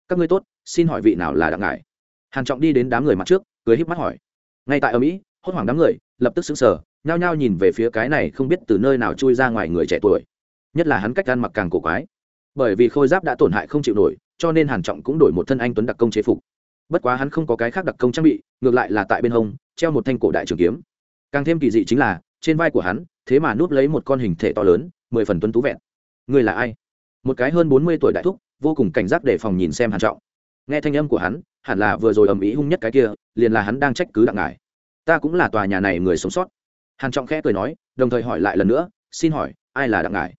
Các ngươi tốt, xin hỏi vị nào là đặng ngải? Hàn trọng đi đến đám người mặt trước, cười híp mắt hỏi. Ngay tại ở mỹ, hốt hoảng đám người, lập tức sững sờ, nhao nhao nhìn về phía cái này không biết từ nơi nào chui ra ngoài người trẻ tuổi. Nhất là hắn cách ăn mặc càng cổ quái. Bởi vì khôi giáp đã tổn hại không chịu nổi cho nên hàn trọng cũng đổi một thân anh tuấn đặc công chế phục bất quá hắn không có cái khác đặc công trang bị ngược lại là tại bên hông treo một thanh cổ đại trường kiếm càng thêm kỳ dị chính là trên vai của hắn thế mà núp lấy một con hình thể to lớn mười phần tuấn tú vẹn người là ai một cái hơn bốn mươi tuổi đại thúc vô cùng cảnh giác để phòng nhìn xem hàn trọng nghe thanh âm của hắn hẳn là vừa rồi ầm ĩ hung nhất cái kia liền là hắn đang trách cứ đặng ngài ta cũng là tòa nhà này người sống sót hàn trọng khẽ cười nói đồng thời hỏi lại lần nữa xin hỏi ai là đặng ngài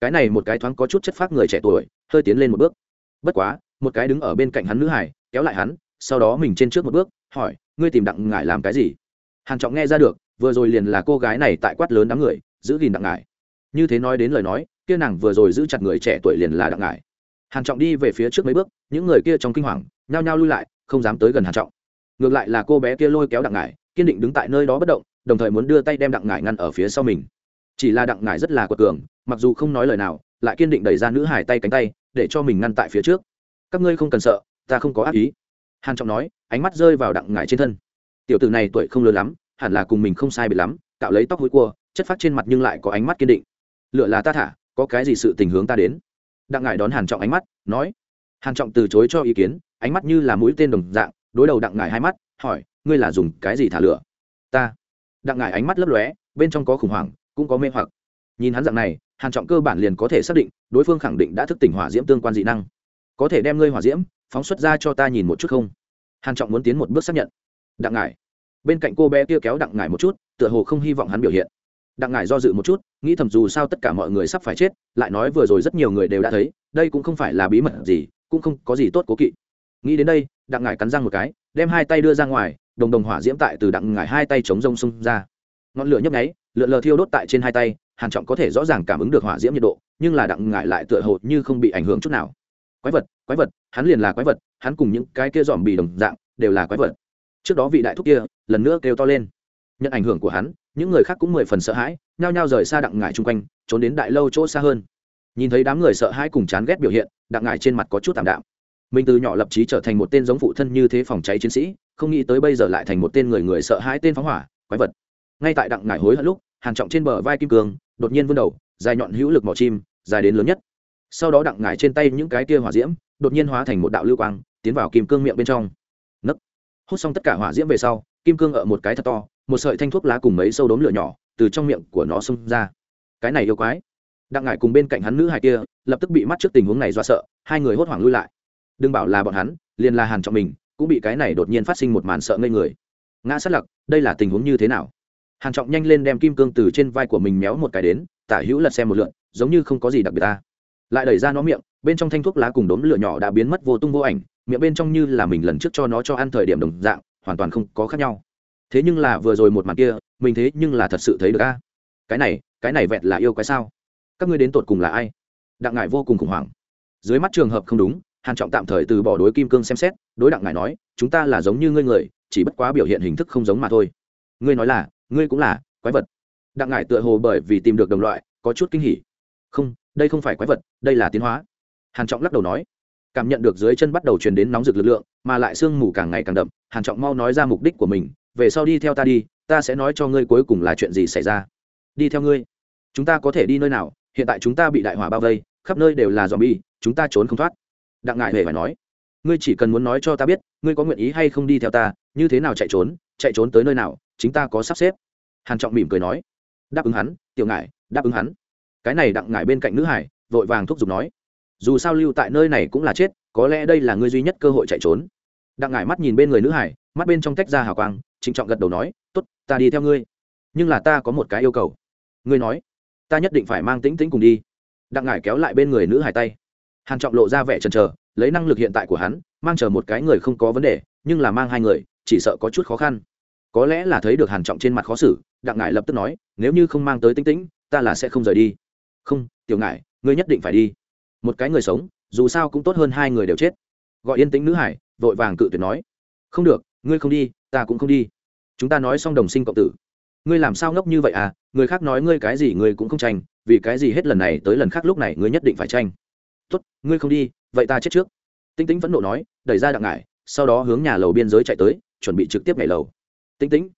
cái này một cái thoáng có chút chất phác người trẻ tuổi hơi tiến lên một bước bất quá, một cái đứng ở bên cạnh hắn nữ hải, kéo lại hắn, sau đó mình trên trước một bước, hỏi, ngươi tìm đặng ngải làm cái gì? Hàn trọng nghe ra được, vừa rồi liền là cô gái này tại quát lớn đám người, giữ gìn đặng ngải. Như thế nói đến lời nói, kia nàng vừa rồi giữ chặt người trẻ tuổi liền là đặng ngải. Hàn trọng đi về phía trước mấy bước, những người kia trong kinh hoàng, nhao nhao lui lại, không dám tới gần hàn trọng. Ngược lại là cô bé kia lôi kéo đặng ngải, kiên định đứng tại nơi đó bất động, đồng thời muốn đưa tay đem đặng ngải ngăn ở phía sau mình. Chỉ là đặng ngải rất là quật cường, mặc dù không nói lời nào, lại kiên định đẩy ra nữ hải tay cánh tay để cho mình ngăn tại phía trước. Các ngươi không cần sợ, ta không có ác ý. Hàn trọng nói, ánh mắt rơi vào đặng ngải trên thân. Tiểu tử này tuổi không lớn lắm, hẳn là cùng mình không sai biệt lắm, cạo lấy tóc hối cua, chất phát trên mặt nhưng lại có ánh mắt kiên định. Lựa là ta thả, có cái gì sự tình hướng ta đến? Đặng ngải đón hàn trọng ánh mắt, nói. Hàn trọng từ chối cho ý kiến, ánh mắt như là mũi tên đồng dạng, đối đầu đặng ngải hai mắt, hỏi, ngươi là dùng cái gì thả lửa? Ta. Đặng ngải ánh mắt lấp lóe, bên trong có khủng hoảng, cũng có mê hoặc. Nhìn hắn dạng này hàn trọng cơ bản liền có thể xác định, đối phương khẳng định đã thức tỉnh hỏa diễm tương quan dị năng. Có thể đem ngươi hỏa diễm phóng xuất ra cho ta nhìn một chút không? Hàn trọng muốn tiến một bước xác nhận. Đặng ngải. Bên cạnh cô bé kia kéo đặng ngải một chút, tựa hồ không hy vọng hắn biểu hiện. Đặng ngải do dự một chút, nghĩ thầm dù sao tất cả mọi người sắp phải chết, lại nói vừa rồi rất nhiều người đều đã thấy, đây cũng không phải là bí mật gì, cũng không có gì tốt cố kỵ. Nghĩ đến đây, đặng ngải cắn răng một cái, đem hai tay đưa ra ngoài, đồng đồng hỏa diễm tại từ đặng ngải hai tay chống rông xung ra. Ngọn lửa nhấp nháy, lượn lờ thiêu đốt tại trên hai tay hàn trọng có thể rõ ràng cảm ứng được hỏa diễm nhiệt độ, nhưng là đặng ngải lại tựa hồ như không bị ảnh hưởng chút nào. Quái vật quái vật, hắn liền là quái vật, hắn cùng những cái kia dòm bì đồng dạng, đều là quái vật. Trước đó vị đại thúc kia, lần nữa kêu to lên. Nhận ảnh hưởng của hắn, những người khác cũng mười phần sợ hãi, nhao nhao rời xa đặng ngải chung quanh, trốn đến đại lâu chỗ xa hơn. Nhìn thấy đám người sợ hãi cùng chán ghét biểu hiện, đặng ngải trên mặt có chút tạm đạm. Mình từ nhỏ lập trí trở thành một tên giống phụ thân như thế phòng cháy chiến sĩ, không nghĩ tới bây giờ lại thành một tên người người sợ hãi tên phóng hỏa, quái vật. Ngay tại đặng ngải hối hận lúc, hàn trọng trên bờ vai kim cương đột nhiên vươn đầu, dài nhọn hữu lực mỏ chim, dài đến lớn nhất. Sau đó đặng ngải trên tay những cái kia hỏa diễm, đột nhiên hóa thành một đạo lưu quang, tiến vào kim cương miệng bên trong. Nấc. Hút xong tất cả hỏa diễm về sau, kim cương ở một cái thật to, một sợi thanh thuốc lá cùng mấy sâu đốm lửa nhỏ từ trong miệng của nó xông ra. Cái này yêu quái. Đặng ngải cùng bên cạnh hắn nữ hài kia, lập tức bị mắt trước tình huống này do sợ, hai người hốt hoảng lui lại. Đừng bảo là bọn hắn, liền là hàn trọng mình cũng bị cái này đột nhiên phát sinh một màn sợ ngây người. Ngã sát lặc, đây là tình huống như thế nào? Hàn trọng nhanh lên đem kim cương từ trên vai của mình méo một cái đến, tả hữu lật xem một lượn, giống như không có gì đặc biệt ta. Lại đẩy ra nó miệng, bên trong thanh thuốc lá cùng đốm lửa nhỏ đã biến mất vô tung vô ảnh, miệng bên trong như là mình lần trước cho nó cho ăn thời điểm đồng dạng, hoàn toàn không có khác nhau. Thế nhưng là vừa rồi một màn kia, mình thế nhưng là thật sự thấy được a. Cái này cái này vẹt là yêu cái sao? Các ngươi đến tột cùng là ai? Đặng ngải vô cùng khủng hoảng. Dưới mắt trường hợp không đúng, hàn trọng tạm thời từ bỏ đối kim cương xem xét, đối đặng ngải nói, chúng ta là giống như ngươi người, chỉ bất quá biểu hiện hình thức không giống mà thôi. Ngươi nói là ngươi cũng là quái vật. Đặng ngải tựa hồ bởi vì tìm được đồng loại, có chút kinh hỉ. Không, đây không phải quái vật, đây là tiến hóa. Hàn trọng lắc đầu nói. Cảm nhận được dưới chân bắt đầu truyền đến nóng rực lực lượng, mà lại sương mù càng ngày càng đậm, hàn trọng mau nói ra mục đích của mình, về sau đi theo ta đi, ta sẽ nói cho ngươi cuối cùng là chuyện gì xảy ra. Đi theo ngươi. Chúng ta có thể đi nơi nào, hiện tại chúng ta bị đại hỏa bao vây, khắp nơi đều là zombie, chúng ta trốn không thoát. Đặng ngại hề phải nói. Ngươi chỉ cần muốn nói cho ta biết, ngươi có nguyện ý hay không đi theo ta, như thế nào chạy trốn chạy trốn tới nơi nào chính ta có sắp xếp. Hàn trọng mỉm cười nói. Đáp ứng hắn, tiểu ngại đáp ứng hắn. Cái này đặng ngại bên cạnh nữ hải, vội vàng thúc giục nói. Dù sao lưu tại nơi này cũng là chết, có lẽ đây là ngươi duy nhất cơ hội chạy trốn. Đặng ngải mắt nhìn bên người nữ hải, mắt bên trong tách ra hào quang, trịnh trọng gật đầu nói, tốt, ta đi theo ngươi. Nhưng là ta có một cái yêu cầu. Ngươi nói, ta nhất định phải mang tĩnh tĩnh cùng đi. Đặng ngải kéo lại bên người nữ hải tay. Hàn trọng lộ ra vẻ chần chờ, lấy năng lực hiện tại của hắn, mang chờ một cái người không có vấn đề, nhưng là mang hai người, chỉ sợ có chút khó khăn có lẽ là thấy được hàn trọng trên mặt khó xử, đặng ngải lập tức nói, nếu như không mang tới tinh tĩnh, ta là sẽ không rời đi. Không, tiểu ngải, ngươi nhất định phải đi. Một cái người sống, dù sao cũng tốt hơn hai người đều chết. Gọi yên tĩnh nữ hải, vội vàng cự tuyệt nói, không được, ngươi không đi, ta cũng không đi. Chúng ta nói xong đồng sinh cộng tử. Ngươi làm sao ngốc như vậy à? Người khác nói ngươi cái gì ngươi cũng không tranh, vì cái gì hết lần này tới lần khác lúc này ngươi nhất định phải tranh. Tốt, ngươi không đi, vậy ta chết trước. Tinh tĩnh vẫn nộ nói, đẩy ra đặng ngải, sau đó hướng nhà lầu biên giới chạy tới, chuẩn bị trực tiếp nhảy lầu tính tĩnh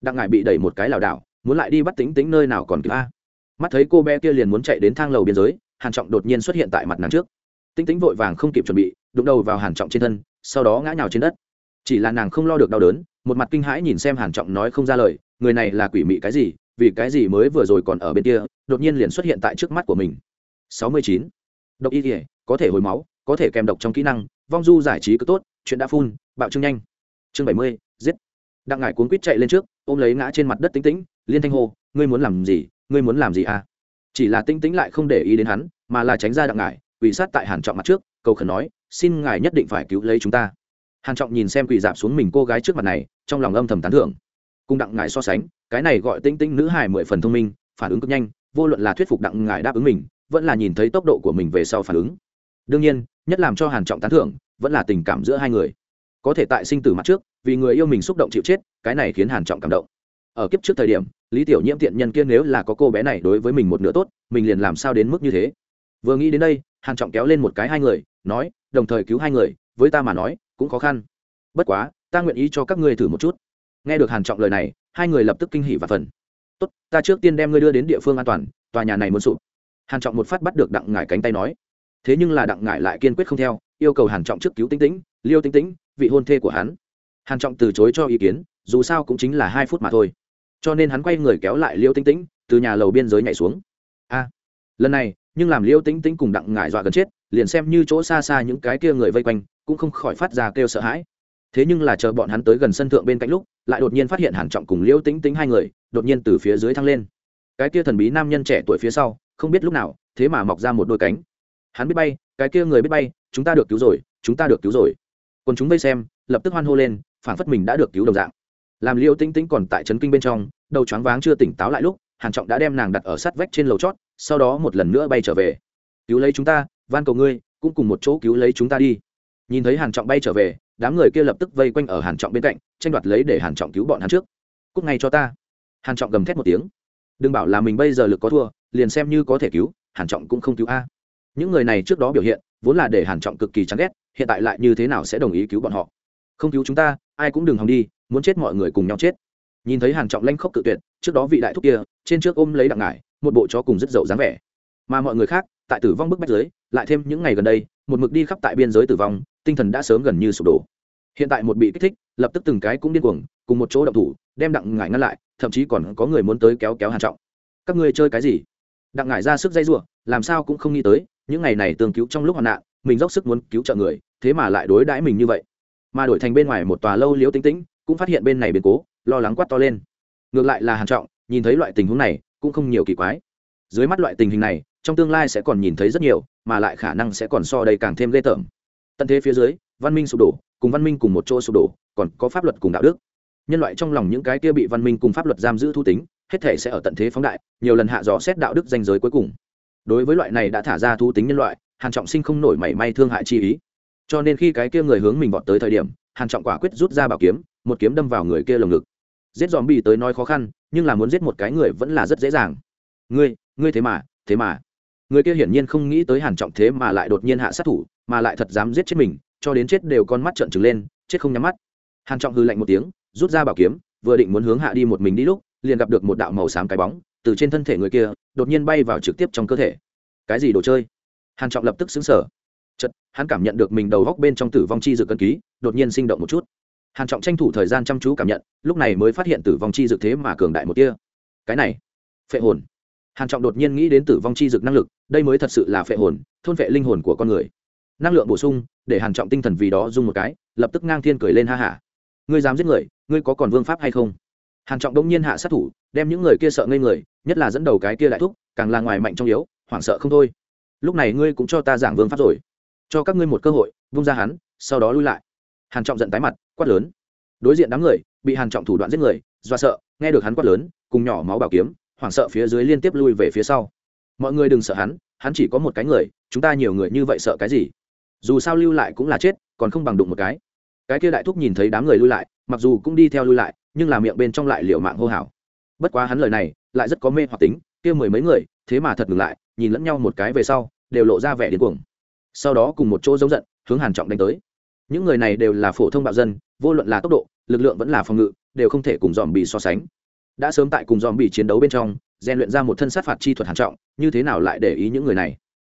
đặng ngải bị đẩy một cái lảo đảo muốn lại đi bắt tính tính nơi nào còn kịp a. Mắt thấy cô bé kia liền muốn chạy đến thang lầu biên giới hàn trọng đột nhiên xuất hiện tại mặt nàng trước. Tính tĩnh vội vàng không kịp chuẩn bị đụng đầu vào hàn trọng trên thân sau đó ngã nhào trên đất. Chỉ là nàng không lo được đau đớn một mặt kinh hãi nhìn xem hàn trọng nói không ra lời người này là quỷ mị cái gì vì cái gì mới vừa rồi còn ở bên kia đột nhiên liền xuất hiện tại trước mắt của mình. 69. độc y thể có thể hồi máu có thể kèm độc trong kỹ năng vong du giải trí cứ tốt chuyện đã phun bạo trương nhanh. Chương 70, giết đặng ngải cuốn quýt chạy lên trước, ôm lấy ngã trên mặt đất tính tĩnh, liên thanh hô ngươi muốn làm gì? Ngươi muốn làm gì à? Chỉ là tinh tĩnh lại không để ý đến hắn, mà là tránh ra đặng ngải, quỳ sát tại hàn trọng mặt trước, cầu khẩn nói, xin ngài nhất định phải cứu lấy chúng ta. Hàn trọng nhìn xem quỳ dạp xuống mình cô gái trước mặt này, trong lòng âm thầm tán thưởng. Cùng đặng ngải so sánh, cái này gọi tĩnh tĩnh nữ hài mười phần thông minh, phản ứng cực nhanh, vô luận là thuyết phục đặng ngải đáp ứng mình, vẫn là nhìn thấy tốc độ của mình về sau phản ứng. Đương nhiên, nhất làm cho hàn trọng tán thưởng, vẫn là tình cảm giữa hai người có thể tại sinh tử mặt trước, vì người yêu mình xúc động chịu chết, cái này khiến hàn trọng cảm động. Ở kiếp trước thời điểm, lý tiểu nhiễm tiện nhân kia nếu là có cô bé này đối với mình một nửa tốt, mình liền làm sao đến mức như thế? Vừa nghĩ đến đây, hàn trọng kéo lên một cái hai người, nói, đồng thời cứu hai người, với ta mà nói, cũng khó khăn. Bất quá, ta nguyện ý cho các ngươi thử một chút. Nghe được hàn trọng lời này, hai người lập tức kinh hỉ và phần. Tốt, ta trước tiên đem ngươi đưa đến địa phương an toàn, tòa nhà này muốn sụp. Hàn trọng một phát bắt được đặng ngải cánh tay nói. Thế nhưng là đặng ngải lại kiên quyết không theo, yêu cầu hàn trọng trước cứu tinh tĩnh, liêu tinh tĩnh vị hôn thê của hắn. Hàn trọng từ chối cho ý kiến, dù sao cũng chính là hai phút mà thôi. Cho nên hắn quay người kéo lại liêu tinh tĩnh, từ nhà lầu biên giới nhảy xuống. A, lần này, nhưng làm liêu tinh tĩnh cùng đặng ngải dọa gần chết, liền xem như chỗ xa xa những cái kia người vây quanh, cũng không khỏi phát ra kêu sợ hãi. Thế nhưng là chờ bọn hắn tới gần sân thượng bên cạnh lúc, lại đột nhiên phát hiện hàn trọng cùng liêu tinh tĩnh hai người, đột nhiên từ phía dưới thăng lên. Cái kia thần bí nam nhân trẻ tuổi phía sau, không biết lúc nào, thế mà mọc ra một đôi cánh. Hắn biết bay, cái kia người biết bay, chúng ta được cứu rồi, chúng ta được cứu rồi còn chúng vây xem, lập tức hoan hô lên phản phất mình đã được cứu đồng dạng. Làm liêu tinh tĩnh còn tại trấn kinh bên trong, đầu choáng váng chưa tỉnh táo lại lúc, hàn trọng đã đem nàng đặt ở sát vách trên lầu chót, sau đó một lần nữa bay trở về. Cứu lấy chúng ta, van cầu ngươi, cũng cùng một chỗ cứu lấy chúng ta đi. Nhìn thấy hàn trọng bay trở về, đám người kia lập tức vây quanh ở hàn trọng bên cạnh, tranh đoạt lấy để hàn trọng cứu bọn hắn trước. Cúc ngay cho ta. Hàn trọng gầm thét một tiếng. Đừng bảo là mình bây giờ lực có thua, liền xem như có thể cứu, hàn trọng cũng không cứu a. Những người này trước đó biểu hiện vốn là để hàn trọng cực kỳ chán ghét, hiện tại lại như thế nào sẽ đồng ý cứu bọn họ? Không cứu chúng ta, ai cũng đừng hòng đi, muốn chết mọi người cùng nhau chết. Nhìn thấy hàn trọng lanh khốc cự tuyệt, trước đó vị đại thúc kia, trên trước ôm lấy đặng ngải, một bộ chó cùng rất dậu dáng vẻ. Mà mọi người khác, tại tử vong bức bách giới lại thêm những ngày gần đây, một mực đi khắp tại biên giới tử vong, tinh thần đã sớm gần như sụp đổ. Hiện tại một bị kích thích, lập tức từng cái cũng điên cuồng, cùng một chỗ động thủ, đem đặng ngải ngăn lại, thậm chí còn có người muốn tới kéo kéo hàn trọng. Các ngươi chơi cái gì? Đặng ngải ra sức dây rủa làm sao cũng không nghĩ tới những ngày này tương cứu trong lúc hoạn nạn, mình dốc sức muốn cứu trợ người, thế mà lại đối đãi mình như vậy. Mà đổi thành bên ngoài một tòa lâu liễu tính tĩnh, cũng phát hiện bên này biến cố, lo lắng quát to lên. Ngược lại là hàn trọng, nhìn thấy loại tình huống này, cũng không nhiều kỳ quái. Dưới mắt loại tình hình này, trong tương lai sẽ còn nhìn thấy rất nhiều, mà lại khả năng sẽ còn so đây càng thêm ghê tởm. Tận thế phía dưới, văn minh sụp đổ, cùng văn minh cùng một chỗ sụp đổ, còn có pháp luật cùng đạo đức. Nhân loại trong lòng những cái kia bị văn minh cùng pháp luật giam giữ thu tính, hết thể sẽ ở tận thế phóng đại, nhiều lần hạ dò xét đạo đức danh giới cuối cùng đối với loại này đã thả ra thu tính nhân loại, hàn trọng sinh không nổi mảy may thương hại chi ý. Cho nên khi cái kia người hướng mình vọt tới thời điểm, hàn trọng quả quyết rút ra bảo kiếm, một kiếm đâm vào người kia lồng ngực. Giết dòm bị tới nói khó khăn, nhưng là muốn giết một cái người vẫn là rất dễ dàng. Ngươi ngươi thế mà thế mà. Người kia hiển nhiên không nghĩ tới hàn trọng thế mà lại đột nhiên hạ sát thủ, mà lại thật dám giết chết mình, cho đến chết đều con mắt trợn trừng lên, chết không nhắm mắt. Hàn trọng hư lạnh một tiếng, rút ra bảo kiếm, vừa định muốn hướng hạ đi một mình đi lúc, liền gặp được một đạo màu xám cái bóng từ trên thân thể người kia, đột nhiên bay vào trực tiếp trong cơ thể. Cái gì đồ chơi? Hàn trọng lập tức xứng sở chật hắn cảm nhận được mình đầu góc bên trong tử vong chi dược cân ký, đột nhiên sinh động một chút. Hàn trọng tranh thủ thời gian chăm chú cảm nhận, lúc này mới phát hiện tử vong chi dược thế mà cường đại một tia. Cái này, phệ hồn. Hàn trọng đột nhiên nghĩ đến tử vong chi dược năng lực, đây mới thật sự là phệ hồn, thôn phệ linh hồn của con người. Năng lượng bổ sung, để hàn trọng tinh thần vì đó dùng một cái, lập tức ngang thiên cười lên ha ha ngươi dám giết người, ngươi có còn vương pháp hay không? Hàn trọng đống nhiên hạ sát thủ đem những người kia sợ ngây người, nhất là dẫn đầu cái kia đại thúc, càng là ngoài mạnh trong yếu, hoảng sợ không thôi. Lúc này ngươi cũng cho ta giảng vương pháp rồi. Cho các ngươi một cơ hội, vung ra hắn, sau đó lui lại. Hàn trọng giận tái mặt, quát lớn. Đối diện đám người, bị hàn trọng thủ đoạn giết người do sợ, nghe được hắn quát lớn, cùng nhỏ máu bảo kiếm, hoảng sợ phía dưới liên tiếp lui về phía sau. Mọi người đừng sợ hắn hắn chỉ có một cái người, chúng ta nhiều người như vậy sợ cái gì? Dù sao lưu lại cũng là chết, còn không bằng đụng một cái. Cái kia đại thúc nhìn thấy đám người lui lại, mặc dù cũng đi theo lui lại, nhưng là miệng bên trong lại liều mạng hô hào bất quá hắn lời này lại rất có mê hoặc tính, kia mười mấy người, thế mà thật ngừng lại, nhìn lẫn nhau một cái về sau, đều lộ ra vẻ điên cuồng. Sau đó cùng một chỗ giống giận, hướng hàn trọng đánh tới. Những người này đều là phổ thông bạo dân, vô luận là tốc độ, lực lượng vẫn là phòng ngự, đều không thể cùng dòm bị so sánh. Đã sớm tại cùng dòm bị chiến đấu bên trong, rèn luyện ra một thân sát phạt chi thuật hàn trọng, như thế nào lại để ý những người này?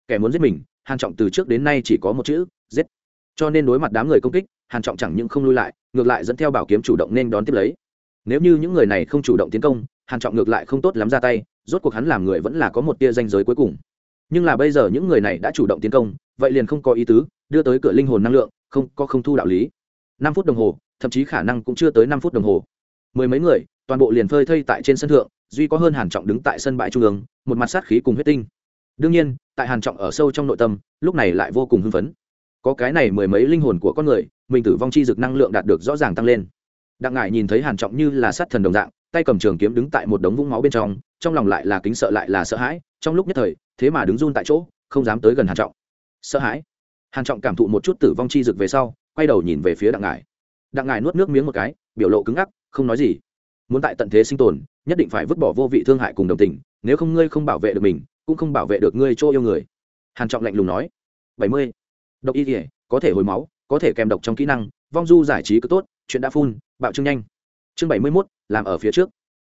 Kẻ muốn giết mình, hàn trọng từ trước đến nay chỉ có một chữ, giết. Cho nên đối mặt đám người công kích, hàn trọng chẳng những không lui lại, ngược lại dẫn theo bảo kiếm chủ động nên đón tiếp lấy nếu như những người này không chủ động tiến công, hàn trọng ngược lại không tốt lắm ra tay, rốt cuộc hắn làm người vẫn là có một tia danh giới cuối cùng. Nhưng là bây giờ những người này đã chủ động tiến công, vậy liền không có ý tứ, đưa tới cửa linh hồn năng lượng, không, có không thu đạo lý. Năm phút đồng hồ, thậm chí khả năng cũng chưa tới năm phút đồng hồ. Mười mấy người, toàn bộ liền phơi thây tại trên sân thượng, duy có hơn hàn trọng đứng tại sân bãi trung ương, một mặt sát khí cùng huyết tinh. Đương nhiên, tại hàn trọng ở sâu trong nội tâm, lúc này lại vô cùng hưng phấn. Có cái này mười mấy linh hồn của con người, mình tử vong chi dực năng lượng đạt được rõ ràng tăng lên đặng ngải nhìn thấy hàn trọng như là sát thần đồng dạng, tay cầm trường kiếm đứng tại một đống vũng máu bên trong trong lòng lại là kính sợ lại là sợ hãi, trong lúc nhất thời, thế mà đứng run tại chỗ, không dám tới gần hàn trọng. Sợ hãi. Hàn trọng cảm thụ một chút tử vong chi rực về sau, quay đầu nhìn về phía đặng ngải. Đặng ngải nuốt nước miếng một cái, biểu lộ cứng ngắc, không nói gì. Muốn tại tận thế sinh tồn, nhất định phải vứt bỏ vô vị thương hại cùng đồng tình, nếu không ngươi không bảo vệ được mình, cũng không bảo vệ được ngươi chỗ yêu người. Hàn trọng lạnh lùng nói. Bảy mươi. Độc y thể có thể hồi máu, có thể kèm độc trong kỹ năng, vong du giải trí cứ tốt chuyện đã phun, bạo trương nhanh. Chương bảy mươi mốt, làm ở phía trước.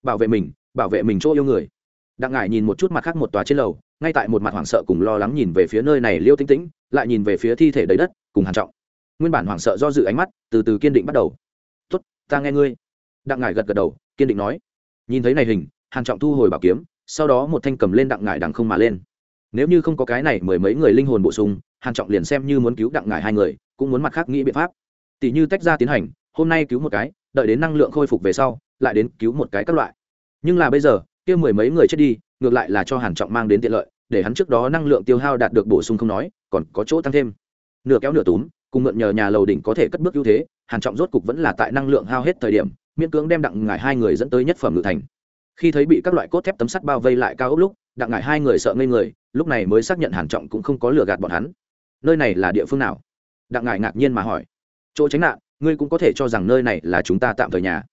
Bảo vệ mình, bảo vệ mình chỗ yêu người. Đặng ngải nhìn một chút mặt khác một tòa trên lầu, ngay tại một mặt hoảng sợ cùng lo lắng nhìn về phía nơi này liêu tinh tĩnh, lại nhìn về phía thi thể đầy đất, cùng hàn trọng. Nguyên bản hoảng sợ do dự ánh mắt, từ từ kiên định bắt đầu. Tốt, ta nghe ngươi. Đặng ngải gật gật đầu, kiên định nói. Nhìn thấy này hình, hàn trọng thu hồi bảo kiếm, sau đó một thanh cầm lên đặng ngải đằng không mà lên. Nếu như không có cái này mười mấy người linh hồn bổ sung, hàn trọng liền xem như muốn cứu đặng ngải hai người, cũng muốn mặt khác nghĩ biện pháp. Tỷ như tách ra tiến hành hôm nay cứu một cái, đợi đến năng lượng khôi phục về sau, lại đến cứu một cái các loại. Nhưng là bây giờ, kia mười mấy người chết đi, ngược lại là cho hàn trọng mang đến tiện lợi, để hắn trước đó năng lượng tiêu hao đạt được bổ sung không nói, còn có chỗ tăng thêm. Nửa kéo nửa túm, cùng mượn nhờ nhà lầu đỉnh có thể cất bước ưu thế, hàn trọng rốt cục vẫn là tại năng lượng hao hết thời điểm, miễn cưỡng đem đặng ngải hai người dẫn tới nhất phẩm ngự thành. Khi thấy bị các loại cốt thép tấm sắt bao vây lại cao ốc lúc, đặng ngải hai người sợ ngây người, lúc này mới xác nhận hàn trọng cũng không có lừa gạt bọn hắn. Nơi này là địa phương nào? Đặng ngải ngạc nhiên mà hỏi. Chỗ tránh nạn ngươi cũng có thể cho rằng nơi này là chúng ta tạm thời nhà.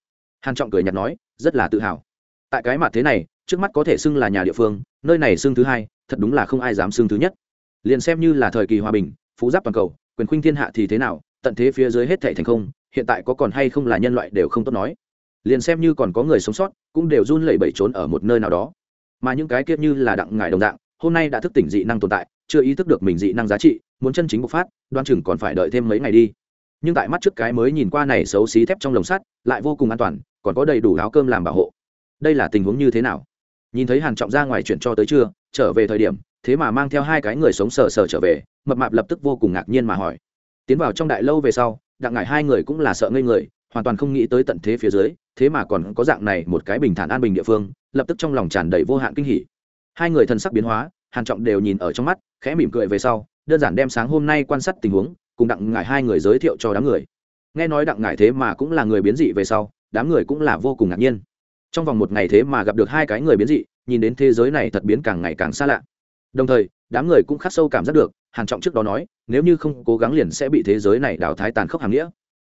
Hàn trọng cười nhạt nói, rất là tự hào. Tại cái mặt thế này, trước mắt có thể xưng là nhà địa phương, nơi này xưng thứ hai, thật đúng là không ai dám xưng thứ nhất. Liền xem như là thời kỳ hòa bình, phú giáp toàn cầu, quyền khuynh thiên hạ thì thế nào, tận thế phía dưới hết thảy thành không, hiện tại có còn hay không là nhân loại đều không tốt nói. Liền xem như còn có người sống sót, cũng đều run lẩy bẩy trốn ở một nơi nào đó. Mà những cái kia như là đặng ngải đồng dạng, hôm nay đã thức tỉnh dị năng tồn tại, chưa ý thức được mình dị năng giá trị, muốn chân chính bộc phát, đoan chừng còn phải đợi thêm mấy ngày đi nhưng tại mắt trước cái mới nhìn qua này xấu xí thép trong lồng sắt, lại vô cùng an toàn, còn có đầy đủ áo cơm làm bảo hộ. Đây là tình huống như thế nào? Nhìn thấy hàn trọng ra ngoài chuyển cho tới trưa, trở về thời điểm, thế mà mang theo hai cái người sống sờ sờ trở về, mập mạp lập tức vô cùng ngạc nhiên mà hỏi. Tiến vào trong đại lâu về sau, đặng ngải hai người cũng là sợ ngây người, hoàn toàn không nghĩ tới tận thế phía dưới, thế mà còn có dạng này một cái bình thản an bình địa phương, lập tức trong lòng tràn đầy vô hạn kinh hỉ. Hai người thần sắc biến hóa, hàn trọng đều nhìn ở trong mắt, khẽ mỉm cười về sau, đơn giản đem sáng hôm nay quan sát tình huống cùng đặng ngải hai người giới thiệu cho đám người. Nghe nói đặng ngải thế mà cũng là người biến dị về sau, đám người cũng là vô cùng ngạc nhiên. Trong vòng một ngày thế mà gặp được hai cái người biến dị, nhìn đến thế giới này thật biến càng ngày càng xa lạ. Đồng thời, đám người cũng khắc sâu cảm giác được, hàn trọng trước đó nói, nếu như không cố gắng liền sẽ bị thế giới này đào thái tàn khốc hàng nghĩa.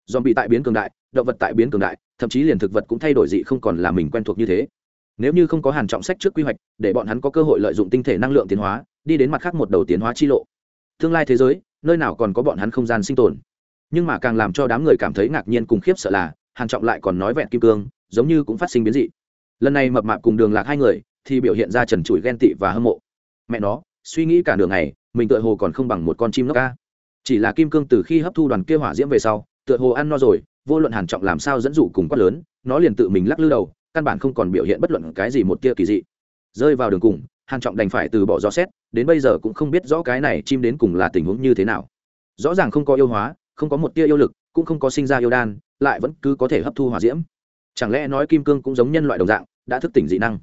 Dòm bị tại biến cường đại, động vật tại biến cường đại, thậm chí liền thực vật cũng thay đổi dị không còn là mình quen thuộc như thế. Nếu như không có hàn trọng sách trước quy hoạch, để bọn hắn có cơ hội lợi dụng tinh thể năng lượng tiến hóa, đi đến mặt khác một đầu tiến hóa chi lộ. Tương lai thế giới nơi nào còn có bọn hắn không gian sinh tồn. Nhưng mà càng làm cho đám người cảm thấy ngạc nhiên cùng khiếp sợ là, hàn trọng lại còn nói vẹn kim cương, giống như cũng phát sinh biến dị. Lần này mập mạp cùng đường lạc hai người thì biểu hiện ra trần trụi ghen tị và hâm mộ. Mẹ nó, suy nghĩ cả đường này mình tựa hồ còn không bằng một con chim nóc ca. Chỉ là kim cương từ khi hấp thu đoàn kia hỏa diễm về sau, tựa hồ ăn no rồi, vô luận hàn trọng làm sao dẫn dụ cùng quát lớn, nó liền tự mình lắc lư đầu, căn bản không còn biểu hiện bất luận cái gì một tia kỳ dị. Rơi vào đường cùng hàn trọng đành phải từ bỏ gió xét, đến bây giờ cũng không biết rõ cái này chim đến cùng là tình huống như thế nào. Rõ ràng không có yêu hóa, không có một tia yêu lực, cũng không có sinh ra yêu đan, lại vẫn cứ có thể hấp thu hỏa diễm. Chẳng lẽ nói kim cương cũng giống nhân loại đồng dạng, đã thức tỉnh dị năng?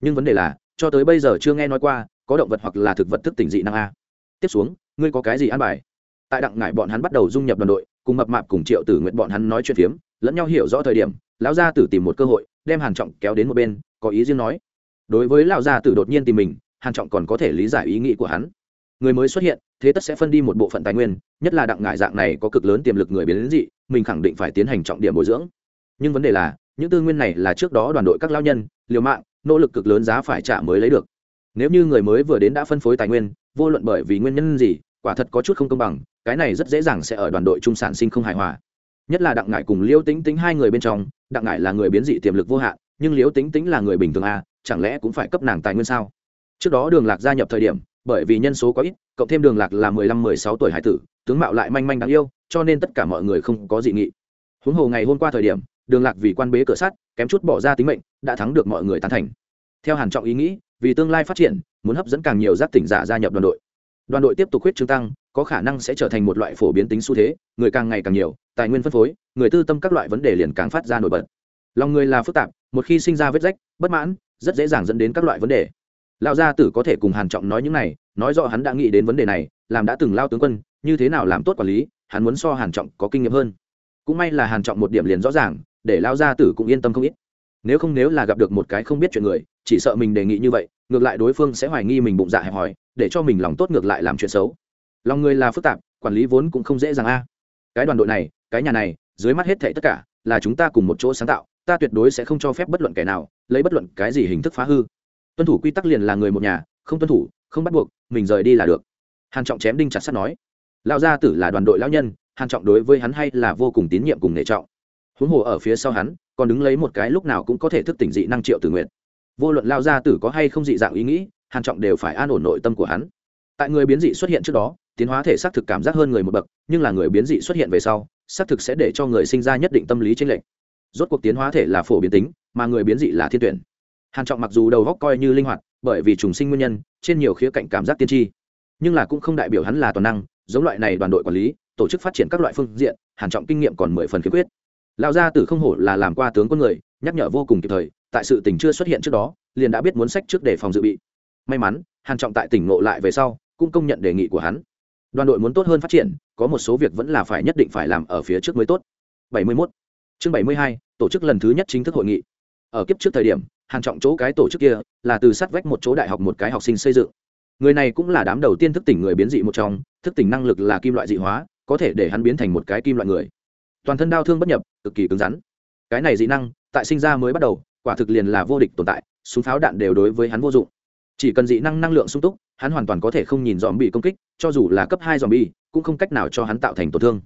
Nhưng vấn đề là, cho tới bây giờ chưa nghe nói qua, có động vật hoặc là thực vật thức tỉnh dị năng a. Tiếp xuống, ngươi có cái gì ăn bài? Tại đặng ngải bọn hắn bắt đầu dung nhập đoàn đội, cùng mập mạp cùng triệu tử nguyện bọn hắn nói chuyện phiếm, lẫn nhau hiểu rõ thời điểm, lão gia tử tìm một cơ hội, đem hàn trọng kéo đến một bên, có ý riêng nói đối với lão gia tử đột nhiên tìm mình, hàn trọng còn có thể lý giải ý nghĩ của hắn. Người mới xuất hiện, thế tất sẽ phân đi một bộ phận tài nguyên, nhất là đặng ngại dạng này có cực lớn tiềm lực người biến đến dị, mình khẳng định phải tiến hành trọng điểm bồi dưỡng. Nhưng vấn đề là, những tư nguyên này là trước đó đoàn đội các lao nhân, liều mạng, nỗ lực cực lớn giá phải trả mới lấy được. Nếu như người mới vừa đến đã phân phối tài nguyên, vô luận bởi vì nguyên nhân gì, quả thật có chút không công bằng, cái này rất dễ dàng sẽ ở đoàn đội trung sản sinh không hài hòa. Nhất là đặng ngại cùng liễu tính tính hai người bên trong, đặng ngại là người biến dị tiềm lực vô hạn, nhưng liễu tính tính là người bình thường a chẳng lẽ cũng phải cấp nàng tài nguyên sao? Trước đó đường lạc gia nhập thời điểm, bởi vì nhân số có ít, cộng thêm đường lạc là mười lăm, mười sáu tuổi hải tử, tướng mạo lại manh manh đáng yêu, cho nên tất cả mọi người không có dị nghị. Huống hồ ngày hôm qua thời điểm, đường lạc vì quan bế cửa sắt, kém chút bỏ ra tính mệnh, đã thắng được mọi người tán thành. Theo hàn trọng ý nghĩ, vì tương lai phát triển, muốn hấp dẫn càng nhiều giác tỉnh giả gia nhập đoàn đội. Đoàn đội tiếp tục huyết trương tăng, có khả năng sẽ trở thành một loại phổ biến tính xu thế, người càng ngày càng nhiều, tài nguyên phân phối, người tư tâm các loại vấn đề liền càng phát ra nổi bật. Lòng người là phức tạp, một khi sinh ra vết rách, bất mãn rất dễ dàng dẫn đến các loại vấn đề. Lão gia tử có thể cùng hàn trọng nói những này, nói rõ hắn đã nghĩ đến vấn đề này, làm đã từng lao tướng quân, như thế nào làm tốt quản lý, hắn muốn so hàn trọng có kinh nghiệm hơn. Cũng may là hàn trọng một điểm liền rõ ràng, để lao gia tử cũng yên tâm không ít. Nếu không nếu là gặp được một cái không biết chuyện người, chỉ sợ mình đề nghị như vậy, ngược lại đối phương sẽ hoài nghi mình bụng dạ hẹp hòi, để cho mình lòng tốt ngược lại làm chuyện xấu. Lòng người là phức tạp, quản lý vốn cũng không dễ dàng a. Cái đoàn đội này, cái nhà này, dưới mắt hết thảy tất cả, là chúng ta cùng một chỗ sáng tạo ta tuyệt đối sẽ không cho phép bất luận kẻ nào lấy bất luận cái gì hình thức phá hư. Tuân thủ quy tắc liền là người một nhà, không tuân thủ, không bắt buộc, mình rời đi là được. Hàn trọng chém đinh chặt sắt nói. Lão gia tử là đoàn đội lão nhân, hàn trọng đối với hắn hay là vô cùng tín nhiệm cùng nể trọng. Huống hồ ở phía sau hắn, còn đứng lấy một cái lúc nào cũng có thể thức tỉnh dị năng triệu tử nguyện vô luận lao gia tử có hay không dị dạng ý nghĩ, hàn trọng đều phải an ổn nội tâm của hắn. Tại người biến dị xuất hiện trước đó, tiến hóa thể xác thực cảm giác hơn người một bậc, nhưng là người biến dị xuất hiện về sau, xác thực sẽ để cho người sinh ra nhất định tâm lý chênh lệch rốt cuộc tiến hóa thể là phổ biến tính, mà người biến dị là thiên tuyển. Hàn trọng mặc dù đầu góc coi như linh hoạt, bởi vì trùng sinh nguyên nhân, trên nhiều khía cạnh cảm giác tiên tri. Nhưng là cũng không đại biểu hắn là toàn năng, giống loại này đoàn đội quản lý, tổ chức phát triển các loại phương diện, hàn trọng kinh nghiệm còn mười phần khiếm khuyết. Lão gia tử không hổ là làm qua tướng quân người, nhắc nhở vô cùng kịp thời, tại sự tình chưa xuất hiện trước đó, liền đã biết muốn sách trước để phòng dự bị. May mắn, hàn trọng tại tỉnh ngộ lại về sau, cũng công nhận đề nghị của hắn. Đoàn đội muốn tốt hơn phát triển, có một số việc vẫn là phải nhất định phải làm ở phía trước mới tốt. 71 chương 72, tổ chức lần thứ nhất chính thức hội nghị. Ở kiếp trước thời điểm hàn trọng chỗ cái tổ chức kia là từ sát vách một chỗ đại học một cái học sinh xây dựng. Người này cũng là đám đầu tiên thức tỉnh người biến dị một trong thức tỉnh năng lực là kim loại dị hóa có thể để hắn biến thành một cái kim loại người. Toàn thân đau thương bất nhập cực kỳ cứng rắn. Cái này dị năng tại sinh ra mới bắt đầu quả thực liền là vô địch tồn tại súng pháo đạn đều đối với hắn vô dụng. Chỉ cần dị năng năng lượng sung túc hắn hoàn toàn có thể không nhìn dòm bị công kích cho dù là cấp hai dòm bi cũng không cách nào cho hắn tạo thành tổn thương.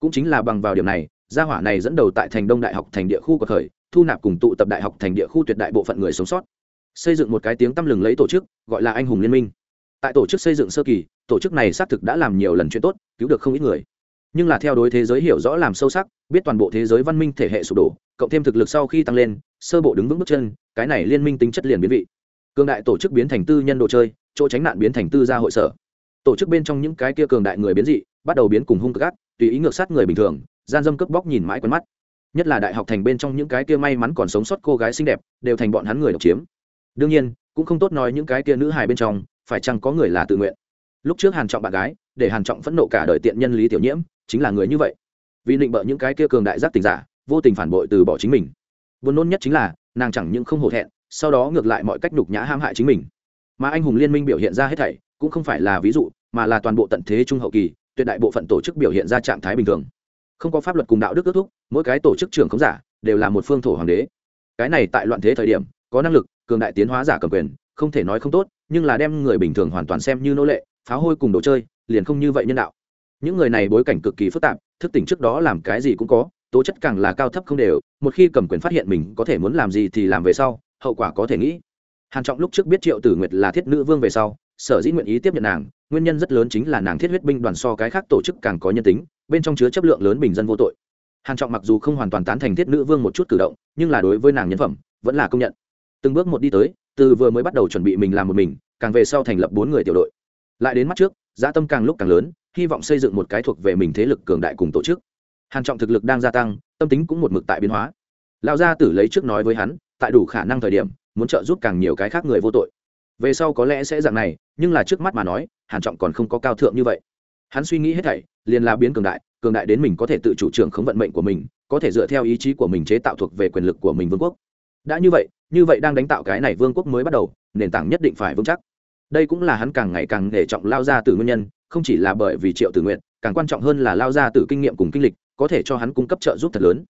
Cũng chính là bằng vào điểm này gia hỏa này dẫn đầu tại thành đông đại học thành địa khu của thời, thu nạp cùng tụ tập đại học thành địa khu tuyệt đại bộ phận người sống sót. Xây dựng một cái tiếng tăm lừng lấy tổ chức, gọi là anh hùng liên minh. Tại tổ chức xây dựng sơ kỳ, tổ chức này xác thực đã làm nhiều lần chuyện tốt, cứu được không ít người. Nhưng là theo đối thế giới hiểu rõ làm sâu sắc, biết toàn bộ thế giới văn minh thể hệ sụp đổ, cộng thêm thực lực sau khi tăng lên, sơ bộ đứng vững bước chân, cái này liên minh tính chất liền biến vị. Cường đại tổ chức biến thành tư nhân đồ chơi, chỗ tránh nạn biến thành tư gia hội sở. Tổ chức bên trong những cái kia cường đại người biến dị, bắt đầu biến cùng hung cực ác, tùy ý ngược sát người bình thường gian dâm cướp bóc nhìn mãi quen mắt. Nhất là đại học thành bên trong những cái kia may mắn còn sống sót cô gái xinh đẹp, đều thành bọn hắn người độc chiếm. Đương nhiên, cũng không tốt nói những cái kia nữ hài bên trong, phải chăng có người là tự nguyện. Lúc trước hàn trọng bạn gái, để hàn trọng phẫn nộ cả đời tiện nhân lý tiểu nhiễm, chính là người như vậy. Vì định bợ những cái kia cường đại giác tình giả, vô tình phản bội từ bỏ chính mình. Buồn nôn nhất chính là, nàng chẳng những không hổ thẹn, sau đó ngược lại mọi cách nhục nhã ham hại chính mình. Mà anh hùng liên minh biểu hiện ra hết thảy, cũng không phải là ví dụ, mà là toàn bộ tận thế trung hậu kỳ, tuyệt đại bộ phận tổ chức biểu hiện ra trạng thái bình thường không có pháp luật cùng đạo đức ước thúc, mỗi cái tổ chức trưởng khống giả đều là một phương thổ hoàng đế. Cái này tại loạn thế thời điểm, có năng lực, cường đại tiến hóa giả cầm quyền, không thể nói không tốt, nhưng là đem người bình thường hoàn toàn xem như nô lệ pháo hôi cùng đồ chơi, liền không như vậy nhân đạo. Những người này bối cảnh cực kỳ phức tạp, thức tỉnh trước đó làm cái gì cũng có, tố chất càng là cao thấp không đều, một khi cầm quyền phát hiện mình có thể muốn làm gì thì làm về sau, hậu quả có thể nghĩ. Hàn trọng lúc trước biết triệu tử nguyệt là thiết nữ vương về sau, sở dĩ nguyện ý tiếp nhận nàng, nguyên nhân rất lớn chính là nàng thiết huyết binh đoàn so cái khác tổ chức càng có nhân tính bên trong chứa chấp lượng lớn bình dân vô tội. Hàn trọng mặc dù không hoàn toàn tán thành thiết nữ vương một chút cử động, nhưng là đối với nàng nhân phẩm, vẫn là công nhận. Từng bước một đi tới, từ vừa mới bắt đầu chuẩn bị mình làm một mình, càng về sau thành lập bốn người tiểu đội. Lại đến mắt trước gia tâm càng lúc càng lớn, hy vọng xây dựng một cái thuộc về mình thế lực cường đại cùng tổ chức. Hàn trọng thực lực đang gia tăng, tâm tính cũng một mực tại biến hóa. Lão gia tử lấy trước nói với hắn, tại đủ khả năng thời điểm, muốn trợ giúp càng nhiều cái khác người vô tội. Về sau có lẽ sẽ dạng này, nhưng là trước mắt mà nói, hàn trọng còn không có cao thượng như vậy. Hắn suy nghĩ hết thảy liền là biến cường đại cường đại đến mình có thể tự chủ trưởng khống vận mệnh của mình, có thể dựa theo ý chí của mình chế tạo thuộc về quyền lực của mình vương quốc. Đã như vậy như vậy đang đánh tạo cái này vương quốc mới bắt đầu, nền tảng nhất định phải vững chắc. Đây cũng là hắn càng ngày càng để trọng lao ra từ nguyên nhân, không chỉ là bởi vì triệu tử nguyện càng quan trọng hơn là lao ra từ kinh nghiệm cùng kinh lịch, có thể cho hắn cung cấp trợ giúp thật lớn.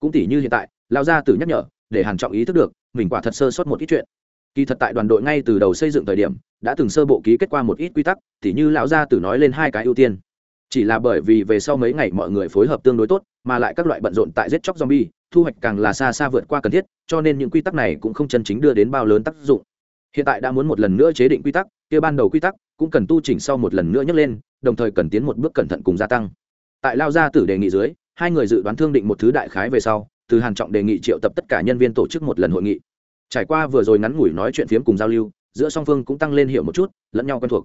Cũng tỷ như hiện tại, lao ra từ nhắc nhở, để hàn trọng ý thức được, mình quả thật sơ sót một ít chuyện. Kỳ thật tại đoàn đội ngay từ đầu xây dựng thời điểm, đã từng sơ bộ ký kết qua một ít quy tắc tỷ như lão gia tử nói lên hai cái ưu tiên chỉ là bởi vì về sau mấy ngày mọi người phối hợp tương đối tốt, mà lại các loại bận rộn tại giết chóc zombie, thu hoạch càng là xa xa vượt qua cần thiết, cho nên những quy tắc này cũng không chân chính đưa đến bao lớn tác dụng. Hiện tại đã muốn một lần nữa chế định quy tắc, kia ban đầu quy tắc cũng cần tu chỉnh sau một lần nữa nhấc lên, đồng thời cần tiến một bước cẩn thận cùng gia tăng. Tại lao gia tử đề nghị dưới, hai người dự đoán thương định một thứ đại khái về sau, từ hàn trọng đề nghị triệu tập tất cả nhân viên tổ chức một lần hội nghị. Trải qua vừa rồi ngắn ngủi nói chuyện phiếm cùng giao lưu, giữa song phương cũng tăng lên hiểu một chút, lẫn nhau quen thuộc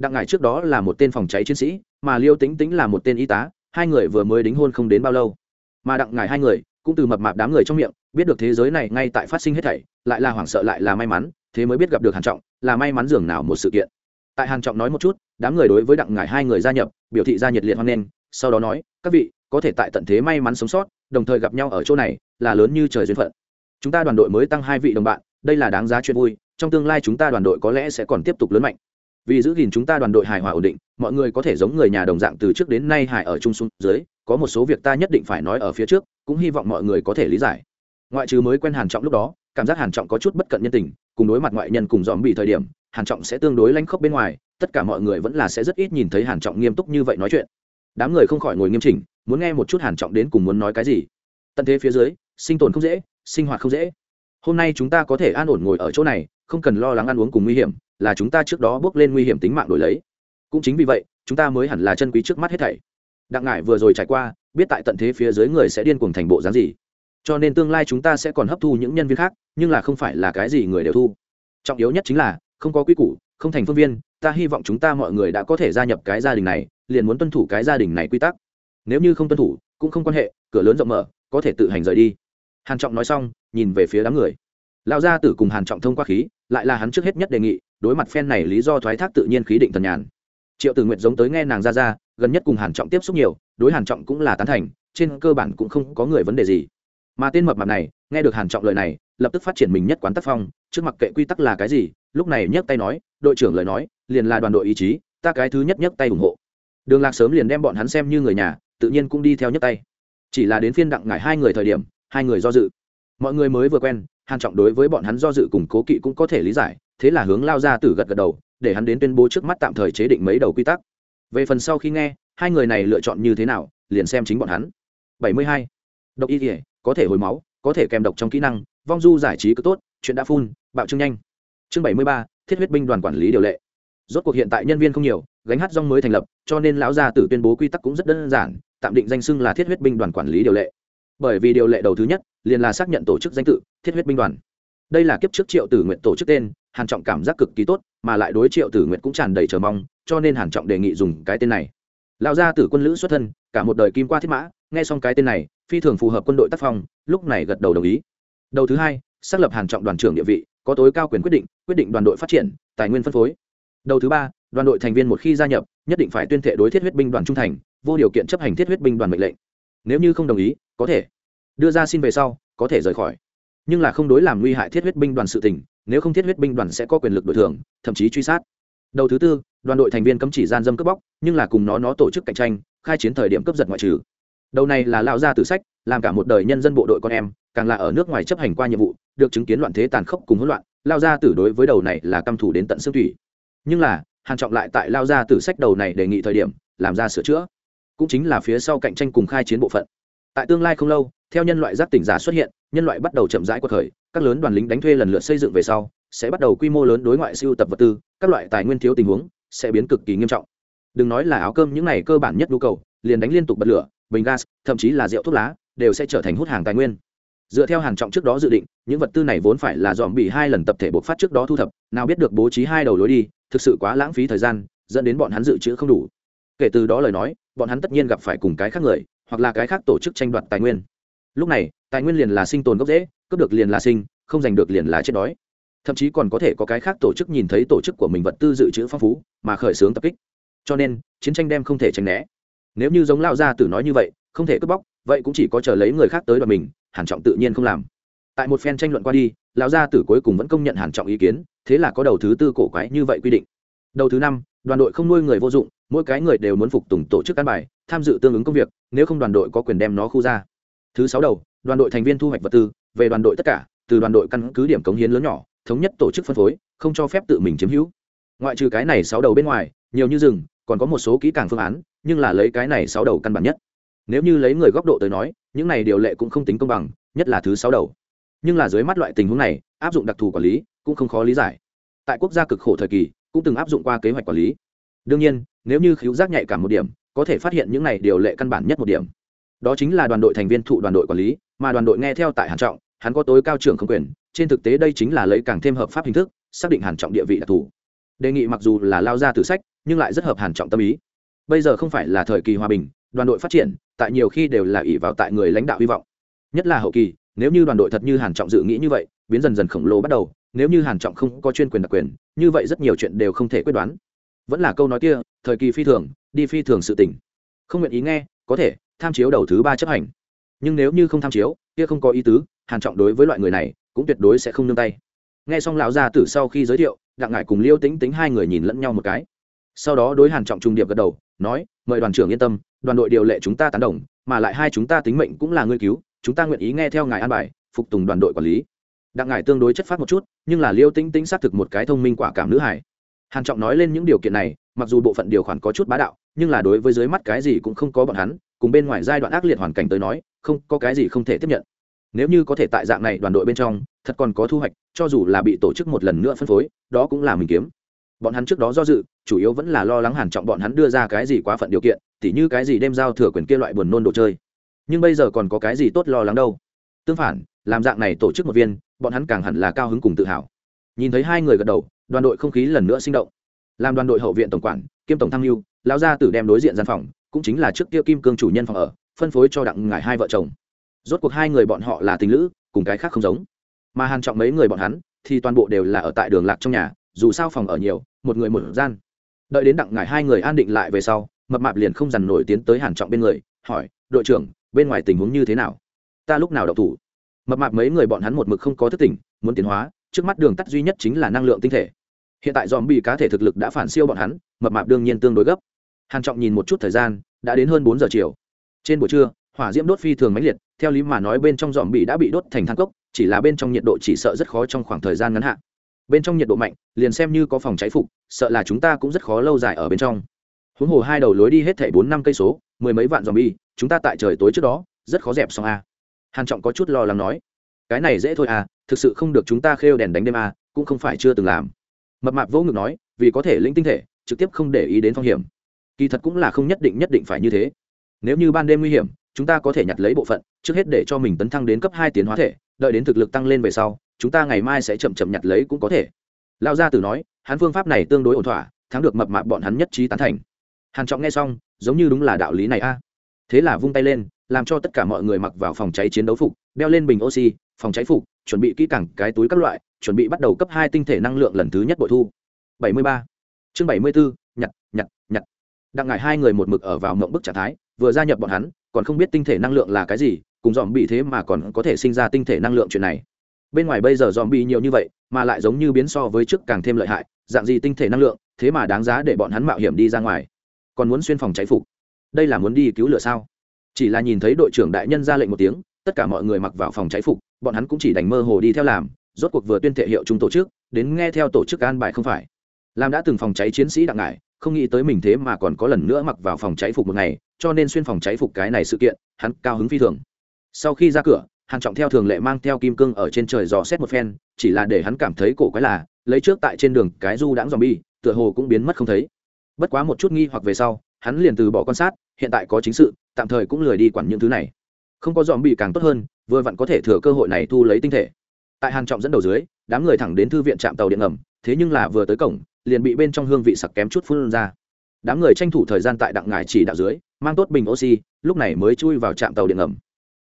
đặng ngài trước đó là một tên phòng cháy chiến sĩ, mà liêu tính tính là một tên y tá, hai người vừa mới đính hôn không đến bao lâu. Mà đặng ngài hai người, cũng từ mập mạp đám người trong miệng, biết được thế giới này ngay tại phát sinh hết thảy, lại là hoảng sợ lại là may mắn, thế mới biết gặp được hàn trọng, là may mắn dường nào một sự kiện. Tại hàn trọng nói một chút, đám người đối với đặng ngài hai người gia nhập, biểu thị ra nhiệt liệt hoan nghênh, sau đó nói, các vị, có thể tại tận thế may mắn sống sót, đồng thời gặp nhau ở chỗ này, là lớn như trời duyên phận. Chúng ta đoàn đội mới tăng hai vị đồng bạn, đây là đáng giá chuyện vui, trong tương lai chúng ta đoàn đội có lẽ sẽ còn tiếp tục lớn mạnh vì giữ gìn chúng ta đoàn đội hài hòa ổn định, mọi người có thể giống người nhà đồng dạng từ trước đến nay hài ở chung xuống dưới, có một số việc ta nhất định phải nói ở phía trước, cũng hy vọng mọi người có thể lý giải. Ngoại trừ mới quen hàn trọng lúc đó, cảm giác hàn trọng có chút bất cận nhân tình, cùng đối mặt ngoại nhân cùng dòm bị thời điểm, hàn trọng sẽ tương đối lanh khốc bên ngoài, tất cả mọi người vẫn là sẽ rất ít nhìn thấy hàn trọng nghiêm túc như vậy nói chuyện. Đám người không khỏi ngồi nghiêm chỉnh, muốn nghe một chút hàn trọng đến cùng muốn nói cái gì. Tận thế phía dưới, sinh tồn không dễ, sinh hoạt không dễ. Hôm nay chúng ta có thể an ổn ngồi ở chỗ này, không cần lo lắng ăn uống cùng nguy hiểm là chúng ta trước đó bước lên nguy hiểm tính mạng đổi lấy. Cũng chính vì vậy, chúng ta mới hẳn là chân quý trước mắt hết thảy. Đặng ngải vừa rồi trải qua, biết tại tận thế phía dưới người sẽ điên cuồng thành bộ dáng gì. Cho nên tương lai chúng ta sẽ còn hấp thu những nhân viên khác, nhưng là không phải là cái gì người đều thu. Trọng yếu nhất chính là, không có quy củ, không thành phương viên, ta hy vọng chúng ta mọi người đã có thể gia nhập cái gia đình này, liền muốn tuân thủ cái gia đình này quy tắc. Nếu như không tuân thủ, cũng không quan hệ, cửa lớn rộng mở, có thể tự hành rời đi. Hàn trọng nói xong, nhìn về phía đám người. Lão gia tử cùng hàn trọng thông qua khí, lại là hắn trước hết nhất đề nghị đối mặt phen này lý do thoái thác tự nhiên khí định thần nhàn. Triệu tử nguyện giống tới nghe nàng ra ra, gần nhất cùng hàn trọng tiếp xúc nhiều, đối hàn trọng cũng là tán thành, trên cơ bản cũng không có người vấn đề gì. Mà tên mập mạp này, nghe được hàn trọng lời này, lập tức phát triển mình nhất quán tác phong, trước mặt kệ quy tắc là cái gì, lúc này nhấc tay nói, đội trưởng lời nói, liền là đoàn đội ý chí, ta cái thứ nhất nhấc tay ủng hộ. Đường lạc sớm liền đem bọn hắn xem như người nhà, tự nhiên cũng đi theo nhấc tay. Chỉ là đến phiên đặng ngải hai người thời điểm, hai người do dự. Mọi người mới vừa quen, hàn trọng đối với bọn hắn do dự cùng cố kỵ cũng có thể lý giải thế là hướng lao ra tử gật gật đầu để hắn đến tuyên bố trước mắt tạm thời chế định mấy đầu quy tắc. Về phần sau khi nghe hai người này lựa chọn như thế nào liền xem chính bọn hắn. 72. độc y thể có thể hồi máu có thể kèm độc trong kỹ năng vong du giải trí cứ tốt chuyện đã phun bạo trương nhanh. Chương 73, thiết huyết binh đoàn quản lý điều lệ. Rốt cuộc hiện tại nhân viên không nhiều gánh hát rong mới thành lập cho nên lão gia tử tuyên bố quy tắc cũng rất đơn giản tạm định danh xưng là thiết huyết binh đoàn quản lý điều lệ. Bởi vì điều lệ đầu thứ nhất liền là xác nhận tổ chức danh tự thiết huyết binh đoàn. Đây là kiếp trước triệu tử nguyện tổ chức tên hàn trọng cảm giác cực kỳ tốt, mà lại đối triệu tử nguyện cũng tràn đầy chờ mong, cho nên hàn trọng đề nghị dùng cái tên này. Lão gia tử quân lữ xuất thân, cả một đời kim qua thiết mã, nghe xong cái tên này, phi thường phù hợp quân đội tác phong, lúc này gật đầu đồng ý. Đầu thứ hai, xác lập hàn trọng đoàn trưởng địa vị, có tối cao quyền quyết định quyết định đoàn đội phát triển, tài nguyên phân phối. Đầu thứ ba, đoàn đội thành viên một khi gia nhập, nhất định phải tuyên thệ đối thiết huyết binh đoàn trung thành, vô điều kiện chấp hành thiết huyết binh đoàn mệnh lệnh. Nếu như không đồng ý, có thể đưa ra xin về sau, có thể rời khỏi. Nhưng là không đối làm nguy hại thiết huyết binh đoàn sự tình nếu không thiết huyết binh đoàn sẽ có quyền lực đổi thưởng, thậm chí truy sát. Đầu thứ tư, đoàn đội thành viên cấm chỉ gian dâm cướp bóc, nhưng là cùng nó nó tổ chức cạnh tranh, khai chiến thời điểm cướp giật ngoại trừ. Đầu này là lao ra từ sách, làm cả một đời nhân dân bộ đội con em, càng là ở nước ngoài chấp hành qua nhiệm vụ, được chứng kiến loạn thế tàn khốc cùng hỗn loạn lao ra tử đối với đầu này là căm thủ đến tận xương thủy. Nhưng là, hàn trọng lại tại lao ra tử sách đầu này đề nghị thời điểm, làm ra sửa chữa. Cũng chính là phía sau cạnh tranh cùng khai chiến bộ phận. Tại tương lai không lâu, theo nhân loại giác tỉnh giả xuất hiện, nhân loại bắt đầu chậm rãi quật khởi các lớn đoàn lính đánh thuê lần lượt xây dựng về sau, sẽ bắt đầu quy mô lớn đối ngoại siêu tập vật tư, các loại tài nguyên thiếu tình huống sẽ biến cực kỳ nghiêm trọng. Đừng nói là áo cơm những này cơ bản nhất nhu cầu, liền đánh liên tục bật lửa, bình gas, thậm chí là rượu thuốc lá, đều sẽ trở thành hút hàng tài nguyên. Dựa theo hàng trọng trước đó dự định, những vật tư này vốn phải là dòm bị hai lần tập thể bộc phát trước đó thu thập, nào biết được bố trí hai đầu lối đi, thực sự quá lãng phí thời gian, dẫn đến bọn hắn dự trữ không đủ. Kể từ đó lời nói, bọn hắn tất nhiên gặp phải cùng cái khác người, hoặc là cái khác tổ chức tranh đoạt tài nguyên. Lúc này, tài nguyên liền là sinh tồn gốc dễ cướp được liền là sinh, không giành được liền là chết đói. Thậm chí còn có thể có cái khác tổ chức nhìn thấy tổ chức của mình vật tư dự trữ phong phú, mà khởi xướng tập kích. Cho nên, chiến tranh đem không thể tránh né. Nếu như giống lao gia tử nói như vậy, không thể cướp bóc, vậy cũng chỉ có chờ lấy người khác tới đoàn mình, hàn trọng tự nhiên không làm. Tại một phen tranh luận qua đi, lão gia tử cuối cùng vẫn công nhận hàn trọng ý kiến, thế là có đầu thứ tư cổ quái như vậy quy định. Đầu thứ năm, đoàn đội không nuôi người vô dụng, mỗi cái người đều muốn phục tùng tổ chức cán bài, tham dự tương ứng công việc, nếu không đoàn đội có quyền đem nó khu ra. Thứ sáu đầu, đoàn đội thành viên thu hoạch vật tư về đoàn đội tất cả, từ đoàn đội căn cứ điểm cống hiến lớn nhỏ, thống nhất tổ chức phân phối, không cho phép tự mình chiếm hữu. Ngoại trừ cái này sáu đầu bên ngoài, nhiều như rừng, còn có một số kỹ càng phương án, nhưng là lấy cái này sáu đầu căn bản nhất. Nếu như lấy người góc độ tới nói, những này điều lệ cũng không tính công bằng, nhất là thứ sáu đầu. Nhưng là dưới mắt loại tình huống này, áp dụng đặc thù quản lý, cũng không khó lý giải. Tại quốc gia cực khổ thời kỳ, cũng từng áp dụng qua kế hoạch quản lý. Đương nhiên, nếu như khiếu giác nhạy cảm một điểm, có thể phát hiện những này điều lệ căn bản nhất một điểm. Đó chính là đoàn đội thành viên thụ đoàn đội quản lý mà đoàn đội nghe theo tại hàn trọng, hắn có tối cao trưởng không quyền, trên thực tế đây chính là lấy càng thêm hợp pháp hình thức, xác định hàn trọng địa vị đặc thù. Đề nghị mặc dù là lao ra từ sách, nhưng lại rất hợp hàn trọng tâm ý. Bây giờ không phải là thời kỳ hòa bình, đoàn đội phát triển, tại nhiều khi đều là ỷ vào tại người lãnh đạo hy vọng. Nhất là hậu kỳ, nếu như đoàn đội thật như hàn trọng dự nghĩ như vậy, biến dần dần khổng lồ bắt đầu, nếu như hàn trọng không có chuyên quyền đặc quyền, như vậy rất nhiều chuyện đều không thể quyết đoán. Vẫn là câu nói kia, thời kỳ phi thường, đi phi thường sự tỉnh không nguyện ý nghe, có thể, tham chiếu đầu thứ ba chấp hành nhưng nếu như không tham chiếu, kia không có ý tứ, hàn trọng đối với loại người này cũng tuyệt đối sẽ không nương tay. Nghe xong lão gia tử sau khi giới thiệu, đặng ngải cùng liêu tính tính hai người nhìn lẫn nhau một cái. Sau đó đối hàn trọng trung điệp gật đầu, nói, mời đoàn trưởng yên tâm, đoàn đội điều lệ chúng ta tán đồng, mà lại hai chúng ta tính mệnh cũng là ngươi cứu, chúng ta nguyện ý nghe theo ngài an bài, phục tùng đoàn đội quản lý. Đặng ngải tương đối chất phát một chút, nhưng là liêu tính tính xác thực một cái thông minh quả cảm nữ hải hàn trọng nói lên những điều kiện này, mặc dù bộ phận điều khoản có chút bá đạo, nhưng là đối với dưới mắt cái gì cũng không có bọn hắn cùng bên ngoài giai đoạn ác liệt hoàn cảnh tới nói, không có cái gì không thể tiếp nhận. Nếu như có thể tại dạng này đoàn đội bên trong, thật còn có thu hoạch, cho dù là bị tổ chức một lần nữa phân phối, đó cũng là mình kiếm. Bọn hắn trước đó do dự, chủ yếu vẫn là lo lắng hàn trọng bọn hắn đưa ra cái gì quá phận điều kiện, tỉ như cái gì đem giao thừa quyền kia loại buồn nôn đồ chơi. Nhưng bây giờ còn có cái gì tốt lo lắng đâu? Tương phản, làm dạng này tổ chức một viên, bọn hắn càng hẳn là cao hứng cùng tự hào. Nhìn thấy hai người gật đầu, đoàn đội không khí lần nữa sinh động. Làm đoàn đội hậu viện tổng quản, kiêm tổng tham mưu, lão gia tử đem đối diện gian phòng cũng chính là trước kia kim cương chủ nhân phòng ở, phân phối cho đặng ngải hai vợ chồng. Rốt cuộc hai người bọn họ là tình lữ, cùng cái khác không giống. Mà hàn trọng mấy người bọn hắn, thì toàn bộ đều là ở tại đường lạc trong nhà, dù sao phòng ở nhiều, một người một gian. Đợi đến đặng ngải hai người an định lại về sau, mập mạp liền không dằn nổi tiến tới hàn trọng bên người, hỏi, đội trưởng, bên ngoài tình huống như thế nào? Ta lúc nào đậu thủ? Mập mạp mấy người bọn hắn một mực không có thức tỉnh, muốn tiến hóa, trước mắt đường tắt duy nhất chính là năng lượng tinh thể. Hiện tại dòm bị cá thể thực lực đã phản siêu bọn hắn, mập mạp đương nhiên tương đối gấp hàn trọng nhìn một chút thời gian, đã đến hơn bốn giờ chiều. Trên buổi trưa, hỏa diễm đốt phi thường mãnh liệt, theo lý mà nói bên trong dòm bị đã bị đốt thành than cốc, chỉ là bên trong nhiệt độ chỉ sợ rất khó trong khoảng thời gian ngắn hạn bên trong nhiệt độ mạnh, liền xem như có phòng cháy phục, sợ là chúng ta cũng rất khó lâu dài ở bên trong. Huống hồ hai đầu lối đi hết thảy bốn năm cây số, mười mấy vạn dòm bi chúng ta tại trời tối trước đó, rất khó dẹp xong a. Hàn trọng có chút lo lắng nói, cái này dễ thôi à thực sự không được chúng ta khêu đèn đánh đêm à cũng không phải chưa từng làm. Mập mạp vô ngực nói, vì có thể lĩnh tinh thể, trực tiếp không để ý đến phong hiểm kỳ thật cũng là không nhất định nhất định phải như thế. Nếu như ban đêm nguy hiểm chúng ta có thể nhặt lấy bộ phận trước hết để cho mình tấn thăng đến cấp hai tiến hóa thể đợi đến thực lực tăng lên về sau chúng ta ngày mai sẽ chậm chậm nhặt lấy cũng có thể. Lão gia tử nói hắn phương pháp này tương đối ổn thỏa thắng được mập mạp bọn hắn nhất trí tán thành. Hàn trọng nghe xong giống như đúng là đạo lý này a. Thế là vung tay lên làm cho tất cả mọi người mặc vào phòng cháy chiến đấu phục đeo lên bình oxy phòng cháy phục chuẩn bị kỹ càng cái túi các loại chuẩn bị bắt đầu cấp hai tinh thể năng lượng lần thứ nhất bội thu. 73. chương 74, nhặt nhặt đặng ngại hai người một mực ở vào mộng bức trạng thái, vừa gia nhập bọn hắn, còn không biết tinh thể năng lượng là cái gì, cùng dòm bị thế mà còn có thể sinh ra tinh thể năng lượng chuyện này. Bên ngoài bây giờ dòm bị nhiều như vậy, mà lại giống như biến so với trước càng thêm lợi hại, dạng gì tinh thể năng lượng, thế mà đáng giá để bọn hắn mạo hiểm đi ra ngoài. Còn muốn xuyên phòng cháy phục. Đây là muốn đi cứu lửa sao? Chỉ là nhìn thấy đội trưởng đại nhân ra lệnh một tiếng, tất cả mọi người mặc vào phòng cháy phục, bọn hắn cũng chỉ đành mơ hồ đi theo làm, rốt cuộc vừa tuyên thể hiệu chúng tổ chức, đến nghe theo tổ chức an bài không phải. Làm đã từng phòng cháy chiến sĩ đặng ngải không nghĩ tới mình thế mà còn có lần nữa mặc vào phòng cháy phục một ngày, cho nên xuyên phòng cháy phục cái này sự kiện, hắn cao hứng phi thường. Sau khi ra cửa, hàn trọng theo thường lệ mang theo kim cương ở trên trời dò xét một phen, chỉ là để hắn cảm thấy cổ quái là, lấy trước tại trên đường cái du đãng zombie, tựa hồ cũng biến mất không thấy. Bất quá một chút nghi hoặc về sau, hắn liền từ bỏ quan sát, hiện tại có chính sự, tạm thời cũng lười đi quản những thứ này. Không có dòm bị càng tốt hơn, vừa vặn có thể thừa cơ hội này thu lấy tinh thể. Tại hàn trọng dẫn đầu dưới đám người thẳng đến thư viện trạm tàu điện ngầm, thế nhưng là vừa tới cổng, liền bị bên trong hương vị sặc kém chút phun ra. Đám người tranh thủ thời gian tại đặng ngài chỉ đạo dưới, mang tốt bình oxy, lúc này mới chui vào trạm tàu điện ngầm.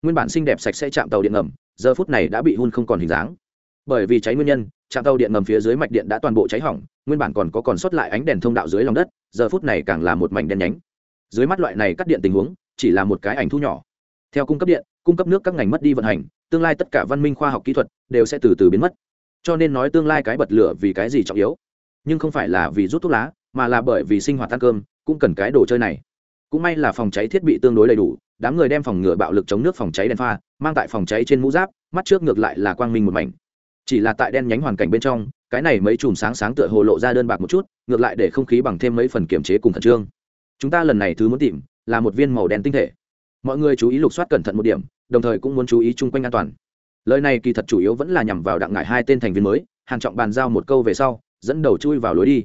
Nguyên bản xinh đẹp sạch sẽ trạm tàu điện ngầm, giờ phút này đã bị hun không còn hình dáng. Bởi vì cháy nguyên nhân, trạm tàu điện ngầm phía dưới mạch điện đã toàn bộ cháy hỏng, nguyên bản còn có còn sót lại ánh đèn thông đạo dưới lòng đất, giờ phút này càng là một mảnh đen nhánh. Dưới mắt loại này cắt điện tình huống, chỉ là một cái ảnh thu nhỏ. Theo cung cấp điện, cung cấp nước các ngành mất đi vận hành, tương lai tất cả văn minh khoa học kỹ thuật đều sẽ từ từ biến mất cho nên nói tương lai cái bật lửa vì cái gì trọng yếu. Nhưng không phải là vì rút thuốc lá, mà là bởi vì sinh hoạt ăn cơm, cũng cần cái đồ chơi này. Cũng may là phòng cháy thiết bị tương đối đầy đủ, đám người đem phòng ngừa bạo lực chống nước phòng cháy đèn pha, mang tại phòng cháy trên mũ giáp, mắt trước ngược lại là quang minh một mảnh. Chỉ là tại đen nhánh hoàn cảnh bên trong, cái này mấy chùm sáng sáng tựa hồ lộ ra đơn bạc một chút, ngược lại để không khí bằng thêm mấy phần kiểm chế cùng khẩn trương. Chúng ta lần này thứ muốn tìm, là một viên màu đen tinh thể. Mọi người chú ý lục soát cẩn thận một điểm, đồng thời cũng muốn chú ý chung quanh an toàn lời này kỳ thật chủ yếu vẫn là nhằm vào đặng ngải hai tên thành viên mới, hàn trọng bàn giao một câu về sau, dẫn đầu chui vào lối đi.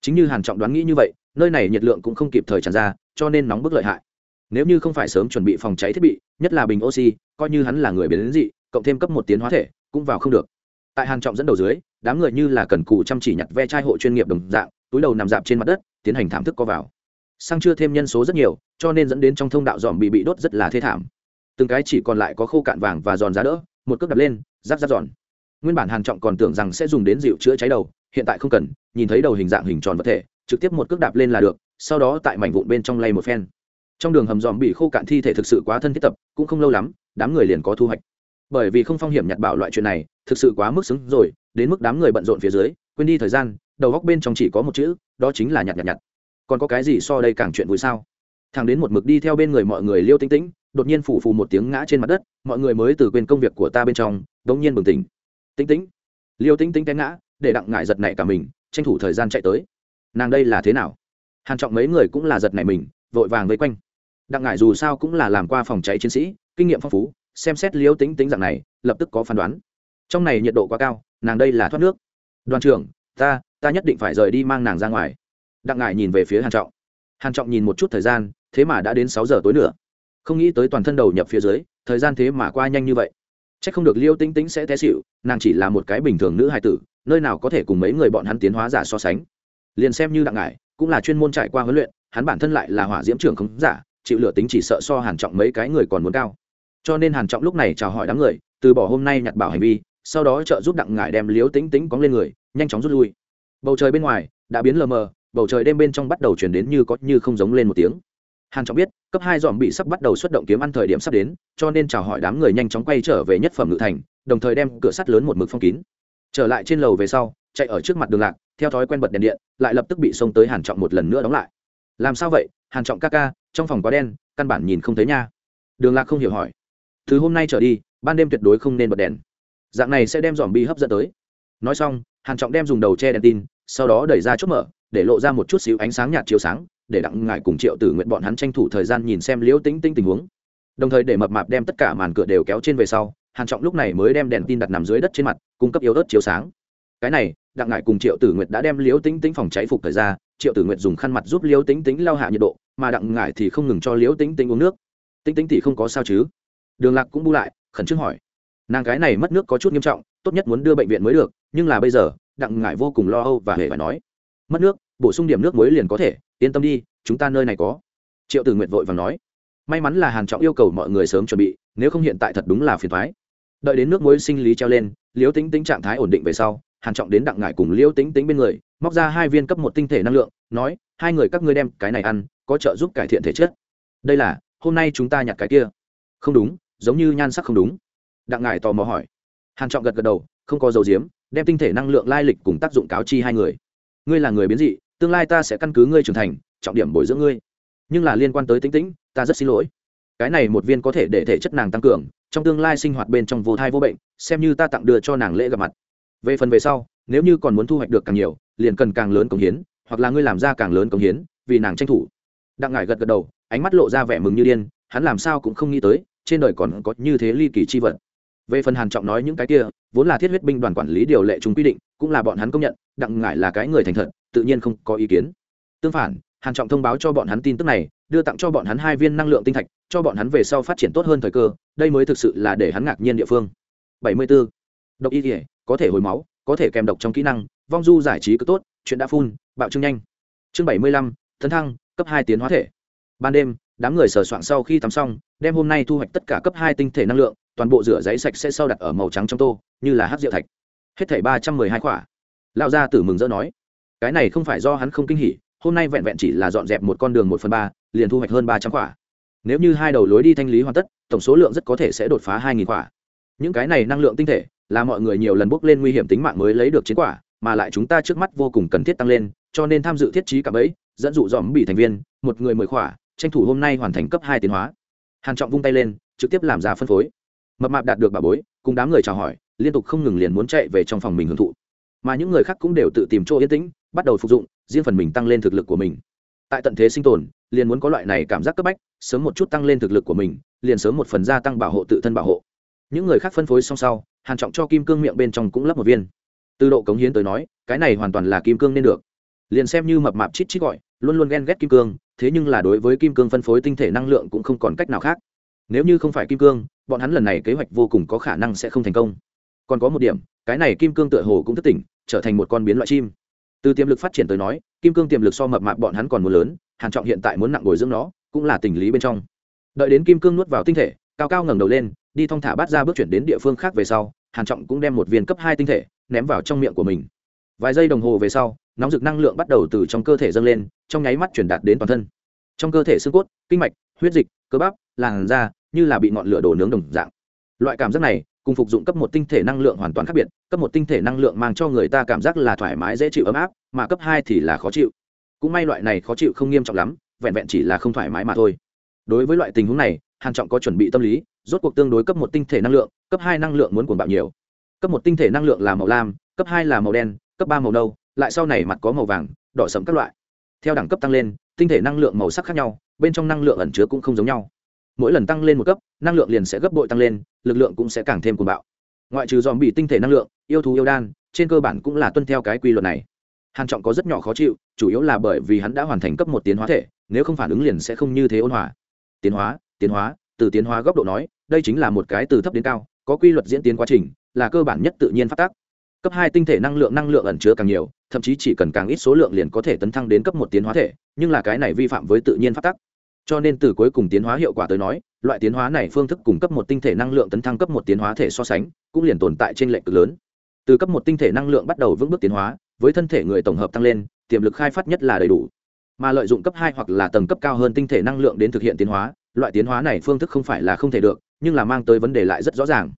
Chính như hàn trọng đoán nghĩ như vậy, nơi này nhiệt lượng cũng không kịp thời tràn ra, cho nên nóng bức lợi hại. Nếu như không phải sớm chuẩn bị phòng cháy thiết bị, nhất là bình oxy, coi như hắn là người biến dị, cộng thêm cấp một tiến hóa thể, cũng vào không được. Tại hàn trọng dẫn đầu dưới, đám người như là cần cù chăm chỉ nhặt ve chai hộ chuyên nghiệp đồng dạng, túi đầu nằm dạp trên mặt đất, tiến hành thảm thức co vào. Sang chưa thêm nhân số rất nhiều, cho nên dẫn đến trong thông đạo dòm bị bị đốt rất là thê thảm. Từng cái chỉ còn lại có khô cạn vàng và giòn giá đỡ một cước đập lên, giáp giáp giòn. Nguyên bản hàn trọng còn tưởng rằng sẽ dùng đến dịu chữa cháy đầu, hiện tại không cần, nhìn thấy đầu hình dạng hình tròn vật thể, trực tiếp một cước đạp lên là được, sau đó tại mảnh vụn bên trong lay một phen. Trong đường hầm dòm bị khô cạn thi thể thực sự quá thân thiết tập, cũng không lâu lắm, đám người liền có thu hoạch. Bởi vì không phong hiểm nhặt bảo loại chuyện này, thực sự quá mức xứng rồi, đến mức đám người bận rộn phía dưới, quên đi thời gian, đầu góc bên trong chỉ có một chữ, đó chính là nhặt nhặt nhặt. Còn có cái gì so đây càng chuyện vui sao? Thằng đến một mực đi theo bên người mọi người liêu tinh tĩnh đột nhiên phủ phù một tiếng ngã trên mặt đất, mọi người mới từ quên công việc của ta bên trong, đống nhiên bừng tỉnh. Tinh tĩnh. Liêu tinh tĩnh té ngã, để đặng ngại giật nảy cả mình, tranh thủ thời gian chạy tới. Nàng đây là thế nào? Hàn trọng mấy người cũng là giật nảy mình, vội vàng vây quanh. Đặng ngại dù sao cũng là làm qua phòng cháy chiến sĩ, kinh nghiệm phong phú, xem xét liêu tính tính dạng này, lập tức có phán đoán. Trong này nhiệt độ quá cao, nàng đây là thoát nước. Đoàn trưởng, ta ta nhất định phải rời đi mang nàng ra ngoài. Đặng ngại nhìn về phía hàn trọng. Hàn trọng nhìn một chút thời gian, thế mà đã đến sáu giờ tối nữa không nghĩ tới toàn thân đầu nhập phía dưới, thời gian thế mà qua nhanh như vậy. Chắc không được liêu tinh Tĩnh sẽ té xịu nàng chỉ là một cái bình thường nữ hài tử, nơi nào có thể cùng mấy người bọn hắn tiến hóa giả so sánh. Liền xem như đặng ngải, cũng là chuyên môn trải qua huấn luyện, hắn bản thân lại là hỏa diễm trưởng không giả, chịu lựa tính chỉ sợ so hàn trọng mấy cái người còn muốn cao. Cho nên hàn trọng lúc này chào hỏi đám người, từ bỏ hôm nay nhặt bảo hành vi, sau đó trợ giúp đặng ngải đem liếu tính tính cóng lên người, nhanh chóng rút lui. Bầu trời bên ngoài, đã biến lờ mờ, bầu trời đêm bên trong bắt đầu chuyển đến như có như không giống lên một tiếng hàn trọng biết, cấp hai dòm bị sắp bắt đầu xuất động kiếm ăn thời điểm sắp đến, cho nên chào hỏi đám người nhanh chóng quay trở về nhất phẩm ngự thành, đồng thời đem cửa sắt lớn một mực phong kín. Trở lại trên lầu về sau, chạy ở trước mặt đường lạc, theo thói quen bật đèn điện, lại lập tức bị xông tới hàn trọng một lần nữa đóng lại. Làm sao vậy? Hàn trọng ca ca, trong phòng quá đen, căn bản nhìn không thấy nha. Đường lạc không hiểu hỏi. Từ hôm nay trở đi, ban đêm tuyệt đối không nên bật đèn. Dạng này sẽ đem dòm bi hấp dẫn tới. Nói xong, hàn trọng đem dùng đầu che đèn tin, sau đó đẩy ra chốt mở, để lộ ra một chút xíu ánh sáng nhạt chiếu sáng để đặng ngài cùng triệu tử nguyện bọn hắn tranh thủ thời gian nhìn xem liễu tĩnh tinh tình huống. Đồng thời để mập mạp đem tất cả màn cửa đều kéo trên về sau, hàn trọng lúc này mới đem đèn tin đặt nằm dưới đất trên mặt, cung cấp yếu ớt chiếu sáng. Cái này, đặng ngải cùng triệu tử nguyệt đã đem liễu tĩnh tĩnh phòng cháy phục thời ra, triệu tử nguyệt dùng khăn mặt giúp liễu tĩnh tĩnh lao hạ nhiệt độ, mà đặng ngải thì không ngừng cho liễu tĩnh tĩnh uống nước. Tĩnh tĩnh thì không có sao chứ? Đường lạc cũng bu lại, khẩn trương hỏi. Nàng cái này mất nước có chút nghiêm trọng, tốt nhất muốn đưa bệnh viện mới được, nhưng là bây giờ, đặng ngải vô cùng lo âu và hề phải nói. Mất nước bổ sung điểm nước muối liền có thể, yên tâm đi, chúng ta nơi này có. Triệu tử nguyện vội và nói. May mắn là hàn trọng yêu cầu mọi người sớm chuẩn bị, nếu không hiện tại thật đúng là phiền thoái đợi đến nước muối sinh lý treo lên, liễu tính tính trạng thái ổn định về sau, hàn trọng đến đặng ngải cùng liễu tính tính bên người, móc ra hai viên cấp một tinh thể năng lượng, nói, hai người các ngươi đem cái này ăn, có trợ giúp cải thiện thể chất. Đây là, hôm nay chúng ta nhặt cái kia. Không đúng, giống như nhan sắc không đúng. Đặng ngải tò mò hỏi. Hàn trọng gật gật đầu, không có dấu diếm, đem tinh thể năng lượng lai lịch cùng tác dụng cáo chi hai người. Ngươi là người biến dị tương lai ta sẽ căn cứ ngươi trưởng thành, trọng điểm bồi dưỡng ngươi. Nhưng là liên quan tới tính tĩnh, ta rất xin lỗi. Cái này một viên có thể để thể chất nàng tăng cường, trong tương lai sinh hoạt bên trong vô thai vô bệnh, xem như ta tặng đưa cho nàng lễ gặp mặt. Về phần về sau, nếu như còn muốn thu hoạch được càng nhiều, liền cần càng lớn công hiến, hoặc là ngươi làm ra càng lớn công hiến, vì nàng tranh thủ. Đặng ngải gật gật đầu, ánh mắt lộ ra vẻ mừng như điên, hắn làm sao cũng không nghĩ tới, trên đời còn có như thế ly kỳ chi vật. Về phần hàn trọng nói những cái kia, vốn là thiết huyết binh đoàn quản lý điều lệ chúng quy định, cũng là bọn hắn công nhận, đặng ngải là cái người thành thật tự nhiên không có ý kiến. Tương phản hàn trọng thông báo cho bọn hắn tin tức này đưa tặng cho bọn hắn hai viên năng lượng tinh thạch cho bọn hắn về sau phát triển tốt hơn thời cơ đây mới thực sự là để hắn ngạc nhiên địa phương. 74. độc y thể có thể hồi máu có thể kèm độc trong kỹ năng vong du giải trí cứ tốt chuyện đã phun bạo trương nhanh. Chương 75, tấn thăng cấp hai tiến hóa thể. Ban đêm đám người sờ soạn sau khi tắm xong đem hôm nay thu hoạch tất cả cấp hai tinh thể năng lượng toàn bộ rửa giấy sạch sẽ sau đặt ở màu trắng trong tô như là hát rượu thạch. Hết thảy ba trăm mười hai quả. Lao ra tử mừng rỡ nói cái này không phải do hắn không kinh hỉ, hôm nay vẹn vẹn chỉ là dọn dẹp một con đường một phần ba, liền thu hoạch hơn ba trăm quả. Nếu như hai đầu lối đi thanh lý hoàn tất, tổng số lượng rất có thể sẽ đột phá hai nghìn quả. Những cái này năng lượng tinh thể, là mọi người nhiều lần bước lên nguy hiểm tính mạng mới lấy được chiến quả, mà lại chúng ta trước mắt vô cùng cần thiết tăng lên, cho nên tham dự thiết trí cả bẫy, dẫn dụ dòm bị thành viên, một người mười khỏa tranh thủ hôm nay hoàn thành cấp hai tiến hóa. Hàn trọng vung tay lên, trực tiếp làm ra phân phối. Mập mạp đạt được bà bối, cùng đám người chào hỏi, liên tục không ngừng liền muốn chạy về trong phòng mình hưởng thụ mà những người khác cũng đều tự tìm chỗ yên tĩnh, bắt đầu phục dụng, riêng phần mình tăng lên thực lực của mình. Tại tận thế sinh tồn, liền muốn có loại này cảm giác cấp bách, sớm một chút tăng lên thực lực của mình, liền sớm một phần gia tăng bảo hộ tự thân bảo hộ. Những người khác phân phối xong sau, hàn trọng cho kim cương miệng bên trong cũng lắp một viên. Từ độ cống hiến tới nói, cái này hoàn toàn là kim cương nên được. Liền xem như mập mạp chít chít gọi, luôn luôn ghen ghét kim cương, thế nhưng là đối với kim cương phân phối tinh thể năng lượng cũng không còn cách nào khác. Nếu như không phải kim cương, bọn hắn lần này kế hoạch vô cùng có khả năng sẽ không thành công còn có một điểm, cái này kim cương tựa hồ cũng thất tỉnh, trở thành một con biến loại chim. Từ tiềm lực phát triển tới nói, kim cương tiềm lực so mập mạp bọn hắn còn muốn lớn, hàn trọng hiện tại muốn nặng bồi dưỡng nó, cũng là tình lý bên trong. Đợi đến kim cương nuốt vào tinh thể, cao cao ngẩng đầu lên, đi thong thả bát ra bước chuyển đến địa phương khác về sau, hàn trọng cũng đem một viên cấp hai tinh thể ném vào trong miệng của mình. Vài giây đồng hồ về sau, nóng rực năng lượng bắt đầu từ trong cơ thể dâng lên, trong nháy mắt chuyển đạt đến toàn thân. Trong cơ thể xương cốt, kinh mạch, huyết dịch, cơ bắp, làn da như là bị ngọn lửa đổ nướng đồng dạng. Loại cảm giác này cùng phục dụng cấp một tinh thể năng lượng hoàn toàn khác biệt, cấp một tinh thể năng lượng mang cho người ta cảm giác là thoải mái, dễ chịu, ấm áp, mà cấp hai thì là khó chịu. Cũng may loại này khó chịu không nghiêm trọng lắm, vẹn vẹn chỉ là không thoải mái mà thôi. Đối với loại tình huống này, hàn trọng có chuẩn bị tâm lý, rốt cuộc tương đối cấp một tinh thể năng lượng, cấp hai năng lượng muốn cuồng bạo nhiều. Cấp một tinh thể năng lượng là màu lam, cấp hai là màu đen, cấp ba màu nâu, lại sau này mặt có màu vàng, đỏ sẫm các loại. Theo đẳng cấp tăng lên, tinh thể năng lượng màu sắc khác nhau, bên trong năng lượng ẩn chứa cũng không giống nhau mỗi lần tăng lên một cấp, năng lượng liền sẽ gấp bội tăng lên, lực lượng cũng sẽ càng thêm cuồng bạo. Ngoại trừ dòm bị tinh thể năng lượng, yêu thú yêu đan, trên cơ bản cũng là tuân theo cái quy luật này. Hàn trọng có rất nhỏ khó chịu, chủ yếu là bởi vì hắn đã hoàn thành cấp một tiến hóa thể, nếu không phản ứng liền sẽ không như thế ôn hòa. Tiến hóa tiến hóa, từ tiến hóa góc độ nói, đây chính là một cái từ thấp đến cao, có quy luật diễn tiến quá trình, là cơ bản nhất tự nhiên phát tác. Cấp hai tinh thể năng lượng năng lượng ẩn chứa càng nhiều, thậm chí chỉ cần càng ít số lượng liền có thể tấn thăng đến cấp một tiến hóa thể, nhưng là cái này vi phạm với tự nhiên phát tắc cho nên từ cuối cùng tiến hóa hiệu quả tới nói, loại tiến hóa này phương thức cung cấp một tinh thể năng lượng tấn thăng cấp một tiến hóa thể so sánh, cũng liền tồn tại trên lệnh cực lớn. Từ cấp một tinh thể năng lượng bắt đầu vững bước tiến hóa, với thân thể người tổng hợp tăng lên, tiềm lực khai phát nhất là đầy đủ. Mà lợi dụng cấp hai hoặc là tầng cấp cao hơn tinh thể năng lượng đến thực hiện tiến hóa, loại tiến hóa này phương thức không phải là không thể được, nhưng là mang tới vấn đề lại rất rõ ràng.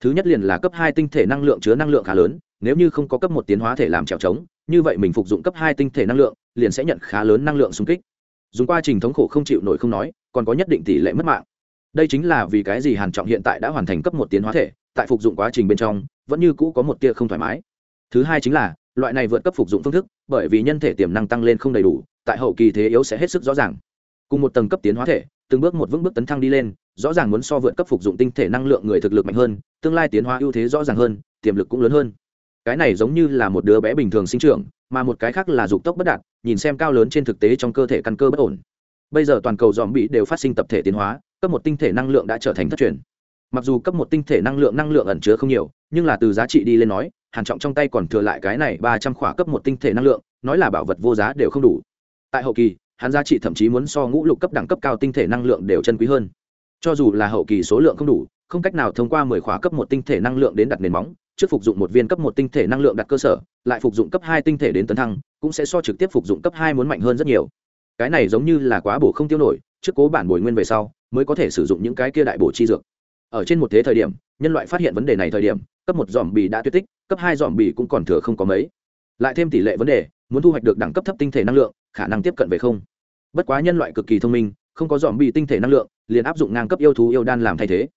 Thứ nhất liền là cấp hai tinh thể năng lượng chứa năng lượng khá lớn, nếu như không có cấp một tiến hóa thể làm trèo trống, như vậy mình phục dụng cấp hai tinh thể năng lượng, liền sẽ nhận khá lớn năng lượng xung kích dùng qua trình thống khổ không chịu nổi không nói, còn có nhất định tỷ lệ mất mạng. Đây chính là vì cái gì hàn trọng hiện tại đã hoàn thành cấp một tiến hóa thể, tại phục dụng quá trình bên trong, vẫn như cũ có một tia không thoải mái. Thứ hai chính là, loại này vượt cấp phục dụng phương thức, bởi vì nhân thể tiềm năng tăng lên không đầy đủ, tại hậu kỳ thế yếu sẽ hết sức rõ ràng. Cùng một tầng cấp tiến hóa thể, từng bước một vững bước tấn thăng đi lên, rõ ràng muốn so vượt cấp phục dụng tinh thể năng lượng người thực lực mạnh hơn, tương lai tiến hóa ưu thế rõ ràng hơn, tiềm lực cũng lớn hơn. Cái này giống như là một đứa bé bình thường sinh trưởng, mà một cái khác là dục tốc bất đạt nhìn xem cao lớn trên thực tế trong cơ thể căn cơ bất ổn. Bây giờ toàn cầu dòm bị đều phát sinh tập thể tiến hóa, cấp một tinh thể năng lượng đã trở thành thất truyền. Mặc dù cấp một tinh thể năng lượng năng lượng ẩn chứa không nhiều, nhưng là từ giá trị đi lên nói, hàn trọng trong tay còn thừa lại cái này ba trăm khỏa cấp một tinh thể năng lượng, nói là bảo vật vô giá đều không đủ. Tại hậu kỳ, hắn giá trị thậm chí muốn so ngũ lục cấp đẳng cấp cao tinh thể năng lượng đều chân quý hơn. Cho dù là hậu kỳ số lượng không đủ, không cách nào thông qua mười khóa cấp một tinh thể năng lượng đến đặt nền móng, trước phục dụng một viên cấp một tinh thể năng lượng đặt cơ sở, lại phục dụng cấp hai tinh thể đến tấn thăng cũng sẽ so trực tiếp phục dụng cấp hai muốn mạnh hơn rất nhiều. Cái này giống như là quá bổ không tiêu nổi, trước cố bản bồi nguyên về sau, mới có thể sử dụng những cái kia đại bổ chi dược. Ở trên một thế thời điểm, nhân loại phát hiện vấn đề này thời điểm, cấp một dòm bì đã tuyệt tích, cấp hai dòm bì cũng còn thừa không có mấy. Lại thêm tỷ lệ vấn đề, muốn thu hoạch được đẳng cấp thấp tinh thể năng lượng, khả năng tiếp cận về không. Bất quá nhân loại cực kỳ thông minh, không có dòm bì tinh thể năng lượng, liền áp dụng ngang cấp yêu thú yêu đan làm thay thế.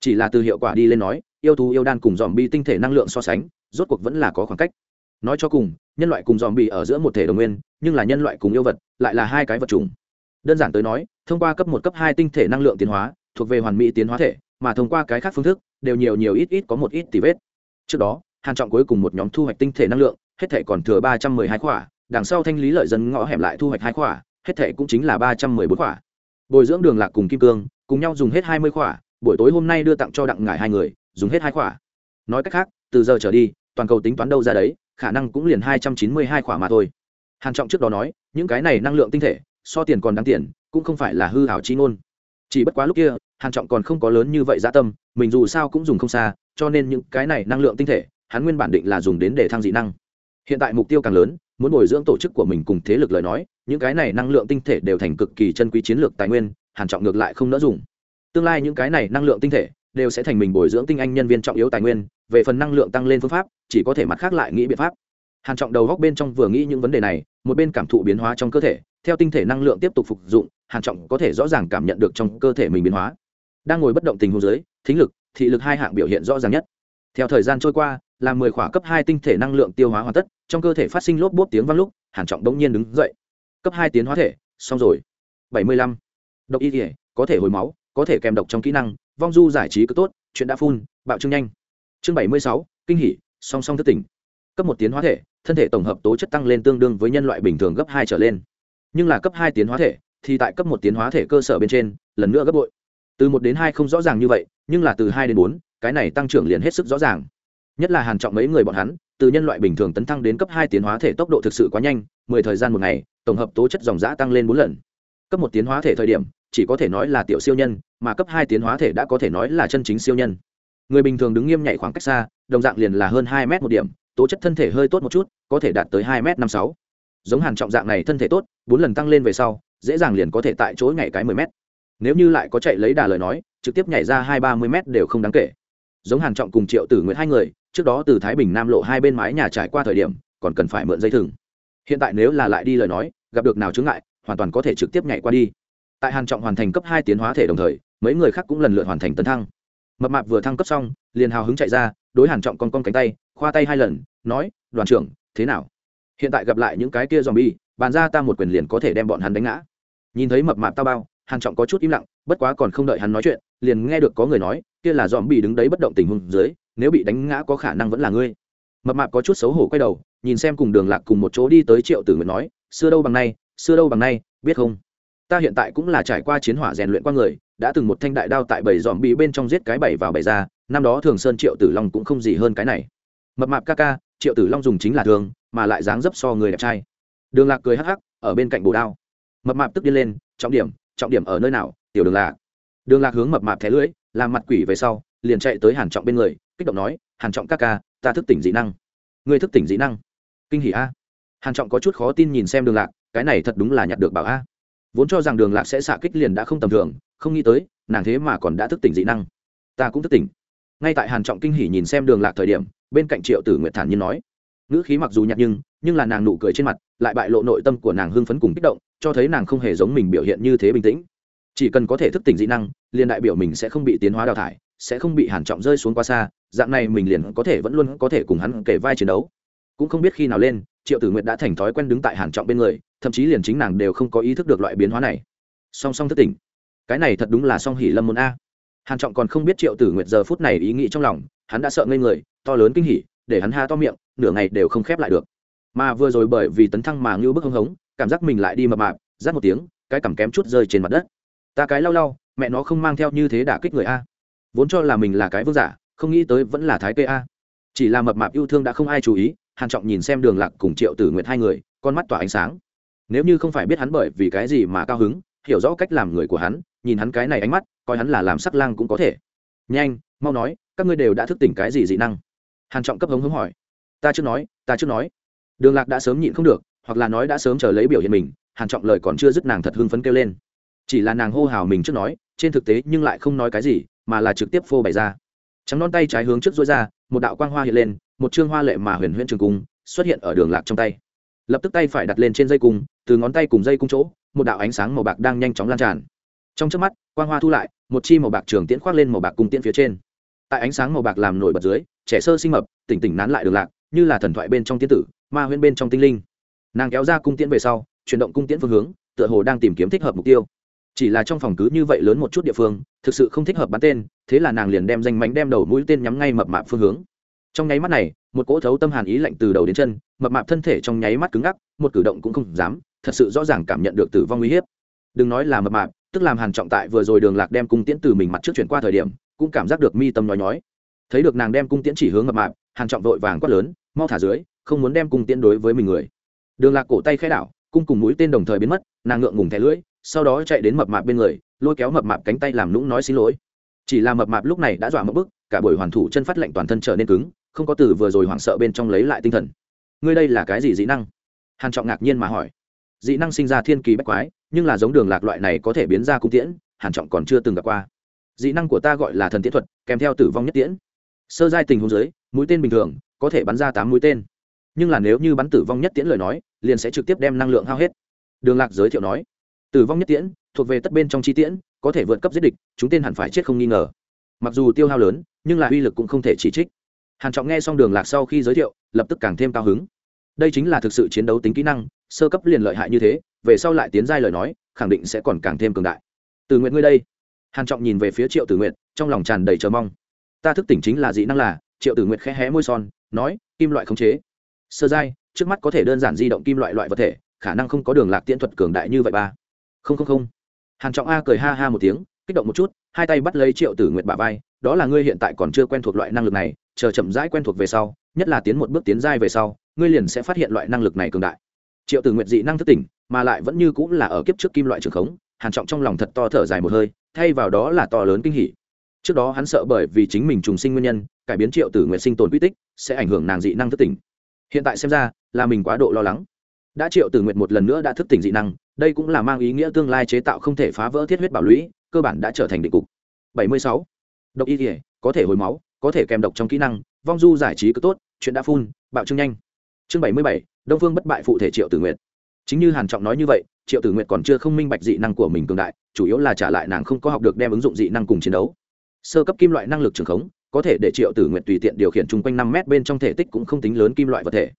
Chỉ là từ hiệu quả đi lên nói, yêu thú yêu đan cùng dòm bì tinh thể năng lượng so sánh, rốt cuộc vẫn là có khoảng cách nói cho cùng, nhân loại cùng dòm bị ở giữa một thể đồng nguyên, nhưng là nhân loại cùng yêu vật, lại là hai cái vật chủng. Đơn giản tới nói, thông qua cấp một, cấp hai tinh thể năng lượng tiến hóa, thuộc về hoàn mỹ tiến hóa thể, mà thông qua cái khác phương thức, đều nhiều nhiều ít ít có một ít tỷ vết. Trước đó, hàn trọng cuối cùng một nhóm thu hoạch tinh thể năng lượng, hết thể còn thừa ba trăm mười hai khỏa, đằng sau thanh lý lợi dân ngõ hẻm lại thu hoạch hai khỏa, hết thể cũng chính là ba trăm mười bốn khỏa. Bồi dưỡng đường lạc cùng kim cương, cùng nhau dùng hết hai mươi khỏa, buổi tối hôm nay đưa tặng cho đặng ngải hai người, dùng hết hai khỏa. Nói cách khác, từ giờ trở đi, toàn cầu tính toán đâu ra đấy khả năng cũng liền hai trăm chín mươi hai khỏa mà thôi. Hàn trọng trước đó nói, những cái này năng lượng tinh thể, so tiền còn đáng tiền, cũng không phải là hư hảo chi ngôn. Chỉ bất quá lúc kia, hàn trọng còn không có lớn như vậy dạ tâm, mình dù sao cũng dùng không xa, cho nên những cái này năng lượng tinh thể, hắn nguyên bản định là dùng đến để thăng dị năng. Hiện tại mục tiêu càng lớn, muốn bồi dưỡng tổ chức của mình cùng thế lực lời nói, những cái này năng lượng tinh thể đều thành cực kỳ chân quý chiến lược tài nguyên, hàn trọng ngược lại không nỡ dùng. Tương lai những cái này năng lượng tinh thể, đều sẽ thành mình bồi dưỡng tinh anh nhân viên trọng yếu tài nguyên về phần năng lượng tăng lên phương pháp, chỉ có thể mặt khác lại nghĩ biện pháp. Hàn trọng đầu góc bên trong vừa nghĩ những vấn đề này, một bên cảm thụ biến hóa trong cơ thể, theo tinh thể năng lượng tiếp tục phục dụng, hàn trọng có thể rõ ràng cảm nhận được trong cơ thể mình biến hóa. Đang ngồi bất động tình huống dưới, thính lực, thị lực hai hạng biểu hiện rõ ràng nhất. Theo thời gian trôi qua, là mười khỏa cấp hai tinh thể năng lượng tiêu hóa hoàn tất, trong cơ thể phát sinh lốp bốp tiếng vang lúc, hàn trọng đống nhiên đứng dậy. Cấp hai tiến hóa thể, xong rồi. Bảy mươi lăm. Độc y thể, có thể hồi máu, có thể kèm độc trong kỹ năng, vong du giải trí cứ tốt, chuyện đã phun, bạo trương nhanh chương bảy mươi sáu, kinh hỉ, song song thức tỉnh. Cấp một tiến hóa thể, thân thể tổng hợp tố chất tăng lên tương đương với nhân loại bình thường gấp hai trở lên. Nhưng là cấp hai tiến hóa thể, thì tại cấp một tiến hóa thể cơ sở bên trên, lần nữa gấp bội. Từ một đến hai không rõ ràng như vậy, nhưng là từ hai đến bốn, cái này tăng trưởng liền hết sức rõ ràng. Nhất là hàn trọng mấy người bọn hắn, từ nhân loại bình thường tấn thăng đến cấp hai tiến hóa thể tốc độ thực sự quá nhanh, mười thời gian một ngày, tổng hợp tố chất dòng giã tăng lên bốn lần. Cấp một tiến hóa thể thời điểm, chỉ có thể nói là tiểu siêu nhân, mà cấp hai tiến hóa thể đã có thể nói là chân chính siêu nhân người bình thường đứng nghiêm nhảy khoảng cách xa, đồng dạng liền là hơn hai m một điểm, tố chất thân thể hơi tốt một chút, có thể đạt tới hai m năm sáu. Giống hàn trọng dạng này thân thể tốt, bốn lần tăng lên về sau, dễ dàng liền có thể tại chỗ nhảy cái mười m nếu như lại có chạy lấy đà lời nói, trực tiếp nhảy ra hai ba mươi m đều không đáng kể. Giống hàn trọng cùng triệu tử nguyện hai người, trước đó từ thái bình nam lộ hai bên mái nhà trải qua thời điểm, còn cần phải mượn dây thừng. Hiện tại nếu là lại đi lời nói, gặp được nào chướng ngại, hoàn toàn có thể trực tiếp nhảy qua đi. Tại hàn trọng hoàn thành cấp hai tiến hóa thể đồng thời, mấy người khác cũng lần lượt hoàn thành tấn thăng mập mạp vừa thăng cấp xong, liền hào hứng chạy ra, đối hàn trọng con con cánh tay, khoa tay hai lần, nói, đoàn trưởng, thế nào? Hiện tại gặp lại những cái kia zombie, bàn ra ta một quyền liền có thể đem bọn hắn đánh ngã. Nhìn thấy mập mạp tao bao, hàn trọng có chút im lặng, bất quá còn không đợi hắn nói chuyện, liền nghe được có người nói, kia là zombie đứng đấy bất động tình huống dưới, nếu bị đánh ngã có khả năng vẫn là ngươi. Mập mạp có chút xấu hổ quay đầu, nhìn xem cùng đường lạc cùng một chỗ đi tới triệu tử nguyện nói, xưa đâu bằng nay, xưa đâu bằng nay, biết không? Ta hiện tại cũng là trải qua chiến hỏa rèn luyện qua người đã từng một thanh đại đao tại bảy dòm bị bên trong giết cái bảy vào bảy ra, năm đó thường sơn triệu tử long cũng không gì hơn cái này. Mập mạp ca ca, triệu tử long dùng chính là thường mà lại dáng dấp so người đẹp trai. Đường lạc cười hắc hắc, ở bên cạnh bồ đao. Mập mạp tức đi lên, trọng điểm trọng điểm ở nơi nào, tiểu đường lạc? Đường lạc hướng mập mạp thẻ lưỡi, làm mặt quỷ về sau, liền chạy tới hàn trọng bên người, kích động nói, hàn trọng ca ca, ta thức tỉnh dị năng. Ngươi thức tỉnh dị năng? Kinh hỉ a. Hàn trọng có chút khó tin nhìn xem đường lạc, cái này thật đúng là nhặt được bảo a. Vốn cho rằng đường lạc sẽ xạ kích liền đã không tầm thường không nghĩ tới, nàng thế mà còn đã thức tỉnh dị năng. Ta cũng thức tỉnh. Ngay tại hàn trọng kinh hỉ nhìn xem đường lạc thời điểm, bên cạnh triệu tử nguyệt thản nhiên nói. Ngữ khí mặc dù nhạt nhưng nhưng là nàng nụ cười trên mặt, lại bại lộ nội tâm của nàng hưng phấn cùng kích động, cho thấy nàng không hề giống mình biểu hiện như thế bình tĩnh. Chỉ cần có thể thức tỉnh dị năng, liền đại biểu mình sẽ không bị tiến hóa đào thải, sẽ không bị hàn trọng rơi xuống quá xa, dạng này mình liền có thể vẫn luôn có thể cùng hắn kể vai chiến đấu. Cũng không biết khi nào lên, triệu tử nguyệt đã thành thói quen đứng tại hàn trọng bên người, thậm chí liền chính nàng đều không có ý thức được loại biến hóa này. Song song thức tỉnh cái này thật đúng là song hỉ lâm môn a. Hàn trọng còn không biết triệu tử nguyệt giờ phút này ý nghĩ trong lòng, hắn đã sợ ngây người, to lớn kinh hỉ, để hắn ha to miệng, nửa ngày đều không khép lại được. Mà vừa rồi bởi vì tấn thăng mà ngưu bức hưng hống, cảm giác mình lại đi mập mạp, rát một tiếng, cái cảm kém chút rơi trên mặt đất. Ta cái lau lau, mẹ nó không mang theo như thế đả kích người a. Vốn cho là mình là cái vương giả, không nghĩ tới vẫn là thái kê a. Chỉ là mập mạp yêu thương đã không ai chú ý, hàn trọng nhìn xem đường lạc cùng triệu tử nguyệt hai người, con mắt tỏa ánh sáng. Nếu như không phải biết hắn bởi vì cái gì mà cao hứng hiểu rõ cách làm người của hắn, nhìn hắn cái này ánh mắt, coi hắn là làm sắc lang cũng có thể. Nhanh, mau nói, các ngươi đều đã thức tỉnh cái gì dị năng? Hàn trọng cấp hống hống hỏi. Ta chưa nói, ta chưa nói. Đường lạc đã sớm nhịn không được, hoặc là nói đã sớm chờ lấy biểu hiện mình, hàn trọng lời còn chưa dứt nàng thật hưng phấn kêu lên. Chỉ là nàng hô hào mình trước nói, trên thực tế nhưng lại không nói cái gì, mà là trực tiếp phô bày ra. Trắng non tay trái hướng trước dối ra, một đạo quang hoa hiện lên, một chương hoa lệ mà huyền huyễn trường cung xuất hiện ở đường lạc trong tay. Lập tức tay phải đặt lên trên dây cung từ ngón tay cùng dây cung chỗ, một đạo ánh sáng màu bạc đang nhanh chóng lan tràn. Trong trước mắt, quang hoa thu lại, một chi màu bạc trường tiễn khoác lên màu bạc cung tiễn phía trên. Tại ánh sáng màu bạc làm nổi bật dưới, trẻ sơ sinh mập, tỉnh tỉnh nán lại đường lạc, như là thần thoại bên trong tiên tử, ma huyễn bên trong tinh linh. Nàng kéo ra cung tiễn về sau, chuyển động cung tiễn phương hướng, tựa hồ đang tìm kiếm thích hợp mục tiêu. Chỉ là trong phòng cứ như vậy lớn một chút địa phương, thực sự không thích hợp bắn tên, thế là nàng liền đem danh mánh đem đầu mũi tên nhắm ngay mập mạp phương hướng. Trong nháy mắt này, một cỗ thấu tâm hàn ý lạnh từ đầu đến chân, mập mạp thân thể trong nháy mắt cứng ngắc, một cử động cũng không dám thật sự rõ ràng cảm nhận được tử vong uy hiếp. Đừng nói là mập mạp, tức làm hàn trọng tại vừa rồi đường lạc đem cung tiễn từ mình mặt trước chuyển qua thời điểm, cũng cảm giác được mi tâm nói nhói. Thấy được nàng đem cung tiễn chỉ hướng mập mạp, hàn trọng vội vàng quát lớn, mau thả dưới, không muốn đem cung tiễn đối với mình người. Đường lạc cổ tay khai đảo, cung cùng mũi tên đồng thời biến mất, nàng ngượng ngùng thẻ lưỡi, sau đó chạy đến mập mạp bên người, lôi kéo mập mạp cánh tay làm nũng nói xin lỗi. Chỉ là mập mạp lúc này đã dọa mất bức cả buổi hoàn thủ chân phát lệnh toàn thân trở nên cứng, không có từ vừa rồi hoảng sợ bên trong lấy lại tinh thần. Ngươi đây là cái gì dĩ năng? Hàn trọng ngạc nhiên mà hỏi dị năng sinh ra thiên kỳ bách quái, nhưng là giống đường lạc loại này có thể biến ra cung tiễn hàn trọng còn chưa từng gặp qua. Dị năng của ta gọi là thần tiễn thuật, kèm theo tử vong nhất tiễn. Sơ giai tình huống dưới, mũi tên bình thường, có thể bắn ra tám mũi tên. Nhưng là nếu như bắn tử vong nhất tiễn lời nói, liền sẽ trực tiếp đem năng lượng hao hết. Đường lạc giới thiệu nói, tử vong nhất tiễn thuộc về tất bên trong chi tiễn, có thể vượt cấp giết địch, chúng tên hẳn phải chết không nghi ngờ. Mặc dù tiêu hao lớn, nhưng là uy lực cũng không thể chỉ trích. Hàn trọng nghe xong đường lạc sau khi giới thiệu, lập tức càng thêm cao hứng đây chính là thực sự chiến đấu tính kỹ năng, sơ cấp liền lợi hại như thế, về sau lại tiến giai lời nói, khẳng định sẽ còn càng thêm cường đại. Từ nguyện ngươi đây. Hàn trọng nhìn về phía triệu tử nguyện trong lòng tràn đầy chờ mong. Ta thức tỉnh chính là dị năng là, triệu tử nguyện khẽ hé môi son, nói, kim loại khống chế. Sơ giai, trước mắt có thể đơn giản di động kim loại loại vật thể, khả năng không có đường lạc tiễn thuật cường đại như vậy ba. Không không không. Hàn trọng a cười ha ha một tiếng, kích động một chút, hai tay bắt lấy triệu tử nguyệt bả vai, đó là ngươi hiện tại còn chưa quen thuộc loại năng lực này, chờ chậm rãi quen thuộc về sau, nhất là tiến một bước tiến giai về sau ngươi liền sẽ phát hiện loại năng lực này cường đại. Triệu tử nguyệt dị năng thức tỉnh, mà lại vẫn như cũng là ở kiếp trước kim loại trường khống, hàn trọng trong lòng thật to thở dài một hơi, thay vào đó là to lớn kinh hỉ. Trước đó hắn sợ bởi vì chính mình trùng sinh nguyên nhân, cải biến triệu tử nguyệt sinh tồn quy tích, sẽ ảnh hưởng nàng dị năng thức tỉnh. Hiện tại xem ra, là mình quá độ lo lắng. Đã triệu tử nguyệt một lần nữa đã thức tỉnh dị năng, đây cũng là mang ý nghĩa tương lai chế tạo không thể phá vỡ thiết huyết bảo lũy, cơ bản đã trở thành định cục. 76. độc y thể có thể hồi máu, có thể kèm độc trong kỹ năng, vong du giải trí cứ tốt, chuyện đã phun, bạo trương nhanh chương 77, đông phương bất bại phụ thể triệu tử nguyệt. Chính như hàn trọng nói như vậy triệu tử nguyệt còn chưa không minh bạch dị năng của mình cường đại chủ yếu là trả lại nàng không có học được đem ứng dụng dị năng cùng chiến đấu. Sơ cấp kim loại năng lực trường khống có thể để triệu tử nguyệt tùy tiện điều khiển chung quanh năm mét bên trong thể tích cũng không tính lớn kim loại vật thể.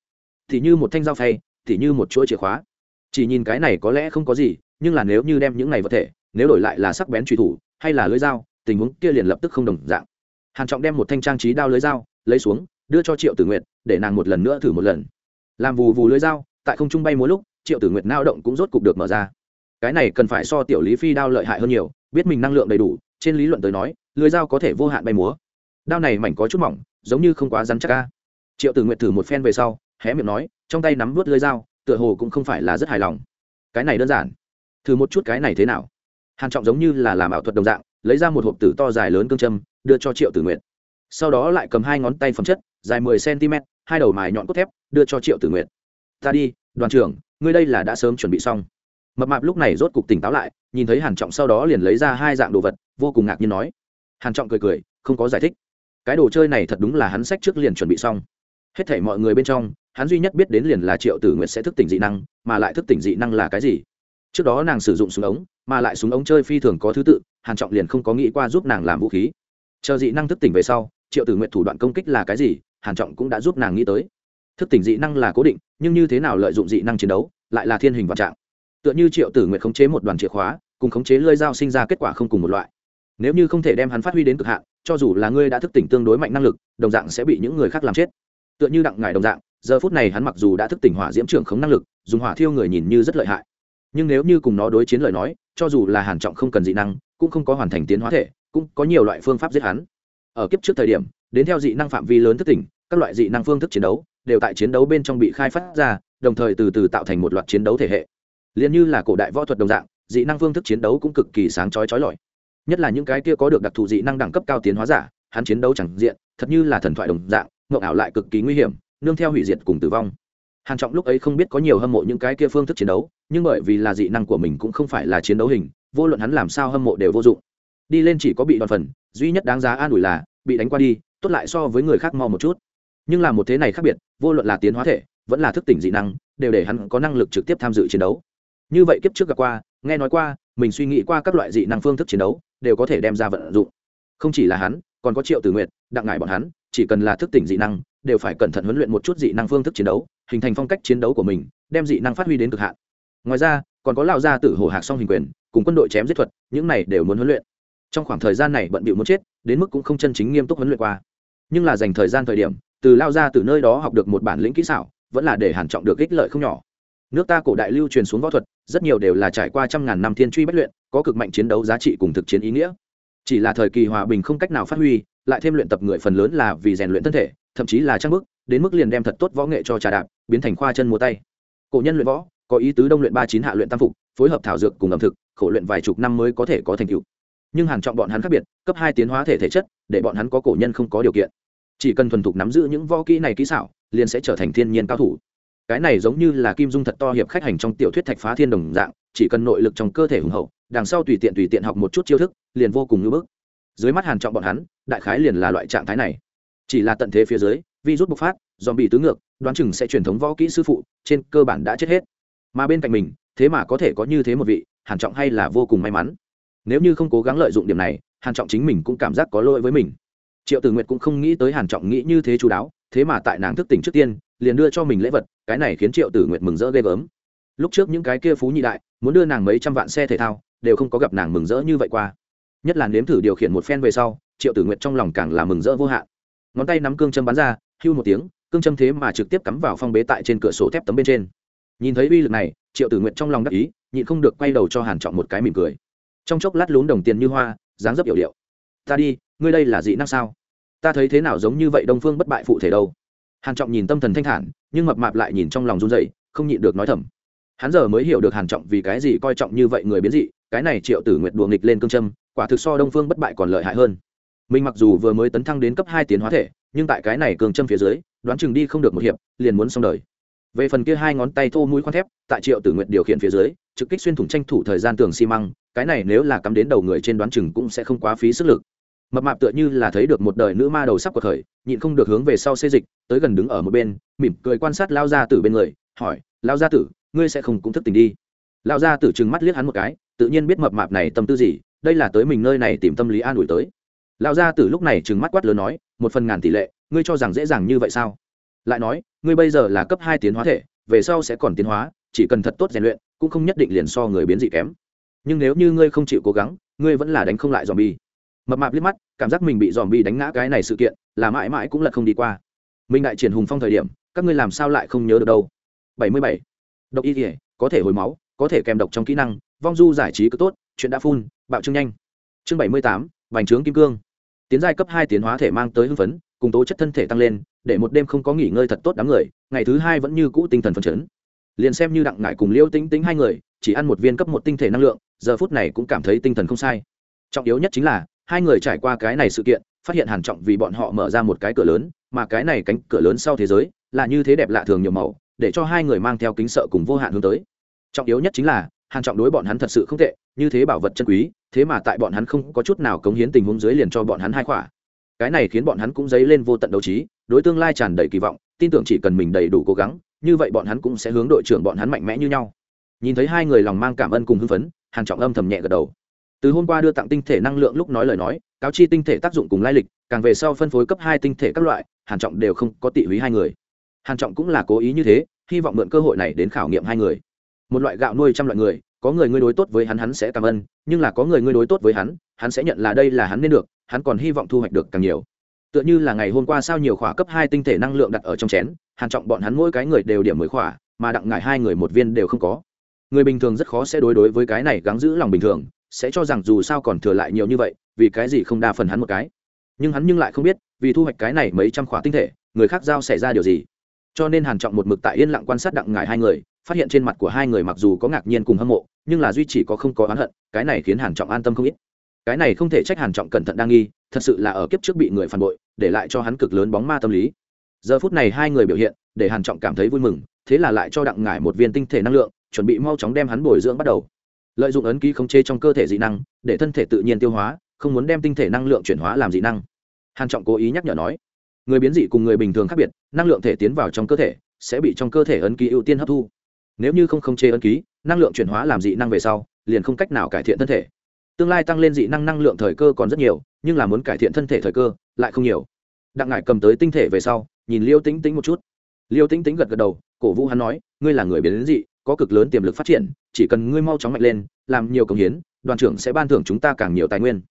Thì như một thanh dao phay thì như một chuỗi chìa khóa. Chỉ nhìn cái này có lẽ không có gì nhưng là nếu như đem những này vật thể nếu đổi lại là sắc bén truy thủ hay là lưới dao tình huống kia liền lập tức không đồng dạng. Hàn trọng đem một thanh trang trí đao lưới dao lấy xuống đưa cho triệu tử nguyệt để nàng một lần nữa thử một lần làm vù vù lưới dao, tại không trung bay mỗi lúc, triệu tử nguyệt nao động cũng rốt cục được mở ra. Cái này cần phải so tiểu lý phi đao lợi hại hơn nhiều, biết mình năng lượng đầy đủ, trên lý luận tới nói lưới dao có thể vô hạn bay múa. Đao này mảnh có chút mỏng, giống như không quá rắn chắc ca triệu tử nguyệt thử một phen về sau, hé miệng nói, trong tay nắm vớt lưới dao, tựa hồ cũng không phải là rất hài lòng. Cái này đơn giản. Thử một chút cái này thế nào? Hàn trọng giống như là làm ảo thuật đồng dạng, lấy ra một hộp tử to dài lớn cương châm, đưa cho triệu tử nguyệt. sau đó lại cầm hai ngón tay phẩm chất, dài mười cm hai đầu mài nhọn cốt thép, đưa cho triệu tử nguyện ta đi, đoàn trưởng, ngươi đây là đã sớm chuẩn bị xong. Mập mạp lúc này rốt cục tỉnh táo lại, nhìn thấy hàn trọng sau đó liền lấy ra hai dạng đồ vật, vô cùng ngạc nhiên nói. Hàn trọng cười cười, không có giải thích. Cái đồ chơi này thật đúng là hắn sách trước liền chuẩn bị xong. Hết thảy mọi người bên trong, hắn duy nhất biết đến liền là triệu tử nguyệt sẽ thức tỉnh dị năng, mà lại thức tỉnh dị năng là cái gì. Trước đó nàng sử dụng súng ống, mà lại súng ống chơi phi thường có thứ tự, hàn trọng liền không có nghĩ qua giúp nàng làm vũ khí. Chờ dị năng thức tỉnh về sau, triệu tử nguyệt thủ đoạn công kích là cái gì hàn trọng cũng đã giúp nàng nghĩ tới. Thức tỉnh dị năng là cố định, nhưng như thế nào lợi dụng dị năng chiến đấu, lại là thiên hình vạn trạng. Tựa như triệu tử nguyện khống chế một đoàn chìa khóa, cùng khống chế lưỡi dao sinh ra kết quả không cùng một loại. Nếu như không thể đem hắn phát huy đến cực hạn, cho dù là ngươi đã thức tỉnh tương đối mạnh năng lực, đồng dạng sẽ bị những người khác làm chết. Tựa như đặng ngải đồng dạng, giờ phút này hắn mặc dù đã thức tỉnh hỏa diễm trưởng khống năng lực, dùng hỏa thiêu người nhìn như rất lợi hại. Nhưng nếu như cùng nó đối chiến lời nói, cho dù là hàn trọng không cần dị năng, cũng không có hoàn thành tiến hóa thể, cũng có nhiều loại phương pháp giết hắn. Ở kiếp trước thời điểm đến theo dị năng phạm vi lớn thức tỉnh, các loại dị năng phương thức chiến đấu đều tại chiến đấu bên trong bị khai phát ra, đồng thời từ từ tạo thành một loạt chiến đấu thể hệ. Liền như là cổ đại võ thuật đồng dạng, dị năng phương thức chiến đấu cũng cực kỳ sáng chói chói lọi. Nhất là những cái kia có được đặc thù dị năng đẳng cấp cao tiến hóa giả, hắn chiến đấu chẳng diện, thật như là thần thoại đồng dạng ngộng ảo lại cực kỳ nguy hiểm, nương theo hủy diệt cùng tử vong. Hàn trọng lúc ấy không biết có nhiều hâm mộ những cái kia phương thức chiến đấu, nhưng bởi vì là dị năng của mình cũng không phải là chiến đấu hình, vô luận hắn làm sao hâm mộ đều vô dụng. Đi lên chỉ có bị đòn phần, duy nhất đáng giá an ủi là, bị đánh qua đi tốt lại so với người khác mau một chút. Nhưng là một thế này khác biệt, vô luận là tiến hóa thể, vẫn là thức tỉnh dị năng, đều để hắn có năng lực trực tiếp tham dự chiến đấu. Như vậy kiếp trước gặp qua, nghe nói qua, mình suy nghĩ qua các loại dị năng phương thức chiến đấu, đều có thể đem ra vận dụng. Không chỉ là hắn, còn có triệu tử nguyện đặng ngại bọn hắn, chỉ cần là thức tỉnh dị năng, đều phải cẩn thận huấn luyện một chút dị năng phương thức chiến đấu, hình thành phong cách chiến đấu của mình, đem dị năng phát huy đến cực hạn. Ngoài ra, còn có lao gia tử hổ hạc song hình quyền, cùng quân đội chém giết thuật, những này đều muốn huấn luyện. Trong khoảng thời gian này bận bịu muốn chết, đến mức cũng không chân chính nghiêm túc huấn luyện qua nhưng là dành thời gian thời điểm, từ lao ra từ nơi đó học được một bản lĩnh kỹ xảo, vẫn là để hàn trọng được ích lợi không nhỏ. Nước ta cổ đại lưu truyền xuống võ thuật, rất nhiều đều là trải qua trăm ngàn năm thiên truy bất luyện, có cực mạnh chiến đấu giá trị cùng thực chiến ý nghĩa. Chỉ là thời kỳ hòa bình không cách nào phát huy, lại thêm luyện tập người phần lớn là vì rèn luyện thân thể, thậm chí là trang bức, đến mức liền đem thật tốt võ nghệ cho trà đạp, biến thành khoa chân múa tay. Cổ nhân luyện võ, có ý tứ đông luyện ba chín hạ luyện tam phục, phối hợp thảo dược cùng ẩm thực, khổ luyện vài chục năm mới có thể có thành tựu. Nhưng hàn trọng bọn hắn khác biệt, cấp hai tiến hóa thể thể chất, để bọn hắn có cổ nhân không có điều kiện chỉ cần thuần thục nắm giữ những võ kỹ này kỹ xảo, liền sẽ trở thành thiên nhiên cao thủ. Cái này giống như là kim dung thật to hiệp khách hành trong tiểu thuyết thạch phá thiên đồng dạng, chỉ cần nội lực trong cơ thể hùng hậu, đằng sau tùy tiện tùy tiện học một chút chiêu thức, liền vô cùng ngưỡng bức. Dưới mắt hàn trọng bọn hắn, đại khái liền là loại trạng thái này. Chỉ là tận thế phía dưới, virus bộc phát dòm bị tứ ngược, đoán chừng sẽ truyền thống võ kỹ sư phụ, trên cơ bản đã chết hết. Mà bên cạnh mình, thế mà có thể có như thế một vị, hàn trọng hay là vô cùng may mắn. Nếu như không cố gắng lợi dụng điểm này, hàn trọng chính mình cũng cảm giác có lỗi với mình triệu tử nguyệt cũng không nghĩ tới hàn trọng nghĩ như thế chú đáo, thế mà tại nàng thức tỉnh trước tiên, liền đưa cho mình lễ vật, cái này khiến triệu tử nguyệt mừng rỡ ghê gớm. Lúc trước những cái kia phú nhị đại, muốn đưa nàng mấy trăm vạn xe thể thao, đều không có gặp nàng mừng rỡ như vậy qua. Nhất là nếm thử điều khiển một phen về sau, triệu tử nguyệt trong lòng càng là mừng rỡ vô hạn. Ngón tay nắm cương châm bắn ra, hưu một tiếng, cương châm thế mà trực tiếp cắm vào phong bế tại trên cửa sổ thép tấm bên trên. Nhìn thấy uy lực này, triệu tử nguyệt trong lòng đắc ý, nhịn không được quay đầu cho hàn trọng một cái mỉm cười. Trong chốc lát lún đồng tiền như hoa, dáng dấp hiểu điệu. Ta đi, ngươi đây là dị năng sao? Ta thấy thế nào giống như vậy đông phương bất bại phụ thể đâu. Hàn trọng nhìn tâm thần thanh thản, nhưng mập mạp lại nhìn trong lòng run rẩy, không nhịn được nói thầm. Hắn giờ mới hiểu được hàn trọng vì cái gì coi trọng như vậy người biến dị, cái này triệu tử nguyệt đùa nghịch lên cương châm, quả thực so đông phương bất bại còn lợi hại hơn. Mình mặc dù vừa mới tấn thăng đến cấp hai tiến hóa thể, nhưng tại cái này cương châm phía dưới, đoán chừng đi không được một hiệp, liền muốn xong đời. Về phần kia hai ngón tay thô mũi khoan thép, tại triệu tử nguyệt điều khiển phía dưới, trực kích xuyên thủng tranh thủ thời gian tường xi măng, cái này nếu là cắm đến đầu người trên đoán chừng cũng sẽ không quá phí sức lực mập mạp tựa như là thấy được một đời nữ ma đầu sắp cuộc khởi, nhịn không được hướng về sau xê dịch, tới gần đứng ở một bên, mỉm cười quan sát lao gia tử bên người, hỏi lao gia tử, ngươi sẽ không cũng thức tình đi? Lao gia tử trừng mắt liếc hắn một cái, tự nhiên biết mập mạp này tâm tư gì, đây là tới mình nơi này tìm tâm lý an ủi tới. Lao gia tử lúc này trừng mắt quát lớn nói, một phần ngàn tỷ lệ, ngươi cho rằng dễ dàng như vậy sao? Lại nói, ngươi bây giờ là cấp hai tiến hóa thể, về sau sẽ còn tiến hóa, chỉ cần thật tốt rèn luyện, cũng không nhất định liền so người biến dị kém. Nhưng nếu như ngươi không chịu cố gắng, ngươi vẫn là đánh không lại dòm bi mập mạp liếc mắt, cảm giác mình bị dòm bi đánh ngã cái này sự kiện, là mãi mãi cũng lật không đi qua. Mình đại triển hùng phong thời điểm, các ngươi làm sao lại không nhớ được đâu? Bảy mươi bảy. Độc y thể có thể hồi máu, có thể kèm độc trong kỹ năng, vong du giải trí cứ tốt, chuyện đã phun, bạo trương nhanh. Chương bảy mươi tám vành trướng kim cương. Tiến giai cấp hai tiến hóa thể mang tới hưng phấn, cùng tố chất thân thể tăng lên, để một đêm không có nghỉ ngơi thật tốt đám người, ngày thứ hai vẫn như cũ tinh thần phấn chấn. Liền xem như đặng ngải cùng liêu tính tính hai người, chỉ ăn một viên cấp một tinh thể năng lượng, giờ phút này cũng cảm thấy tinh thần không sai. Trọng yếu nhất chính là hai người trải qua cái này sự kiện, phát hiện hàn trọng vì bọn họ mở ra một cái cửa lớn, mà cái này cánh cửa lớn sau thế giới là như thế đẹp lạ thường nhiều màu, để cho hai người mang theo kính sợ cùng vô hạn hướng tới. Trọng yếu nhất chính là, hàn trọng đối bọn hắn thật sự không tệ, như thế bảo vật chân quý, thế mà tại bọn hắn không có chút nào cống hiến tình huống dưới liền cho bọn hắn hai khỏa. Cái này khiến bọn hắn cũng dấy lên vô tận đấu trí, đối tương lai tràn đầy kỳ vọng, tin tưởng chỉ cần mình đầy đủ cố gắng, như vậy bọn hắn cũng sẽ hướng đội trưởng bọn hắn mạnh mẽ như nhau. Nhìn thấy hai người lòng mang cảm ơn cùng hưng phấn, hàn trọng âm thầm nhẹ gật đầu từ hôm qua đưa tặng tinh thể năng lượng lúc nói lời nói, cáo chi tinh thể tác dụng cùng lai lịch, càng về sau phân phối cấp hai tinh thể các loại, hàn trọng đều không có tị húy hai người. Hàn trọng cũng là cố ý như thế, hy vọng mượn cơ hội này đến khảo nghiệm hai người. Một loại gạo nuôi trăm loại người, có người ngươi đối tốt với hắn hắn sẽ cảm ơn, nhưng là có người ngươi đối tốt với hắn hắn sẽ nhận là đây là hắn nên được, hắn còn hy vọng thu hoạch được càng nhiều. Tựa như là ngày hôm qua sao nhiều khỏa cấp hai tinh thể năng lượng đặt ở trong chén, hàn trọng bọn hắn mỗi cái người đều điểm mười khỏa, mà đặng ngải hai người một viên đều không có. Người bình thường rất khó sẽ đối đối với cái này gắng giữ lòng bình thường sẽ cho rằng dù sao còn thừa lại nhiều như vậy, vì cái gì không đa phần hắn một cái? Nhưng hắn nhưng lại không biết, vì thu hoạch cái này mấy trăm khỏa tinh thể, người khác giao xảy ra điều gì? Cho nên hàn trọng một mực tại yên lặng quan sát đặng ngải hai người, phát hiện trên mặt của hai người mặc dù có ngạc nhiên cùng hâm mộ, nhưng là duy chỉ có không có oán hận, cái này khiến hàn trọng an tâm không ít. Cái này không thể trách hàn trọng cẩn thận đang nghi, thật sự là ở kiếp trước bị người phản bội, để lại cho hắn cực lớn bóng ma tâm lý. Giờ phút này hai người biểu hiện, để hàn trọng cảm thấy vui mừng, thế là lại cho đặng ngải một viên tinh thể năng lượng, chuẩn bị mau chóng đem hắn bồi dưỡng bắt đầu lợi dụng ấn ký khống chế trong cơ thể dị năng, để thân thể tự nhiên tiêu hóa, không muốn đem tinh thể năng lượng chuyển hóa làm dị năng. Hàn trọng cố ý nhắc nhở nói, người biến dị cùng người bình thường khác biệt, năng lượng thể tiến vào trong cơ thể, sẽ bị trong cơ thể ấn ký ưu tiên hấp thu. Nếu như không khống chế ấn ký, năng lượng chuyển hóa làm dị năng về sau, liền không cách nào cải thiện thân thể. Tương lai tăng lên dị năng năng lượng thời cơ còn rất nhiều, nhưng là muốn cải thiện thân thể thời cơ, lại không nhiều. Đặng ngải cầm tới tinh thể về sau, nhìn liêu tĩnh tĩnh một chút. Liêu tĩnh tĩnh gật gật đầu, cổ vũ hắn nói, ngươi là người biến dị có cực lớn tiềm lực phát triển, chỉ cần ngươi mau chóng mạnh lên, làm nhiều công hiến, đoàn trưởng sẽ ban thưởng chúng ta càng nhiều tài nguyên.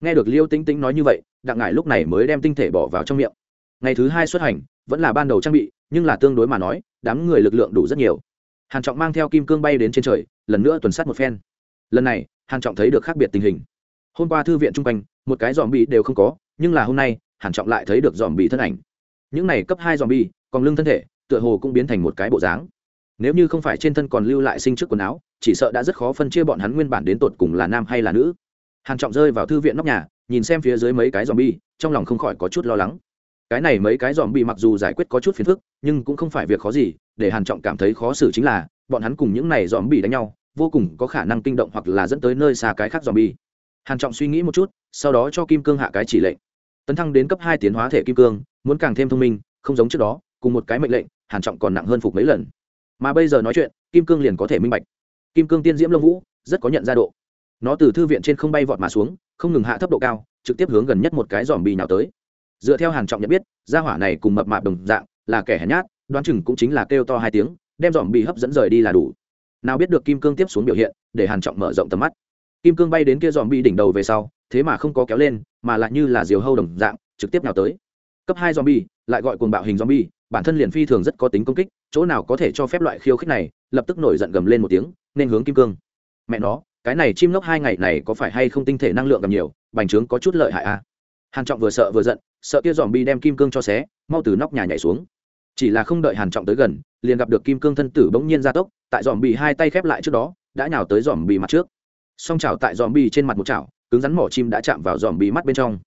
Nghe được liêu tĩnh tĩnh nói như vậy, đặng ngải lúc này mới đem tinh thể bỏ vào trong miệng. Ngày thứ hai xuất hành, vẫn là ban đầu trang bị, nhưng là tương đối mà nói, đám người lực lượng đủ rất nhiều. Hàn trọng mang theo kim cương bay đến trên trời, lần nữa tuần sát một phen. Lần này, hàn trọng thấy được khác biệt tình hình. Hôm qua thư viện trung quanh, một cái dòm bị đều không có, nhưng là hôm nay, hàn trọng lại thấy được dòm bị thân ảnh. Những này cấp hai dòm bị còn lưng thân thể, tựa hồ cũng biến thành một cái bộ dáng nếu như không phải trên thân còn lưu lại sinh trước quần áo, chỉ sợ đã rất khó phân chia bọn hắn nguyên bản đến tột cùng là nam hay là nữ. Hàn trọng rơi vào thư viện nóc nhà, nhìn xem phía dưới mấy cái dòm bi trong lòng không khỏi có chút lo lắng. Cái này mấy cái dòm bi mặc dù giải quyết có chút phiền phức, nhưng cũng không phải việc khó gì, để hàn trọng cảm thấy khó xử chính là, bọn hắn cùng những này dòm bi đánh nhau, vô cùng có khả năng kinh động hoặc là dẫn tới nơi xa cái khác dòm bi hàn trọng suy nghĩ một chút, sau đó cho kim cương hạ cái chỉ lệnh. Tấn thăng đến cấp hai tiến hóa thể kim cương, muốn càng thêm thông minh, không giống trước đó, cùng một cái mệnh lệnh, hàn trọng còn nặng hơn phục mấy lần mà bây giờ nói chuyện, kim cương liền có thể minh bạch. Kim cương tiên diễm lông vũ, rất có nhận ra độ. Nó từ thư viện trên không bay vọt mà xuống, không ngừng hạ thấp độ cao, trực tiếp hướng gần nhất một cái dòm bì nào tới. Dựa theo hàn trọng nhận biết, gia hỏa này cùng mập mạp đồng dạng, là kẻ hèn nhát, đoán chừng cũng chính là kêu to hai tiếng, đem dòm bì hấp dẫn rời đi là đủ. Nào biết được kim cương tiếp xuống biểu hiện, để hàn trọng mở rộng tầm mắt. Kim cương bay đến kia dòm bì đỉnh đầu về sau, thế mà không có kéo lên, mà lại như là diều hâu đồng dạng, trực tiếp nào tới. Cấp hai zombie, lại gọi cuồng bạo hình zombie, bản thân liền phi thường rất có tính công kích chỗ nào có thể cho phép loại khiêu khích này, lập tức nổi giận gầm lên một tiếng, nên hướng kim cương. Mẹ nó, cái này chim lốc hai ngày này có phải hay không tinh thể năng lượng gặp nhiều, bành trướng có chút lợi hại à? Hàn trọng vừa sợ vừa giận, sợ kia dòm bi đem kim cương cho xé, mau từ nóc nhà nhảy xuống. Chỉ là không đợi hàn trọng tới gần, liền gặp được kim cương thân tử bỗng nhiên ra tốc, tại dòm bi hai tay khép lại trước đó, đã nhào tới dòm bi mặt trước. Song chảo tại dòm bi trên mặt một chảo, cứng rắn mỏ chim đã chạm vào dòm bi mắt bên trong.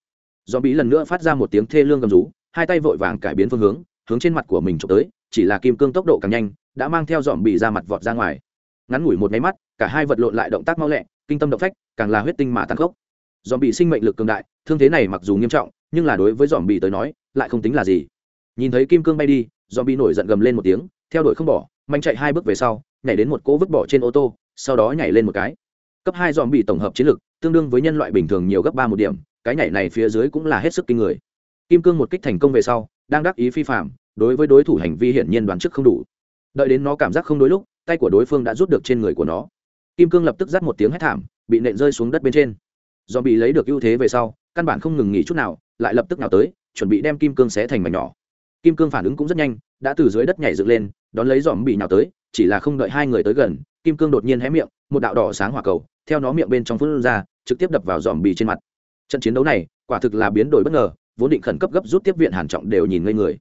Dòm bi lần nữa phát ra một tiếng thê lương gầm rú, hai tay vội vàng cải biến phương hướng hướng trên mặt của mình trộm tới chỉ là kim cương tốc độ càng nhanh, đã mang theo dòm bị ra mặt vọt ra ngoài. Ngắn ngủi một máy mắt, cả hai vật lộn lại động tác mau lẹ, kinh tâm động phách, càng là huyết tinh mà tăng khốc. Dòm bị sinh mệnh lực cường đại, thương thế này mặc dù nghiêm trọng, nhưng là đối với dòm bị tới nói, lại không tính là gì. Nhìn thấy kim cương bay đi, dòm bị nổi giận gầm lên một tiếng, theo đuổi không bỏ, mạnh chạy hai bước về sau, nhảy đến một cỗ vứt bỏ trên ô tô, sau đó nhảy lên một cái. Cấp hai dòm bị tổng hợp chiến lực, tương đương với nhân loại bình thường nhiều gấp ba một điểm, cái nhảy này phía dưới cũng là hết sức kinh người. Kim cương một kích thành công về sau, đang đắc ý phi phạm đối với đối thủ hành vi hiển nhiên đoán trước không đủ. Đợi đến nó cảm giác không đối lúc, tay của đối phương đã rút được trên người của nó. Kim cương lập tức dắt một tiếng hét thảm, bị nện rơi xuống đất bên trên. Do bị lấy được ưu thế về sau, căn bản không ngừng nghỉ chút nào, lại lập tức nào tới, chuẩn bị đem kim cương xé thành mảnh nhỏ. Kim cương phản ứng cũng rất nhanh, đã từ dưới đất nhảy dựng lên, đón lấy dòm bị nhào tới, chỉ là không đợi hai người tới gần, kim cương đột nhiên hé miệng, một đạo đỏ sáng hỏa cầu, theo nó miệng bên trong phun ra, trực tiếp đập vào dòm bị trên mặt. Trận chiến đấu này, quả thực là biến đổi bất ngờ, vốn định khẩn cấp gấp rút tiếp viện hàn trọng đều nhìn ngây người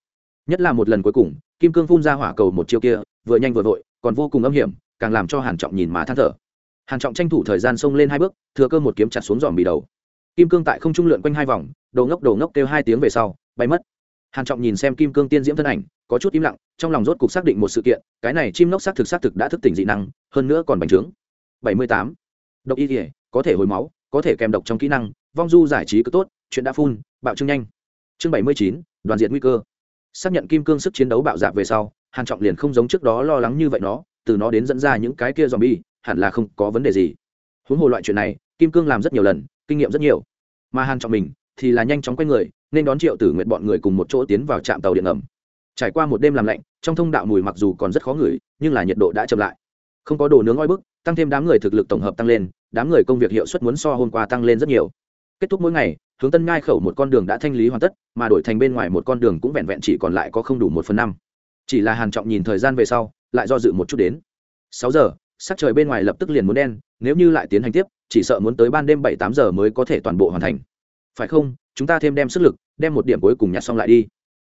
nhất là một lần cuối cùng kim cương phun ra hỏa cầu một chiêu kia vừa nhanh vừa vội còn vô cùng âm hiểm càng làm cho hàn trọng nhìn mà than thở. Hàn trọng tranh thủ thời gian xông lên hai bước thừa cơ một kiếm chặt xuống dòm bì đầu. Kim cương tại không trung lượn quanh hai vòng đồ ngốc đồ ngốc kêu hai tiếng về sau bay mất. Hàn trọng nhìn xem kim cương tiên diễm thân ảnh có chút im lặng trong lòng rốt cục xác định một sự kiện cái này chim nốc xác thực xác thực đã thức tỉnh dị năng hơn nữa còn bành trướng. 78. độc y thể có thể hồi máu có thể kèm độc trong kỹ năng vong du giải trí cứ tốt chuyện đã phun bạo trương nhanh. Chương 79, đoàn diện nguy cơ xác nhận kim cương sức chiến đấu bạo dạp về sau, hàn trọng liền không giống trước đó lo lắng như vậy nó, từ nó đến dẫn ra những cái kia zombie, hẳn là không có vấn đề gì. Huống hồ loại chuyện này, kim cương làm rất nhiều lần, kinh nghiệm rất nhiều. Mà hàn trọng mình thì là nhanh chóng quay người, nên đón triệu tử nguyện bọn người cùng một chỗ tiến vào trạm tàu điện ngầm. Trải qua một đêm làm lạnh, trong thông đạo mùi mặc dù còn rất khó ngửi, nhưng là nhiệt độ đã chậm lại. Không có đồ nướng oi bức, tăng thêm đám người thực lực tổng hợp tăng lên, đám người công việc hiệu suất muốn so hôm qua tăng lên rất nhiều kết thúc mỗi ngày, hướng tân ngai khẩu một con đường đã thanh lý hoàn tất, mà đổi thành bên ngoài một con đường cũng vẹn vẹn chỉ còn lại có không đủ một phần năm. Chỉ là hàn trọng nhìn thời gian về sau, lại do dự một chút đến. Sáu giờ, sắc trời bên ngoài lập tức liền muốn đen, nếu như lại tiến hành tiếp, chỉ sợ muốn tới ban đêm bảy tám giờ mới có thể toàn bộ hoàn thành. Phải không, chúng ta thêm đem sức lực, đem một điểm cuối cùng nhặt xong lại đi.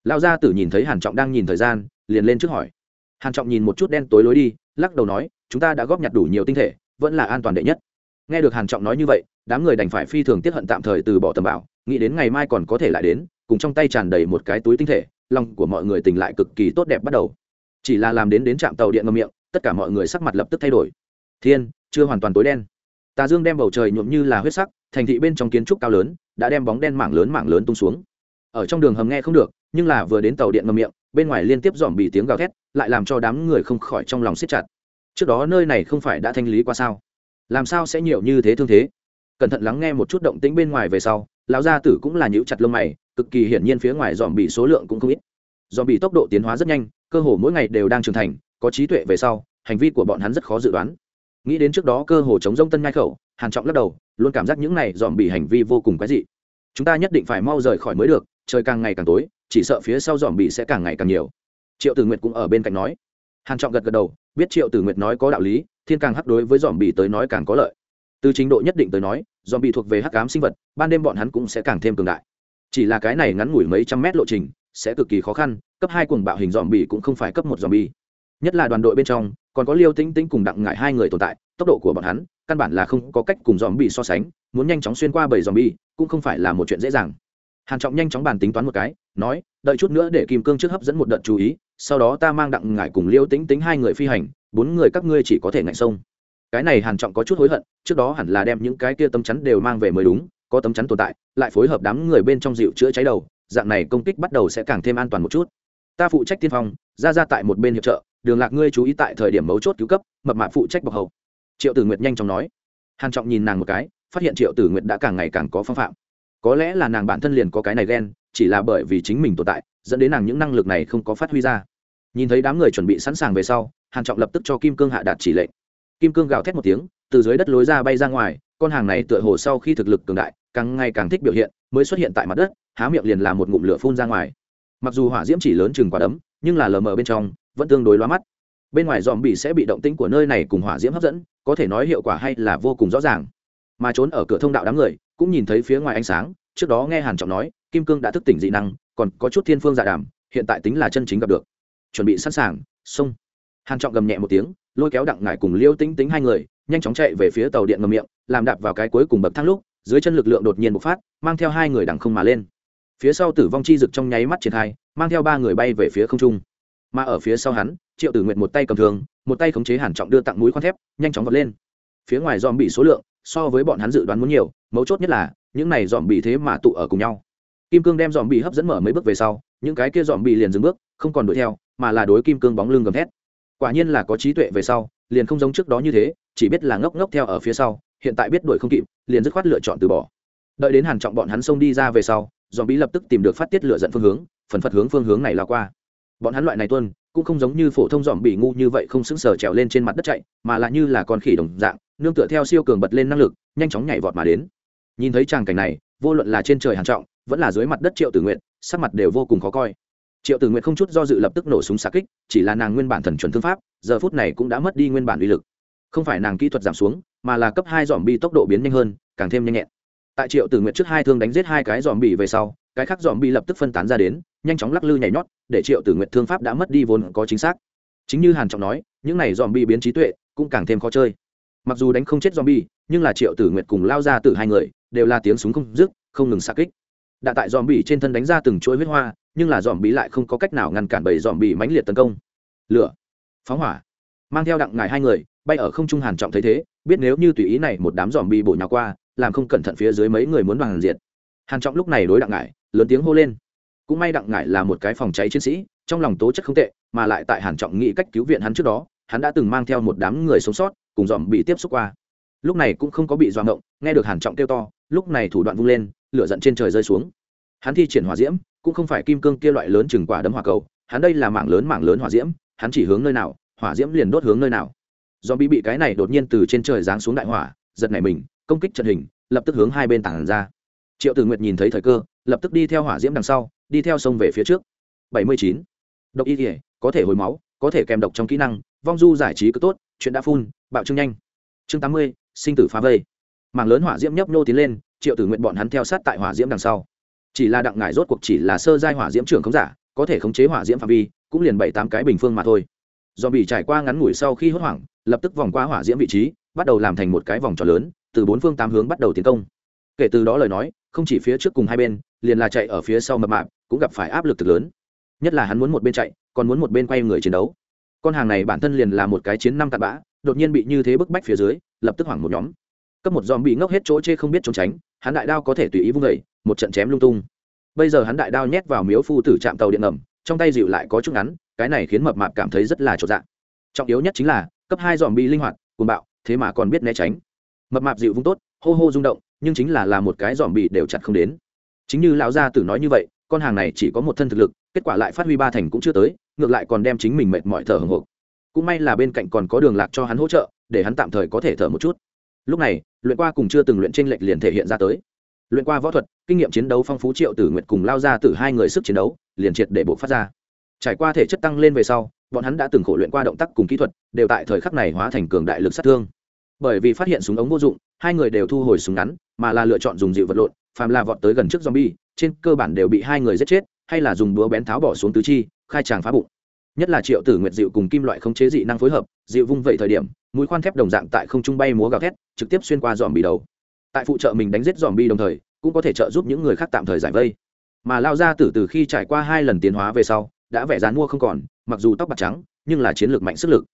Lao gia tử nhìn thấy hàn trọng đang nhìn thời gian, liền lên trước hỏi. Hàn trọng nhìn một chút đen tối lối đi, lắc đầu nói, chúng ta đã góp nhặt đủ nhiều tinh thể, vẫn là an toàn đệ nhất nghe được hàn trọng nói như vậy, đám người đành phải phi thường tiết hận tạm thời từ bỏ tầm bảo, nghĩ đến ngày mai còn có thể lại đến, cùng trong tay tràn đầy một cái túi tinh thể, lòng của mọi người tình lại cực kỳ tốt đẹp bắt đầu. Chỉ là làm đến đến trạm tàu điện ngầm miệng, tất cả mọi người sắc mặt lập tức thay đổi. Thiên, chưa hoàn toàn tối đen. Tà dương đem bầu trời nhuộm như là huyết sắc, thành thị bên trong kiến trúc cao lớn, đã đem bóng đen mảng lớn mảng lớn tung xuống. Ở trong đường hầm nghe không được, nhưng là vừa đến tàu điện ngầm miệng, bên ngoài liên tiếp dòm bị tiếng gào thét, lại làm cho đám người không khỏi trong lòng siết chặt. Trước đó nơi này không phải đã thanh lý qua sao? Làm sao sẽ nhiều như thế thương thế? Cẩn thận lắng nghe một chút động tĩnh bên ngoài về sau, lão gia tử cũng là nhíu chặt lông mày, cực kỳ hiển nhiên phía ngoài dòm bị số lượng cũng không ít. Dòm bị tốc độ tiến hóa rất nhanh, cơ hồ mỗi ngày đều đang trưởng thành, có trí tuệ về sau, hành vi của bọn hắn rất khó dự đoán. Nghĩ đến trước đó cơ hồ chống rông tân nhai khẩu, hàn trọng lắc đầu, luôn cảm giác những này dòm bị hành vi vô cùng quái dị. Chúng ta nhất định phải mau rời khỏi mới được, trời càng ngày càng tối, chỉ sợ phía sau dòm bị sẽ càng ngày càng nhiều. Triệu tử nguyệt cũng ở bên cạnh nói. Hàn trọng gật gật đầu, biết triệu tử nguyệt nói có đạo lý thiên càng hắc đối với dòm bị tới nói càng có lợi. Từ trình độ nhất định tới nói, dòm bị thuộc về hắc ám sinh vật, ban đêm bọn hắn cũng sẽ càng thêm cường đại. Chỉ là cái này ngắn ngủi mấy trăm mét lộ trình, sẽ cực kỳ khó khăn, cấp hai cuồng bạo hình dòm bị cũng không phải cấp một dòm bị nhất là đoàn đội bên trong, còn có liêu tĩnh tĩnh cùng đặng ngại hai người tồn tại, tốc độ của bọn hắn, căn bản là không có cách cùng dòm bị so sánh, muốn nhanh chóng xuyên qua bảy dòm bị cũng không phải là một chuyện dễ dàng. Hàn trọng nhanh chóng bàn tính toán một cái, nói, đợi chút nữa để kim cương trước hấp dẫn một đợt chú ý sau đó ta mang đặng ngải cùng liêu tính tính hai người phi hành, bốn người các ngươi chỉ có thể ngạnh sông. Cái này hàn trọng có chút hối hận, trước đó hẳn là đem những cái kia tấm chắn đều mang về mới đúng, có tấm chắn tồn tại, lại phối hợp đám người bên trong dịu chữa cháy đầu, dạng này công kích bắt đầu sẽ càng thêm an toàn một chút. Ta phụ trách tiên phong, ra ra tại một bên hiệp trợ, đường lạc ngươi chú ý tại thời điểm mấu chốt cứu cấp, mập mạp phụ trách bọc hậu triệu tử nguyệt nhanh chóng nói. Hàn trọng nhìn nàng một cái, phát hiện triệu tử nguyệt đã càng ngày càng có phong phạm. Có lẽ là nàng bản thân liền có cái này ghen, chỉ là bởi vì chính mình tồn tại dẫn đến nàng những năng lực này không có phát huy ra. Nhìn thấy đám người chuẩn bị sẵn sàng về sau, hàn trọng lập tức cho kim cương hạ đạt chỉ lệnh. Kim cương gào thét một tiếng, từ dưới đất lối ra bay ra ngoài, con hàng này tựa hồ sau khi thực lực cường đại, càng ngày càng thích biểu hiện, mới xuất hiện tại mặt đất, há miệng liền làm một ngụm lửa phun ra ngoài. Mặc dù hỏa diễm chỉ lớn chừng quả đấm, nhưng là lờ mờ bên trong, vẫn tương đối loa mắt. Bên ngoài dòm bị sẽ bị động tĩnh của nơi này cùng hỏa diễm hấp dẫn, có thể nói hiệu quả hay là vô cùng rõ ràng. Mà trốn ở cửa thông đạo đám người, cũng nhìn thấy phía ngoài ánh sáng, trước đó nghe hàn trọng nói, kim cương đã thức tỉnh dị năng còn có chút thiên phương dạ đàm, hiện tại tính là chân chính gặp được. Chuẩn bị sẵn sàng, xông. Hàn trọng gầm nhẹ một tiếng, lôi kéo đặng ngải cùng liêu tĩnh tĩnh hai người, nhanh chóng chạy về phía tàu điện ngầm miệng, làm đạp vào cái cuối cùng bậc thang lúc, dưới chân lực lượng đột nhiên bộc phát, mang theo hai người đằng không mà lên. Phía sau tử vong chi rực trong nháy mắt triển khai, mang theo ba người bay về phía không trung. Mà ở phía sau hắn, triệu tử nguyện một tay cầm thường một tay khống chế hàn trọng đưa tặng mũi khoan thép, nhanh chóng vọt lên. Phía ngoài dòm bị số lượng, so với bọn hắn dự đoán muốn nhiều, mấu chốt nhất là, những này dòm bị thế mà tụ ở cùng nhau kim cương đem dòm bị hấp dẫn mở mấy bước về sau, những cái kia dòm bị liền dừng bước, không còn đuổi theo, mà là đối kim cương bóng lưng gầm thét. Quả nhiên là có trí tuệ về sau, liền không giống trước đó như thế, chỉ biết là ngốc ngốc theo ở phía sau, hiện tại biết đuổi không kịp, liền dứt khoát lựa chọn từ bỏ. Đợi đến hàn trọng bọn hắn xông đi ra về sau dòm bị lập tức tìm được phát tiết lựa dẫn phương hướng, phần phật hướng phương hướng này là qua. Bọn hắn loại này tuân, cũng không giống như phổ thông dòm bị ngu như vậy không xứng sờ trèo lên trên mặt đất chạy, mà là như là con khỉ đồng dạng, nương tựa theo siêu cường bật lên năng lực, nhanh chóng nhảy vọt mà đến. Nhìn thấy tràng cảnh này, vô luận là trên trời hàn trọng vẫn là dưới mặt đất triệu tử nguyện, sắc mặt đều vô cùng khó coi. Triệu tử nguyện không chút do dự lập tức nổ súng xa kích, chỉ là nàng nguyên bản thần chuẩn thương pháp, giờ phút này cũng đã mất đi nguyên bản uy lực. Không phải nàng kỹ thuật giảm xuống, mà là cấp hai dòm bi tốc độ biến nhanh hơn, càng thêm nhanh nhẹn. Tại triệu tử nguyện trước hai thương đánh giết hai cái dòm bi về sau, cái khác dòm bi lập tức phân tán ra đến, nhanh chóng lắc lư nhảy nhót, để triệu tử nguyện thương pháp đã mất đi vốn có chính xác. Chính như hàn trọng nói, những này dòm bi biến trí tuệ cũng càng thêm khó chơi. Mặc dù đánh không chết dòm bi nhưng là triệu tử nguyện cùng lao ra từ hai người, đều là tiếng súng không dứt, không ngừng xa kích đã tại dòm bỉ trên thân đánh ra từng chuỗi huyết hoa, nhưng là dòm bỉ lại không có cách nào ngăn cản bầy dòm bỉ mãnh liệt tấn công. Lửa, phóng hỏa, mang theo đặng ngài hai người, bay ở không trung hàn trọng thấy thế, biết nếu như tùy ý này một đám dòm bỉ bổ nhào qua, làm không cẩn thận phía dưới mấy người muốn bằng diệt. Hàn trọng lúc này đối đặng ngải, lớn tiếng hô lên. Cũng may đặng ngải là một cái phòng cháy chiến sĩ, trong lòng tố chất không tệ, mà lại tại hàn trọng nghĩ cách cứu viện hắn trước đó, hắn đã từng mang theo một đám người sống sót, cùng dòm bị tiếp xúc qua. Lúc này cũng không có bị doạ ngộng, nghe được hàn trọng kêu to, lúc này thủ đoạn vung lên lửa giận trên trời rơi xuống. Hắn thi triển hỏa diễm, cũng không phải kim cương kia loại lớn chừng quả đấm hỏa cầu, hắn đây là mảng lớn mảng lớn hỏa diễm, hắn chỉ hướng nơi nào, hỏa diễm liền đốt hướng nơi nào. Do bị bị cái này đột nhiên từ trên trời giáng xuống đại hỏa, giật nảy mình, công kích trận hình, lập tức hướng hai bên tảng ra. Triệu tử nguyệt nhìn thấy thời cơ, lập tức đi theo hỏa diễm đằng sau, đi theo sông về phía trước. Bảy mươi chín. Độc y thể có thể hồi máu, có thể kèm độc trong kỹ năng, vong du giải trí cứ tốt, chuyện đã phun, bạo trương nhanh. Chương tám mươi, sinh tử phá vây. Mảng lớn hỏa diễm nhấp nô tiến lên triệu tử nguyện bọn hắn theo sát tại hỏa diễm đằng sau. Chỉ là đặng ngải rốt cuộc chỉ là sơ giai hỏa diễm trưởng không giả, có thể khống chế hỏa diễm phạm vi, cũng liền bảy tám cái bình phương mà thôi. Do bị trải qua ngắn ngủi sau khi hốt hoảng, lập tức vòng qua hỏa diễm vị trí, bắt đầu làm thành một cái vòng tròn lớn, từ bốn phương tám hướng bắt đầu tiến công. Kể từ đó lời nói, không chỉ phía trước cùng hai bên, liền là chạy ở phía sau mập mạp, cũng gặp phải áp lực thực lớn. Nhất là hắn muốn một bên chạy, còn muốn một bên quay người chiến đấu. Con hàng này bản thân liền là một cái chiến năm tạt bã, đột nhiên bị như thế bức bách phía dưới, lập tức hoảng một nhóm. Cấp một dòm bị ngốc hết chỗ chê không biết trốn tránh hắn đại đao có thể tùy ý vung vẩy một trận chém lung tung. Bây giờ hắn đại đao nhét vào miếu phu tử trạm tàu điện ngầm, trong tay dịu lại có chút ngắn, cái này khiến mập mạp cảm thấy rất là trọn dạng trọng yếu nhất chính là, cấp hai dòm bị linh hoạt, cuồng bạo, thế mà còn biết né tránh. Mập mạp dịu vung tốt, hô hô rung động, nhưng chính là là một cái dòm bị đều chặt không đến. Chính như lão gia tử nói như vậy, con hàng này chỉ có một thân thực lực, kết quả lại phát huy ba thành cũng chưa tới, ngược lại còn đem chính mình mệt mỏi thở hồng hộc. Cũng may là bên cạnh còn có đường lạc cho hắn hỗ trợ, để hắn tạm thời có thể thở một chút. Lúc này luyện qua cùng chưa từng luyện tranh lệch liền thể hiện ra tới. Luyện qua võ thuật, kinh nghiệm chiến đấu phong phú triệu tử nguyệt cùng lao ra từ hai người sức chiến đấu, liền triệt để bộ phát ra. Trải qua thể chất tăng lên về sau, bọn hắn đã từng khổ luyện qua động tác cùng kỹ thuật, đều tại thời khắc này hóa thành cường đại lực sát thương. Bởi vì phát hiện súng ống vô dụng, hai người đều thu hồi súng ngắn, mà là lựa chọn dùng dịu vật lộn, phàm là vọt tới gần trước zombie, trên cơ bản đều bị hai người giết chết, hay là dùng búa bén tháo bỏ xuống tứ chi, khai tràng phá bụng. Nhất là triệu tử nguyệt dịu cùng kim loại không chế dị năng phối hợp, dịu vung vậy thời điểm mũi khoan thép đồng dạng tại không trung bay múa gào thét, trực tiếp xuyên qua dòm bị đầu. Tại phụ trợ mình đánh giết dòm bi đồng thời, cũng có thể trợ giúp những người khác tạm thời giải vây. Mà lao ra từ từ khi trải qua hai lần tiến hóa về sau, đã vẻ dán mua không còn, mặc dù tóc bạc trắng, nhưng là chiến lược mạnh sức lực.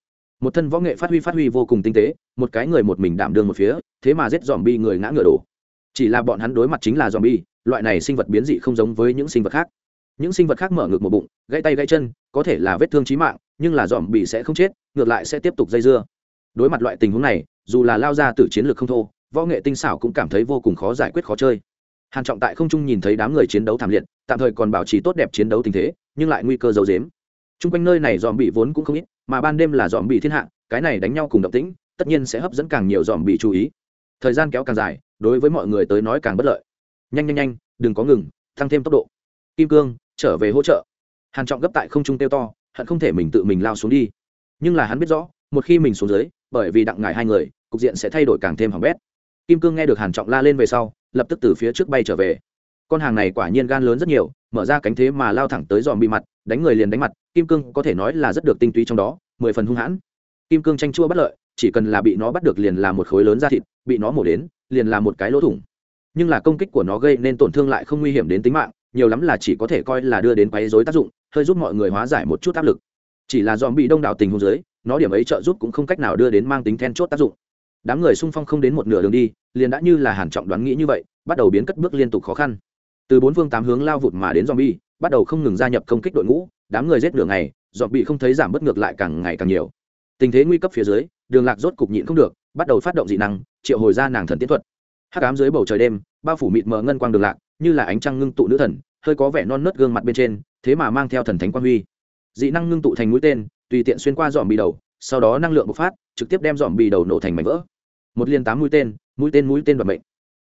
Một thân võ nghệ phát huy phát huy vô cùng tinh tế, một cái người một mình đảm đương một phía, thế mà giết dòm bi người ngã ngựa đổ. Chỉ là bọn hắn đối mặt chính là dòm bi loại này sinh vật biến dị không giống với những sinh vật khác. Những sinh vật khác mở ngực một bụng, gãy tay gãy chân, có thể là vết thương trí mạng, nhưng là dòm bị sẽ không chết, ngược lại sẽ tiếp tục dây dưa đối mặt loại tình huống này, dù là lao ra từ chiến lược không thô, võ nghệ tinh xảo cũng cảm thấy vô cùng khó giải quyết khó chơi. Hàn trọng tại không trung nhìn thấy đám người chiến đấu thảm liệt, tạm thời còn bảo trì tốt đẹp chiến đấu tình thế, nhưng lại nguy cơ giấu dếm Trung quanh nơi này dòm bị vốn cũng không ít, mà ban đêm là dòm bị thiên hạ, cái này đánh nhau cùng động tĩnh, tất nhiên sẽ hấp dẫn càng nhiều dòm bị chú ý. Thời gian kéo càng dài, đối với mọi người tới nói càng bất lợi. Nhanh nhanh nhanh, đừng có ngừng, tăng thêm tốc độ. Kim cương, trở về hỗ trợ. Hàn trọng gấp tại không trung tiêu to, hận không thể mình tự mình lao xuống đi. Nhưng là hắn biết rõ một khi mình xuống dưới, bởi vì đặng ngài hai người, cục diện sẽ thay đổi càng thêm hỏng bét. Kim cương nghe được hàn trọng la lên về sau, lập tức từ phía trước bay trở về. Con hàng này quả nhiên gan lớn rất nhiều, mở ra cánh thế mà lao thẳng tới dòm bị mặt, đánh người liền đánh mặt, kim cương có thể nói là rất được tinh túy trong đó, mười phần hung hãn. Kim cương tranh chua bất lợi, chỉ cần là bị nó bắt được liền là một khối lớn da thịt, bị nó mổ đến, liền là một cái lỗ thủng. Nhưng là công kích của nó gây nên tổn thương lại không nguy hiểm đến tính mạng, nhiều lắm là chỉ có thể coi là đưa đến quấy rối tác dụng, hơi giúp mọi người hóa giải một chút áp lực. Chỉ là dòm bị đông đảo tình huống dưới nó điểm ấy trợ giúp cũng không cách nào đưa đến mang tính then chốt tác dụng. Đám người xung phong không đến một nửa đường đi liền đã như là hàn trọng đoán nghĩ như vậy bắt đầu biến cất bước liên tục khó khăn. Từ bốn phương tám hướng lao vụt mà đến zombie, bắt đầu không ngừng gia nhập công kích đội ngũ đám người giết nửa ngày zombie không thấy giảm bất ngược lại càng ngày càng nhiều. Tình thế nguy cấp phía dưới đường lạc rốt cục nhịn không được bắt đầu phát động dị năng triệu hồi ra nàng thần tiến thuật. Hắc ám dưới bầu trời đêm bao phủ mịt mờ ngân quang đường lạc như là ánh trăng ngưng tụ nữ thần hơi có vẻ non nớt gương mặt bên trên thế mà mang theo thần thánh quang huy. Dị năng ngưng tụ thành mũi tên tùy tiện xuyên qua dòm bì đầu, sau đó năng lượng bộc phát, trực tiếp đem dòm bì đầu nổ thành mảnh vỡ. Một liên tám mũi tên mũi tên mũi tên và mệnh.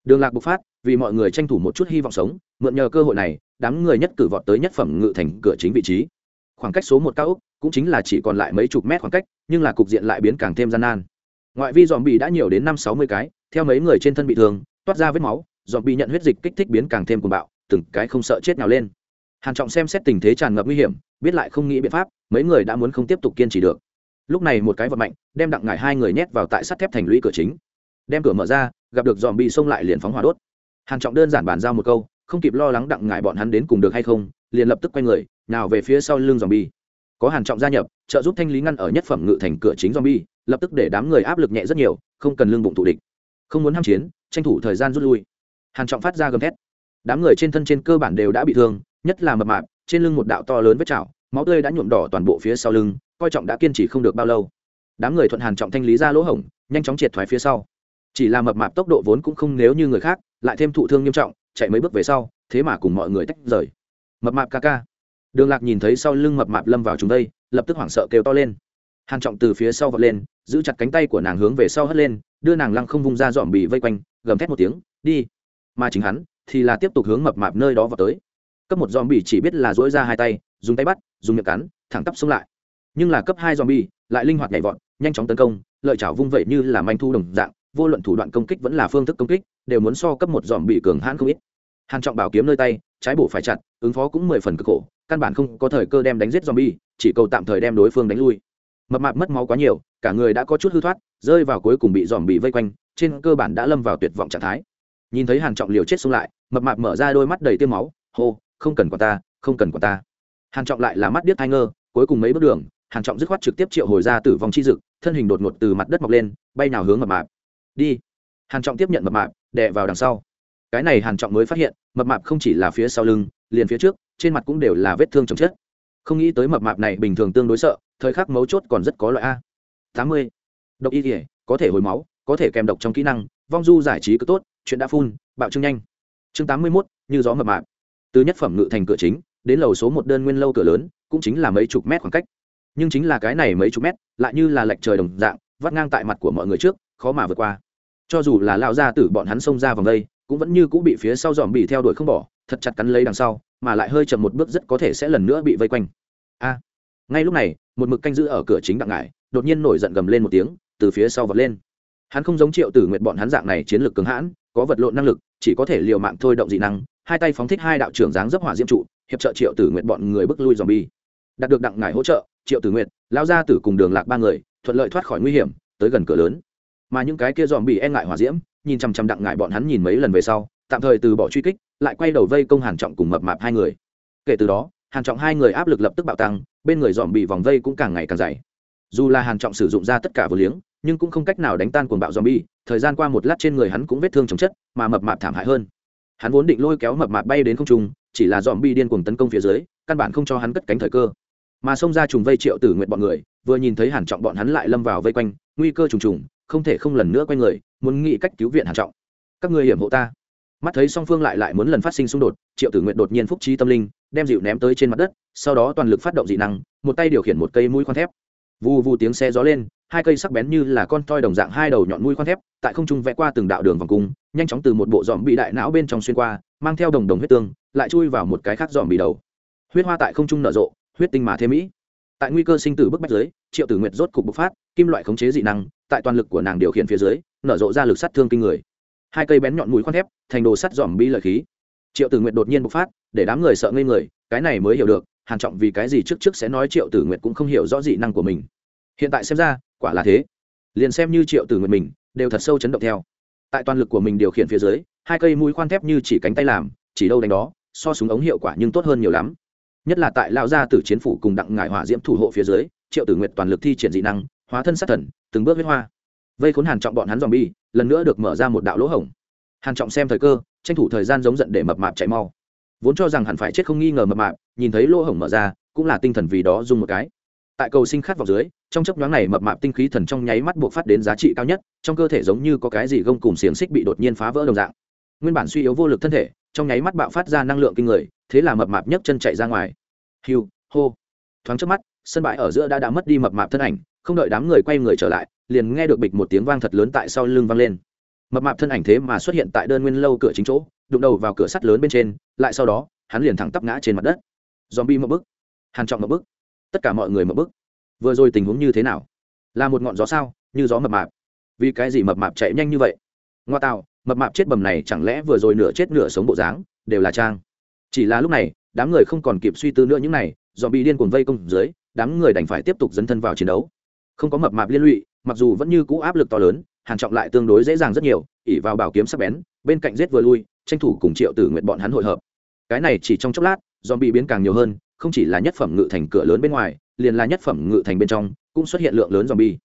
Đường lạc bộc phát, vì mọi người tranh thủ một chút hy vọng sống, mượn nhờ cơ hội này, đám người nhất cử vọt tới nhất phẩm ngự thành cửa chính vị trí. Khoảng cách số một cao úc cũng chính là chỉ còn lại mấy chục mét khoảng cách, nhưng là cục diện lại biến càng thêm gian nan. Ngoại vi dòm bì đã nhiều đến năm sáu mươi cái, theo mấy người trên thân bị thương, toát ra vết máu, dòm bì nhận huyết dịch kích thích biến càng thêm cuồng bạo, từng cái không sợ chết nào lên hàn trọng xem xét tình thế tràn ngập nguy hiểm, biết lại không nghĩ biện pháp, mấy người đã muốn không tiếp tục kiên trì được. Lúc này một cái vật mạnh, đem đặng ngải hai người nhét vào tại sắt thép thành lũy cửa chính. Đem cửa mở ra, gặp được dòm bị xông lại liền phóng hỏa đốt. Hàn trọng đơn giản bàn giao một câu, không kịp lo lắng đặng ngải bọn hắn đến cùng được hay không, liền lập tức quay người, nào về phía sau lưng dòm bi có hàn trọng gia nhập, trợ giúp thanh lý ngăn ở nhất phẩm ngự thành cửa chính dòm bi lập tức để đám người áp lực nhẹ rất nhiều, không cần lương bụng thủ địch. Không muốn ham chiến, tranh thủ thời gian rút lui. Hàn trọng phát ra gầm thét. Đám người trên thân trên cơ bản đều đã bị thương nhất là mập mạp, trên lưng một đạo to lớn vết chảo, máu tươi đã nhuộm đỏ toàn bộ phía sau lưng, coi trọng đã kiên trì không được bao lâu. Đám người thuận hàn trọng thanh lý ra lỗ hổng, nhanh chóng triệt thoái phía sau. Chỉ là mập mạp tốc độ vốn cũng không nếu như người khác, lại thêm thụ thương nghiêm trọng, chạy mấy bước về sau, thế mà cùng mọi người tách rời. Mập mạp ca ca. Đường lạc nhìn thấy sau lưng mập mạp lâm vào chúng đây, lập tức hoảng sợ kêu to lên. Hàn trọng từ phía sau vọt lên, giữ chặt cánh tay của nàng hướng về sau hất lên, đưa nàng lăng không vung ra dòm bị vây quanh, gầm thét một tiếng, đi! Mà chính hắn thì là tiếp tục hướng mập mạp nơi đó vào tới cấp một dòm bị chỉ biết là dỗi ra hai tay, dùng tay bắt, dùng miệng cắn, thẳng tắp xông lại. Nhưng là cấp hai dòm bị lại linh hoạt nhảy vọt, nhanh chóng tấn công, lợi chảo vung vẩy như là manh thu đồng dạng, vô luận thủ đoạn công kích vẫn là phương thức công kích, đều muốn so cấp một dòm bị cường hãn không ít. Hàn trọng bảo kiếm nơi tay, trái bổ phải chặt, ứng phó cũng mười phần cực khổ, căn bản không có thời cơ đem đánh giết zombie, chỉ cầu tạm thời đem đối phương đánh lui. Mập mạp mất máu quá nhiều, cả người đã có chút hư thoát, rơi vào cuối cùng bị dòm bị vây quanh, trên cơ bản đã lâm vào tuyệt vọng trạng thái. Nhìn thấy hàn trọng liều chết xông lại, mập mạp mở ra đôi mắt đầy tiêm máu, hô không cần quả ta không cần quả ta. Hàn trọng lại là mắt điếc hai ngơ cuối cùng mấy bước đường hàn trọng dứt khoát trực tiếp triệu hồi ra tử vong chi dực thân hình đột ngột từ mặt đất mọc lên bay nào hướng mập mạp. Đi. Hàn trọng tiếp nhận mập mạp đè vào đằng sau. Cái này hàn trọng mới phát hiện mập mạp không chỉ là phía sau lưng liền phía trước trên mặt cũng đều là vết thương chồng chết không nghĩ tới mập mạp này bình thường tương đối sợ thời khắc mấu chốt còn rất có loại a. Tám mươi. Độc y thể có thể hồi máu có thể kèm độc trong kỹ năng vong du giải trí cứ tốt chuyện đã phun bạo trương nhanh. Chương tám mươi 81, như gió mập mạp từ nhất phẩm ngự thành cửa chính, đến lầu số một đơn nguyên lâu cửa lớn, cũng chính là mấy chục mét khoảng cách. Nhưng chính là cái này mấy chục mét, lại như là lệch trời đồng dạng, vắt ngang tại mặt của mọi người trước, khó mà vượt qua. Cho dù là lao ra tử bọn hắn xông ra vòng đây, cũng vẫn như cũng bị phía sau dòm bị theo đuổi không bỏ, thật chặt cắn lấy đằng sau, mà lại hơi chậm một bước rất có thể sẽ lần nữa bị vây quanh. A! Ngay lúc này, một mực canh giữ ở cửa chính đặng ngải, đột nhiên nổi giận gầm lên một tiếng, từ phía sau vật lên. Hắn không giống triệu tử nguyện bọn hắn dạng này chiến lược cứng hãn, có vật lộn năng lực, chỉ có thể liều mạng thôi động dị năng hai tay phóng thích hai đạo trưởng dáng dấp hỏa diễm trụ, hiệp trợ triệu tử nguyện bọn người bước lui dòm bi đạt được đặng ngải hỗ trợ, triệu tử nguyện lao ra tử cùng đường lạc ba người, thuận lợi thoát khỏi nguy hiểm, tới gần cửa lớn. Mà những cái kia dòm bị e ngại hỏa diễm, nhìn chằm chằm đặng ngại bọn hắn nhìn mấy lần về sau, tạm thời từ bỏ truy kích, lại quay đầu vây công hàn trọng cùng mập mạp hai người. Kể từ đó, hàn trọng hai người áp lực lập tức bạo tăng, bên người dòm bị vòng vây cũng càng ngày càng dày. Dù là hàn trọng sử dụng ra tất cả vừa liếng, nhưng cũng không cách nào đánh tan cuồng bạo zombie, thời gian qua một lát trên người hắn cũng vết thương chồng chất, mà mập mạp thảm hại hơn hắn vốn định lôi kéo mập mạp bay đến không trung, chỉ là zombie điên cuồng tấn công phía dưới, căn bản không cho hắn cất cánh thời cơ. Mà xông ra trùng vây triệu tử nguyện bọn người, vừa nhìn thấy hàn trọng bọn hắn lại lâm vào vây quanh, nguy cơ trùng trùng, không thể không lần nữa quay người, muốn nghĩ cách cứu viện hàn trọng. Các ngươi hiểm hộ ta. Mắt thấy song phương lại lại muốn lần phát sinh xung đột, triệu tử nguyện đột nhiên phúc trí tâm linh, đem dịu ném tới trên mặt đất, sau đó toàn lực phát động dị năng, một tay điều khiển một cây mũi khoan thép. Vù vù tiếng xe gió lên hai cây sắc bén như là con toi đồng dạng hai đầu nhọn mũi khoan thép, tại không trung vẽ qua từng đạo đường vòng cung, nhanh chóng từ một bộ dòm bị đại não bên trong xuyên qua, mang theo đồng đồng huyết tương, lại chui vào một cái khác dòm bị đầu. Huyết hoa tại không trung nở rộ, huyết tinh mà thêm mỹ. Tại nguy cơ sinh tử bức bách dưới, triệu tử nguyệt rốt cục bộc phát, kim loại khống chế dị năng, tại toàn lực của nàng điều khiển phía dưới, nở rộ ra lực sát thương kinh người. Hai cây bén nhọn mũi khoan thép, thành đồ sắt dòm bi lợi khí. Triệu tử nguyệt đột nhiên bộc phát, để đám người sợ ngây người, cái này mới hiểu được, hàn trọng vì cái gì trước trước sẽ nói triệu tử nguyệt cũng không hiểu rõ dị năng của mình hiện tại xem ra, quả là thế. Liền xem như triệu tử nguyệt mình, đều thật sâu chấn động theo. Tại toàn lực của mình điều khiển phía dưới, hai cây mũi khoan thép như chỉ cánh tay làm, chỉ đâu đánh đó, so súng ống hiệu quả nhưng tốt hơn nhiều lắm. Nhất là tại lao gia tử chiến phủ cùng đặng ngải hỏa diễm thủ hộ phía dưới, triệu tử nguyệt toàn lực thi triển dị năng, hóa thân sát thần, từng bước huyết hoa. Vây khốn hàn trọng bọn hắn dòm bi lần nữa được mở ra một đạo lỗ hổng. Hàn trọng xem thời cơ, tranh thủ thời gian giống giận để mập mạp chạy mau. Vốn cho rằng hẳn phải chết không nghi ngờ mập mạp, nhìn thấy lỗ hổng mở ra, cũng là tinh thần vì đó dùng một cái tại cầu sinh khát vào dưới, trong chấp nhoáng này mập mạp tinh khí thần trong nháy mắt buộc phát đến giá trị cao nhất, trong cơ thể giống như có cái gì gông cùng xiềng xích bị đột nhiên phá vỡ đồng dạng. Nguyên bản suy yếu vô lực thân thể, trong nháy mắt bạo phát ra năng lượng kinh người, thế là mập mạp nhấc chân chạy ra ngoài. Hiu hô. Thoáng trước mắt, sân bãi ở giữa đã đã mất đi mập mạp thân ảnh, không đợi đám người quay người trở lại, liền nghe được bịch một tiếng vang thật lớn tại sau lưng vang lên. Mập mạp thân ảnh thế mà xuất hiện tại đơn nguyên lâu cửa chính chỗ, đụng đầu vào cửa sắt lớn bên trên, lại sau đó, hắn liền thẳng tắp ngã trên mặt đất. Dòm bi một bức hàn trọng một bức tất cả mọi người mập bức. Vừa rồi tình huống như thế nào? Là một ngọn gió sao? Như gió mập mạp. Vì cái gì mập mạp chạy nhanh như vậy? Ngoa tạo, mập mạp chết bầm này chẳng lẽ vừa rồi nửa chết nửa sống bộ dáng, đều là trang? Chỉ là lúc này, đám người không còn kịp suy tư nữa những này dòm bị điên cuồng vây công dưới, đám người đành phải tiếp tục dấn thân vào chiến đấu. Không có mập mạp liên lụy, mặc dù vẫn như cũ áp lực to lớn hàn trọng lại tương đối dễ dàng rất nhiều ỉ vào bảo kiếm sắc bén, bên cạnh giết vừa lui, tranh thủ cùng triệu tử nguyện bọn hắn hội hợp. Cái này chỉ trong chốc lát dòm bị biến càng nhiều hơn, không chỉ là nhất phẩm ngự thành cửa lớn bên ngoài, liền là nhất phẩm ngự thành bên trong, cũng xuất hiện lượng lớn dòm bi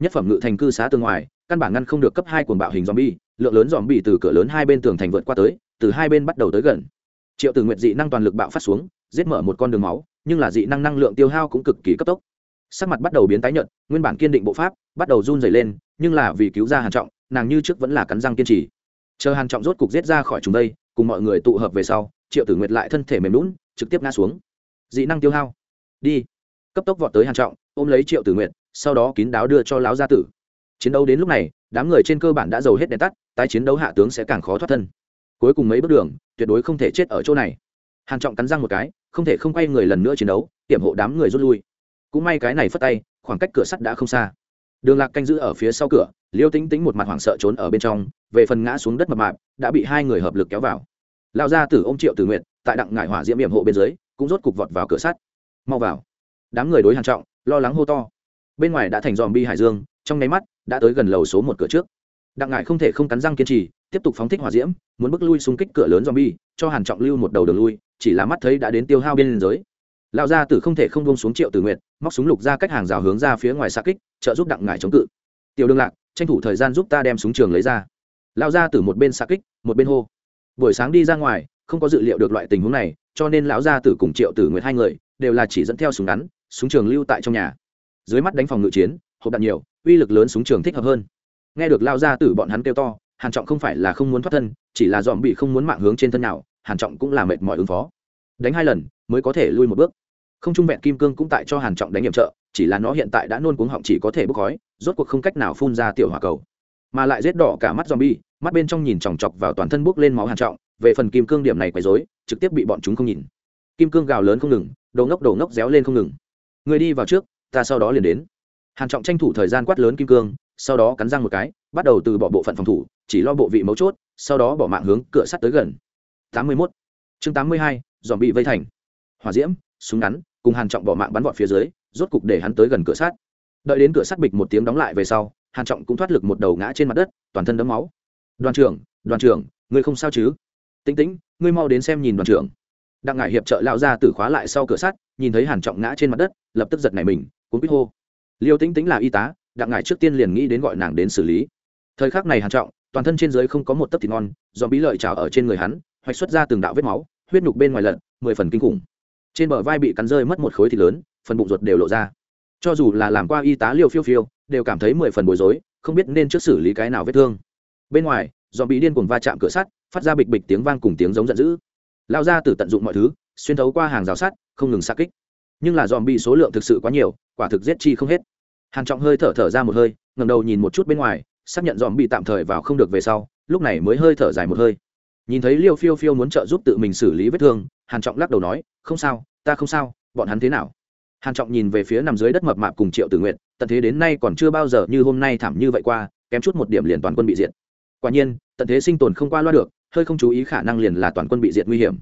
nhất phẩm ngự thành cư xá tường ngoài, căn bản ngăn không được cấp hai cuồng bạo hình dòm bi lượng lớn dòm bi từ cửa lớn hai bên tường thành vượt qua tới, từ hai bên bắt đầu tới gần. Triệu tử Nguyệt dị năng toàn lực bạo phát xuống, giết mở một con đường máu, nhưng là dị năng năng lượng tiêu hao cũng cực kỳ cấp tốc. Sắc mặt bắt đầu biến tái nhợt, nguyên bản kiên định bộ pháp, bắt đầu run dày lên, nhưng là vì cứu ra hàn trọng, nàng như trước vẫn là cắn răng kiên trì. Chờ hàn trọng rốt cục giết ra khỏi chúng đây, cùng mọi người tụ hợp về sau, triệu tử nguyệt lại thân thể mềm lún trực tiếp ngã xuống. Dị năng tiêu hao. Đi. Cấp tốc vọt tới hàn trọng, ôm lấy triệu tử nguyệt, sau đó kín đáo đưa cho lão gia tử. Chiến đấu đến lúc này, đám người trên cơ bản đã dầu hết đèn tắt, tái chiến đấu hạ tướng sẽ càng khó thoát thân. Cuối cùng mấy bước đường, tuyệt đối không thể chết ở chỗ này. Hàn trọng cắn răng một cái, không thể không quay người lần nữa chiến đấu tiểm hộ đám người rút lui. Cũng may cái này phất tay, khoảng cách cửa sắt đã không xa. Đường lạc canh giữ ở phía sau cửa, liêu tính tính một mặt hoảng sợ trốn ở bên trong, về phần ngã xuống đất mập mạp, đã bị hai người hợp lực kéo vào. Lão gia tử ôm triệu tử nguyện tại đặng ngải hỏa diễm hiểm hộ bên dưới, cũng rốt cục vọt vào cửa sắt. Mau vào. Đám người đối hàn trọng, lo lắng hô to. Bên ngoài đã thành dòm bi hải dương, trong nháy mắt, đã tới gần lầu số một cửa trước. Đặng ngải không thể không cắn răng kiên trì, tiếp tục phóng thích hỏa diễm, muốn bước lui xung kích cửa lớn dòm bi cho hàn trọng lưu một đầu đường lui, chỉ là mắt thấy đã đến tiêu hao bên giới. Lão gia tử không thể không buông xuống triệu tử nguyện móc súng lục ra cách hàng rào hướng ra phía ngoài xa kích, trợ giúp đặng ngải chống cự. Tiểu đương lạc, tranh thủ thời gian giúp ta đem súng trường lấy ra. Lão gia tử một bên xa kích, một bên hô. Buổi sáng đi ra ngoài không có dự liệu được loại tình huống này, cho nên lão gia tử cùng triệu tử nguyệt hai người đều là chỉ dẫn theo súng ngắn, súng trường lưu tại trong nhà. Dưới mắt đánh phòng ngự chiến, hộp đạn nhiều, uy lực lớn súng trường thích hợp hơn. Nghe được lao gia tử bọn hắn kêu to, hàn trọng không phải là không muốn thoát thân, chỉ là dòm bị không muốn mạng hướng trên thân nào, hàn trọng cũng là mệt mỏi ứng phó. Đánh hai lần, mới có thể lui một bước. Không trung vẹn kim cương cũng tại cho hàn trọng đánh nghiệm trợ, chỉ là nó hiện tại đã nôn cuống họng chỉ có thể bốc khói, rốt cuộc không cách nào phun ra tiểu hỏa cầu. Mà lại rết đỏ cả mắt zombie mắt bên trong nhìn chòng chọc vào toàn thân bốc lên máu hàn trọng về phần kim cương điểm này quấy rối trực tiếp bị bọn chúng không nhìn. Kim cương gào lớn không ngừng đồ ngốc đồ ngốc réo lên không ngừng. Người đi vào trước ta sau đó liền đến. Hàn trọng tranh thủ thời gian quát lớn kim cương sau đó cắn răng một cái bắt đầu từ bỏ bộ phận phòng thủ chỉ lo bộ vị mấu chốt sau đó bỏ mạng hướng cửa sắt tới gần. 81. chương 82, dòm bị vây thành. Hỏa diễm súng ngắn cùng hàn trọng bỏ mạng bắn vọt phía dưới rốt cục để hắn tới gần cửa sắt. Đợi đến cửa sắt bịch một tiếng đóng lại về sau hàn trọng cũng thoát lực một đầu ngã trên mặt đất toàn thân đẫm máu. Đoàn trưởng đoàn trưởng ngươi không sao chứ? Tĩnh tĩnh ngươi mau đến xem nhìn đoàn trưởng. Đặng ngải hiệp trợ lao ra từ khóa lại sau cửa sắt nhìn thấy hàn trọng ngã trên mặt đất lập tức giật nảy mình cuốn quýt hô. Liêu tĩnh tĩnh là y tá đặng ngải trước tiên liền nghĩ đến gọi nàng đến xử lý. Thời khắc này hàn trọng toàn thân trên dưới không có một tấc thịt ngon do bí lợi trào ở trên người hắn hoạch xuất ra từng đạo vết máu huyết nhục bên ngoài lợn, mười phần kinh khủng. Trên bờ vai bị cắn rơi mất một khối thịt lớn phần bụng ruột đều lộ ra. Cho dù là làm qua y tá liêu phiêu phiêu đều cảm thấy mười phần bối rối không biết nên trước xử lý cái nào vết thương. Bên ngoài do bị điên cuồng va chạm cửa sắt, phát ra bịch bịch tiếng vang cùng tiếng giống giận dữ. Lao ra từ tận dụng mọi thứ, xuyên thấu qua hàng rào sắt, không ngừng xa kích. Nhưng là dòm bị số lượng thực sự quá nhiều, quả thực giết chi không hết. Hàn trọng hơi thở thở ra một hơi, ngẩng đầu nhìn một chút bên ngoài, xác nhận dòm bị tạm thời vào không được về sau, lúc này mới hơi thở dài một hơi. Nhìn thấy liêu phiêu phiêu muốn trợ giúp tự mình xử lý vết thương, hàn trọng lắc đầu nói, không sao, ta không sao, bọn hắn thế nào? Hàn trọng nhìn về phía nằm dưới đất mập mạp cùng triệu tử nguyện tận thế đến nay còn chưa bao giờ như hôm nay thảm như vậy qua, kém chút một điểm liền toàn quân bị diệt quả nhiên, tận thế sinh tồn không qua loa được, hơi không chú ý khả năng liền là toàn quân bị diệt nguy hiểm.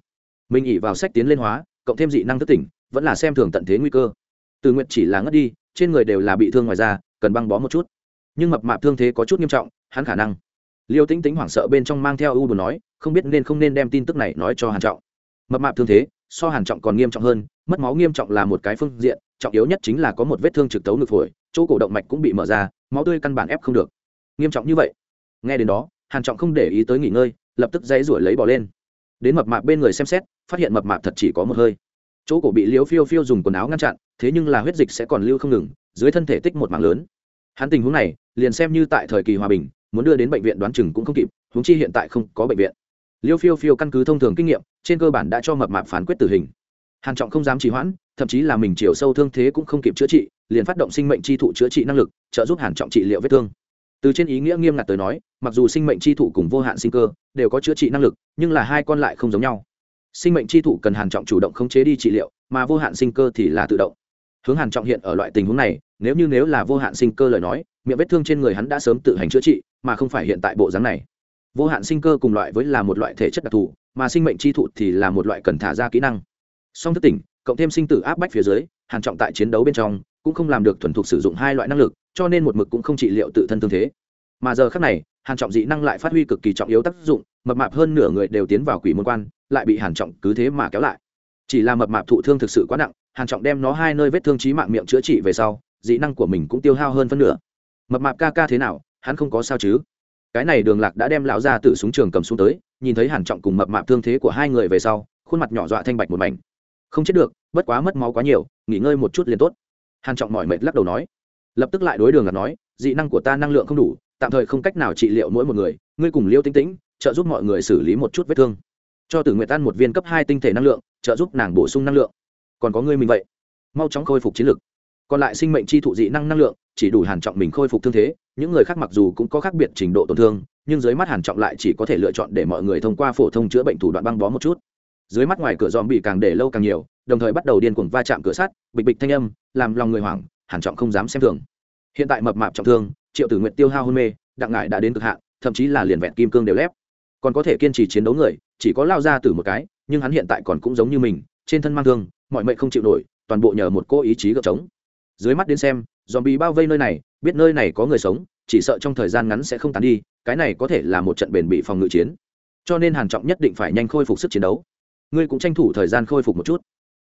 Mình ỉ vào sách tiến lên hóa, cộng thêm dị năng thức tỉnh, vẫn là xem thường tận thế nguy cơ. Từ nguyện chỉ là ngất đi, trên người đều là bị thương ngoài da, cần băng bó một chút. Nhưng mập mạp thương thế có chút nghiêm trọng, hắn khả năng. Liêu tĩnh tĩnh hoảng sợ bên trong mang theo u buồn nói, không biết nên không nên đem tin tức này nói cho hàn trọng. Mập mạp thương thế, so hàn trọng còn nghiêm trọng hơn, mất máu nghiêm trọng là một cái phương diện, trọng yếu nhất chính là có một vết thương trực tấu ngực phổi, chỗ cổ động mạch cũng bị mở ra, máu tươi căn bản ép không được. Nghiêm trọng như vậy nghe đến đó, hàn trọng không để ý tới nghỉ ngơi, lập tức dãy ruổi lấy bỏ lên. Đến mập mạp bên người xem xét, phát hiện mập mạp thật chỉ có một hơi. Chỗ cổ bị liếu phiêu phiêu dùng quần áo ngăn chặn, thế nhưng là huyết dịch sẽ còn lưu không ngừng, dưới thân thể tích một mảng lớn. Hắn tình huống này, liền xem như tại thời kỳ hòa bình, muốn đưa đến bệnh viện đoán chừng cũng không kịp, huống chi hiện tại không có bệnh viện. Liêu phiêu phiêu căn cứ thông thường kinh nghiệm, trên cơ bản đã cho mập mạp phán quyết tử hình. Hàn trọng không dám trì hoãn, thậm chí là mình chiều sâu thương thế cũng không kịp chữa trị, liền phát động sinh mệnh chi thụ chữa trị năng lực, trợ giúp hàn trọng trị liệu vết thương từ trên ý nghĩa nghiêm ngặt tới nói, mặc dù sinh mệnh chi thụ cùng vô hạn sinh cơ đều có chữa trị năng lực, nhưng là hai con lại không giống nhau. Sinh mệnh chi thụ cần hàn trọng chủ động khống chế đi trị liệu, mà vô hạn sinh cơ thì là tự động. Hướng hàn trọng hiện ở loại tình huống này, nếu như nếu là vô hạn sinh cơ lời nói, miệng vết thương trên người hắn đã sớm tự hành chữa trị, mà không phải hiện tại bộ dáng này. Vô hạn sinh cơ cùng loại với là một loại thể chất đặc thù, mà sinh mệnh chi thụ thì là một loại cần thả ra kỹ năng. Song thức tỉnh, cộng thêm sinh tử áp bách phía dưới, hàn trọng tại chiến đấu bên trong cũng không làm được thuần thục sử dụng hai loại năng lực cho nên một mực cũng không trị liệu tự thân thương thế. Mà giờ khác này, hàn trọng dị năng lại phát huy cực kỳ trọng yếu tác dụng, mập mạp hơn nửa người đều tiến vào quỷ môn quan, lại bị hàn trọng cứ thế mà kéo lại. Chỉ là mập mạp thụ thương thực sự quá nặng, hàn trọng đem nó hai nơi vết thương chí mạng miệng chữa trị về sau, dị năng của mình cũng tiêu hao hơn phân nửa. Mập mạp ca ca thế nào, hắn không có sao chứ? Cái này đường lạc đã đem lão ra từ súng trường cầm xuống tới, nhìn thấy hàn trọng cùng mập mạp thương thế của hai người về sau, khuôn mặt nhỏ dọa thanh bạch một mảnh. Không chết được, bất quá mất máu quá nhiều, nghỉ ngơi một chút liền tốt. Hàn trọng mỏi mệt lắc đầu nói lập tức lại đối đường ngặt nói, dị năng của ta năng lượng không đủ, tạm thời không cách nào trị liệu mỗi một người, ngươi cùng liêu tinh tĩnh, trợ giúp mọi người xử lý một chút vết thương. Cho tử nguyện tan một viên cấp hai tinh thể năng lượng, trợ giúp nàng bổ sung năng lượng. Còn có ngươi mình vậy. Mau chóng khôi phục chiến lực. Còn lại sinh mệnh chi thụ dị năng năng lượng, chỉ đủ hàn trọng mình khôi phục thương thế, những người khác mặc dù cũng có khác biệt trình độ tổn thương, nhưng dưới mắt hàn trọng lại chỉ có thể lựa chọn để mọi người thông qua phổ thông chữa bệnh thủ đoạn băng bó một chút. Dưới mắt ngoài cửa dòm bị càng để lâu càng nhiều, đồng thời bắt đầu điên cuồng va chạm cửa sắt, bịch bịch thanh âm, làm lòng người hoảng hàn trọng không dám xem thường. Hiện tại mập mạp trọng thương, triệu tử nguyện tiêu hao hôn mê, đặng ngải đã đến cực hạn, thậm chí là liền vẹn kim cương đều lép. Còn có thể kiên trì chiến đấu người, chỉ có lao ra từ một cái, nhưng hắn hiện tại còn cũng giống như mình, trên thân mang thương, mọi mệnh không chịu nổi, toàn bộ nhờ một cô ý chí gợp trống. Dưới mắt đến xem dòm bị bao vây nơi này, biết nơi này có người sống, chỉ sợ trong thời gian ngắn sẽ không tán đi, cái này có thể là một trận bền bị phòng ngự chiến. Cho nên hàn trọng nhất định phải nhanh khôi phục sức chiến đấu. Ngươi cũng tranh thủ thời gian khôi phục một chút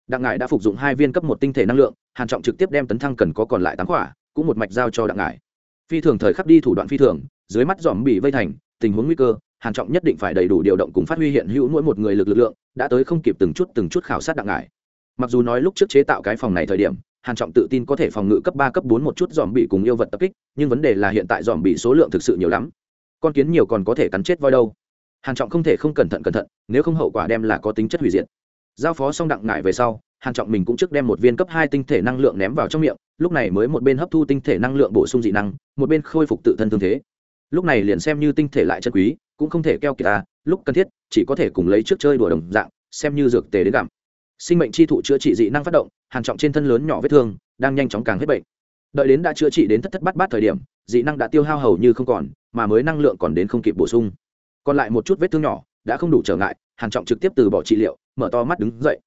đặng ngải đã phục dụng hai viên cấp một tinh thể năng lượng, hàn trọng trực tiếp đem tấn thăng cần có còn lại tám quả cũng một mạch giao cho đặng ngải. Phi thường thời khắc đi thủ đoạn phi thường, dưới mắt dòm bị vây thành, tình huống nguy cơ, hàn trọng nhất định phải đầy đủ điều động cùng phát huy hiện hữu mỗi một người lực lực lượng, đã tới không kịp từng chút từng chút khảo sát đặng ngải. Mặc dù nói lúc trước chế tạo cái phòng này thời điểm, hàn trọng tự tin có thể phòng ngự cấp ba, cấp bốn một chút dòm bị cùng yêu vật tập kích, nhưng vấn đề là hiện tại dòm bị số lượng thực sự nhiều lắm. Con kiến nhiều còn có thể cắn chết voi đâu. Hàn trọng không thể không cẩn thận cẩn thận, nếu không hậu quả đem là có tính chất hủy diệt giao phó xong đặng ngải về sau, hàn trọng mình cũng trước đem một viên cấp hai tinh thể năng lượng ném vào trong miệng, lúc này mới một bên hấp thu tinh thể năng lượng bổ sung dị năng, một bên khôi phục tự thân thương thế. Lúc này liền xem như tinh thể lại chân quý, cũng không thể keo kiệt ta, lúc cần thiết, chỉ có thể cùng lấy trước chơi đùa đồng dạng, xem như dược tề đến gặm. Sinh mệnh chi thụ chữa trị dị năng phát động, hàn trọng trên thân lớn nhỏ vết thương, đang nhanh chóng càng hết bệnh. Đợi đến đã chữa trị đến thất thất bát bát thời điểm, dị năng đã tiêu hao hầu như không còn, mà mới năng lượng còn đến không kịp bổ sung. Còn lại một chút vết thương nhỏ, đã không đủ trở ngại, hàn trọng trực tiếp từ bỏ trị liệu mở to mắt đứng dậy.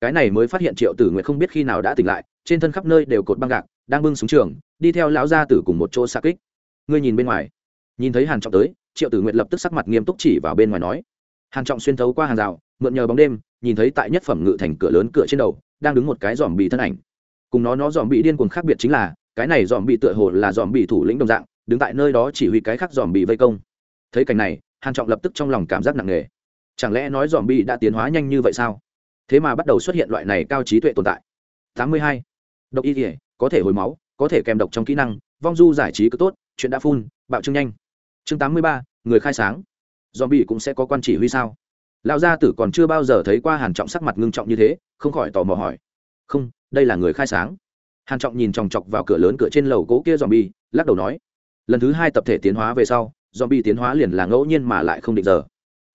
Cái này mới phát hiện triệu tử nguyệt không biết khi nào đã tỉnh lại, trên thân khắp nơi đều cột băng gạc, đang bưng xuống trường, đi theo lão gia tử cùng một chỗ xa kích. Ngươi nhìn bên ngoài. Nhìn thấy hàn trọng tới, triệu tử nguyệt lập tức sắc mặt nghiêm túc chỉ vào bên ngoài nói. Hàn trọng xuyên thấu qua hàng rào, mượn nhờ bóng đêm, nhìn thấy tại nhất phẩm ngự thành cửa lớn cửa trên đầu, đang đứng một cái dòm bị thân ảnh. Cùng nó nó dòm bị điên cuồng khác biệt chính là, cái này dòm bị tựa hồ là dòm bị thủ lĩnh đồng dạng, đứng tại nơi đó chỉ huy cái khác dòm bị vây công. Thấy cảnh này, hàn trọng lập tức trong lòng cảm giác nặng nề chẳng lẽ nói dòm bi đã tiến hóa nhanh như vậy sao? Thế mà bắt đầu xuất hiện loại này cao trí tuệ tồn tại. 82. độc y thể có thể hồi máu có thể kèm độc trong kỹ năng vong du giải trí cứ tốt chuyện đã phun bạo trương nhanh. Chương 83, người khai sáng. Dòm bi cũng sẽ có quan chỉ huy sao? Lão gia tử còn chưa bao giờ thấy qua hàn trọng sắc mặt ngưng trọng như thế không khỏi tò mò hỏi. Không đây là người khai sáng. Hàn trọng nhìn chòng chọc vào cửa lớn cửa trên lầu cố kia dòm bi lắc đầu nói. Lần thứ hai tập thể tiến hóa về sau dòm bi tiến hóa liền là ngẫu nhiên mà lại không định giờ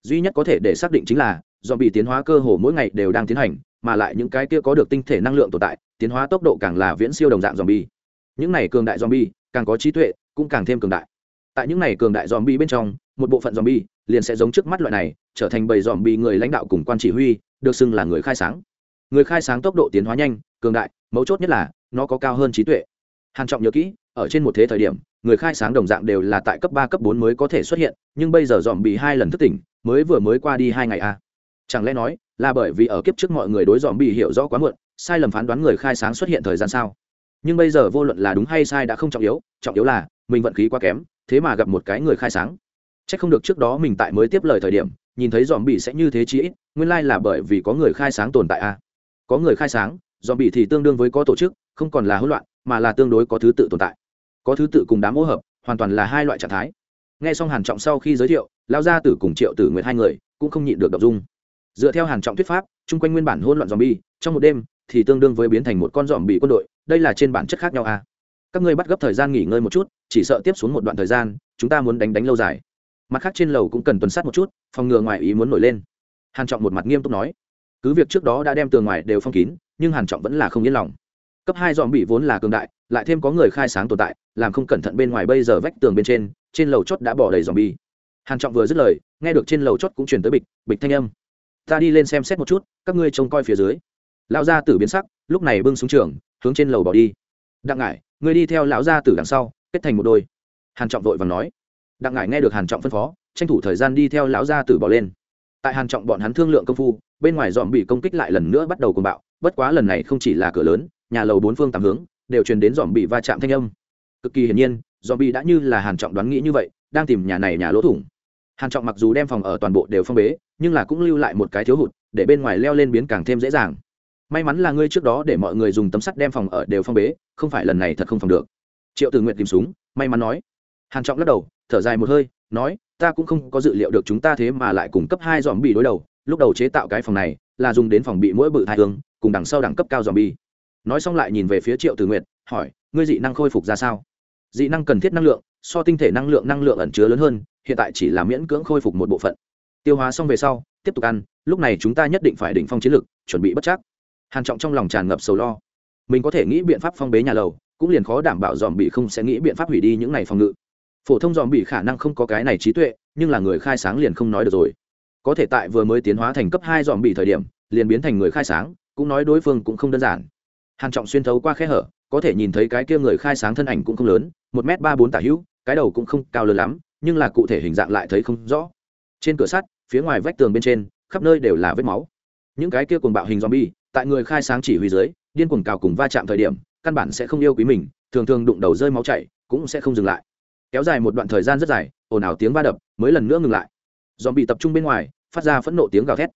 duy nhất có thể để xác định chính là do bị tiến hóa cơ hồ mỗi ngày đều đang tiến hành, mà lại những cái kia có được tinh thể năng lượng tồn tại, tiến hóa tốc độ càng là viễn siêu đồng dạng dòm bi những này cường đại dòm bi càng có trí tuệ, cũng càng thêm cường đại. Tại những này cường đại dòm bi bên trong, một bộ phận dòm bi liền sẽ giống trước mắt loại này, trở thành bầy dòm bi người lãnh đạo cùng quan chỉ huy, được xưng là người khai sáng. Người khai sáng tốc độ tiến hóa nhanh, cường đại, mấu chốt nhất là, nó có cao hơn trí tuệ hàn trọng nhớ kỹ, ở trên một thế thời điểm, người khai sáng đồng dạng đều là tại cấp ba, cấp bốn mới có thể xuất hiện, nhưng bây giờ dòm bị hai lần thức tỉnh, mới vừa mới qua đi hai ngày a à. chẳng lẽ nói, là bởi vì ở kiếp trước mọi người đối dòm bị hiểu rõ quá muộn, sai lầm phán đoán người khai sáng xuất hiện thời gian sao nhưng bây giờ vô luận là đúng hay sai đã không trọng yếu trọng yếu là, mình vận khí quá kém, thế mà gặp một cái người khai sáng chắc không được trước đó mình tại mới tiếp lời thời điểm, nhìn thấy dòm bị sẽ như thế chí ít, nguyên lai là bởi vì có người khai sáng tồn tại a à. có người khai sáng, dòm bị thì tương đương với có tổ chức, không còn là hỗn loạn mà là tương đối có thứ tự tồn tại. Có thứ tự cùng đám hỗ hợp, hoàn toàn là hai loại trạng thái. Nghe xong hàn trọng sau khi giới thiệu lao ra tử cùng triệu tử nguyệt hai người cũng không nhịn được đọc dung. Dựa theo hàn trọng thuyết pháp, chung quanh nguyên bản hỗn loạn zombie, trong một đêm thì tương đương với biến thành một con dòm bị quân đội, đây là trên bản chất khác nhau à các ngươi bắt gấp thời gian nghỉ ngơi một chút, chỉ sợ tiếp xuống một đoạn thời gian, chúng ta muốn đánh đánh lâu dài. Mặt khác trên lầu cũng cần tuần sát một chút, phòng ngừa ngoài ý muốn nổi lên. Hàn trọng một mặt nghiêm túc nói. Cứ việc trước đó đã đem tường ngoài đều phong kín, nhưng hàn trọng vẫn là không yên lòng cấp hai dòm bị vốn là cường đại, lại thêm có người khai sáng tồn tại, làm không cẩn thận bên ngoài bây giờ vách tường bên trên trên lầu chót đã bỏ đầy dòm bi hàn trọng vừa dứt lời, nghe được trên lầu chót cũng truyền tới bịch bịch thanh âm. Ta đi lên xem xét một chút, các ngươi trông coi phía dưới. Lão gia tử biến sắc, lúc này bưng xuống trường, hướng trên lầu bỏ đi. Đặng ngải, ngươi đi theo lão gia tử đằng sau, kết thành một đôi. Hàn trọng vội vàng nói. Đặng ngải nghe được hàn trọng phân phó, tranh thủ thời gian đi theo lão gia tử bỏ lên. Tại hàn trọng bọn hắn thương lượng công phu, bên ngoài dòm bị công kích lại lần nữa bắt đầu cuồng bạo, bất quá lần này không chỉ là cửa lớn nhà lầu bốn phương tám hướng, đều truyền đến dòm bị va chạm thanh âm. Cực kỳ hiển nhiên dòm bị đã như là hàn trọng đoán nghĩ như vậy, đang tìm nhà này nhà lỗ thủng. Hàn trọng mặc dù đem phòng ở toàn bộ đều phong bế, nhưng là cũng lưu lại một cái thiếu hụt, để bên ngoài leo lên biến càng thêm dễ dàng. May mắn là ngươi trước đó để mọi người dùng tấm sắt đem phòng ở đều phong bế, không phải lần này thật không phòng được. Triệu tử nguyện tìm súng, may mắn nói. Hàn trọng lắc đầu, thở dài một hơi, nói, ta cũng không có dự liệu được chúng ta thế mà lại cùng cấp hai dòm bị đối đầu, lúc đầu chế tạo cái phòng này là dùng đến phòng bị mỗi bự thai hương cùng đằng sau đẳng cấp cao dòm bi nói xong lại nhìn về phía triệu tử nguyện hỏi, ngươi dị năng khôi phục ra sao? Dị năng cần thiết năng lượng, so tinh thể năng lượng năng lượng ẩn chứa lớn hơn, hiện tại chỉ là miễn cưỡng khôi phục một bộ phận. Tiêu hóa xong về sau, tiếp tục ăn, lúc này chúng ta nhất định phải đỉnh phong chiến lực, chuẩn bị bất chắc. Hàn trọng trong lòng tràn ngập sầu lo. Mình có thể nghĩ biện pháp phong bế nhà lầu, cũng liền khó đảm bảo dòm bị không sẽ nghĩ biện pháp hủy đi những này phòng ngự. Phổ thông dòm bị khả năng không có cái này trí tuệ, nhưng là người khai sáng liền không nói được rồi. Có thể tại vừa mới tiến hóa thành cấp hai dòm bị thời điểm, liền biến thành người khai sáng, cũng nói đối phương cũng không đơn giản hàn trọng xuyên thấu qua khe hở, có thể nhìn thấy cái kia người khai sáng thân ảnh cũng không lớn, một m ba bốn tả hữu, cái đầu cũng không cao lớn lắm, nhưng là cụ thể hình dạng lại thấy không rõ. Trên cửa sắt, phía ngoài vách tường bên trên, khắp nơi đều là vết máu. Những cái kia cuồng bạo hình zombie, tại người khai sáng chỉ huy dưới, điên cuồng cào cùng va chạm thời điểm, căn bản sẽ không yêu quý mình, thường thường đụng đầu rơi máu chảy, cũng sẽ không dừng lại. Kéo dài một đoạn thời gian rất dài, ồn ào tiếng va đập, mới lần nữa ngừng lại. Dòm bị tập trung bên ngoài, phát ra phẫn nộ tiếng gào thét.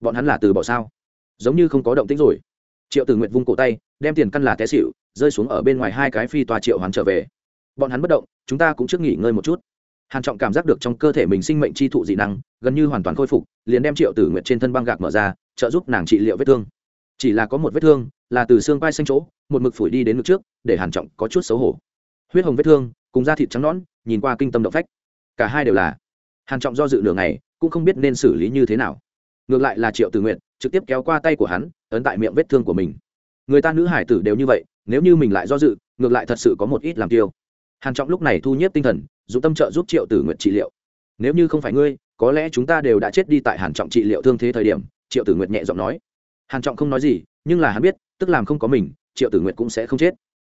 Bọn hắn là từ bỏ sao? Giống như không có động tĩnh rồi triệu tử nguyện vung cổ tay, đem tiền căn là té xịu rơi xuống ở bên ngoài hai cái phi toa triệu hoán trở về. Bọn hắn bất động, chúng ta cũng trước nghỉ ngơi một chút. Hàn trọng cảm giác được trong cơ thể mình sinh mệnh chi thụ dị năng, gần như hoàn toàn khôi phục, liền đem triệu tử nguyện trên thân băng gạc mở ra, trợ giúp nàng trị liệu vết thương. Chỉ là có một vết thương, là từ xương vai xanh chỗ, một mực phủi đi đến ngực trước, để hàn trọng có chút xấu hổ. Huyết hồng vết thương, cùng da thịt trắng nõn, nhìn qua kinh tâm động phách. Cả hai đều là. Hàn trọng do dự nửa ngày, cũng không biết nên xử lý như thế nào. Ngược lại là triệu tử nguyện trực tiếp kéo qua tay của hắn, ấn tại miệng vết thương của mình. Người ta nữ hải tử đều như vậy, nếu như mình lại do dự, ngược lại thật sự có một ít làm tiêu. Hàn trọng lúc này thu nhếp tinh thần dùng tâm trợ giúp triệu tử nguyện trị liệu. Nếu như không phải ngươi, có lẽ chúng ta đều đã chết đi tại hàn trọng trị liệu thương thế thời điểm, triệu tử nguyện nhẹ giọng nói. Hàn trọng không nói gì, nhưng là hắn biết, tức làm không có mình, triệu tử nguyện cũng sẽ không chết.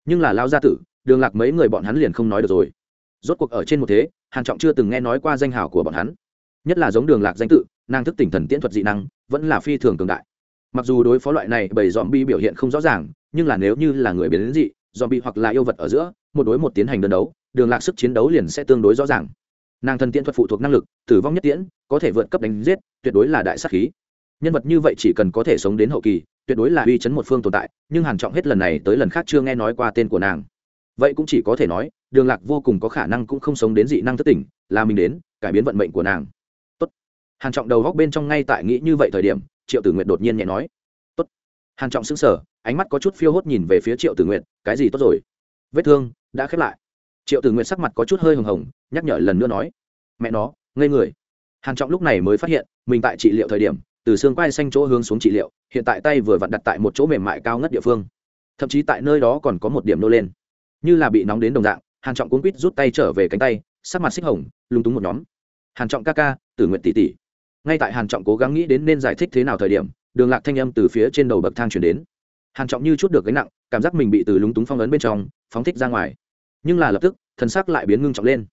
Nhưng là lao gia tử, đường lạc mấy người bọn hắn liền không nói được rồi. Rốt cuộc ở trên một thế, hàn trọng chưa từng nghe nói qua danh hào của bọn hắn nhất là giống đường lạc danh tự, nàng thức tỉnh thần tiễn thuật dị năng, vẫn là phi thường cường đại. Mặc dù đối phó loại này bởi dòm bi biểu hiện không rõ ràng, nhưng là nếu như là người biến đến dị dòm bi hoặc là yêu vật ở giữa, một đối một tiến hành đơn đấu, đường lạc sức chiến đấu liền sẽ tương đối rõ ràng. Nàng thần tiễn thuật phụ thuộc năng lực, tử vong nhất tiễn, có thể vượt cấp đánh giết, tuyệt đối là đại sắc khí. Nhân vật như vậy chỉ cần có thể sống đến hậu kỳ, tuyệt đối là uy chấn một phương tồn tại, nhưng hàn trọng hết lần này tới lần khác chưa nghe nói qua tên của nàng. Vậy cũng chỉ có thể nói, đường lạc vô cùng có khả năng cũng không sống đến dị năng thất tỉnh, là mình đến, cải biến vận mệnh của nàng hàn trọng đầu góc bên trong ngay tại nghĩ như vậy thời điểm, triệu tử nguyệt đột nhiên nhẹ nói, tốt. Hàn trọng sững sờ, ánh mắt có chút phiêu hốt nhìn về phía triệu tử nguyệt, cái gì tốt rồi? Vết thương đã khép lại. Triệu tử nguyệt sắc mặt có chút hơi hồng hồng, nhắc nhở lần nữa nói, mẹ nó, ngây người. Hàn trọng lúc này mới phát hiện, mình tại trị liệu thời điểm, từ xương quai xanh chỗ hướng xuống trị liệu, hiện tại tay vừa vặn đặt tại một chỗ mềm mại cao ngất địa phương. Thậm chí tại nơi đó còn có một điểm nô lên. Như là bị nóng đến đồng dạng, hàn trọng cuốn quýt rút tay trở về cánh tay, sắc mặt xích hồng, lúng túng một nhóm. Hàn trọng ca ca, tử nguyện tỷ tỷ ngay tại hàn trọng cố gắng nghĩ đến nên giải thích thế nào thời điểm đường lạc thanh âm từ phía trên đầu bậc thang chuyển đến. Hàn trọng như chút được gánh nặng cảm giác mình bị từ lúng túng phong ấn bên trong phóng thích ra ngoài. Nhưng là lập tức thần sắc lại biến ngưng trọng lên.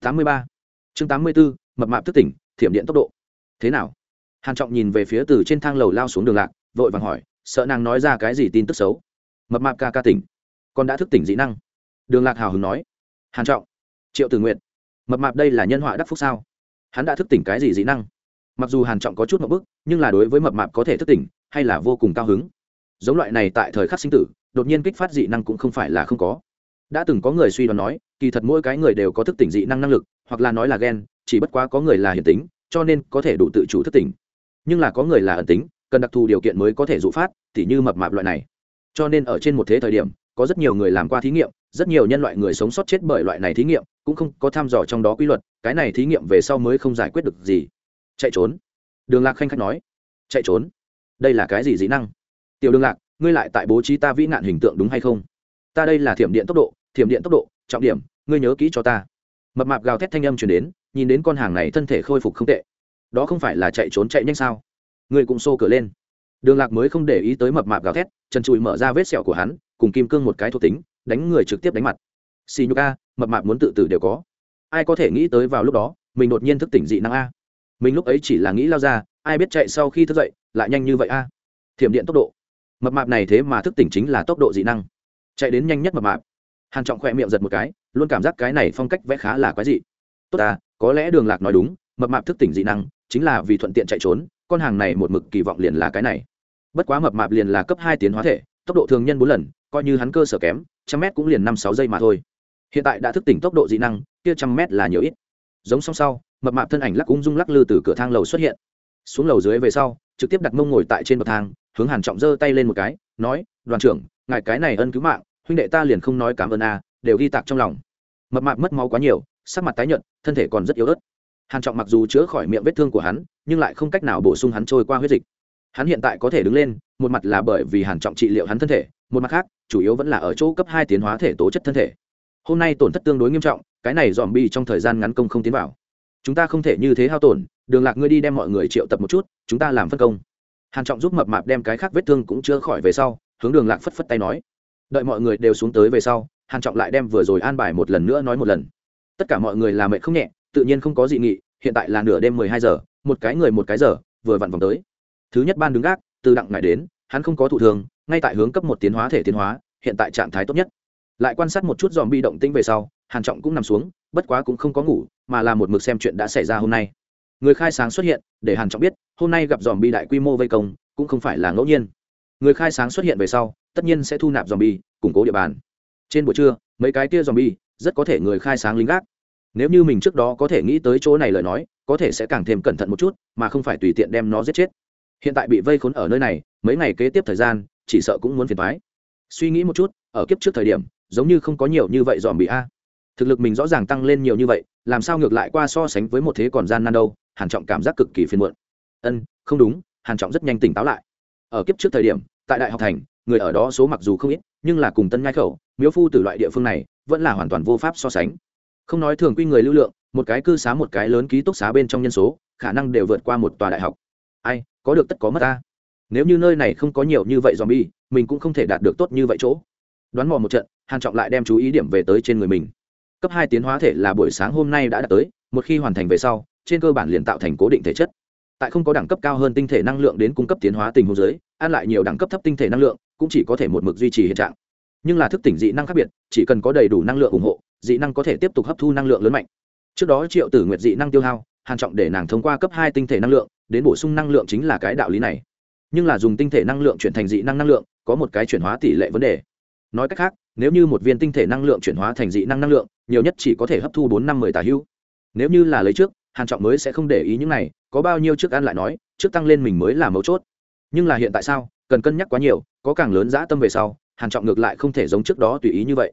83. chương 84, mập mạp thức tỉnh thiểm điện tốc độ. Thế nào? Hàn trọng nhìn về phía từ trên thang lầu lao xuống đường lạc vội vàng hỏi sợ nàng nói ra cái gì tin tức xấu? Mập mạp ca ca tỉnh. Con đã thức tỉnh dị năng. Đường lạc hào hứng nói. Hàn trọng. Triệu tử nguyện mập mạp đây là nhân họa đắc phúc sao? Hắn đã thức tỉnh cái gì dị năng? Mặc dù hàn trọng có chút một bức, nhưng là đối với mập mạp có thể thức tỉnh, hay là vô cùng cao hứng. Giống loại này tại thời khắc sinh tử, đột nhiên kích phát dị năng cũng không phải là không có. Đã từng có người suy đoán nói, kỳ thật mỗi cái người đều có thức tỉnh dị năng năng lực, hoặc là nói là ghen chỉ bất quá có người là hiển tính, cho nên có thể đủ tự chủ thức tỉnh. Nhưng là có người là ẩn tính, cần đặc thù điều kiện mới có thể dụ phát, tỉ như mập mạp loại này. Cho nên ở trên một thế thời điểm, có rất nhiều người làm qua thí nghiệm, rất nhiều nhân loại người sống sót chết bởi loại này thí nghiệm, cũng không có thăm dò trong đó quy luật, cái này thí nghiệm về sau mới không giải quyết được gì chạy trốn. Đường lạc khanh khách nói, chạy trốn? Đây là cái gì dĩ năng? Tiểu đường lạc, ngươi lại tại bố trí ta vĩ nạn hình tượng đúng hay không? Ta đây là thiểm điện tốc độ, thiểm điện tốc độ, trọng điểm, ngươi nhớ kỹ cho ta. Mập mạp gào thét thanh âm chuyển đến, nhìn đến con hàng này thân thể khôi phục không tệ. Đó không phải là chạy trốn chạy nhanh sao? Ngươi cũng xô cửa lên. Đường lạc mới không để ý tới mập mạp gào thét, chân trụi mở ra vết sẹo của hắn, cùng kim cương một cái thuộc tính, đánh người trực tiếp đánh mặt. Xì nhục a, mập mạp muốn tự tử đều có. Ai có thể nghĩ tới vào lúc đó, mình đột nhiên thức tỉnh dị năng a? Mình lúc ấy chỉ là nghĩ lao ra, ai biết chạy sau khi thức dậy, lại nhanh như vậy a. Thiểm điện tốc độ. Mập mạp này thế mà thức tỉnh chính là tốc độ dị năng. Chạy đến nhanh nhất mập mạp. Hàn trọng khỏe miệng giật một cái, luôn cảm giác cái này phong cách vẽ khá là quái dị. Tốt ta có lẽ đường lạc nói đúng, mập mạp thức tỉnh dị năng chính là vì thuận tiện chạy trốn, con hàng này một mực kỳ vọng liền là cái này. Bất quá mập mạp liền là cấp hai tiến hóa thể, tốc độ thường nhân bốn lần, coi như hắn cơ sở kém, trăm mét cũng liền năm sáu giây mà thôi. Hiện tại đã thức tỉnh tốc độ dị năng, kia trăm mét là nhiều ít. Giống song sau mập mạp thân ảnh lắc ung dung lắc lư từ cửa thang lầu xuất hiện. Xuống lầu dưới về sau, trực tiếp đặt mông ngồi tại trên bậc thang, hướng hàn trọng giơ tay lên một cái, nói, đoàn trưởng, ngài cái này ân cứu mạng, huynh đệ ta liền không nói cảm ơn a, đều ghi tạc trong lòng. Mập mạp mất máu quá nhiều, sắc mặt tái nhợt, thân thể còn rất yếu ớt. Hàn trọng mặc dù chữa khỏi miệng vết thương của hắn, nhưng lại không cách nào bổ sung hắn trôi qua huyết dịch. Hắn hiện tại có thể đứng lên, một mặt là bởi vì hàn trọng trị liệu hắn thân thể, một mặt khác, chủ yếu vẫn là ở chỗ cấp hai tiến hóa thể tố chất thân thể. Hôm nay tổn thất tương đối nghiêm trọng, cái này dòm bi trong thời gian ngắn công không tiến vào chúng ta không thể như thế hao tổn, đường lạc ngươi đi đem mọi người triệu tập một chút, chúng ta làm phân công. Hàn trọng giúp mập mạp đem cái khác vết thương cũng chưa khỏi về sau, hướng đường lạc phất phất tay nói. Đợi mọi người đều xuống tới về sau, hàn trọng lại đem vừa rồi an bài một lần nữa nói một lần. Tất cả mọi người làm mệt không nhẹ, tự nhiên không có dị nghị, hiện tại là nửa đêm mười hai giờ, một cái người một cái giờ, vừa vặn vòng tới. Thứ nhất ban đứng gác, từ đặng ngại đến, hắn không có thụ thường ngay tại hướng cấp một tiến hóa thể tiến hóa, hiện tại trạng thái tốt nhất. Lại quan sát một chút dòm bi động tĩnh về sau, hàn trọng cũng nằm xuống bất quá cũng không có ngủ, mà là một mực xem chuyện đã xảy ra hôm nay. Người khai sáng xuất hiện, để hàn trọng biết, hôm nay gặp dòm bi đại quy mô vây công, cũng không phải là ngẫu nhiên. Người khai sáng xuất hiện về sau, tất nhiên sẽ thu nạp dòm bi củng cố địa bàn. Trên buổi trưa, mấy cái kia dòm bi rất có thể người khai sáng lính gác. Nếu như mình trước đó có thể nghĩ tới chỗ này lời nói, có thể sẽ càng thêm cẩn thận một chút, mà không phải tùy tiện đem nó giết chết. Hiện tại bị vây khốn ở nơi này, mấy ngày kế tiếp thời gian, chỉ sợ cũng muốn phiền thoái suy nghĩ một chút, ở kiếp trước thời điểm, giống như không có nhiều như vậy dòm bị a thực lực mình rõ ràng tăng lên nhiều như vậy, làm sao ngược lại qua so sánh với một thế còn gian nan đâu, hàn trọng cảm giác cực kỳ phiền muộn. Ân, không đúng, hàn trọng rất nhanh tỉnh táo lại. Ở kiếp trước thời điểm, tại đại học thành, người ở đó số mặc dù không ít, nhưng là cùng tân nhai khẩu, miếu phu từ loại địa phương này, vẫn là hoàn toàn vô pháp so sánh. Không nói thường quy người lưu lượng, một cái cư xá một cái lớn ký túc xá bên trong nhân số, khả năng đều vượt qua một tòa đại học. Ai, có được tất có mất ta. Nếu như nơi này không có nhiều như vậy zombie, mình cũng không thể đạt được tốt như vậy chỗ. Đoán mò một trận, hàn trọng lại đem chú ý điểm về tới trên người mình cấp hai tiến hóa thể là buổi sáng hôm nay đã đạt tới, một khi hoàn thành về sau, trên cơ bản liền tạo thành cố định thể chất. Tại không có đẳng cấp cao hơn tinh thể năng lượng đến cung cấp tiến hóa tình huống giới ăn lại nhiều đẳng cấp thấp tinh thể năng lượng cũng chỉ có thể một mực duy trì hiện trạng. Nhưng là thức tỉnh dị năng khác biệt, chỉ cần có đầy đủ năng lượng ủng hộ, dị năng có thể tiếp tục hấp thu năng lượng lớn mạnh. Trước đó triệu tử nguyệt dị năng tiêu hao, hàn trọng để nàng thông qua cấp hai tinh thể năng lượng, đến bổ sung năng lượng chính là cái đạo lý này. Nhưng là dùng tinh thể năng lượng chuyển thành dị năng năng lượng, có một cái chuyển hóa tỷ lệ vấn đề. Nói cách khác, nếu như một viên tinh thể năng lượng chuyển hóa thành dị năng năng lượng nhiều nhất chỉ có thể hấp thu bốn năm mười tà hữu. Nếu như là lấy trước, hàn trọng mới sẽ không để ý những này, có bao nhiêu trước ăn lại nói, trước tăng lên mình mới là mấu chốt. Nhưng là hiện tại sao, cần cân nhắc quá nhiều, có càng lớn dã tâm về sau, hàn trọng ngược lại không thể giống trước đó tùy ý như vậy.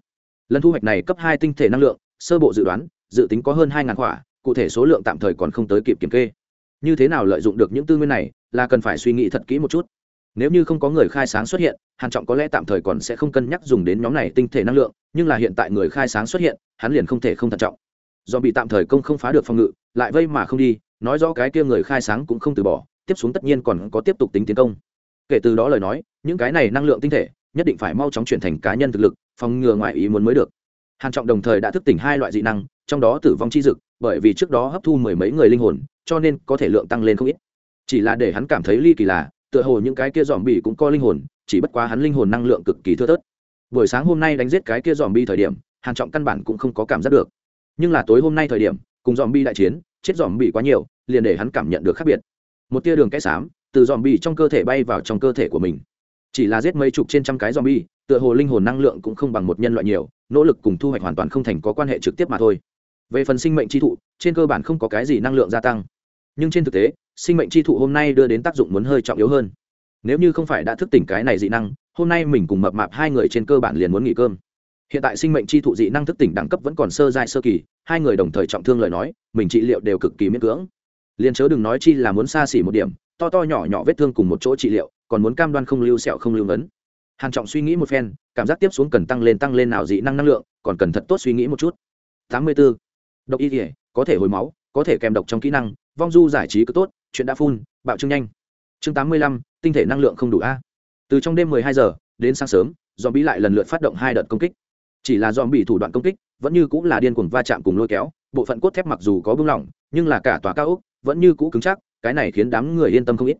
Lần thu hoạch này cấp hai tinh thể năng lượng, sơ bộ dự đoán, dự tính có hơn hai ngàn quả, cụ thể số lượng tạm thời còn không tới kịp kiểm kê. Như thế nào lợi dụng được những tư nguyên này, là cần phải suy nghĩ thật kỹ một chút nếu như không có người khai sáng xuất hiện, hàn trọng có lẽ tạm thời còn sẽ không cân nhắc dùng đến nhóm này tinh thể năng lượng, nhưng là hiện tại người khai sáng xuất hiện, hắn liền không thể không thận trọng. Do bị tạm thời công không phá được phòng ngự, lại vây mà không đi, nói rõ cái kia người khai sáng cũng không từ bỏ, tiếp xuống tất nhiên còn có tiếp tục tính tiến công. Kể từ đó lời nói, những cái này năng lượng tinh thể, nhất định phải mau chóng chuyển thành cá nhân thực lực, phòng ngừa ngoại ý muốn mới được. Hàn trọng đồng thời đã thức tỉnh hai loại dị năng, trong đó tử vong chi dực, bởi vì trước đó hấp thu mười mấy người linh hồn, cho nên có thể lượng tăng lên không ít. Chỉ là để hắn cảm thấy ly kỳ là tựa hồ những cái kia dòm bi cũng có linh hồn, chỉ bất quá hắn linh hồn năng lượng cực kỳ thưa thớt. Buổi sáng hôm nay đánh giết cái kia dòm bi thời điểm, hàn trọng căn bản cũng không có cảm giác được. Nhưng là tối hôm nay thời điểm, cùng dòm bi đại chiến, chết dòm bi quá nhiều, liền để hắn cảm nhận được khác biệt. Một tia đường kẽ xám, từ dòm bi trong cơ thể bay vào trong cơ thể của mình. Chỉ là giết mấy chục trên trăm cái dòm bi tựa hồ linh hồn năng lượng cũng không bằng một nhân loại nhiều, nỗ lực cùng thu hoạch hoàn toàn không thành có quan hệ trực tiếp mà thôi. Về phần sinh mệnh chi thụ, trên cơ bản không có cái gì năng lượng gia tăng. Nhưng trên thực tế sinh mệnh chi thụ hôm nay đưa đến tác dụng muốn hơi trọng yếu hơn. Nếu như không phải đã thức tỉnh cái này dị năng, hôm nay mình cùng mập mạp hai người trên cơ bản liền muốn nghỉ cơm. Hiện tại sinh mệnh chi thụ dị năng thức tỉnh đẳng cấp vẫn còn sơ giai sơ kỳ, hai người đồng thời trọng thương lời nói, mình trị liệu đều cực kỳ miễn cưỡng. Liền chớ đừng nói chi là muốn xa xỉ một điểm, to to nhỏ nhỏ vết thương cùng một chỗ trị liệu, còn muốn cam đoan không lưu sẹo không lưu ngấn. Hàn trọng suy nghĩ một phen, cảm giác tiếp xuống cần tăng lên tăng lên nào dị năng năng lượng, còn cần thật tốt suy nghĩ một chút. 84. độc y thể có thể hồi máu, có thể kèm độc trong kỹ năng, vong du giải trí cứ tốt chuyện đã phun bạo trương nhanh. Chương 85, tinh thể năng lượng không đủ a. Từ trong đêm 12 giờ đến sáng sớm dòm bị lại lần lượt phát động hai đợt công kích. Chỉ là dòm bị thủ đoạn công kích vẫn như cũng là điên cuồng va chạm cùng lôi kéo bộ phận cốt thép mặc dù có bưng lỏng nhưng là cả tòa cao ốc vẫn như cũ cứng chắc cái này khiến đám người yên tâm không ít.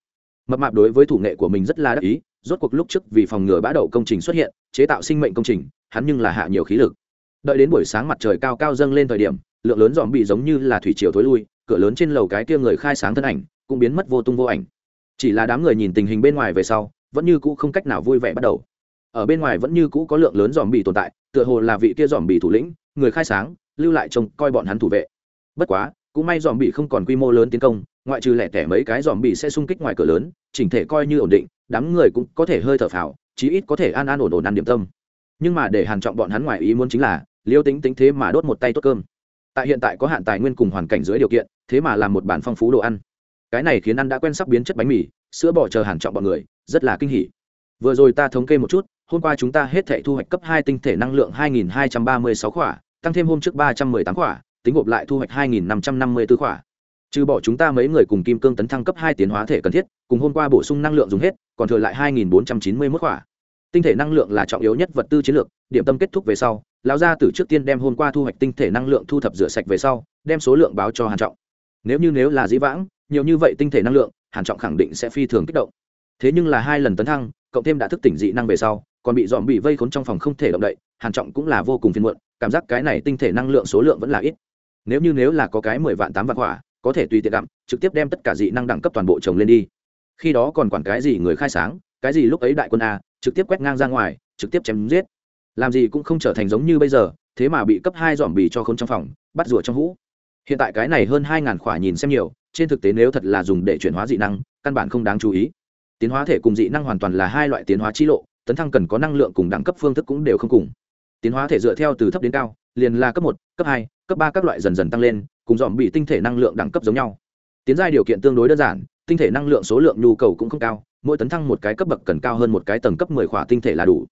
Mập mạp đối với thủ nghệ của mình rất là đắc ý rốt cuộc lúc trước vì phòng ngừa bã đậu công trình xuất hiện chế tạo sinh mệnh công trình hắn nhưng là hạ nhiều khí lực. Đợi đến buổi sáng mặt trời cao cao dâng lên thời điểm lượng lớn dòm bị giống như là thủy chiều thối lui cửa lớn trên lầu cái kia người khai sáng thân ảnh cũng biến mất vô tung vô ảnh. Chỉ là đám người nhìn tình hình bên ngoài về sau, vẫn như cũ không cách nào vui vẻ bắt đầu. Ở bên ngoài vẫn như cũ có lượng lớn dòm bị tồn tại, tựa hồ là vị kia dòm bị thủ lĩnh, người khai sáng, lưu lại trông coi bọn hắn thủ vệ. Bất quá, cũng may dòm bị không còn quy mô lớn tiến công, ngoại trừ lẻ tẻ mấy cái dòm bị sẽ xung kích ngoài cửa lớn, chỉnh thể coi như ổn định, đám người cũng có thể hơi thở phào, chí ít có thể an an ổn ổn ăn điểm tâm. Nhưng mà để hàn trọng bọn hắn ngoài ý muốn chính là, liêu tính tính thế mà đốt một tay tốt cơm. Tại hiện tại có hạn tài nguyên cùng hoàn cảnh dưới điều kiện, thế mà làm một bản phong phú đồ ăn cái này khiến ăn đã quen sắp biến chất bánh mì, sữa bỏ chờ hàn trọng bọn người, rất là kinh hỉ. Vừa rồi ta thống kê một chút, hôm qua chúng ta hết thể thu hoạch cấp hai tinh thể năng lượng 2.236 khỏa, tăng thêm hôm trước 318 khỏa, tính gộp lại thu hoạch 2.554 khỏa. Trừ bỏ chúng ta mấy người cùng kim cương tấn thăng cấp hai tiến hóa thể cần thiết, cùng hôm qua bổ sung năng lượng dùng hết, còn thừa lại 2.491 khỏa. Tinh thể năng lượng là trọng yếu nhất vật tư chiến lược, điểm tâm kết thúc về sau, lão gia tử trước tiên đem hôm qua thu hoạch tinh thể năng lượng thu thập rửa sạch về sau, đem số lượng báo cho hàn trọng. Nếu như nếu là dĩ vãng nhiều như vậy tinh thể năng lượng hàn trọng khẳng định sẽ phi thường kích động. Thế nhưng là hai lần tấn thăng cộng thêm đã thức tỉnh dị năng về sau còn bị dòm bị vây khốn trong phòng không thể động đậy hàn trọng cũng là vô cùng phiền muộn cảm giác cái này tinh thể năng lượng số lượng vẫn là ít. Nếu như nếu là có cái mười vạn tám vạn hỏa có thể tùy tiện đạm, trực tiếp đem tất cả dị năng đẳng cấp toàn bộ trồng lên đi. Khi đó còn quản cái gì người khai sáng cái gì lúc ấy đại quân a trực tiếp quét ngang ra ngoài trực tiếp chém giết. Làm gì cũng không trở thành giống như bây giờ thế mà bị cấp hai dòm bì cho khốn trong phòng bắt rùa trong hũ. Hiện tại cái này hơn hai ngàn khỏa nhìn xem nhiều trên thực tế nếu thật là dùng để chuyển hóa dị năng, căn bản không đáng chú ý. Tiến hóa thể cùng dị năng hoàn toàn là hai loại tiến hóa chi lộ, tấn thăng cần có năng lượng cùng đẳng cấp phương thức cũng đều không cùng. Tiến hóa thể dựa theo từ thấp đến cao, liền là cấp một, cấp hai, cấp ba các loại dần dần tăng lên, cùng dòm bị tinh thể năng lượng đẳng cấp giống nhau. Tiến giai điều kiện tương đối đơn giản, tinh thể năng lượng số lượng nhu cầu cũng không cao, mỗi tấn thăng một cái cấp bậc cần cao hơn một cái tầng cấp mười khỏa tinh thể là đủ.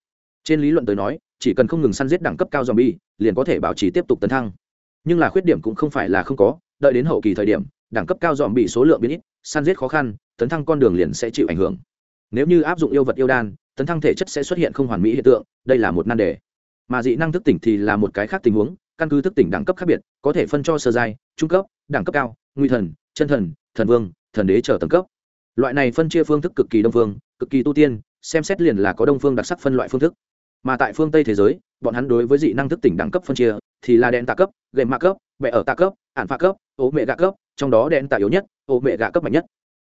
Trên lý luận tới nói, chỉ cần không ngừng săn giết đẳng cấp cao zombie liền có thể bảo trì tiếp tục tấn thăng. Nhưng là khuyết điểm cũng không phải là không có, đợi đến hậu kỳ thời điểm đẳng cấp cao dòm bị số lượng biến ít, săn giết khó khăn, tấn thăng con đường liền sẽ chịu ảnh hưởng. Nếu như áp dụng yêu vật yêu đan, tấn thăng thể chất sẽ xuất hiện không hoàn mỹ hiện tượng, đây là một nan đề. Mà dị năng thức tỉnh thì là một cái khác tình huống, căn cứ thức tỉnh đẳng cấp khác biệt, có thể phân cho sơ giai, trung cấp, đẳng cấp cao, nguy thần, chân thần thần vương, thần đế trở tầng cấp. Loại này phân chia phương thức cực kỳ đông phương, cực kỳ tu tiên, xem xét liền là có đông phương đặc sắc phân loại phương thức. Mà tại phương tây thế giới, bọn hắn đối với dị năng thức tỉnh đẳng cấp phân chia thì là đèn tạ cấp gậy mạ cấp vẽ ở tạ cấp ản pha cấp ố mẹ gạ cấp, trong đó đèn tạ yếu nhất ố mẹ gạ cấp mạnh nhất.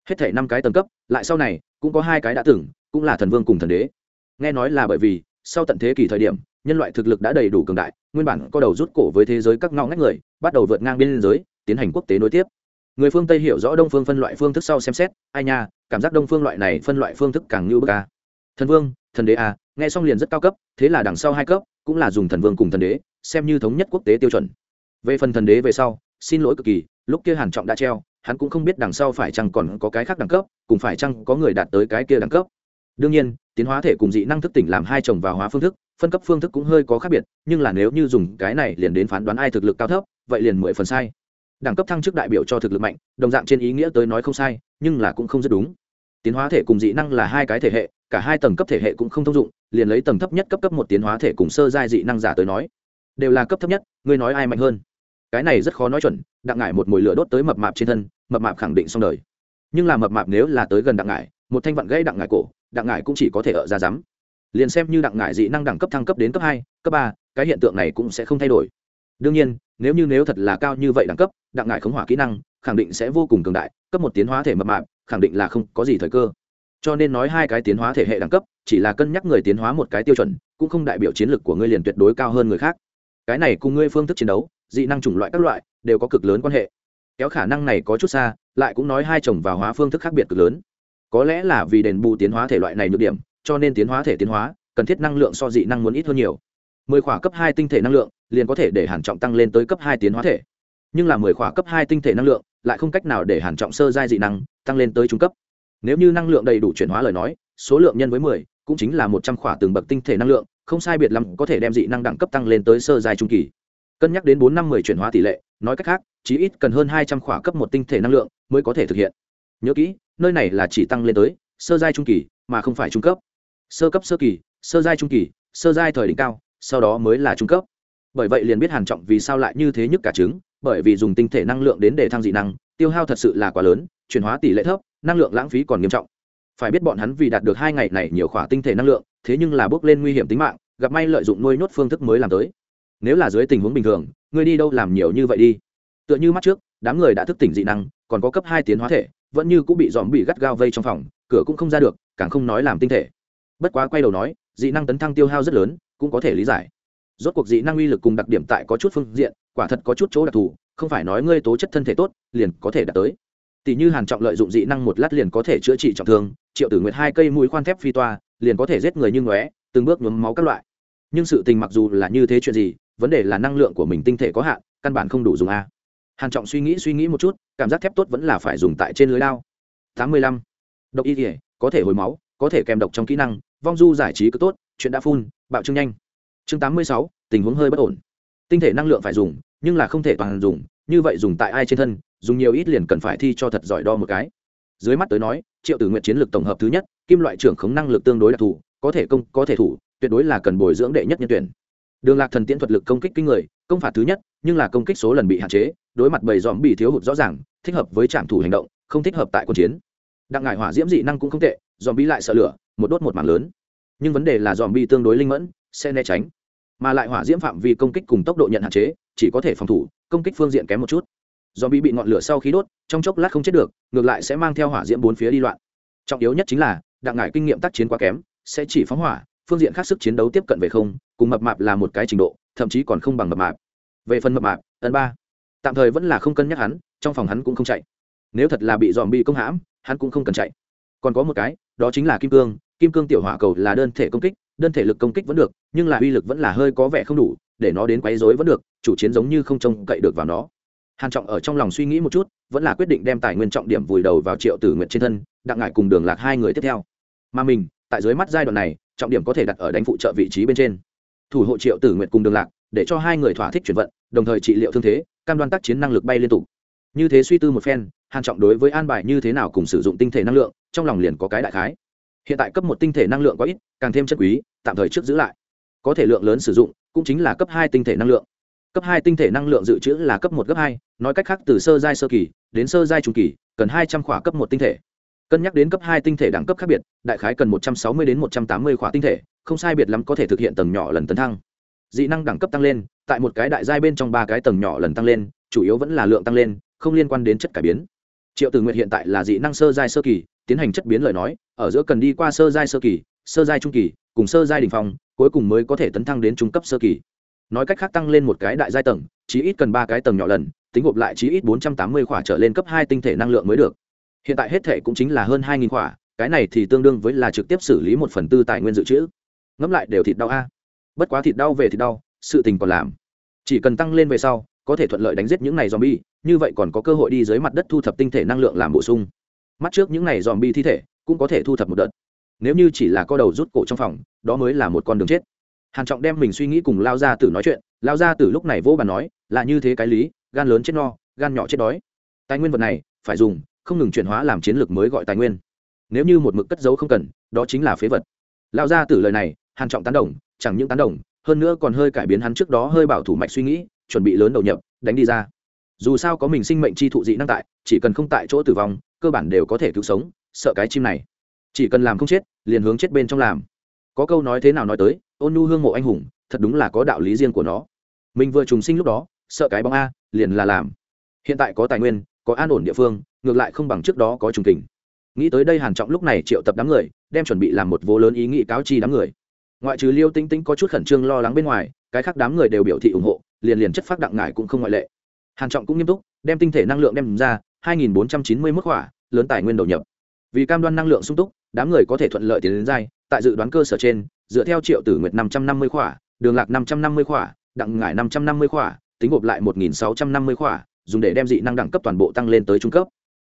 Hết thể năm cái tầng cấp, lại sau này, cũng có hai cái đã từng, cũng là thần vương cùng thần đế. Nghe nói là bởi vì, sau tận thế kỷ thời điểm, nhân loại thực lực đã đầy đủ cường đại, nguyên bản có đầu rút cổ với thế giới các ngõ ngách người, bắt đầu vượt ngang biên giới, tiến hành quốc tế nối tiếp. Người phương tây hiểu rõ đông phương phân loại phương thức sau xem xét, ai nha, cảm giác đông phương loại này phân loại phương thức càng như bức a. Thần vương, thần đế a, nghe xong liền rất cao cấp, thế là đằng sau hai cấp, cũng là dùng thần vương cùng thần đế xem như thống nhất quốc tế tiêu chuẩn. Về phần thần đế về sau, xin lỗi cực kỳ, lúc kia hàn trọng đã treo, hắn cũng không biết đằng sau phải chăng còn có cái khác đẳng cấp, cùng phải chăng có người đạt tới cái kia đẳng cấp. Đương nhiên, tiến hóa thể cùng dị năng thức tỉnh làm hai chồng vào hóa phương thức, phân cấp phương thức cũng hơi có khác biệt, nhưng là nếu như dùng cái này liền đến phán đoán ai thực lực cao thấp, vậy liền mười phần sai. Đẳng cấp thăng chức đại biểu cho thực lực mạnh, đồng dạng trên ý nghĩa tới nói không sai, nhưng là cũng không rất đúng. Tiến hóa thể cùng dị năng là hai cái thể hệ, cả hai tầng cấp thể hệ cũng không thông dụng, liền lấy tầng thấp nhất cấp cấp một tiến hóa thể cùng sơ giai dị năng giả tới nói đều là cấp thấp nhất, ngươi nói ai mạnh hơn? Cái này rất khó nói chuẩn, đặng ngải một mồi lửa đốt tới mập mạp trên thân, mập mạp khẳng định xong đời. Nhưng là mập mạp nếu là tới gần đặng ngải, một thanh vặn gãy đặng ngải cổ, đặng ngải cũng chỉ có thể ở ra rắm liền xem như đặng ngải dị năng đẳng cấp thăng cấp đến cấp hai, cấp ba, cái hiện tượng này cũng sẽ không thay đổi. Đương nhiên, nếu như nếu thật là cao như vậy đẳng cấp, đặng ngải khống hỏa kỹ năng, khẳng định sẽ vô cùng cường đại, cấp một tiến hóa thể mập mạp, khẳng định là không có gì thời cơ. Cho nên nói hai cái tiến hóa thể hệ đẳng cấp, chỉ là cân nhắc người tiến hóa một cái tiêu chuẩn, cũng không đại biểu chiến lược của ngươi liền tuyệt đối cao hơn người khác cái này cùng ngươi phương thức chiến đấu, dị năng chủng loại các loại, đều có cực lớn quan hệ. Kéo khả năng này có chút xa, lại cũng nói hai chồng và hóa phương thức khác biệt cực lớn. Có lẽ là vì đền bù tiến hóa thể loại này nhược điểm, cho nên tiến hóa thể tiến hóa, cần thiết năng lượng so dị năng muốn ít hơn nhiều. Mười khỏa cấp hai tinh thể năng lượng, liền có thể để hàn trọng tăng lên tới cấp hai tiến hóa thể. Nhưng là mười khỏa cấp hai tinh thể năng lượng, lại không cách nào để hàn trọng sơ giai dị năng tăng lên tới trung cấp. Nếu như năng lượng đầy đủ chuyển hóa lời nói, số lượng nhân với mười, cũng chính là một trăm khỏa từng bậc tinh thể năng lượng không sai biệt lắm có thể đem dị năng đẳng cấp tăng lên tới sơ giai trung kỳ. Cân nhắc đến bốn năm mười chuyển hóa tỷ lệ, nói cách khác, chí ít cần hơn hai trăm khỏa cấp một tinh thể năng lượng mới có thể thực hiện. Nhớ kỹ, nơi này là chỉ tăng lên tới sơ giai trung kỳ, mà không phải trung cấp. Sơ cấp sơ kỳ, sơ giai trung kỳ, sơ giai thời đỉnh cao, sau đó mới là trung cấp. Bởi vậy liền biết hàn trọng vì sao lại như thế nhất cả trứng, bởi vì dùng tinh thể năng lượng đến để thăng dị năng, tiêu hao thật sự là quá lớn, chuyển hóa tỷ lệ thấp, năng lượng lãng phí còn nghiêm trọng phải biết bọn hắn vì đạt được hai ngày này nhiều khỏa tinh thể năng lượng, thế nhưng là bước lên nguy hiểm tính mạng, gặp may lợi dụng nuôi nhốt phương thức mới làm tới. Nếu là dưới tình huống bình thường, ngươi đi đâu làm nhiều như vậy đi? Tựa như mắt trước, đám người đã thức tỉnh dị năng, còn có cấp hai tiến hóa thể, vẫn như cũng bị dòm bị gắt gao vây trong phòng, cửa cũng không ra được, càng không nói làm tinh thể. Bất quá quay đầu nói, dị năng tấn thăng tiêu hao rất lớn, cũng có thể lý giải. Rốt cuộc dị năng uy lực cùng đặc điểm tại có chút phương diện, quả thật có chút chỗ đặc thù, không phải nói ngươi tố chất thân thể tốt, liền có thể đạt tới tỷ như hàn trọng lợi dụng dị năng một lát liền có thể chữa trị trọng thương, triệu tử nguyệt hai cây mũi khoan thép phi toa, liền có thể giết người như ngóe, từng bước nhuốm máu các loại. Nhưng sự tình mặc dù là như thế chuyện gì, vấn đề là năng lượng của mình tinh thể có hạn, căn bản không đủ dùng a. Hàn trọng suy nghĩ suy nghĩ một chút, cảm giác thép tốt vẫn là phải dùng tại trên lưới lao tám mươi lăm. Độc y thể có thể hồi máu, có thể kèm độc trong kỹ năng, vong du giải trí cứ tốt, chuyện đã phun, bạo trương nhanh. Chương tám mươi sáu, tình huống hơi bất ổn. Tinh thể năng lượng phải dùng, nhưng là không thể toàn dùng, như vậy dùng tại ai trên thân dùng nhiều ít liền cần phải thi cho thật giỏi đo một cái. Dưới mắt tới nói, triệu tử nguyện chiến lược tổng hợp thứ nhất, kim loại trưởng khống năng lực tương đối đặc thù, có thể công, có thể thủ, tuyệt đối là cần bồi dưỡng đệ nhất nhân tuyển. Đường lạc thần tiễn thuật lực công kích kinh người, công phạt thứ nhất, nhưng là công kích số lần bị hạn chế, đối mặt bầy dòm bị thiếu hụt rõ ràng, thích hợp với trạm thủ hành động, không thích hợp tại quân chiến. Đặng ngải hỏa diễm dị năng cũng không tệ dòm bi lại sợ lửa, một đốt một mảng lớn. Nhưng vấn đề là dòm bi tương đối linh mẫn, sẽ né tránh. Mà lại hỏa diễm phạm vi công kích cùng tốc độ nhận hạn chế, chỉ có thể phòng thủ, công kích phương diện kém một chút. Do bị bị ngọn lửa sau khi đốt, trong chốc lát không chết được, ngược lại sẽ mang theo hỏa diễm bốn phía đi loạn. Trọng yếu nhất chính là, đặng ngải kinh nghiệm tác chiến quá kém, sẽ chỉ phóng hỏa, phương diện khác sức chiến đấu tiếp cận về không, cùng mập mạp là một cái trình độ, thậm chí còn không bằng mập mạp. Về phần mập mạp, ấn ba. Tạm thời vẫn là không cân nhắc hắn, trong phòng hắn cũng không chạy. Nếu thật là bị dòm bị công hãm, hắn cũng không cần chạy. Còn có một cái, đó chính là kim cương. Kim cương tiểu hỏa cầu là đơn thể công kích, đơn thể lực công kích vẫn được, nhưng là uy lực vẫn là hơi có vẻ không đủ, để nó đến quấy rối vẫn được, chủ chiến giống như không trông cậy được vào nó hàn trọng ở trong lòng suy nghĩ một chút vẫn là quyết định đem tài nguyên trọng điểm vùi đầu vào triệu tử nguyện trên thân đặng ngại cùng đường lạc hai người tiếp theo mà mình tại dưới mắt giai đoạn này trọng điểm có thể đặt ở đánh phụ trợ vị trí bên trên thủ hộ triệu tử nguyện cùng đường lạc để cho hai người thỏa thích chuyển vận đồng thời trị liệu thương thế cam đoan tác chiến năng lực bay liên tục như thế suy tư một phen hàn trọng đối với an bài như thế nào cùng sử dụng tinh thể năng lượng trong lòng liền có cái đại khái hiện tại cấp một tinh thể năng lượng có ít càng thêm chất quý tạm thời trước giữ lại có thể lượng lớn sử dụng cũng chính là cấp hai tinh thể năng lượng cấp hai tinh thể năng lượng dự trữ là cấp một, cấp hai. Nói cách khác, từ sơ giai sơ kỳ đến sơ giai trung kỳ, cần hai trăm khỏa cấp một tinh thể. Cân nhắc đến cấp hai tinh thể đẳng cấp khác biệt, đại khái cần một trăm sáu mươi đến một trăm tám mươi khỏa tinh thể, không sai biệt lắm có thể thực hiện tầng nhỏ lần tấn thăng. Dị năng đẳng cấp tăng lên, tại một cái đại giai bên trong ba cái tầng nhỏ lần tăng lên, chủ yếu vẫn là lượng tăng lên, không liên quan đến chất cải biến. Triệu tử nguyện hiện tại là dị năng sơ giai sơ kỳ, tiến hành chất biến lời nói, ở giữa cần đi qua sơ giai sơ kỳ, sơ giai trung kỳ, cùng sơ giai đình phong, cuối cùng mới có thể tấn thăng đến trung cấp sơ kỳ nói cách khác tăng lên một cái đại giai tầng, chí ít cần ba cái tầng nhỏ lần, tính gộp lại chí ít bốn trăm tám mươi khỏa trở lên cấp hai tinh thể năng lượng mới được. Hiện tại hết thể cũng chính là hơn hai nghìn khỏa, cái này thì tương đương với là trực tiếp xử lý một phần tư tài nguyên dự trữ. Ngẫm lại đều thịt đau a. Bất quá thịt đau về thịt đau, sự tình còn làm. Chỉ cần tăng lên về sau, có thể thuận lợi đánh giết những này zombie, như vậy còn có cơ hội đi dưới mặt đất thu thập tinh thể năng lượng làm bổ sung. Mắt trước những này zombie thi thể, cũng có thể thu thập một đợt. Nếu như chỉ là co đầu rút cổ trong phòng, đó mới là một con đường chết hàn trọng đem mình suy nghĩ cùng lao ra tử nói chuyện, lao ra tử lúc này vô bàn nói, là như thế cái lý, gan lớn chết no, gan nhỏ chết đói. Tài nguyên vật này, phải dùng, không ngừng chuyển hóa làm chiến lược mới gọi tài nguyên. Nếu như một mực cất giấu không cần, đó chính là phế vật. Lao ra tử lời này, hàn trọng tán đồng, chẳng những tán đồng, hơn nữa còn hơi cải biến hắn trước đó hơi bảo thủ mạch suy nghĩ, chuẩn bị lớn đầu nhập, đánh đi ra. Dù sao có mình sinh mệnh chi thụ dị năng tại, chỉ cần không tại chỗ tử vong, cơ bản đều có thể cứu sống, sợ cái chim này. Chỉ cần làm không chết, liền hướng chết bên trong làm. Có câu nói thế nào nói tới ôn nhu hương mộ anh hùng, thật đúng là có đạo lý riêng của nó. Mình vừa trùng sinh lúc đó, sợ cái bóng a, liền là làm. Hiện tại có tài nguyên, có an ổn địa phương, ngược lại không bằng trước đó có trùng tình nghĩ tới đây hàn trọng lúc này triệu tập đám người, đem chuẩn bị làm một vô lớn ý nghĩ cáo chi đám người. Ngoại trừ liêu tinh tinh có chút khẩn trương lo lắng bên ngoài, cái khác đám người đều biểu thị ủng hộ, liền liền chất phát đặng ngải cũng không ngoại lệ. Hàn trọng cũng nghiêm túc, đem tinh thể năng lượng đem ra 2.491 khỏa, lớn tài nguyên đầu nhập. Vì cam đoan năng lượng sung túc, đám người có thể thuận lợi tiến đến dai tại dự đoán cơ sở trên dựa theo triệu tử nguyệt 550 khỏa, đường lạc 550 khỏa, đặng ngải 550 khỏa, tính gộp lại 1.650 khỏa, dùng để đem dị năng đẳng cấp toàn bộ tăng lên tới trung cấp.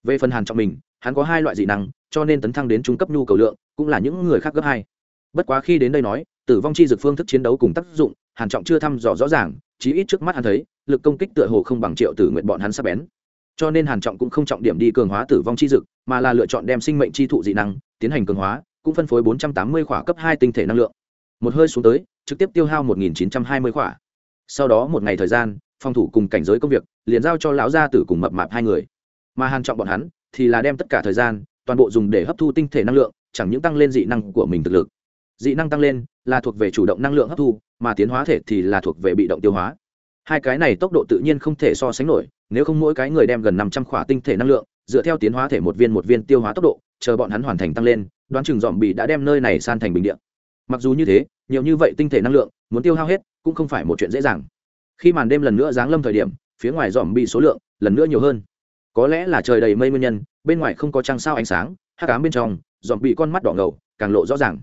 Về phần hàn trọng mình, hắn có hai loại dị năng, cho nên tấn thăng đến trung cấp nhu cầu lượng cũng là những người khác gấp hai. Bất quá khi đến đây nói, tử vong chi dược phương thức chiến đấu cùng tác dụng, hàn trọng chưa thăm dò rõ ràng, chí ít trước mắt hắn thấy, lực công kích tựa hồ không bằng triệu tử nguyện bọn hắn sắp bén. Cho nên hàn trọng cũng không trọng điểm đi cường hóa tử vong chi dực mà là lựa chọn đem sinh mệnh chi thụ dị năng tiến hành cường hóa cũng phân phối 480 khỏa cấp hai tinh thể năng lượng. Một hơi xuống tới, trực tiếp tiêu hao 1920 khỏa. Sau đó một ngày thời gian, phòng thủ cùng cảnh giới công việc liền giao cho lão gia tử cùng mập mạp hai người. Mà hàn trọng bọn hắn thì là đem tất cả thời gian, toàn bộ dùng để hấp thu tinh thể năng lượng, chẳng những tăng lên dị năng của mình thực lực. Dị năng tăng lên là thuộc về chủ động năng lượng hấp thu, mà tiến hóa thể thì là thuộc về bị động tiêu hóa. Hai cái này tốc độ tự nhiên không thể so sánh nổi, nếu không mỗi cái người đem gần năm trăm khỏa tinh thể năng lượng, dựa theo tiến hóa thể một viên một viên tiêu hóa tốc độ, chờ bọn hắn hoàn thành tăng lên đoán chừng dòm bị đã đem nơi này san thành bình điện mặc dù như thế, nhiều như vậy tinh thể năng lượng, muốn tiêu hao hết, cũng không phải một chuyện dễ dàng. Khi màn đêm lần nữa giáng lâm thời điểm, phía ngoài dòm bị số lượng lần nữa nhiều hơn. Có lẽ là trời đầy mây nguyên nhân, bên ngoài không có trăng sao ánh sáng, hắc cám bên trong, dòm bị con mắt đỏ ngầu, càng lộ rõ ràng.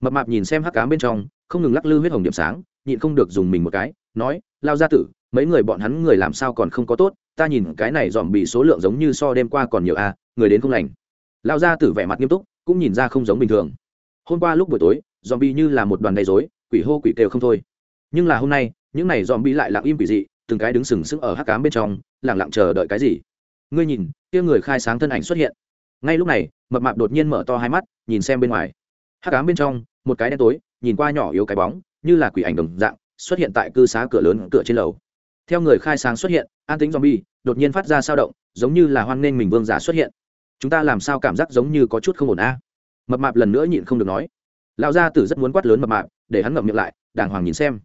Mập mạp nhìn xem hắc cám bên trong, không ngừng lắc lư huyết hồng điểm sáng, nhịn không được dùng mình một cái, nói, lao ra tử, mấy người bọn hắn người làm sao còn không có tốt, ta nhìn cái này dòm bị số lượng giống như so đêm qua còn nhiều a người đến không lành. Lao ra tử vẻ mặt nghiêm túc cũng nhìn ra không giống bình thường. Hôm qua lúc buổi tối dòm bi như là một đoàn gây dối quỷ hô quỷ kêu không thôi. Nhưng là hôm nay, những này dòm bi lại lặng im quỷ dị, từng cái đứng sừng sững ở hắc cám bên trong lẳng lặng chờ đợi cái gì? Ngươi nhìn, kia người khai sáng thân ảnh xuất hiện. Ngay lúc này, mập mạp đột nhiên mở to hai mắt, nhìn xem bên ngoài. Hắc ám bên trong, một cái đen tối, nhìn qua nhỏ yếu cái bóng, như là quỷ ảnh đồng dạng, xuất hiện tại cư xá cửa lớn cửa trên lầu. Theo người khai sáng xuất hiện, an tính zombie, đột nhiên phát ra sao động, giống như là hoan nghênh mình vương giả xuất hiện chúng ta làm sao cảm giác giống như có chút không ổn a? Mập mạp lần nữa nhịn không được nói. Lão gia tử rất muốn quát lớn mập mạp để hắn ngậm miệng lại đàng hoàng nhìn xem.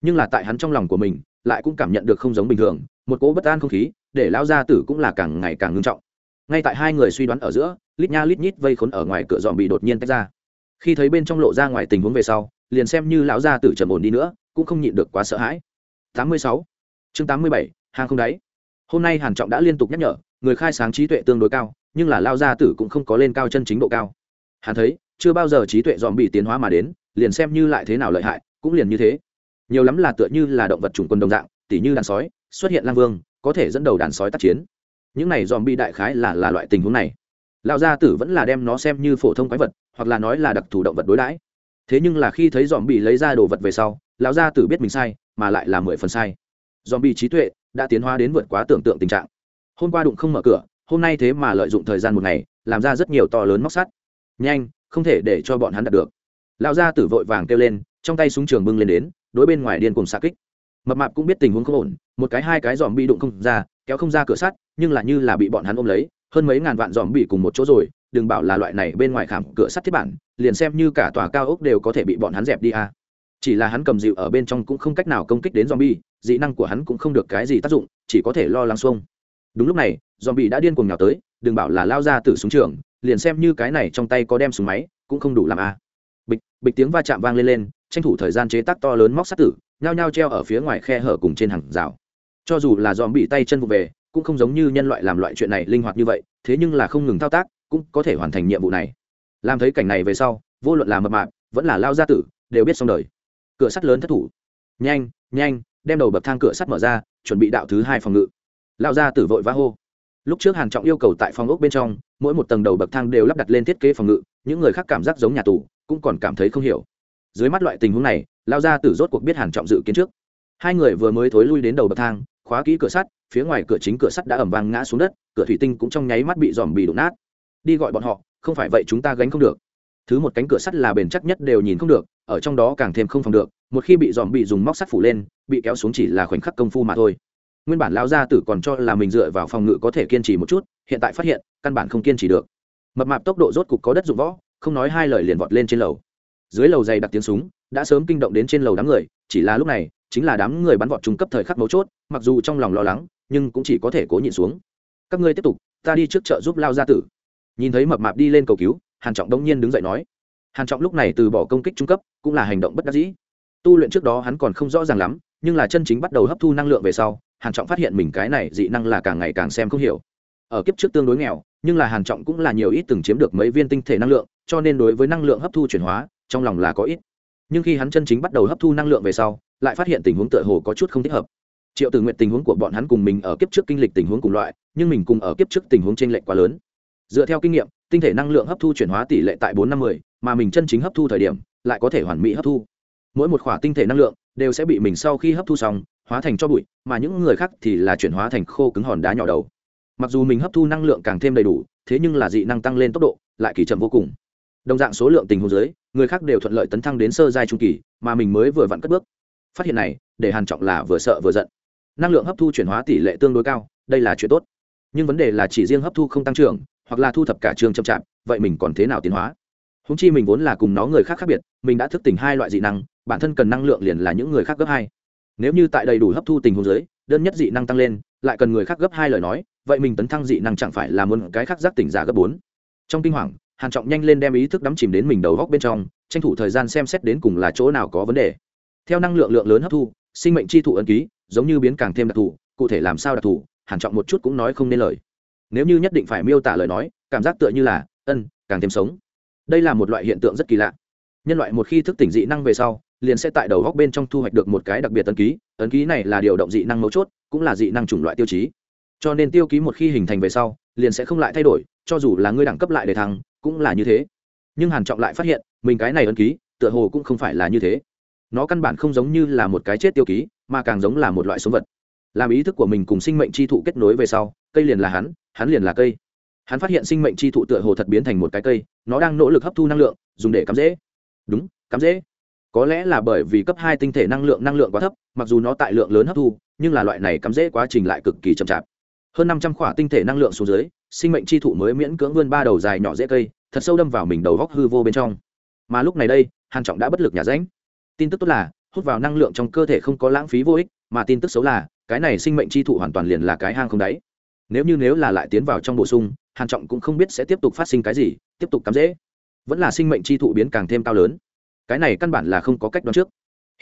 Nhưng là tại hắn trong lòng của mình lại cũng cảm nhận được không giống bình thường một cỗ bất an không khí để lão gia tử cũng là càng ngày càng ngưng trọng. Ngay tại hai người suy đoán ở giữa lít nha lít nhít vây khốn ở ngoài cửa dòm bị đột nhiên tách ra. Khi thấy bên trong lộ ra ngoài tình huống về sau liền xem như lão gia tử trầm ổn đi nữa cũng không nhịn được quá sợ hãi. 86. chương 87, hàng không đáy. Hôm nay hàn trọng đã liên tục nhắc nhở người khai sáng trí tuệ tương đối cao nhưng là lão gia tử cũng không có lên cao chân chính độ cao. Hắn thấy, chưa bao giờ trí tuệ dòm bị tiến hóa mà đến, liền xem như lại thế nào lợi hại, cũng liền như thế. Nhiều lắm là tựa như là động vật chủng quân đồng dạng, tỉ như đàn sói, xuất hiện lang vương, có thể dẫn đầu đàn sói tác chiến. Những này dòm bị đại khái là là loại tình huống này. Lão gia tử vẫn là đem nó xem như phổ thông quái vật, hoặc là nói là đặc thù động vật đối đãi. Thế nhưng là khi thấy dòm bị lấy ra đồ vật về sau, lão gia tử biết mình sai, mà lại là mười phần sai. Dòm bị trí tuệ đã tiến hóa đến vượt quá tưởng tượng tình trạng. Hôm qua đụng không mở cửa hôm nay thế mà lợi dụng thời gian một ngày, làm ra rất nhiều to lớn móc sắt. Nhanh, không thể để cho bọn hắn đạt được. Lão gia tử vội vàng kêu lên, trong tay súng trường bưng lên đến, đối bên ngoài điên cùng xạ kích. Mập mạp cũng biết tình huống không ổn, một cái hai cái dòm bị đụng không ra, kéo không ra cửa sắt, nhưng là như là bị bọn hắn ôm lấy, hơn mấy ngàn vạn dòm bị cùng một chỗ rồi, đừng bảo là loại này bên ngoài khảm cửa sắt thiết bản, liền xem như cả tòa cao ốc đều có thể bị bọn hắn dẹp đi à. chỉ là hắn cầm dịu ở bên trong cũng không cách nào công kích đến dòm bi dị năng của hắn cũng không được cái gì tác dụng, chỉ có thể lo lắng xuông đúng lúc này, zombie đã điên cuồng nhào tới, đừng bảo là lao ra từ súng trường, liền xem như cái này trong tay có đem súng máy, cũng không đủ làm a. À. bịch bịch tiếng va chạm vang lên lên, tranh thủ thời gian chế tác to lớn móc sắt tử, nhao nhao treo ở phía ngoài khe hở cùng trên hàng rào. Cho dù là dòm bị tay chân vụ về, cũng không giống như nhân loại làm loại chuyện này linh hoạt như vậy, thế nhưng là không ngừng thao tác, cũng có thể hoàn thành nhiệm vụ này. Làm thấy cảnh này về sau, vô luận là mập mạp, vẫn là lao gia tử, đều biết xong đời. Cửa sắt lớn thất thủ. Nhanh nhanh, đem đầu bậc thang cửa sắt mở ra, chuẩn bị đạo thứ hai phòng ngự lao gia tử vội vã hô. Lúc trước hàn trọng yêu cầu tại phòng ốc bên trong, mỗi một tầng đầu bậc thang đều lắp đặt lên thiết kế phòng ngự, những người khác cảm giác giống nhà tù, cũng còn cảm thấy không hiểu. Dưới mắt loại tình huống này, lao gia tử rốt cuộc biết hàn trọng dự kiến trước. Hai người vừa mới thối lui đến đầu bậc thang, khóa kỹ cửa sắt, phía ngoài cửa chính cửa sắt đã ẩm vang ngã xuống đất, cửa thủy tinh cũng trong nháy mắt bị dòm bị đụng nát. Đi gọi bọn họ, không phải vậy chúng ta gánh không được. Thứ một cánh cửa sắt là bền chắc nhất đều nhìn không được, ở trong đó càng thêm không phòng được, một khi bị dòm bị dùng móc sắt phủ lên, bị kéo xuống chỉ là khoảnh khắc công phu mà thôi nguyên bản lão gia tử còn cho là mình dựa vào phòng ngự có thể kiên trì một chút, hiện tại phát hiện, căn bản không kiên trì được. Mập mạp tốc độ rốt cục có đất dụng võ, không nói hai lời liền vọt lên trên lầu. Dưới lầu dày đặt tiếng súng, đã sớm kinh động đến trên lầu đám người, chỉ là lúc này, chính là đám người bắn vọt trung cấp thời khắc mấu chốt, mặc dù trong lòng lo lắng, nhưng cũng chỉ có thể cố nhịn xuống. Các ngươi tiếp tục, ta đi trước chợ giúp lao gia tử. Nhìn thấy mập mạp đi lên cầu cứu, hàn trọng đông nhiên đứng dậy nói. Hàn trọng lúc này từ bỏ công kích trung cấp, cũng là hành động bất đắc dĩ. Tu luyện trước đó hắn còn không rõ ràng lắm, nhưng là chân chính bắt đầu hấp thu năng lượng về sau hàn trọng phát hiện mình cái này dị năng là càng ngày càng xem không hiểu. Ở kiếp trước tương đối nghèo, nhưng là hàn trọng cũng là nhiều ít từng chiếm được mấy viên tinh thể năng lượng, cho nên đối với năng lượng hấp thu chuyển hóa, trong lòng là có ít. Nhưng khi hắn chân chính bắt đầu hấp thu năng lượng về sau, lại phát hiện tình huống tựa hồ có chút không thích hợp. Triệu tử nguyện tình huống của bọn hắn cùng mình ở kiếp trước kinh lịch tình huống cùng loại, nhưng mình cùng ở kiếp trước tình huống t r ê n lệch quá lớn. Dựa theo kinh nghiệm, tinh thể năng lượng hấp thu chuyển hóa tỷ lệ tại bốn năm mươi mà mình chân chính hấp thu thời điểm, lại có thể hoàn mỹ hấp thu. Mỗi một khỏa tinh thể năng lượng đều sẽ bị mình sau khi hấp thu xong, hóa thành cho bụi, mà những người khác thì là chuyển hóa thành khô cứng hòn đá nhỏ đầu. Mặc dù mình hấp thu năng lượng càng thêm đầy đủ, thế nhưng là dị năng tăng lên tốc độ, lại kỳ chậm vô cùng. Đồng dạng số lượng tình huống dưới, người khác đều thuận lợi tấn thăng đến sơ giai trung kỳ, mà mình mới vừa vặn cất bước. Phát hiện này, để hàn trọng là vừa sợ vừa giận. Năng lượng hấp thu chuyển hóa tỷ lệ tương đối cao, đây là chuyện tốt. Nhưng vấn đề là chỉ riêng hấp thu không tăng trưởng, hoặc là thu thập cả trường chậm chạp, vậy mình còn thế nào tiến hóa? Húng chi mình vốn là cùng nó người khác khác biệt, mình đã thức tỉnh hai loại dị năng bản thân cần năng lượng liền là những người khác gấp hai. Nếu như tại đầy đủ hấp thu tình huống giới đơn nhất dị năng tăng lên, lại cần người khác gấp hai lời nói, vậy mình tấn thăng dị năng chẳng phải là muốn cái khác giác tỉnh giả gấp bốn. Trong kinh hoàng, hàn trọng nhanh lên đem ý thức đắm chìm đến mình đầu góc bên trong, tranh thủ thời gian xem xét đến cùng là chỗ nào có vấn đề. Theo năng lượng lượng lớn hấp thu, sinh mệnh chi thụ ấn ký, giống như biến càng thêm đặc thù, cụ thể làm sao đặc thù, hàn trọng một chút cũng nói không nên lời. Nếu như nhất định phải miêu tả lời nói, cảm giác tựa như là ân, càng thêm sống. Đây là một loại hiện tượng rất kỳ lạ. Nhân loại một khi thức tỉnh dị năng về sau liền sẽ tại đầu góc bên trong thu hoạch được một cái đặc biệt ấn ký. Ấn ký này là điều động dị năng mấu chốt, cũng là dị năng chủng loại tiêu chí. Cho nên tiêu ký một khi hình thành về sau, liền sẽ không lại thay đổi, cho dù là ngươi đẳng cấp lại để thăng, cũng là như thế. Nhưng hàn trọng lại phát hiện, mình cái này ấn ký, tựa hồ cũng không phải là như thế. Nó căn bản không giống như là một cái chết tiêu ký, mà càng giống là một loại sống vật. Làm ý thức của mình cùng sinh mệnh chi thụ kết nối về sau, cây liền là hắn hắn liền là cây. Hắn phát hiện sinh mệnh chi thụ tựa hồ thật biến thành một cái cây, nó đang nỗ lực hấp thu năng lượng, dùng để cắm dễ đúng, cắm dễ có lẽ là bởi vì cấp hai tinh thể năng lượng năng lượng quá thấp, mặc dù nó tại lượng lớn hấp thu, nhưng là loại này cắm dễ quá trình lại cực kỳ chậm chạp. Hơn năm trăm khỏa tinh thể năng lượng xuống dưới, sinh mệnh chi thụ mới miễn cưỡng vươn ba đầu dài nhỏ dễ cây, thật sâu đâm vào mình đầu góc hư vô bên trong. Mà lúc này đây, hàn trọng đã bất lực nhà ránh tin tức tốt là, hút vào năng lượng trong cơ thể không có lãng phí vô ích, mà tin tức xấu là, cái này sinh mệnh chi thụ hoàn toàn liền là cái hang không đáy. Nếu như nếu là lại tiến vào trong bổ sung, hàn trọng cũng không biết sẽ tiếp tục phát sinh cái gì, tiếp tục cắm dễ vẫn là sinh mệnh chi thụ biến càng thêm cao lớn cái này căn bản là không có cách đoán trước.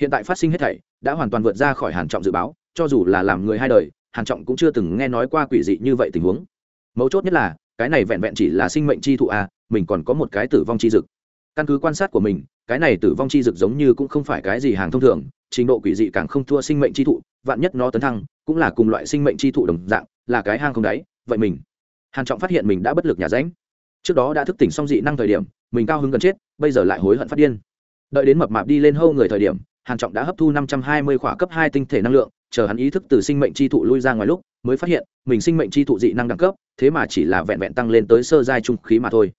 Hiện tại phát sinh hết thảy, đã hoàn toàn vượt ra khỏi hàn trọng dự báo, cho dù là làm người hai đời, hàn trọng cũng chưa từng nghe nói qua quỷ dị như vậy tình huống. Mấu chốt nhất là, cái này vẹn vẹn chỉ là sinh mệnh chi thụ à mình còn có một cái tử vong chi dực. Căn cứ quan sát của mình, cái này tử vong chi dực giống như cũng không phải cái gì hàng thông thường, trình độ quỷ dị càng không thua sinh mệnh chi thụ, vạn nhất nó tấn thăng, cũng là cùng loại sinh mệnh chi thụ đồng dạng, là cái hang không đáy, vậy mình, hàn trọng phát hiện mình đã bất lực nhà ránh. Trước đó đã thức tỉnh xong dị năng thời điểm, mình cao hứng gần chết, bây giờ lại hối hận phát điên đợi đến mập mạp đi lên hâu người thời điểm, hàn trọng đã hấp thu năm trăm hai mươi khỏa cấp hai tinh thể năng lượng, chờ hắn ý thức từ sinh mệnh chi thụ lui ra ngoài lúc, mới phát hiện, mình sinh mệnh chi thụ dị năng đẳng cấp, thế mà chỉ là vẹn vẹn tăng lên tới sơ giai trung khí mà thôi.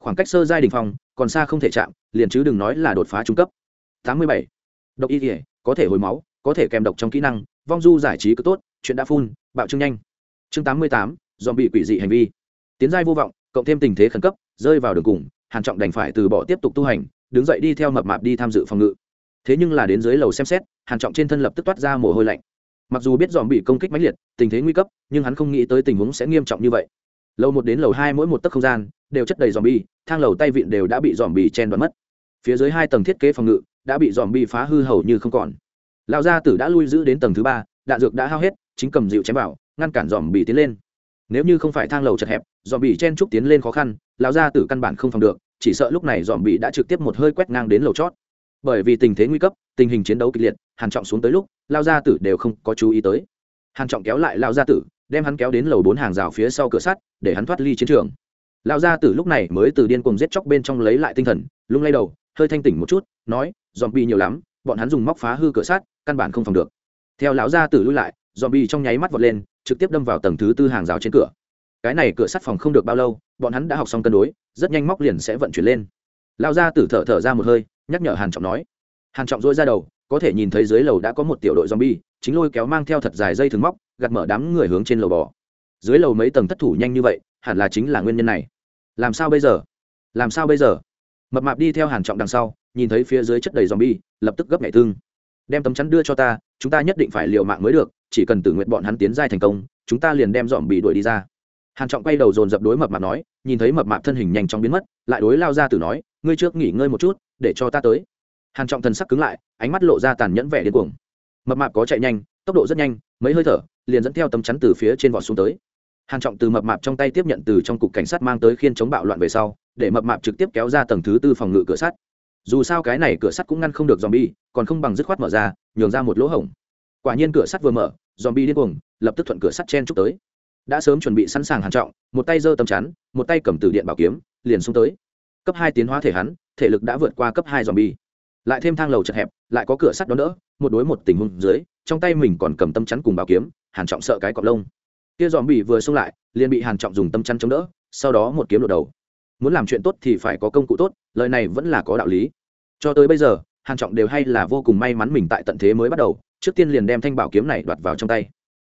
Khoảng cách sơ giai đỉnh phong, còn xa không thể chạm, liền chứ đừng nói là đột phá trung cấp. Tám mươi bảy. Độc y thể có thể hồi máu, có thể kèm độc trong kỹ năng, vong du giải trí cứ tốt, chuyện đã phun, bạo trưng nhanh. Chương tám mươi tám dòm bị quỷ dị hành vi. Tiến giai vô vọng, cộng thêm tình thế khẩn cấp, rơi vào đường cùng, hàn trọng đành phải từ bỏ tiếp tục tu hành đứng dậy đi theo mập mạp đi tham dự phòng ngự. Thế nhưng là đến dưới lầu xem xét, hàn trọng trên thân lập tức toát ra mồ hôi lạnh. Mặc dù biết dòm bị công kích mãnh liệt, tình thế nguy cấp, nhưng hắn không nghĩ tới tình huống sẽ nghiêm trọng như vậy. Lầu một đến lầu hai mỗi một tấc không gian đều chất đầy dòm bi, thang lầu tay vịn đều đã bị dòm bị chen đoán mất. Phía dưới hai tầng thiết kế phòng ngự đã bị dòm bi phá hư hầu như không còn. Lão gia tử đã lui giữ đến tầng thứ ba, đạn dược đã hao hết, chính cầm dịu chém vào, ngăn cản dòm bị tiến lên. Nếu như không phải thang lầu chật hẹp, dòm bị chen trúc tiến lên khó khăn, lão gia tử căn bản không phòng được chỉ sợ lúc này dòm bị đã trực tiếp một hơi quét ngang đến lầu chót. Bởi vì tình thế nguy cấp, tình hình chiến đấu kịch liệt, hàn trọng xuống tới lúc, lao gia tử đều không có chú ý tới. Hàn trọng kéo lại lao gia tử, đem hắn kéo đến lầu bốn hàng rào phía sau cửa sắt, để hắn thoát ly chiến trường. Lao gia tử lúc này mới từ điên cuồng giết chóc bên trong lấy lại tinh thần, lung lay đầu, hơi thanh tỉnh một chút, nói, dòm bị nhiều lắm, bọn hắn dùng móc phá hư cửa sắt, căn bản không phòng được. Theo lão gia tử lui lại, dòm bị trong nháy mắt vọt lên, trực tiếp đâm vào tầng thứ tư hàng rào trên cửa cái này cửa sắt phòng không được bao lâu, bọn hắn đã học xong cân đối, rất nhanh móc liền sẽ vận chuyển lên. Lao ra tử thở thở ra một hơi, nhắc nhở hàn trọng nói. Hàn trọng dỗi ra đầu, có thể nhìn thấy dưới lầu đã có một tiểu đội zombie, chính lôi kéo mang theo thật dài dây thừng móc, gạt mở đám người hướng trên lầu bò. Dưới lầu mấy tầng thất thủ nhanh như vậy, hẳn là chính là nguyên nhân này. Làm sao bây giờ? Làm sao bây giờ? Mập mạp đi theo hàn trọng đằng sau, nhìn thấy phía dưới chất đầy zombie, lập tức gấp nhảy tương đem tấm chắn đưa cho ta, chúng ta nhất định phải liều mạng mới được, chỉ cần tử nguyện bọn hắn tiến giai thành công, chúng ta liền đem dòm bị đuổi đi ra hàn trọng quay đầu dồn dập đối mập mạp nói, nhìn thấy mập mạp thân hình nhanh chóng biến mất, lại đối lao ra tử nói, ngươi trước nghỉ ngơi một chút, để cho ta tới. Hàn trọng thần sắc cứng lại, ánh mắt lộ ra tàn nhẫn vẻ điên cuồng. Mập mạp có chạy nhanh, tốc độ rất nhanh, mấy hơi thở, liền dẫn theo tấm chắn từ phía trên vọt xuống tới. Hàn trọng từ mập mạp trong tay tiếp nhận từ trong cục cảnh sát mang tới khiên chống bạo loạn về sau, để mập mạp trực tiếp kéo ra tầng thứ tư phòng ngự cửa sắt. Dù sao cái này cửa sắt cũng ngăn không được zombie, còn không bằng dứt khoát mở ra, nhường ra một lỗ hổng. Quả nhiên cửa sắt vừa mở, zombie điên cuồng, lập tức thuận cửa sắt chen chúc tới đã sớm chuẩn bị sẵn sàng hàn trọng, một tay giơ tầm chắn, một tay cầm từ điện bảo kiếm, liền xuống tới. Cấp hai tiến hóa thể hắn, thể lực đã vượt qua cấp hai zombie. Lại thêm thang lầu chật hẹp, lại có cửa sắt đó nữa một đối một tình huống dưới, trong tay mình còn cầm tâm chắn cùng bảo kiếm, hàn trọng sợ cái cọp lông. Kia dòm bị vừa xông lại, liền bị hàn trọng dùng tâm chắn chống đỡ, sau đó một kiếm đột đầu. Muốn làm chuyện tốt thì phải có công cụ tốt, lời này vẫn là có đạo lý. Cho tới bây giờ, hàn trọng đều hay là vô cùng may mắn mình tại tận thế mới bắt đầu, trước tiên liền đem thanh bảo kiếm này đoạt vào trong tay.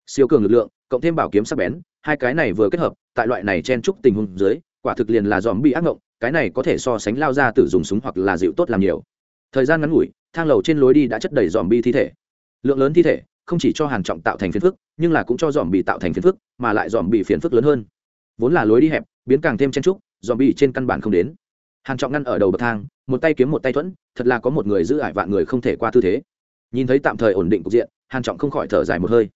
Siêu cường lực lượng cộng thêm bảo kiếm sắc bén, hai cái này vừa kết hợp, tại loại này chen chúc tình huống dưới, quả thực liền là dòm bị ác ngộng, cái này có thể so sánh lao ra tử dùng súng hoặc là dịu tốt làm nhiều. Thời gian ngắn ngủi, thang lầu trên lối đi đã chất đầy dòm bi thi thể. Lượng lớn thi thể, không chỉ cho hàn trọng tạo thành phiền phức, nhưng là cũng cho dòm bị tạo thành phiền phức, mà lại dòm bị phiền phức lớn hơn. Vốn là lối đi hẹp, biến càng thêm chen trúc dòm bị trên căn bản không đến. Hàn trọng ngăn ở đầu bậc thang, một tay kiếm một tay thuẫn, thật là có một người giữ ải vạn người không thể qua tư thế. Nhìn thấy tạm thời ổn định cục diện hàn trọng không khỏi thở dài một hơi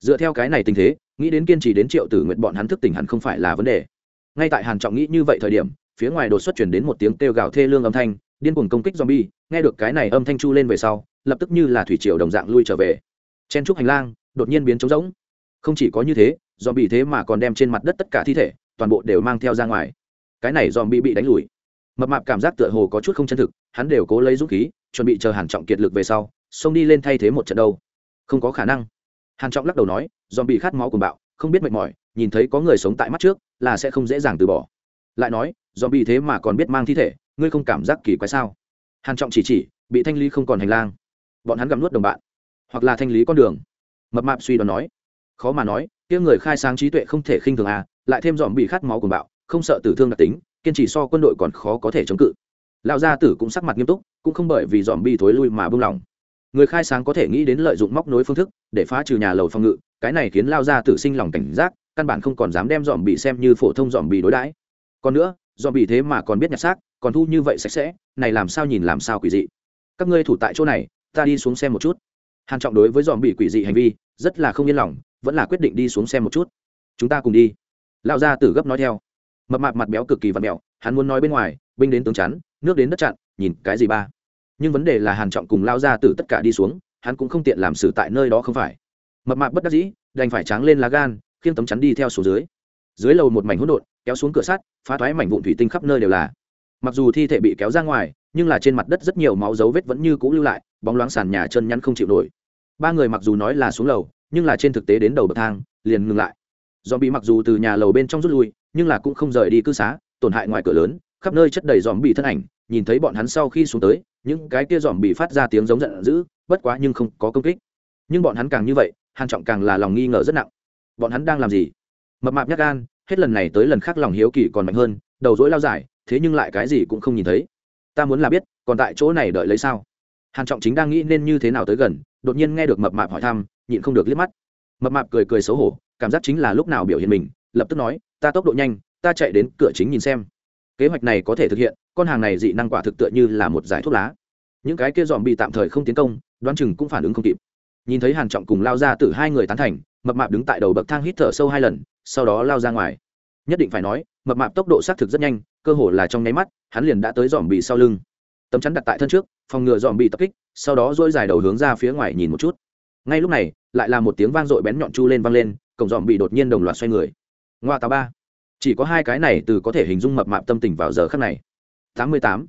dựa theo cái này tình thế nghĩ đến kiên trì đến triệu tử nguyện bọn hắn thức tỉnh hẳn không phải là vấn đề ngay tại hàn trọng nghĩ như vậy thời điểm phía ngoài đột xuất chuyển đến một tiếng kêu gào thê lương âm thanh điên cuồng công kích zombie, nghe được cái này âm thanh chu lên về sau, lập tức như là thủy triều đồng dạng lui trở về. Chen trúc hành lang, đột nhiên biến trống rỗng. Không chỉ có như thế, zombie thế mà còn đem trên mặt đất tất cả thi thể, toàn bộ đều mang theo ra ngoài. Cái này zombie bị đánh lùi. Mập mạp cảm giác tựa hồ có chút không chân thực, hắn đều cố lấy dũng khí, chuẩn bị chờ Hàn Trọng kiệt lực về sau, xông đi lên thay thế một trận đâu. Không có khả năng. Hàn Trọng lắc đầu nói, zombie khát máu cuồng bạo, không biết mệt mỏi, nhìn thấy có người sống tại mắt trước, là sẽ không dễ dàng từ bỏ. Lại nói, zombie thế mà còn biết mang thi thể, ngươi không cảm giác kỳ quái sao? Hàn trọng chỉ chỉ bị thanh lý không còn hành lang. Bọn hắn gặm nuốt đồng bạn hoặc là thanh lý con đường. Mập mạp suy đoán nói khó mà nói kia người khai sáng trí tuệ không thể khinh thường à lại thêm dòm bị khát máu cuồng bạo không sợ tử thương đặc tính kiên trì so quân đội còn khó có thể chống cự. Lão gia tử cũng sắc mặt nghiêm túc cũng không bởi vì dòm bi thối lui mà buông lỏng người khai sáng có thể nghĩ đến lợi dụng móc nối phương thức để phá trừ nhà lầu phòng ngự, cái này khiến lao gia tử sinh lòng cảnh giác, căn bản không còn dám đem dòm bị xem như phổ thông dòm bị đối đãi. Còn nữa dòm bị thế mà còn biết nhặt xác, còn thu như vậy sạch sẽ, này làm sao nhìn làm sao quỷ dị. Các ngươi thủ tại chỗ này, ta đi xuống xem một chút. Hàn trọng đối với dòm bị quỷ dị hành vi, rất là không yên lòng, vẫn là quyết định đi xuống xem một chút. Chúng ta cùng đi. Lão gia tử gấp nói theo. Mập mạp mặt béo cực kỳ vặn mèo hắn muốn nói bên ngoài, binh đến tướng chắn, nước đến đất chặn, nhìn cái gì ba. Nhưng vấn đề là hàn trọng cùng lão gia tử tất cả đi xuống hắn cũng không tiện làm sự tại nơi đó không phải. Mập mạp bất đắc dĩ, đành phải tráng lên lá gan, khiêng tấm chắn đi theo xuống dưới. Dưới lầu một mảnh hỗn độn, kéo xuống cửa sắt, phá thoái mảnh vụn thủy tinh khắp nơi đều là. Mặc dù thi thể bị kéo ra ngoài, nhưng là trên mặt đất rất nhiều máu dấu vết vẫn như cũ lưu lại, bóng loáng sàn nhà chân nhăn không chịu nổi. Ba người mặc dù nói là xuống lầu, nhưng là trên thực tế đến đầu bậc thang, liền ngừng lại. Do bị mặc dù từ nhà lầu bên trong rút lui, nhưng là cũng không rời đi cư xá, tổn hại ngoài cửa lớn, khắp nơi chất đầy dòm bị thân ảnh, nhìn thấy bọn hắn sau khi xuống tới những cái kia dòm bị phát ra tiếng giống giận dữ, bất quá nhưng không có công kích. Nhưng bọn hắn càng như vậy, hàn trọng càng là lòng nghi ngờ rất nặng. Bọn hắn đang làm gì? Mập mạp nhát gan, hết lần này tới lần khác lòng hiếu kỳ còn mạnh hơn, đầu rối lao dài, thế nhưng lại cái gì cũng không nhìn thấy. Ta muốn là biết, còn tại chỗ này đợi lấy sao? Hàn trọng chính đang nghĩ nên như thế nào tới gần, đột nhiên nghe được mập mạp hỏi thăm, nhịn không được liếc mắt. Mập mạp cười cười xấu hổ, cảm giác chính là lúc nào biểu hiện mình, lập tức nói, ta tốc độ nhanh, ta chạy đến cửa chính nhìn xem kế hoạch này có thể thực hiện, con hàng này dị năng quả thực tựa như là một giải thuốc lá. Những cái kia dòm bị tạm thời không tiến công, đoán chừng cũng phản ứng không kịp. Nhìn thấy hàn trọng cùng lao ra từ hai người tán thành, mập mạp đứng tại đầu bậc thang hít thở sâu hai lần, sau đó lao ra ngoài. Nhất định phải nói, mập mạp tốc độ xác thực rất nhanh, cơ hồ là trong nháy mắt, hắn liền đã tới dòm bị sau lưng. Tấm chắn đặt tại thân trước, phòng ngừa dòm bị tập kích, sau đó dỗi dài đầu hướng ra phía ngoài nhìn một chút. Ngay lúc này, lại là một tiếng vang dội bén nhọn chu lên vang lên, cổng dòm bị đột nhiên đồng loạt xoay người. Ngoa tà ba chỉ có hai cái này từ có thể hình dung mập mạp tâm tình vào giờ khắc này. Tám mươi tám.